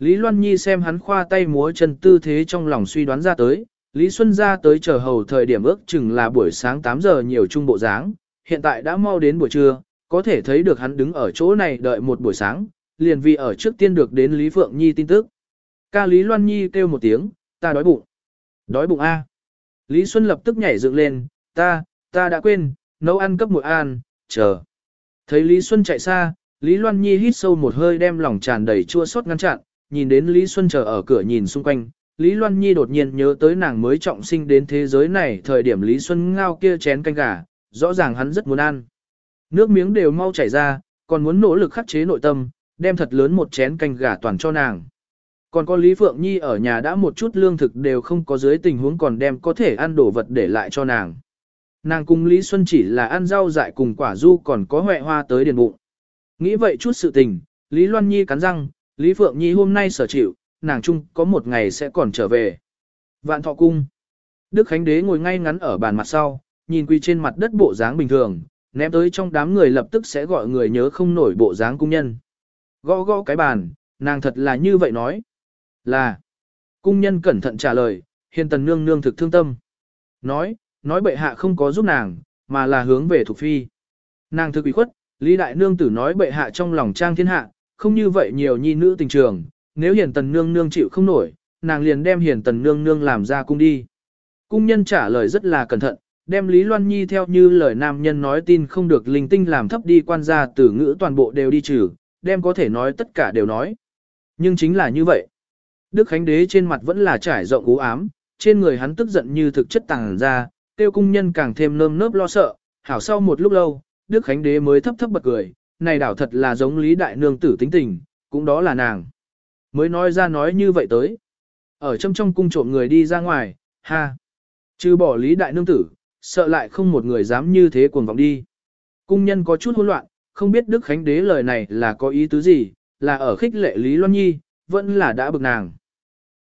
Lý Loan Nhi xem hắn khoa tay múa chân tư thế trong lòng suy đoán ra tới, Lý Xuân ra tới chờ hầu thời điểm ước chừng là buổi sáng 8 giờ nhiều trung bộ dáng, hiện tại đã mau đến buổi trưa, có thể thấy được hắn đứng ở chỗ này đợi một buổi sáng, liền vì ở trước tiên được đến Lý Phượng Nhi tin tức. Ca Lý Loan Nhi kêu một tiếng, ta đói bụng. Đói bụng A. Lý Xuân lập tức nhảy dựng lên, ta, ta đã quên, nấu ăn cấp muội an, chờ. Thấy Lý Xuân chạy xa, Lý Loan Nhi hít sâu một hơi đem lòng tràn đầy chua xót ngăn chặn, nhìn đến Lý Xuân chờ ở cửa nhìn xung quanh, Lý Loan Nhi đột nhiên nhớ tới nàng mới trọng sinh đến thế giới này thời điểm Lý Xuân ngao kia chén canh gà, rõ ràng hắn rất muốn ăn. Nước miếng đều mau chảy ra, còn muốn nỗ lực khắc chế nội tâm, đem thật lớn một chén canh gà toàn cho nàng. Còn có Lý Phượng Nhi ở nhà đã một chút lương thực đều không có dưới tình huống còn đem có thể ăn đồ vật để lại cho nàng. Nàng cùng Lý Xuân chỉ là ăn rau dại cùng quả du còn có huệ hoa tới điền bụng. Nghĩ vậy chút sự tình, Lý Loan Nhi cắn răng, Lý Phượng Nhi hôm nay sở chịu, nàng chung có một ngày sẽ còn trở về. Vạn thọ cung. Đức Khánh Đế ngồi ngay ngắn ở bàn mặt sau, nhìn quỳ trên mặt đất bộ dáng bình thường, ném tới trong đám người lập tức sẽ gọi người nhớ không nổi bộ dáng cung nhân. Gõ gõ cái bàn, nàng thật là như vậy nói. Là. Cung nhân cẩn thận trả lời, hiền tần nương nương thực thương tâm. Nói, nói bệ hạ không có giúp nàng, mà là hướng về thuộc phi. Nàng thực ủy khuất, Lý Đại Nương tử nói bệ hạ trong lòng trang thiên hạ, không như vậy nhiều nhi nữ tình trường, nếu hiền tần nương nương chịu không nổi, nàng liền đem hiền tần nương nương làm ra cung đi. Cung nhân trả lời rất là cẩn thận, đem Lý Loan Nhi theo như lời nam nhân nói tin không được linh tinh làm thấp đi quan gia tử ngữ toàn bộ đều đi trừ, đem có thể nói tất cả đều nói. Nhưng chính là như vậy. Đức Khánh Đế trên mặt vẫn là trải rộng u ám, trên người hắn tức giận như thực chất tàng ra, tiêu cung nhân càng thêm nơm nớp lo sợ, hảo sau một lúc lâu, Đức Khánh Đế mới thấp thấp bật cười, này đảo thật là giống Lý Đại Nương tử tính tình, cũng đó là nàng. Mới nói ra nói như vậy tới. Ở trong trong cung trộm người đi ra ngoài, ha. Chứ bỏ Lý Đại Nương tử, sợ lại không một người dám như thế cuồng vọng đi. Cung nhân có chút hỗn loạn, không biết Đức Khánh Đế lời này là có ý tứ gì, là ở khích lệ Lý Loan Nhi, vẫn là đã bực nàng.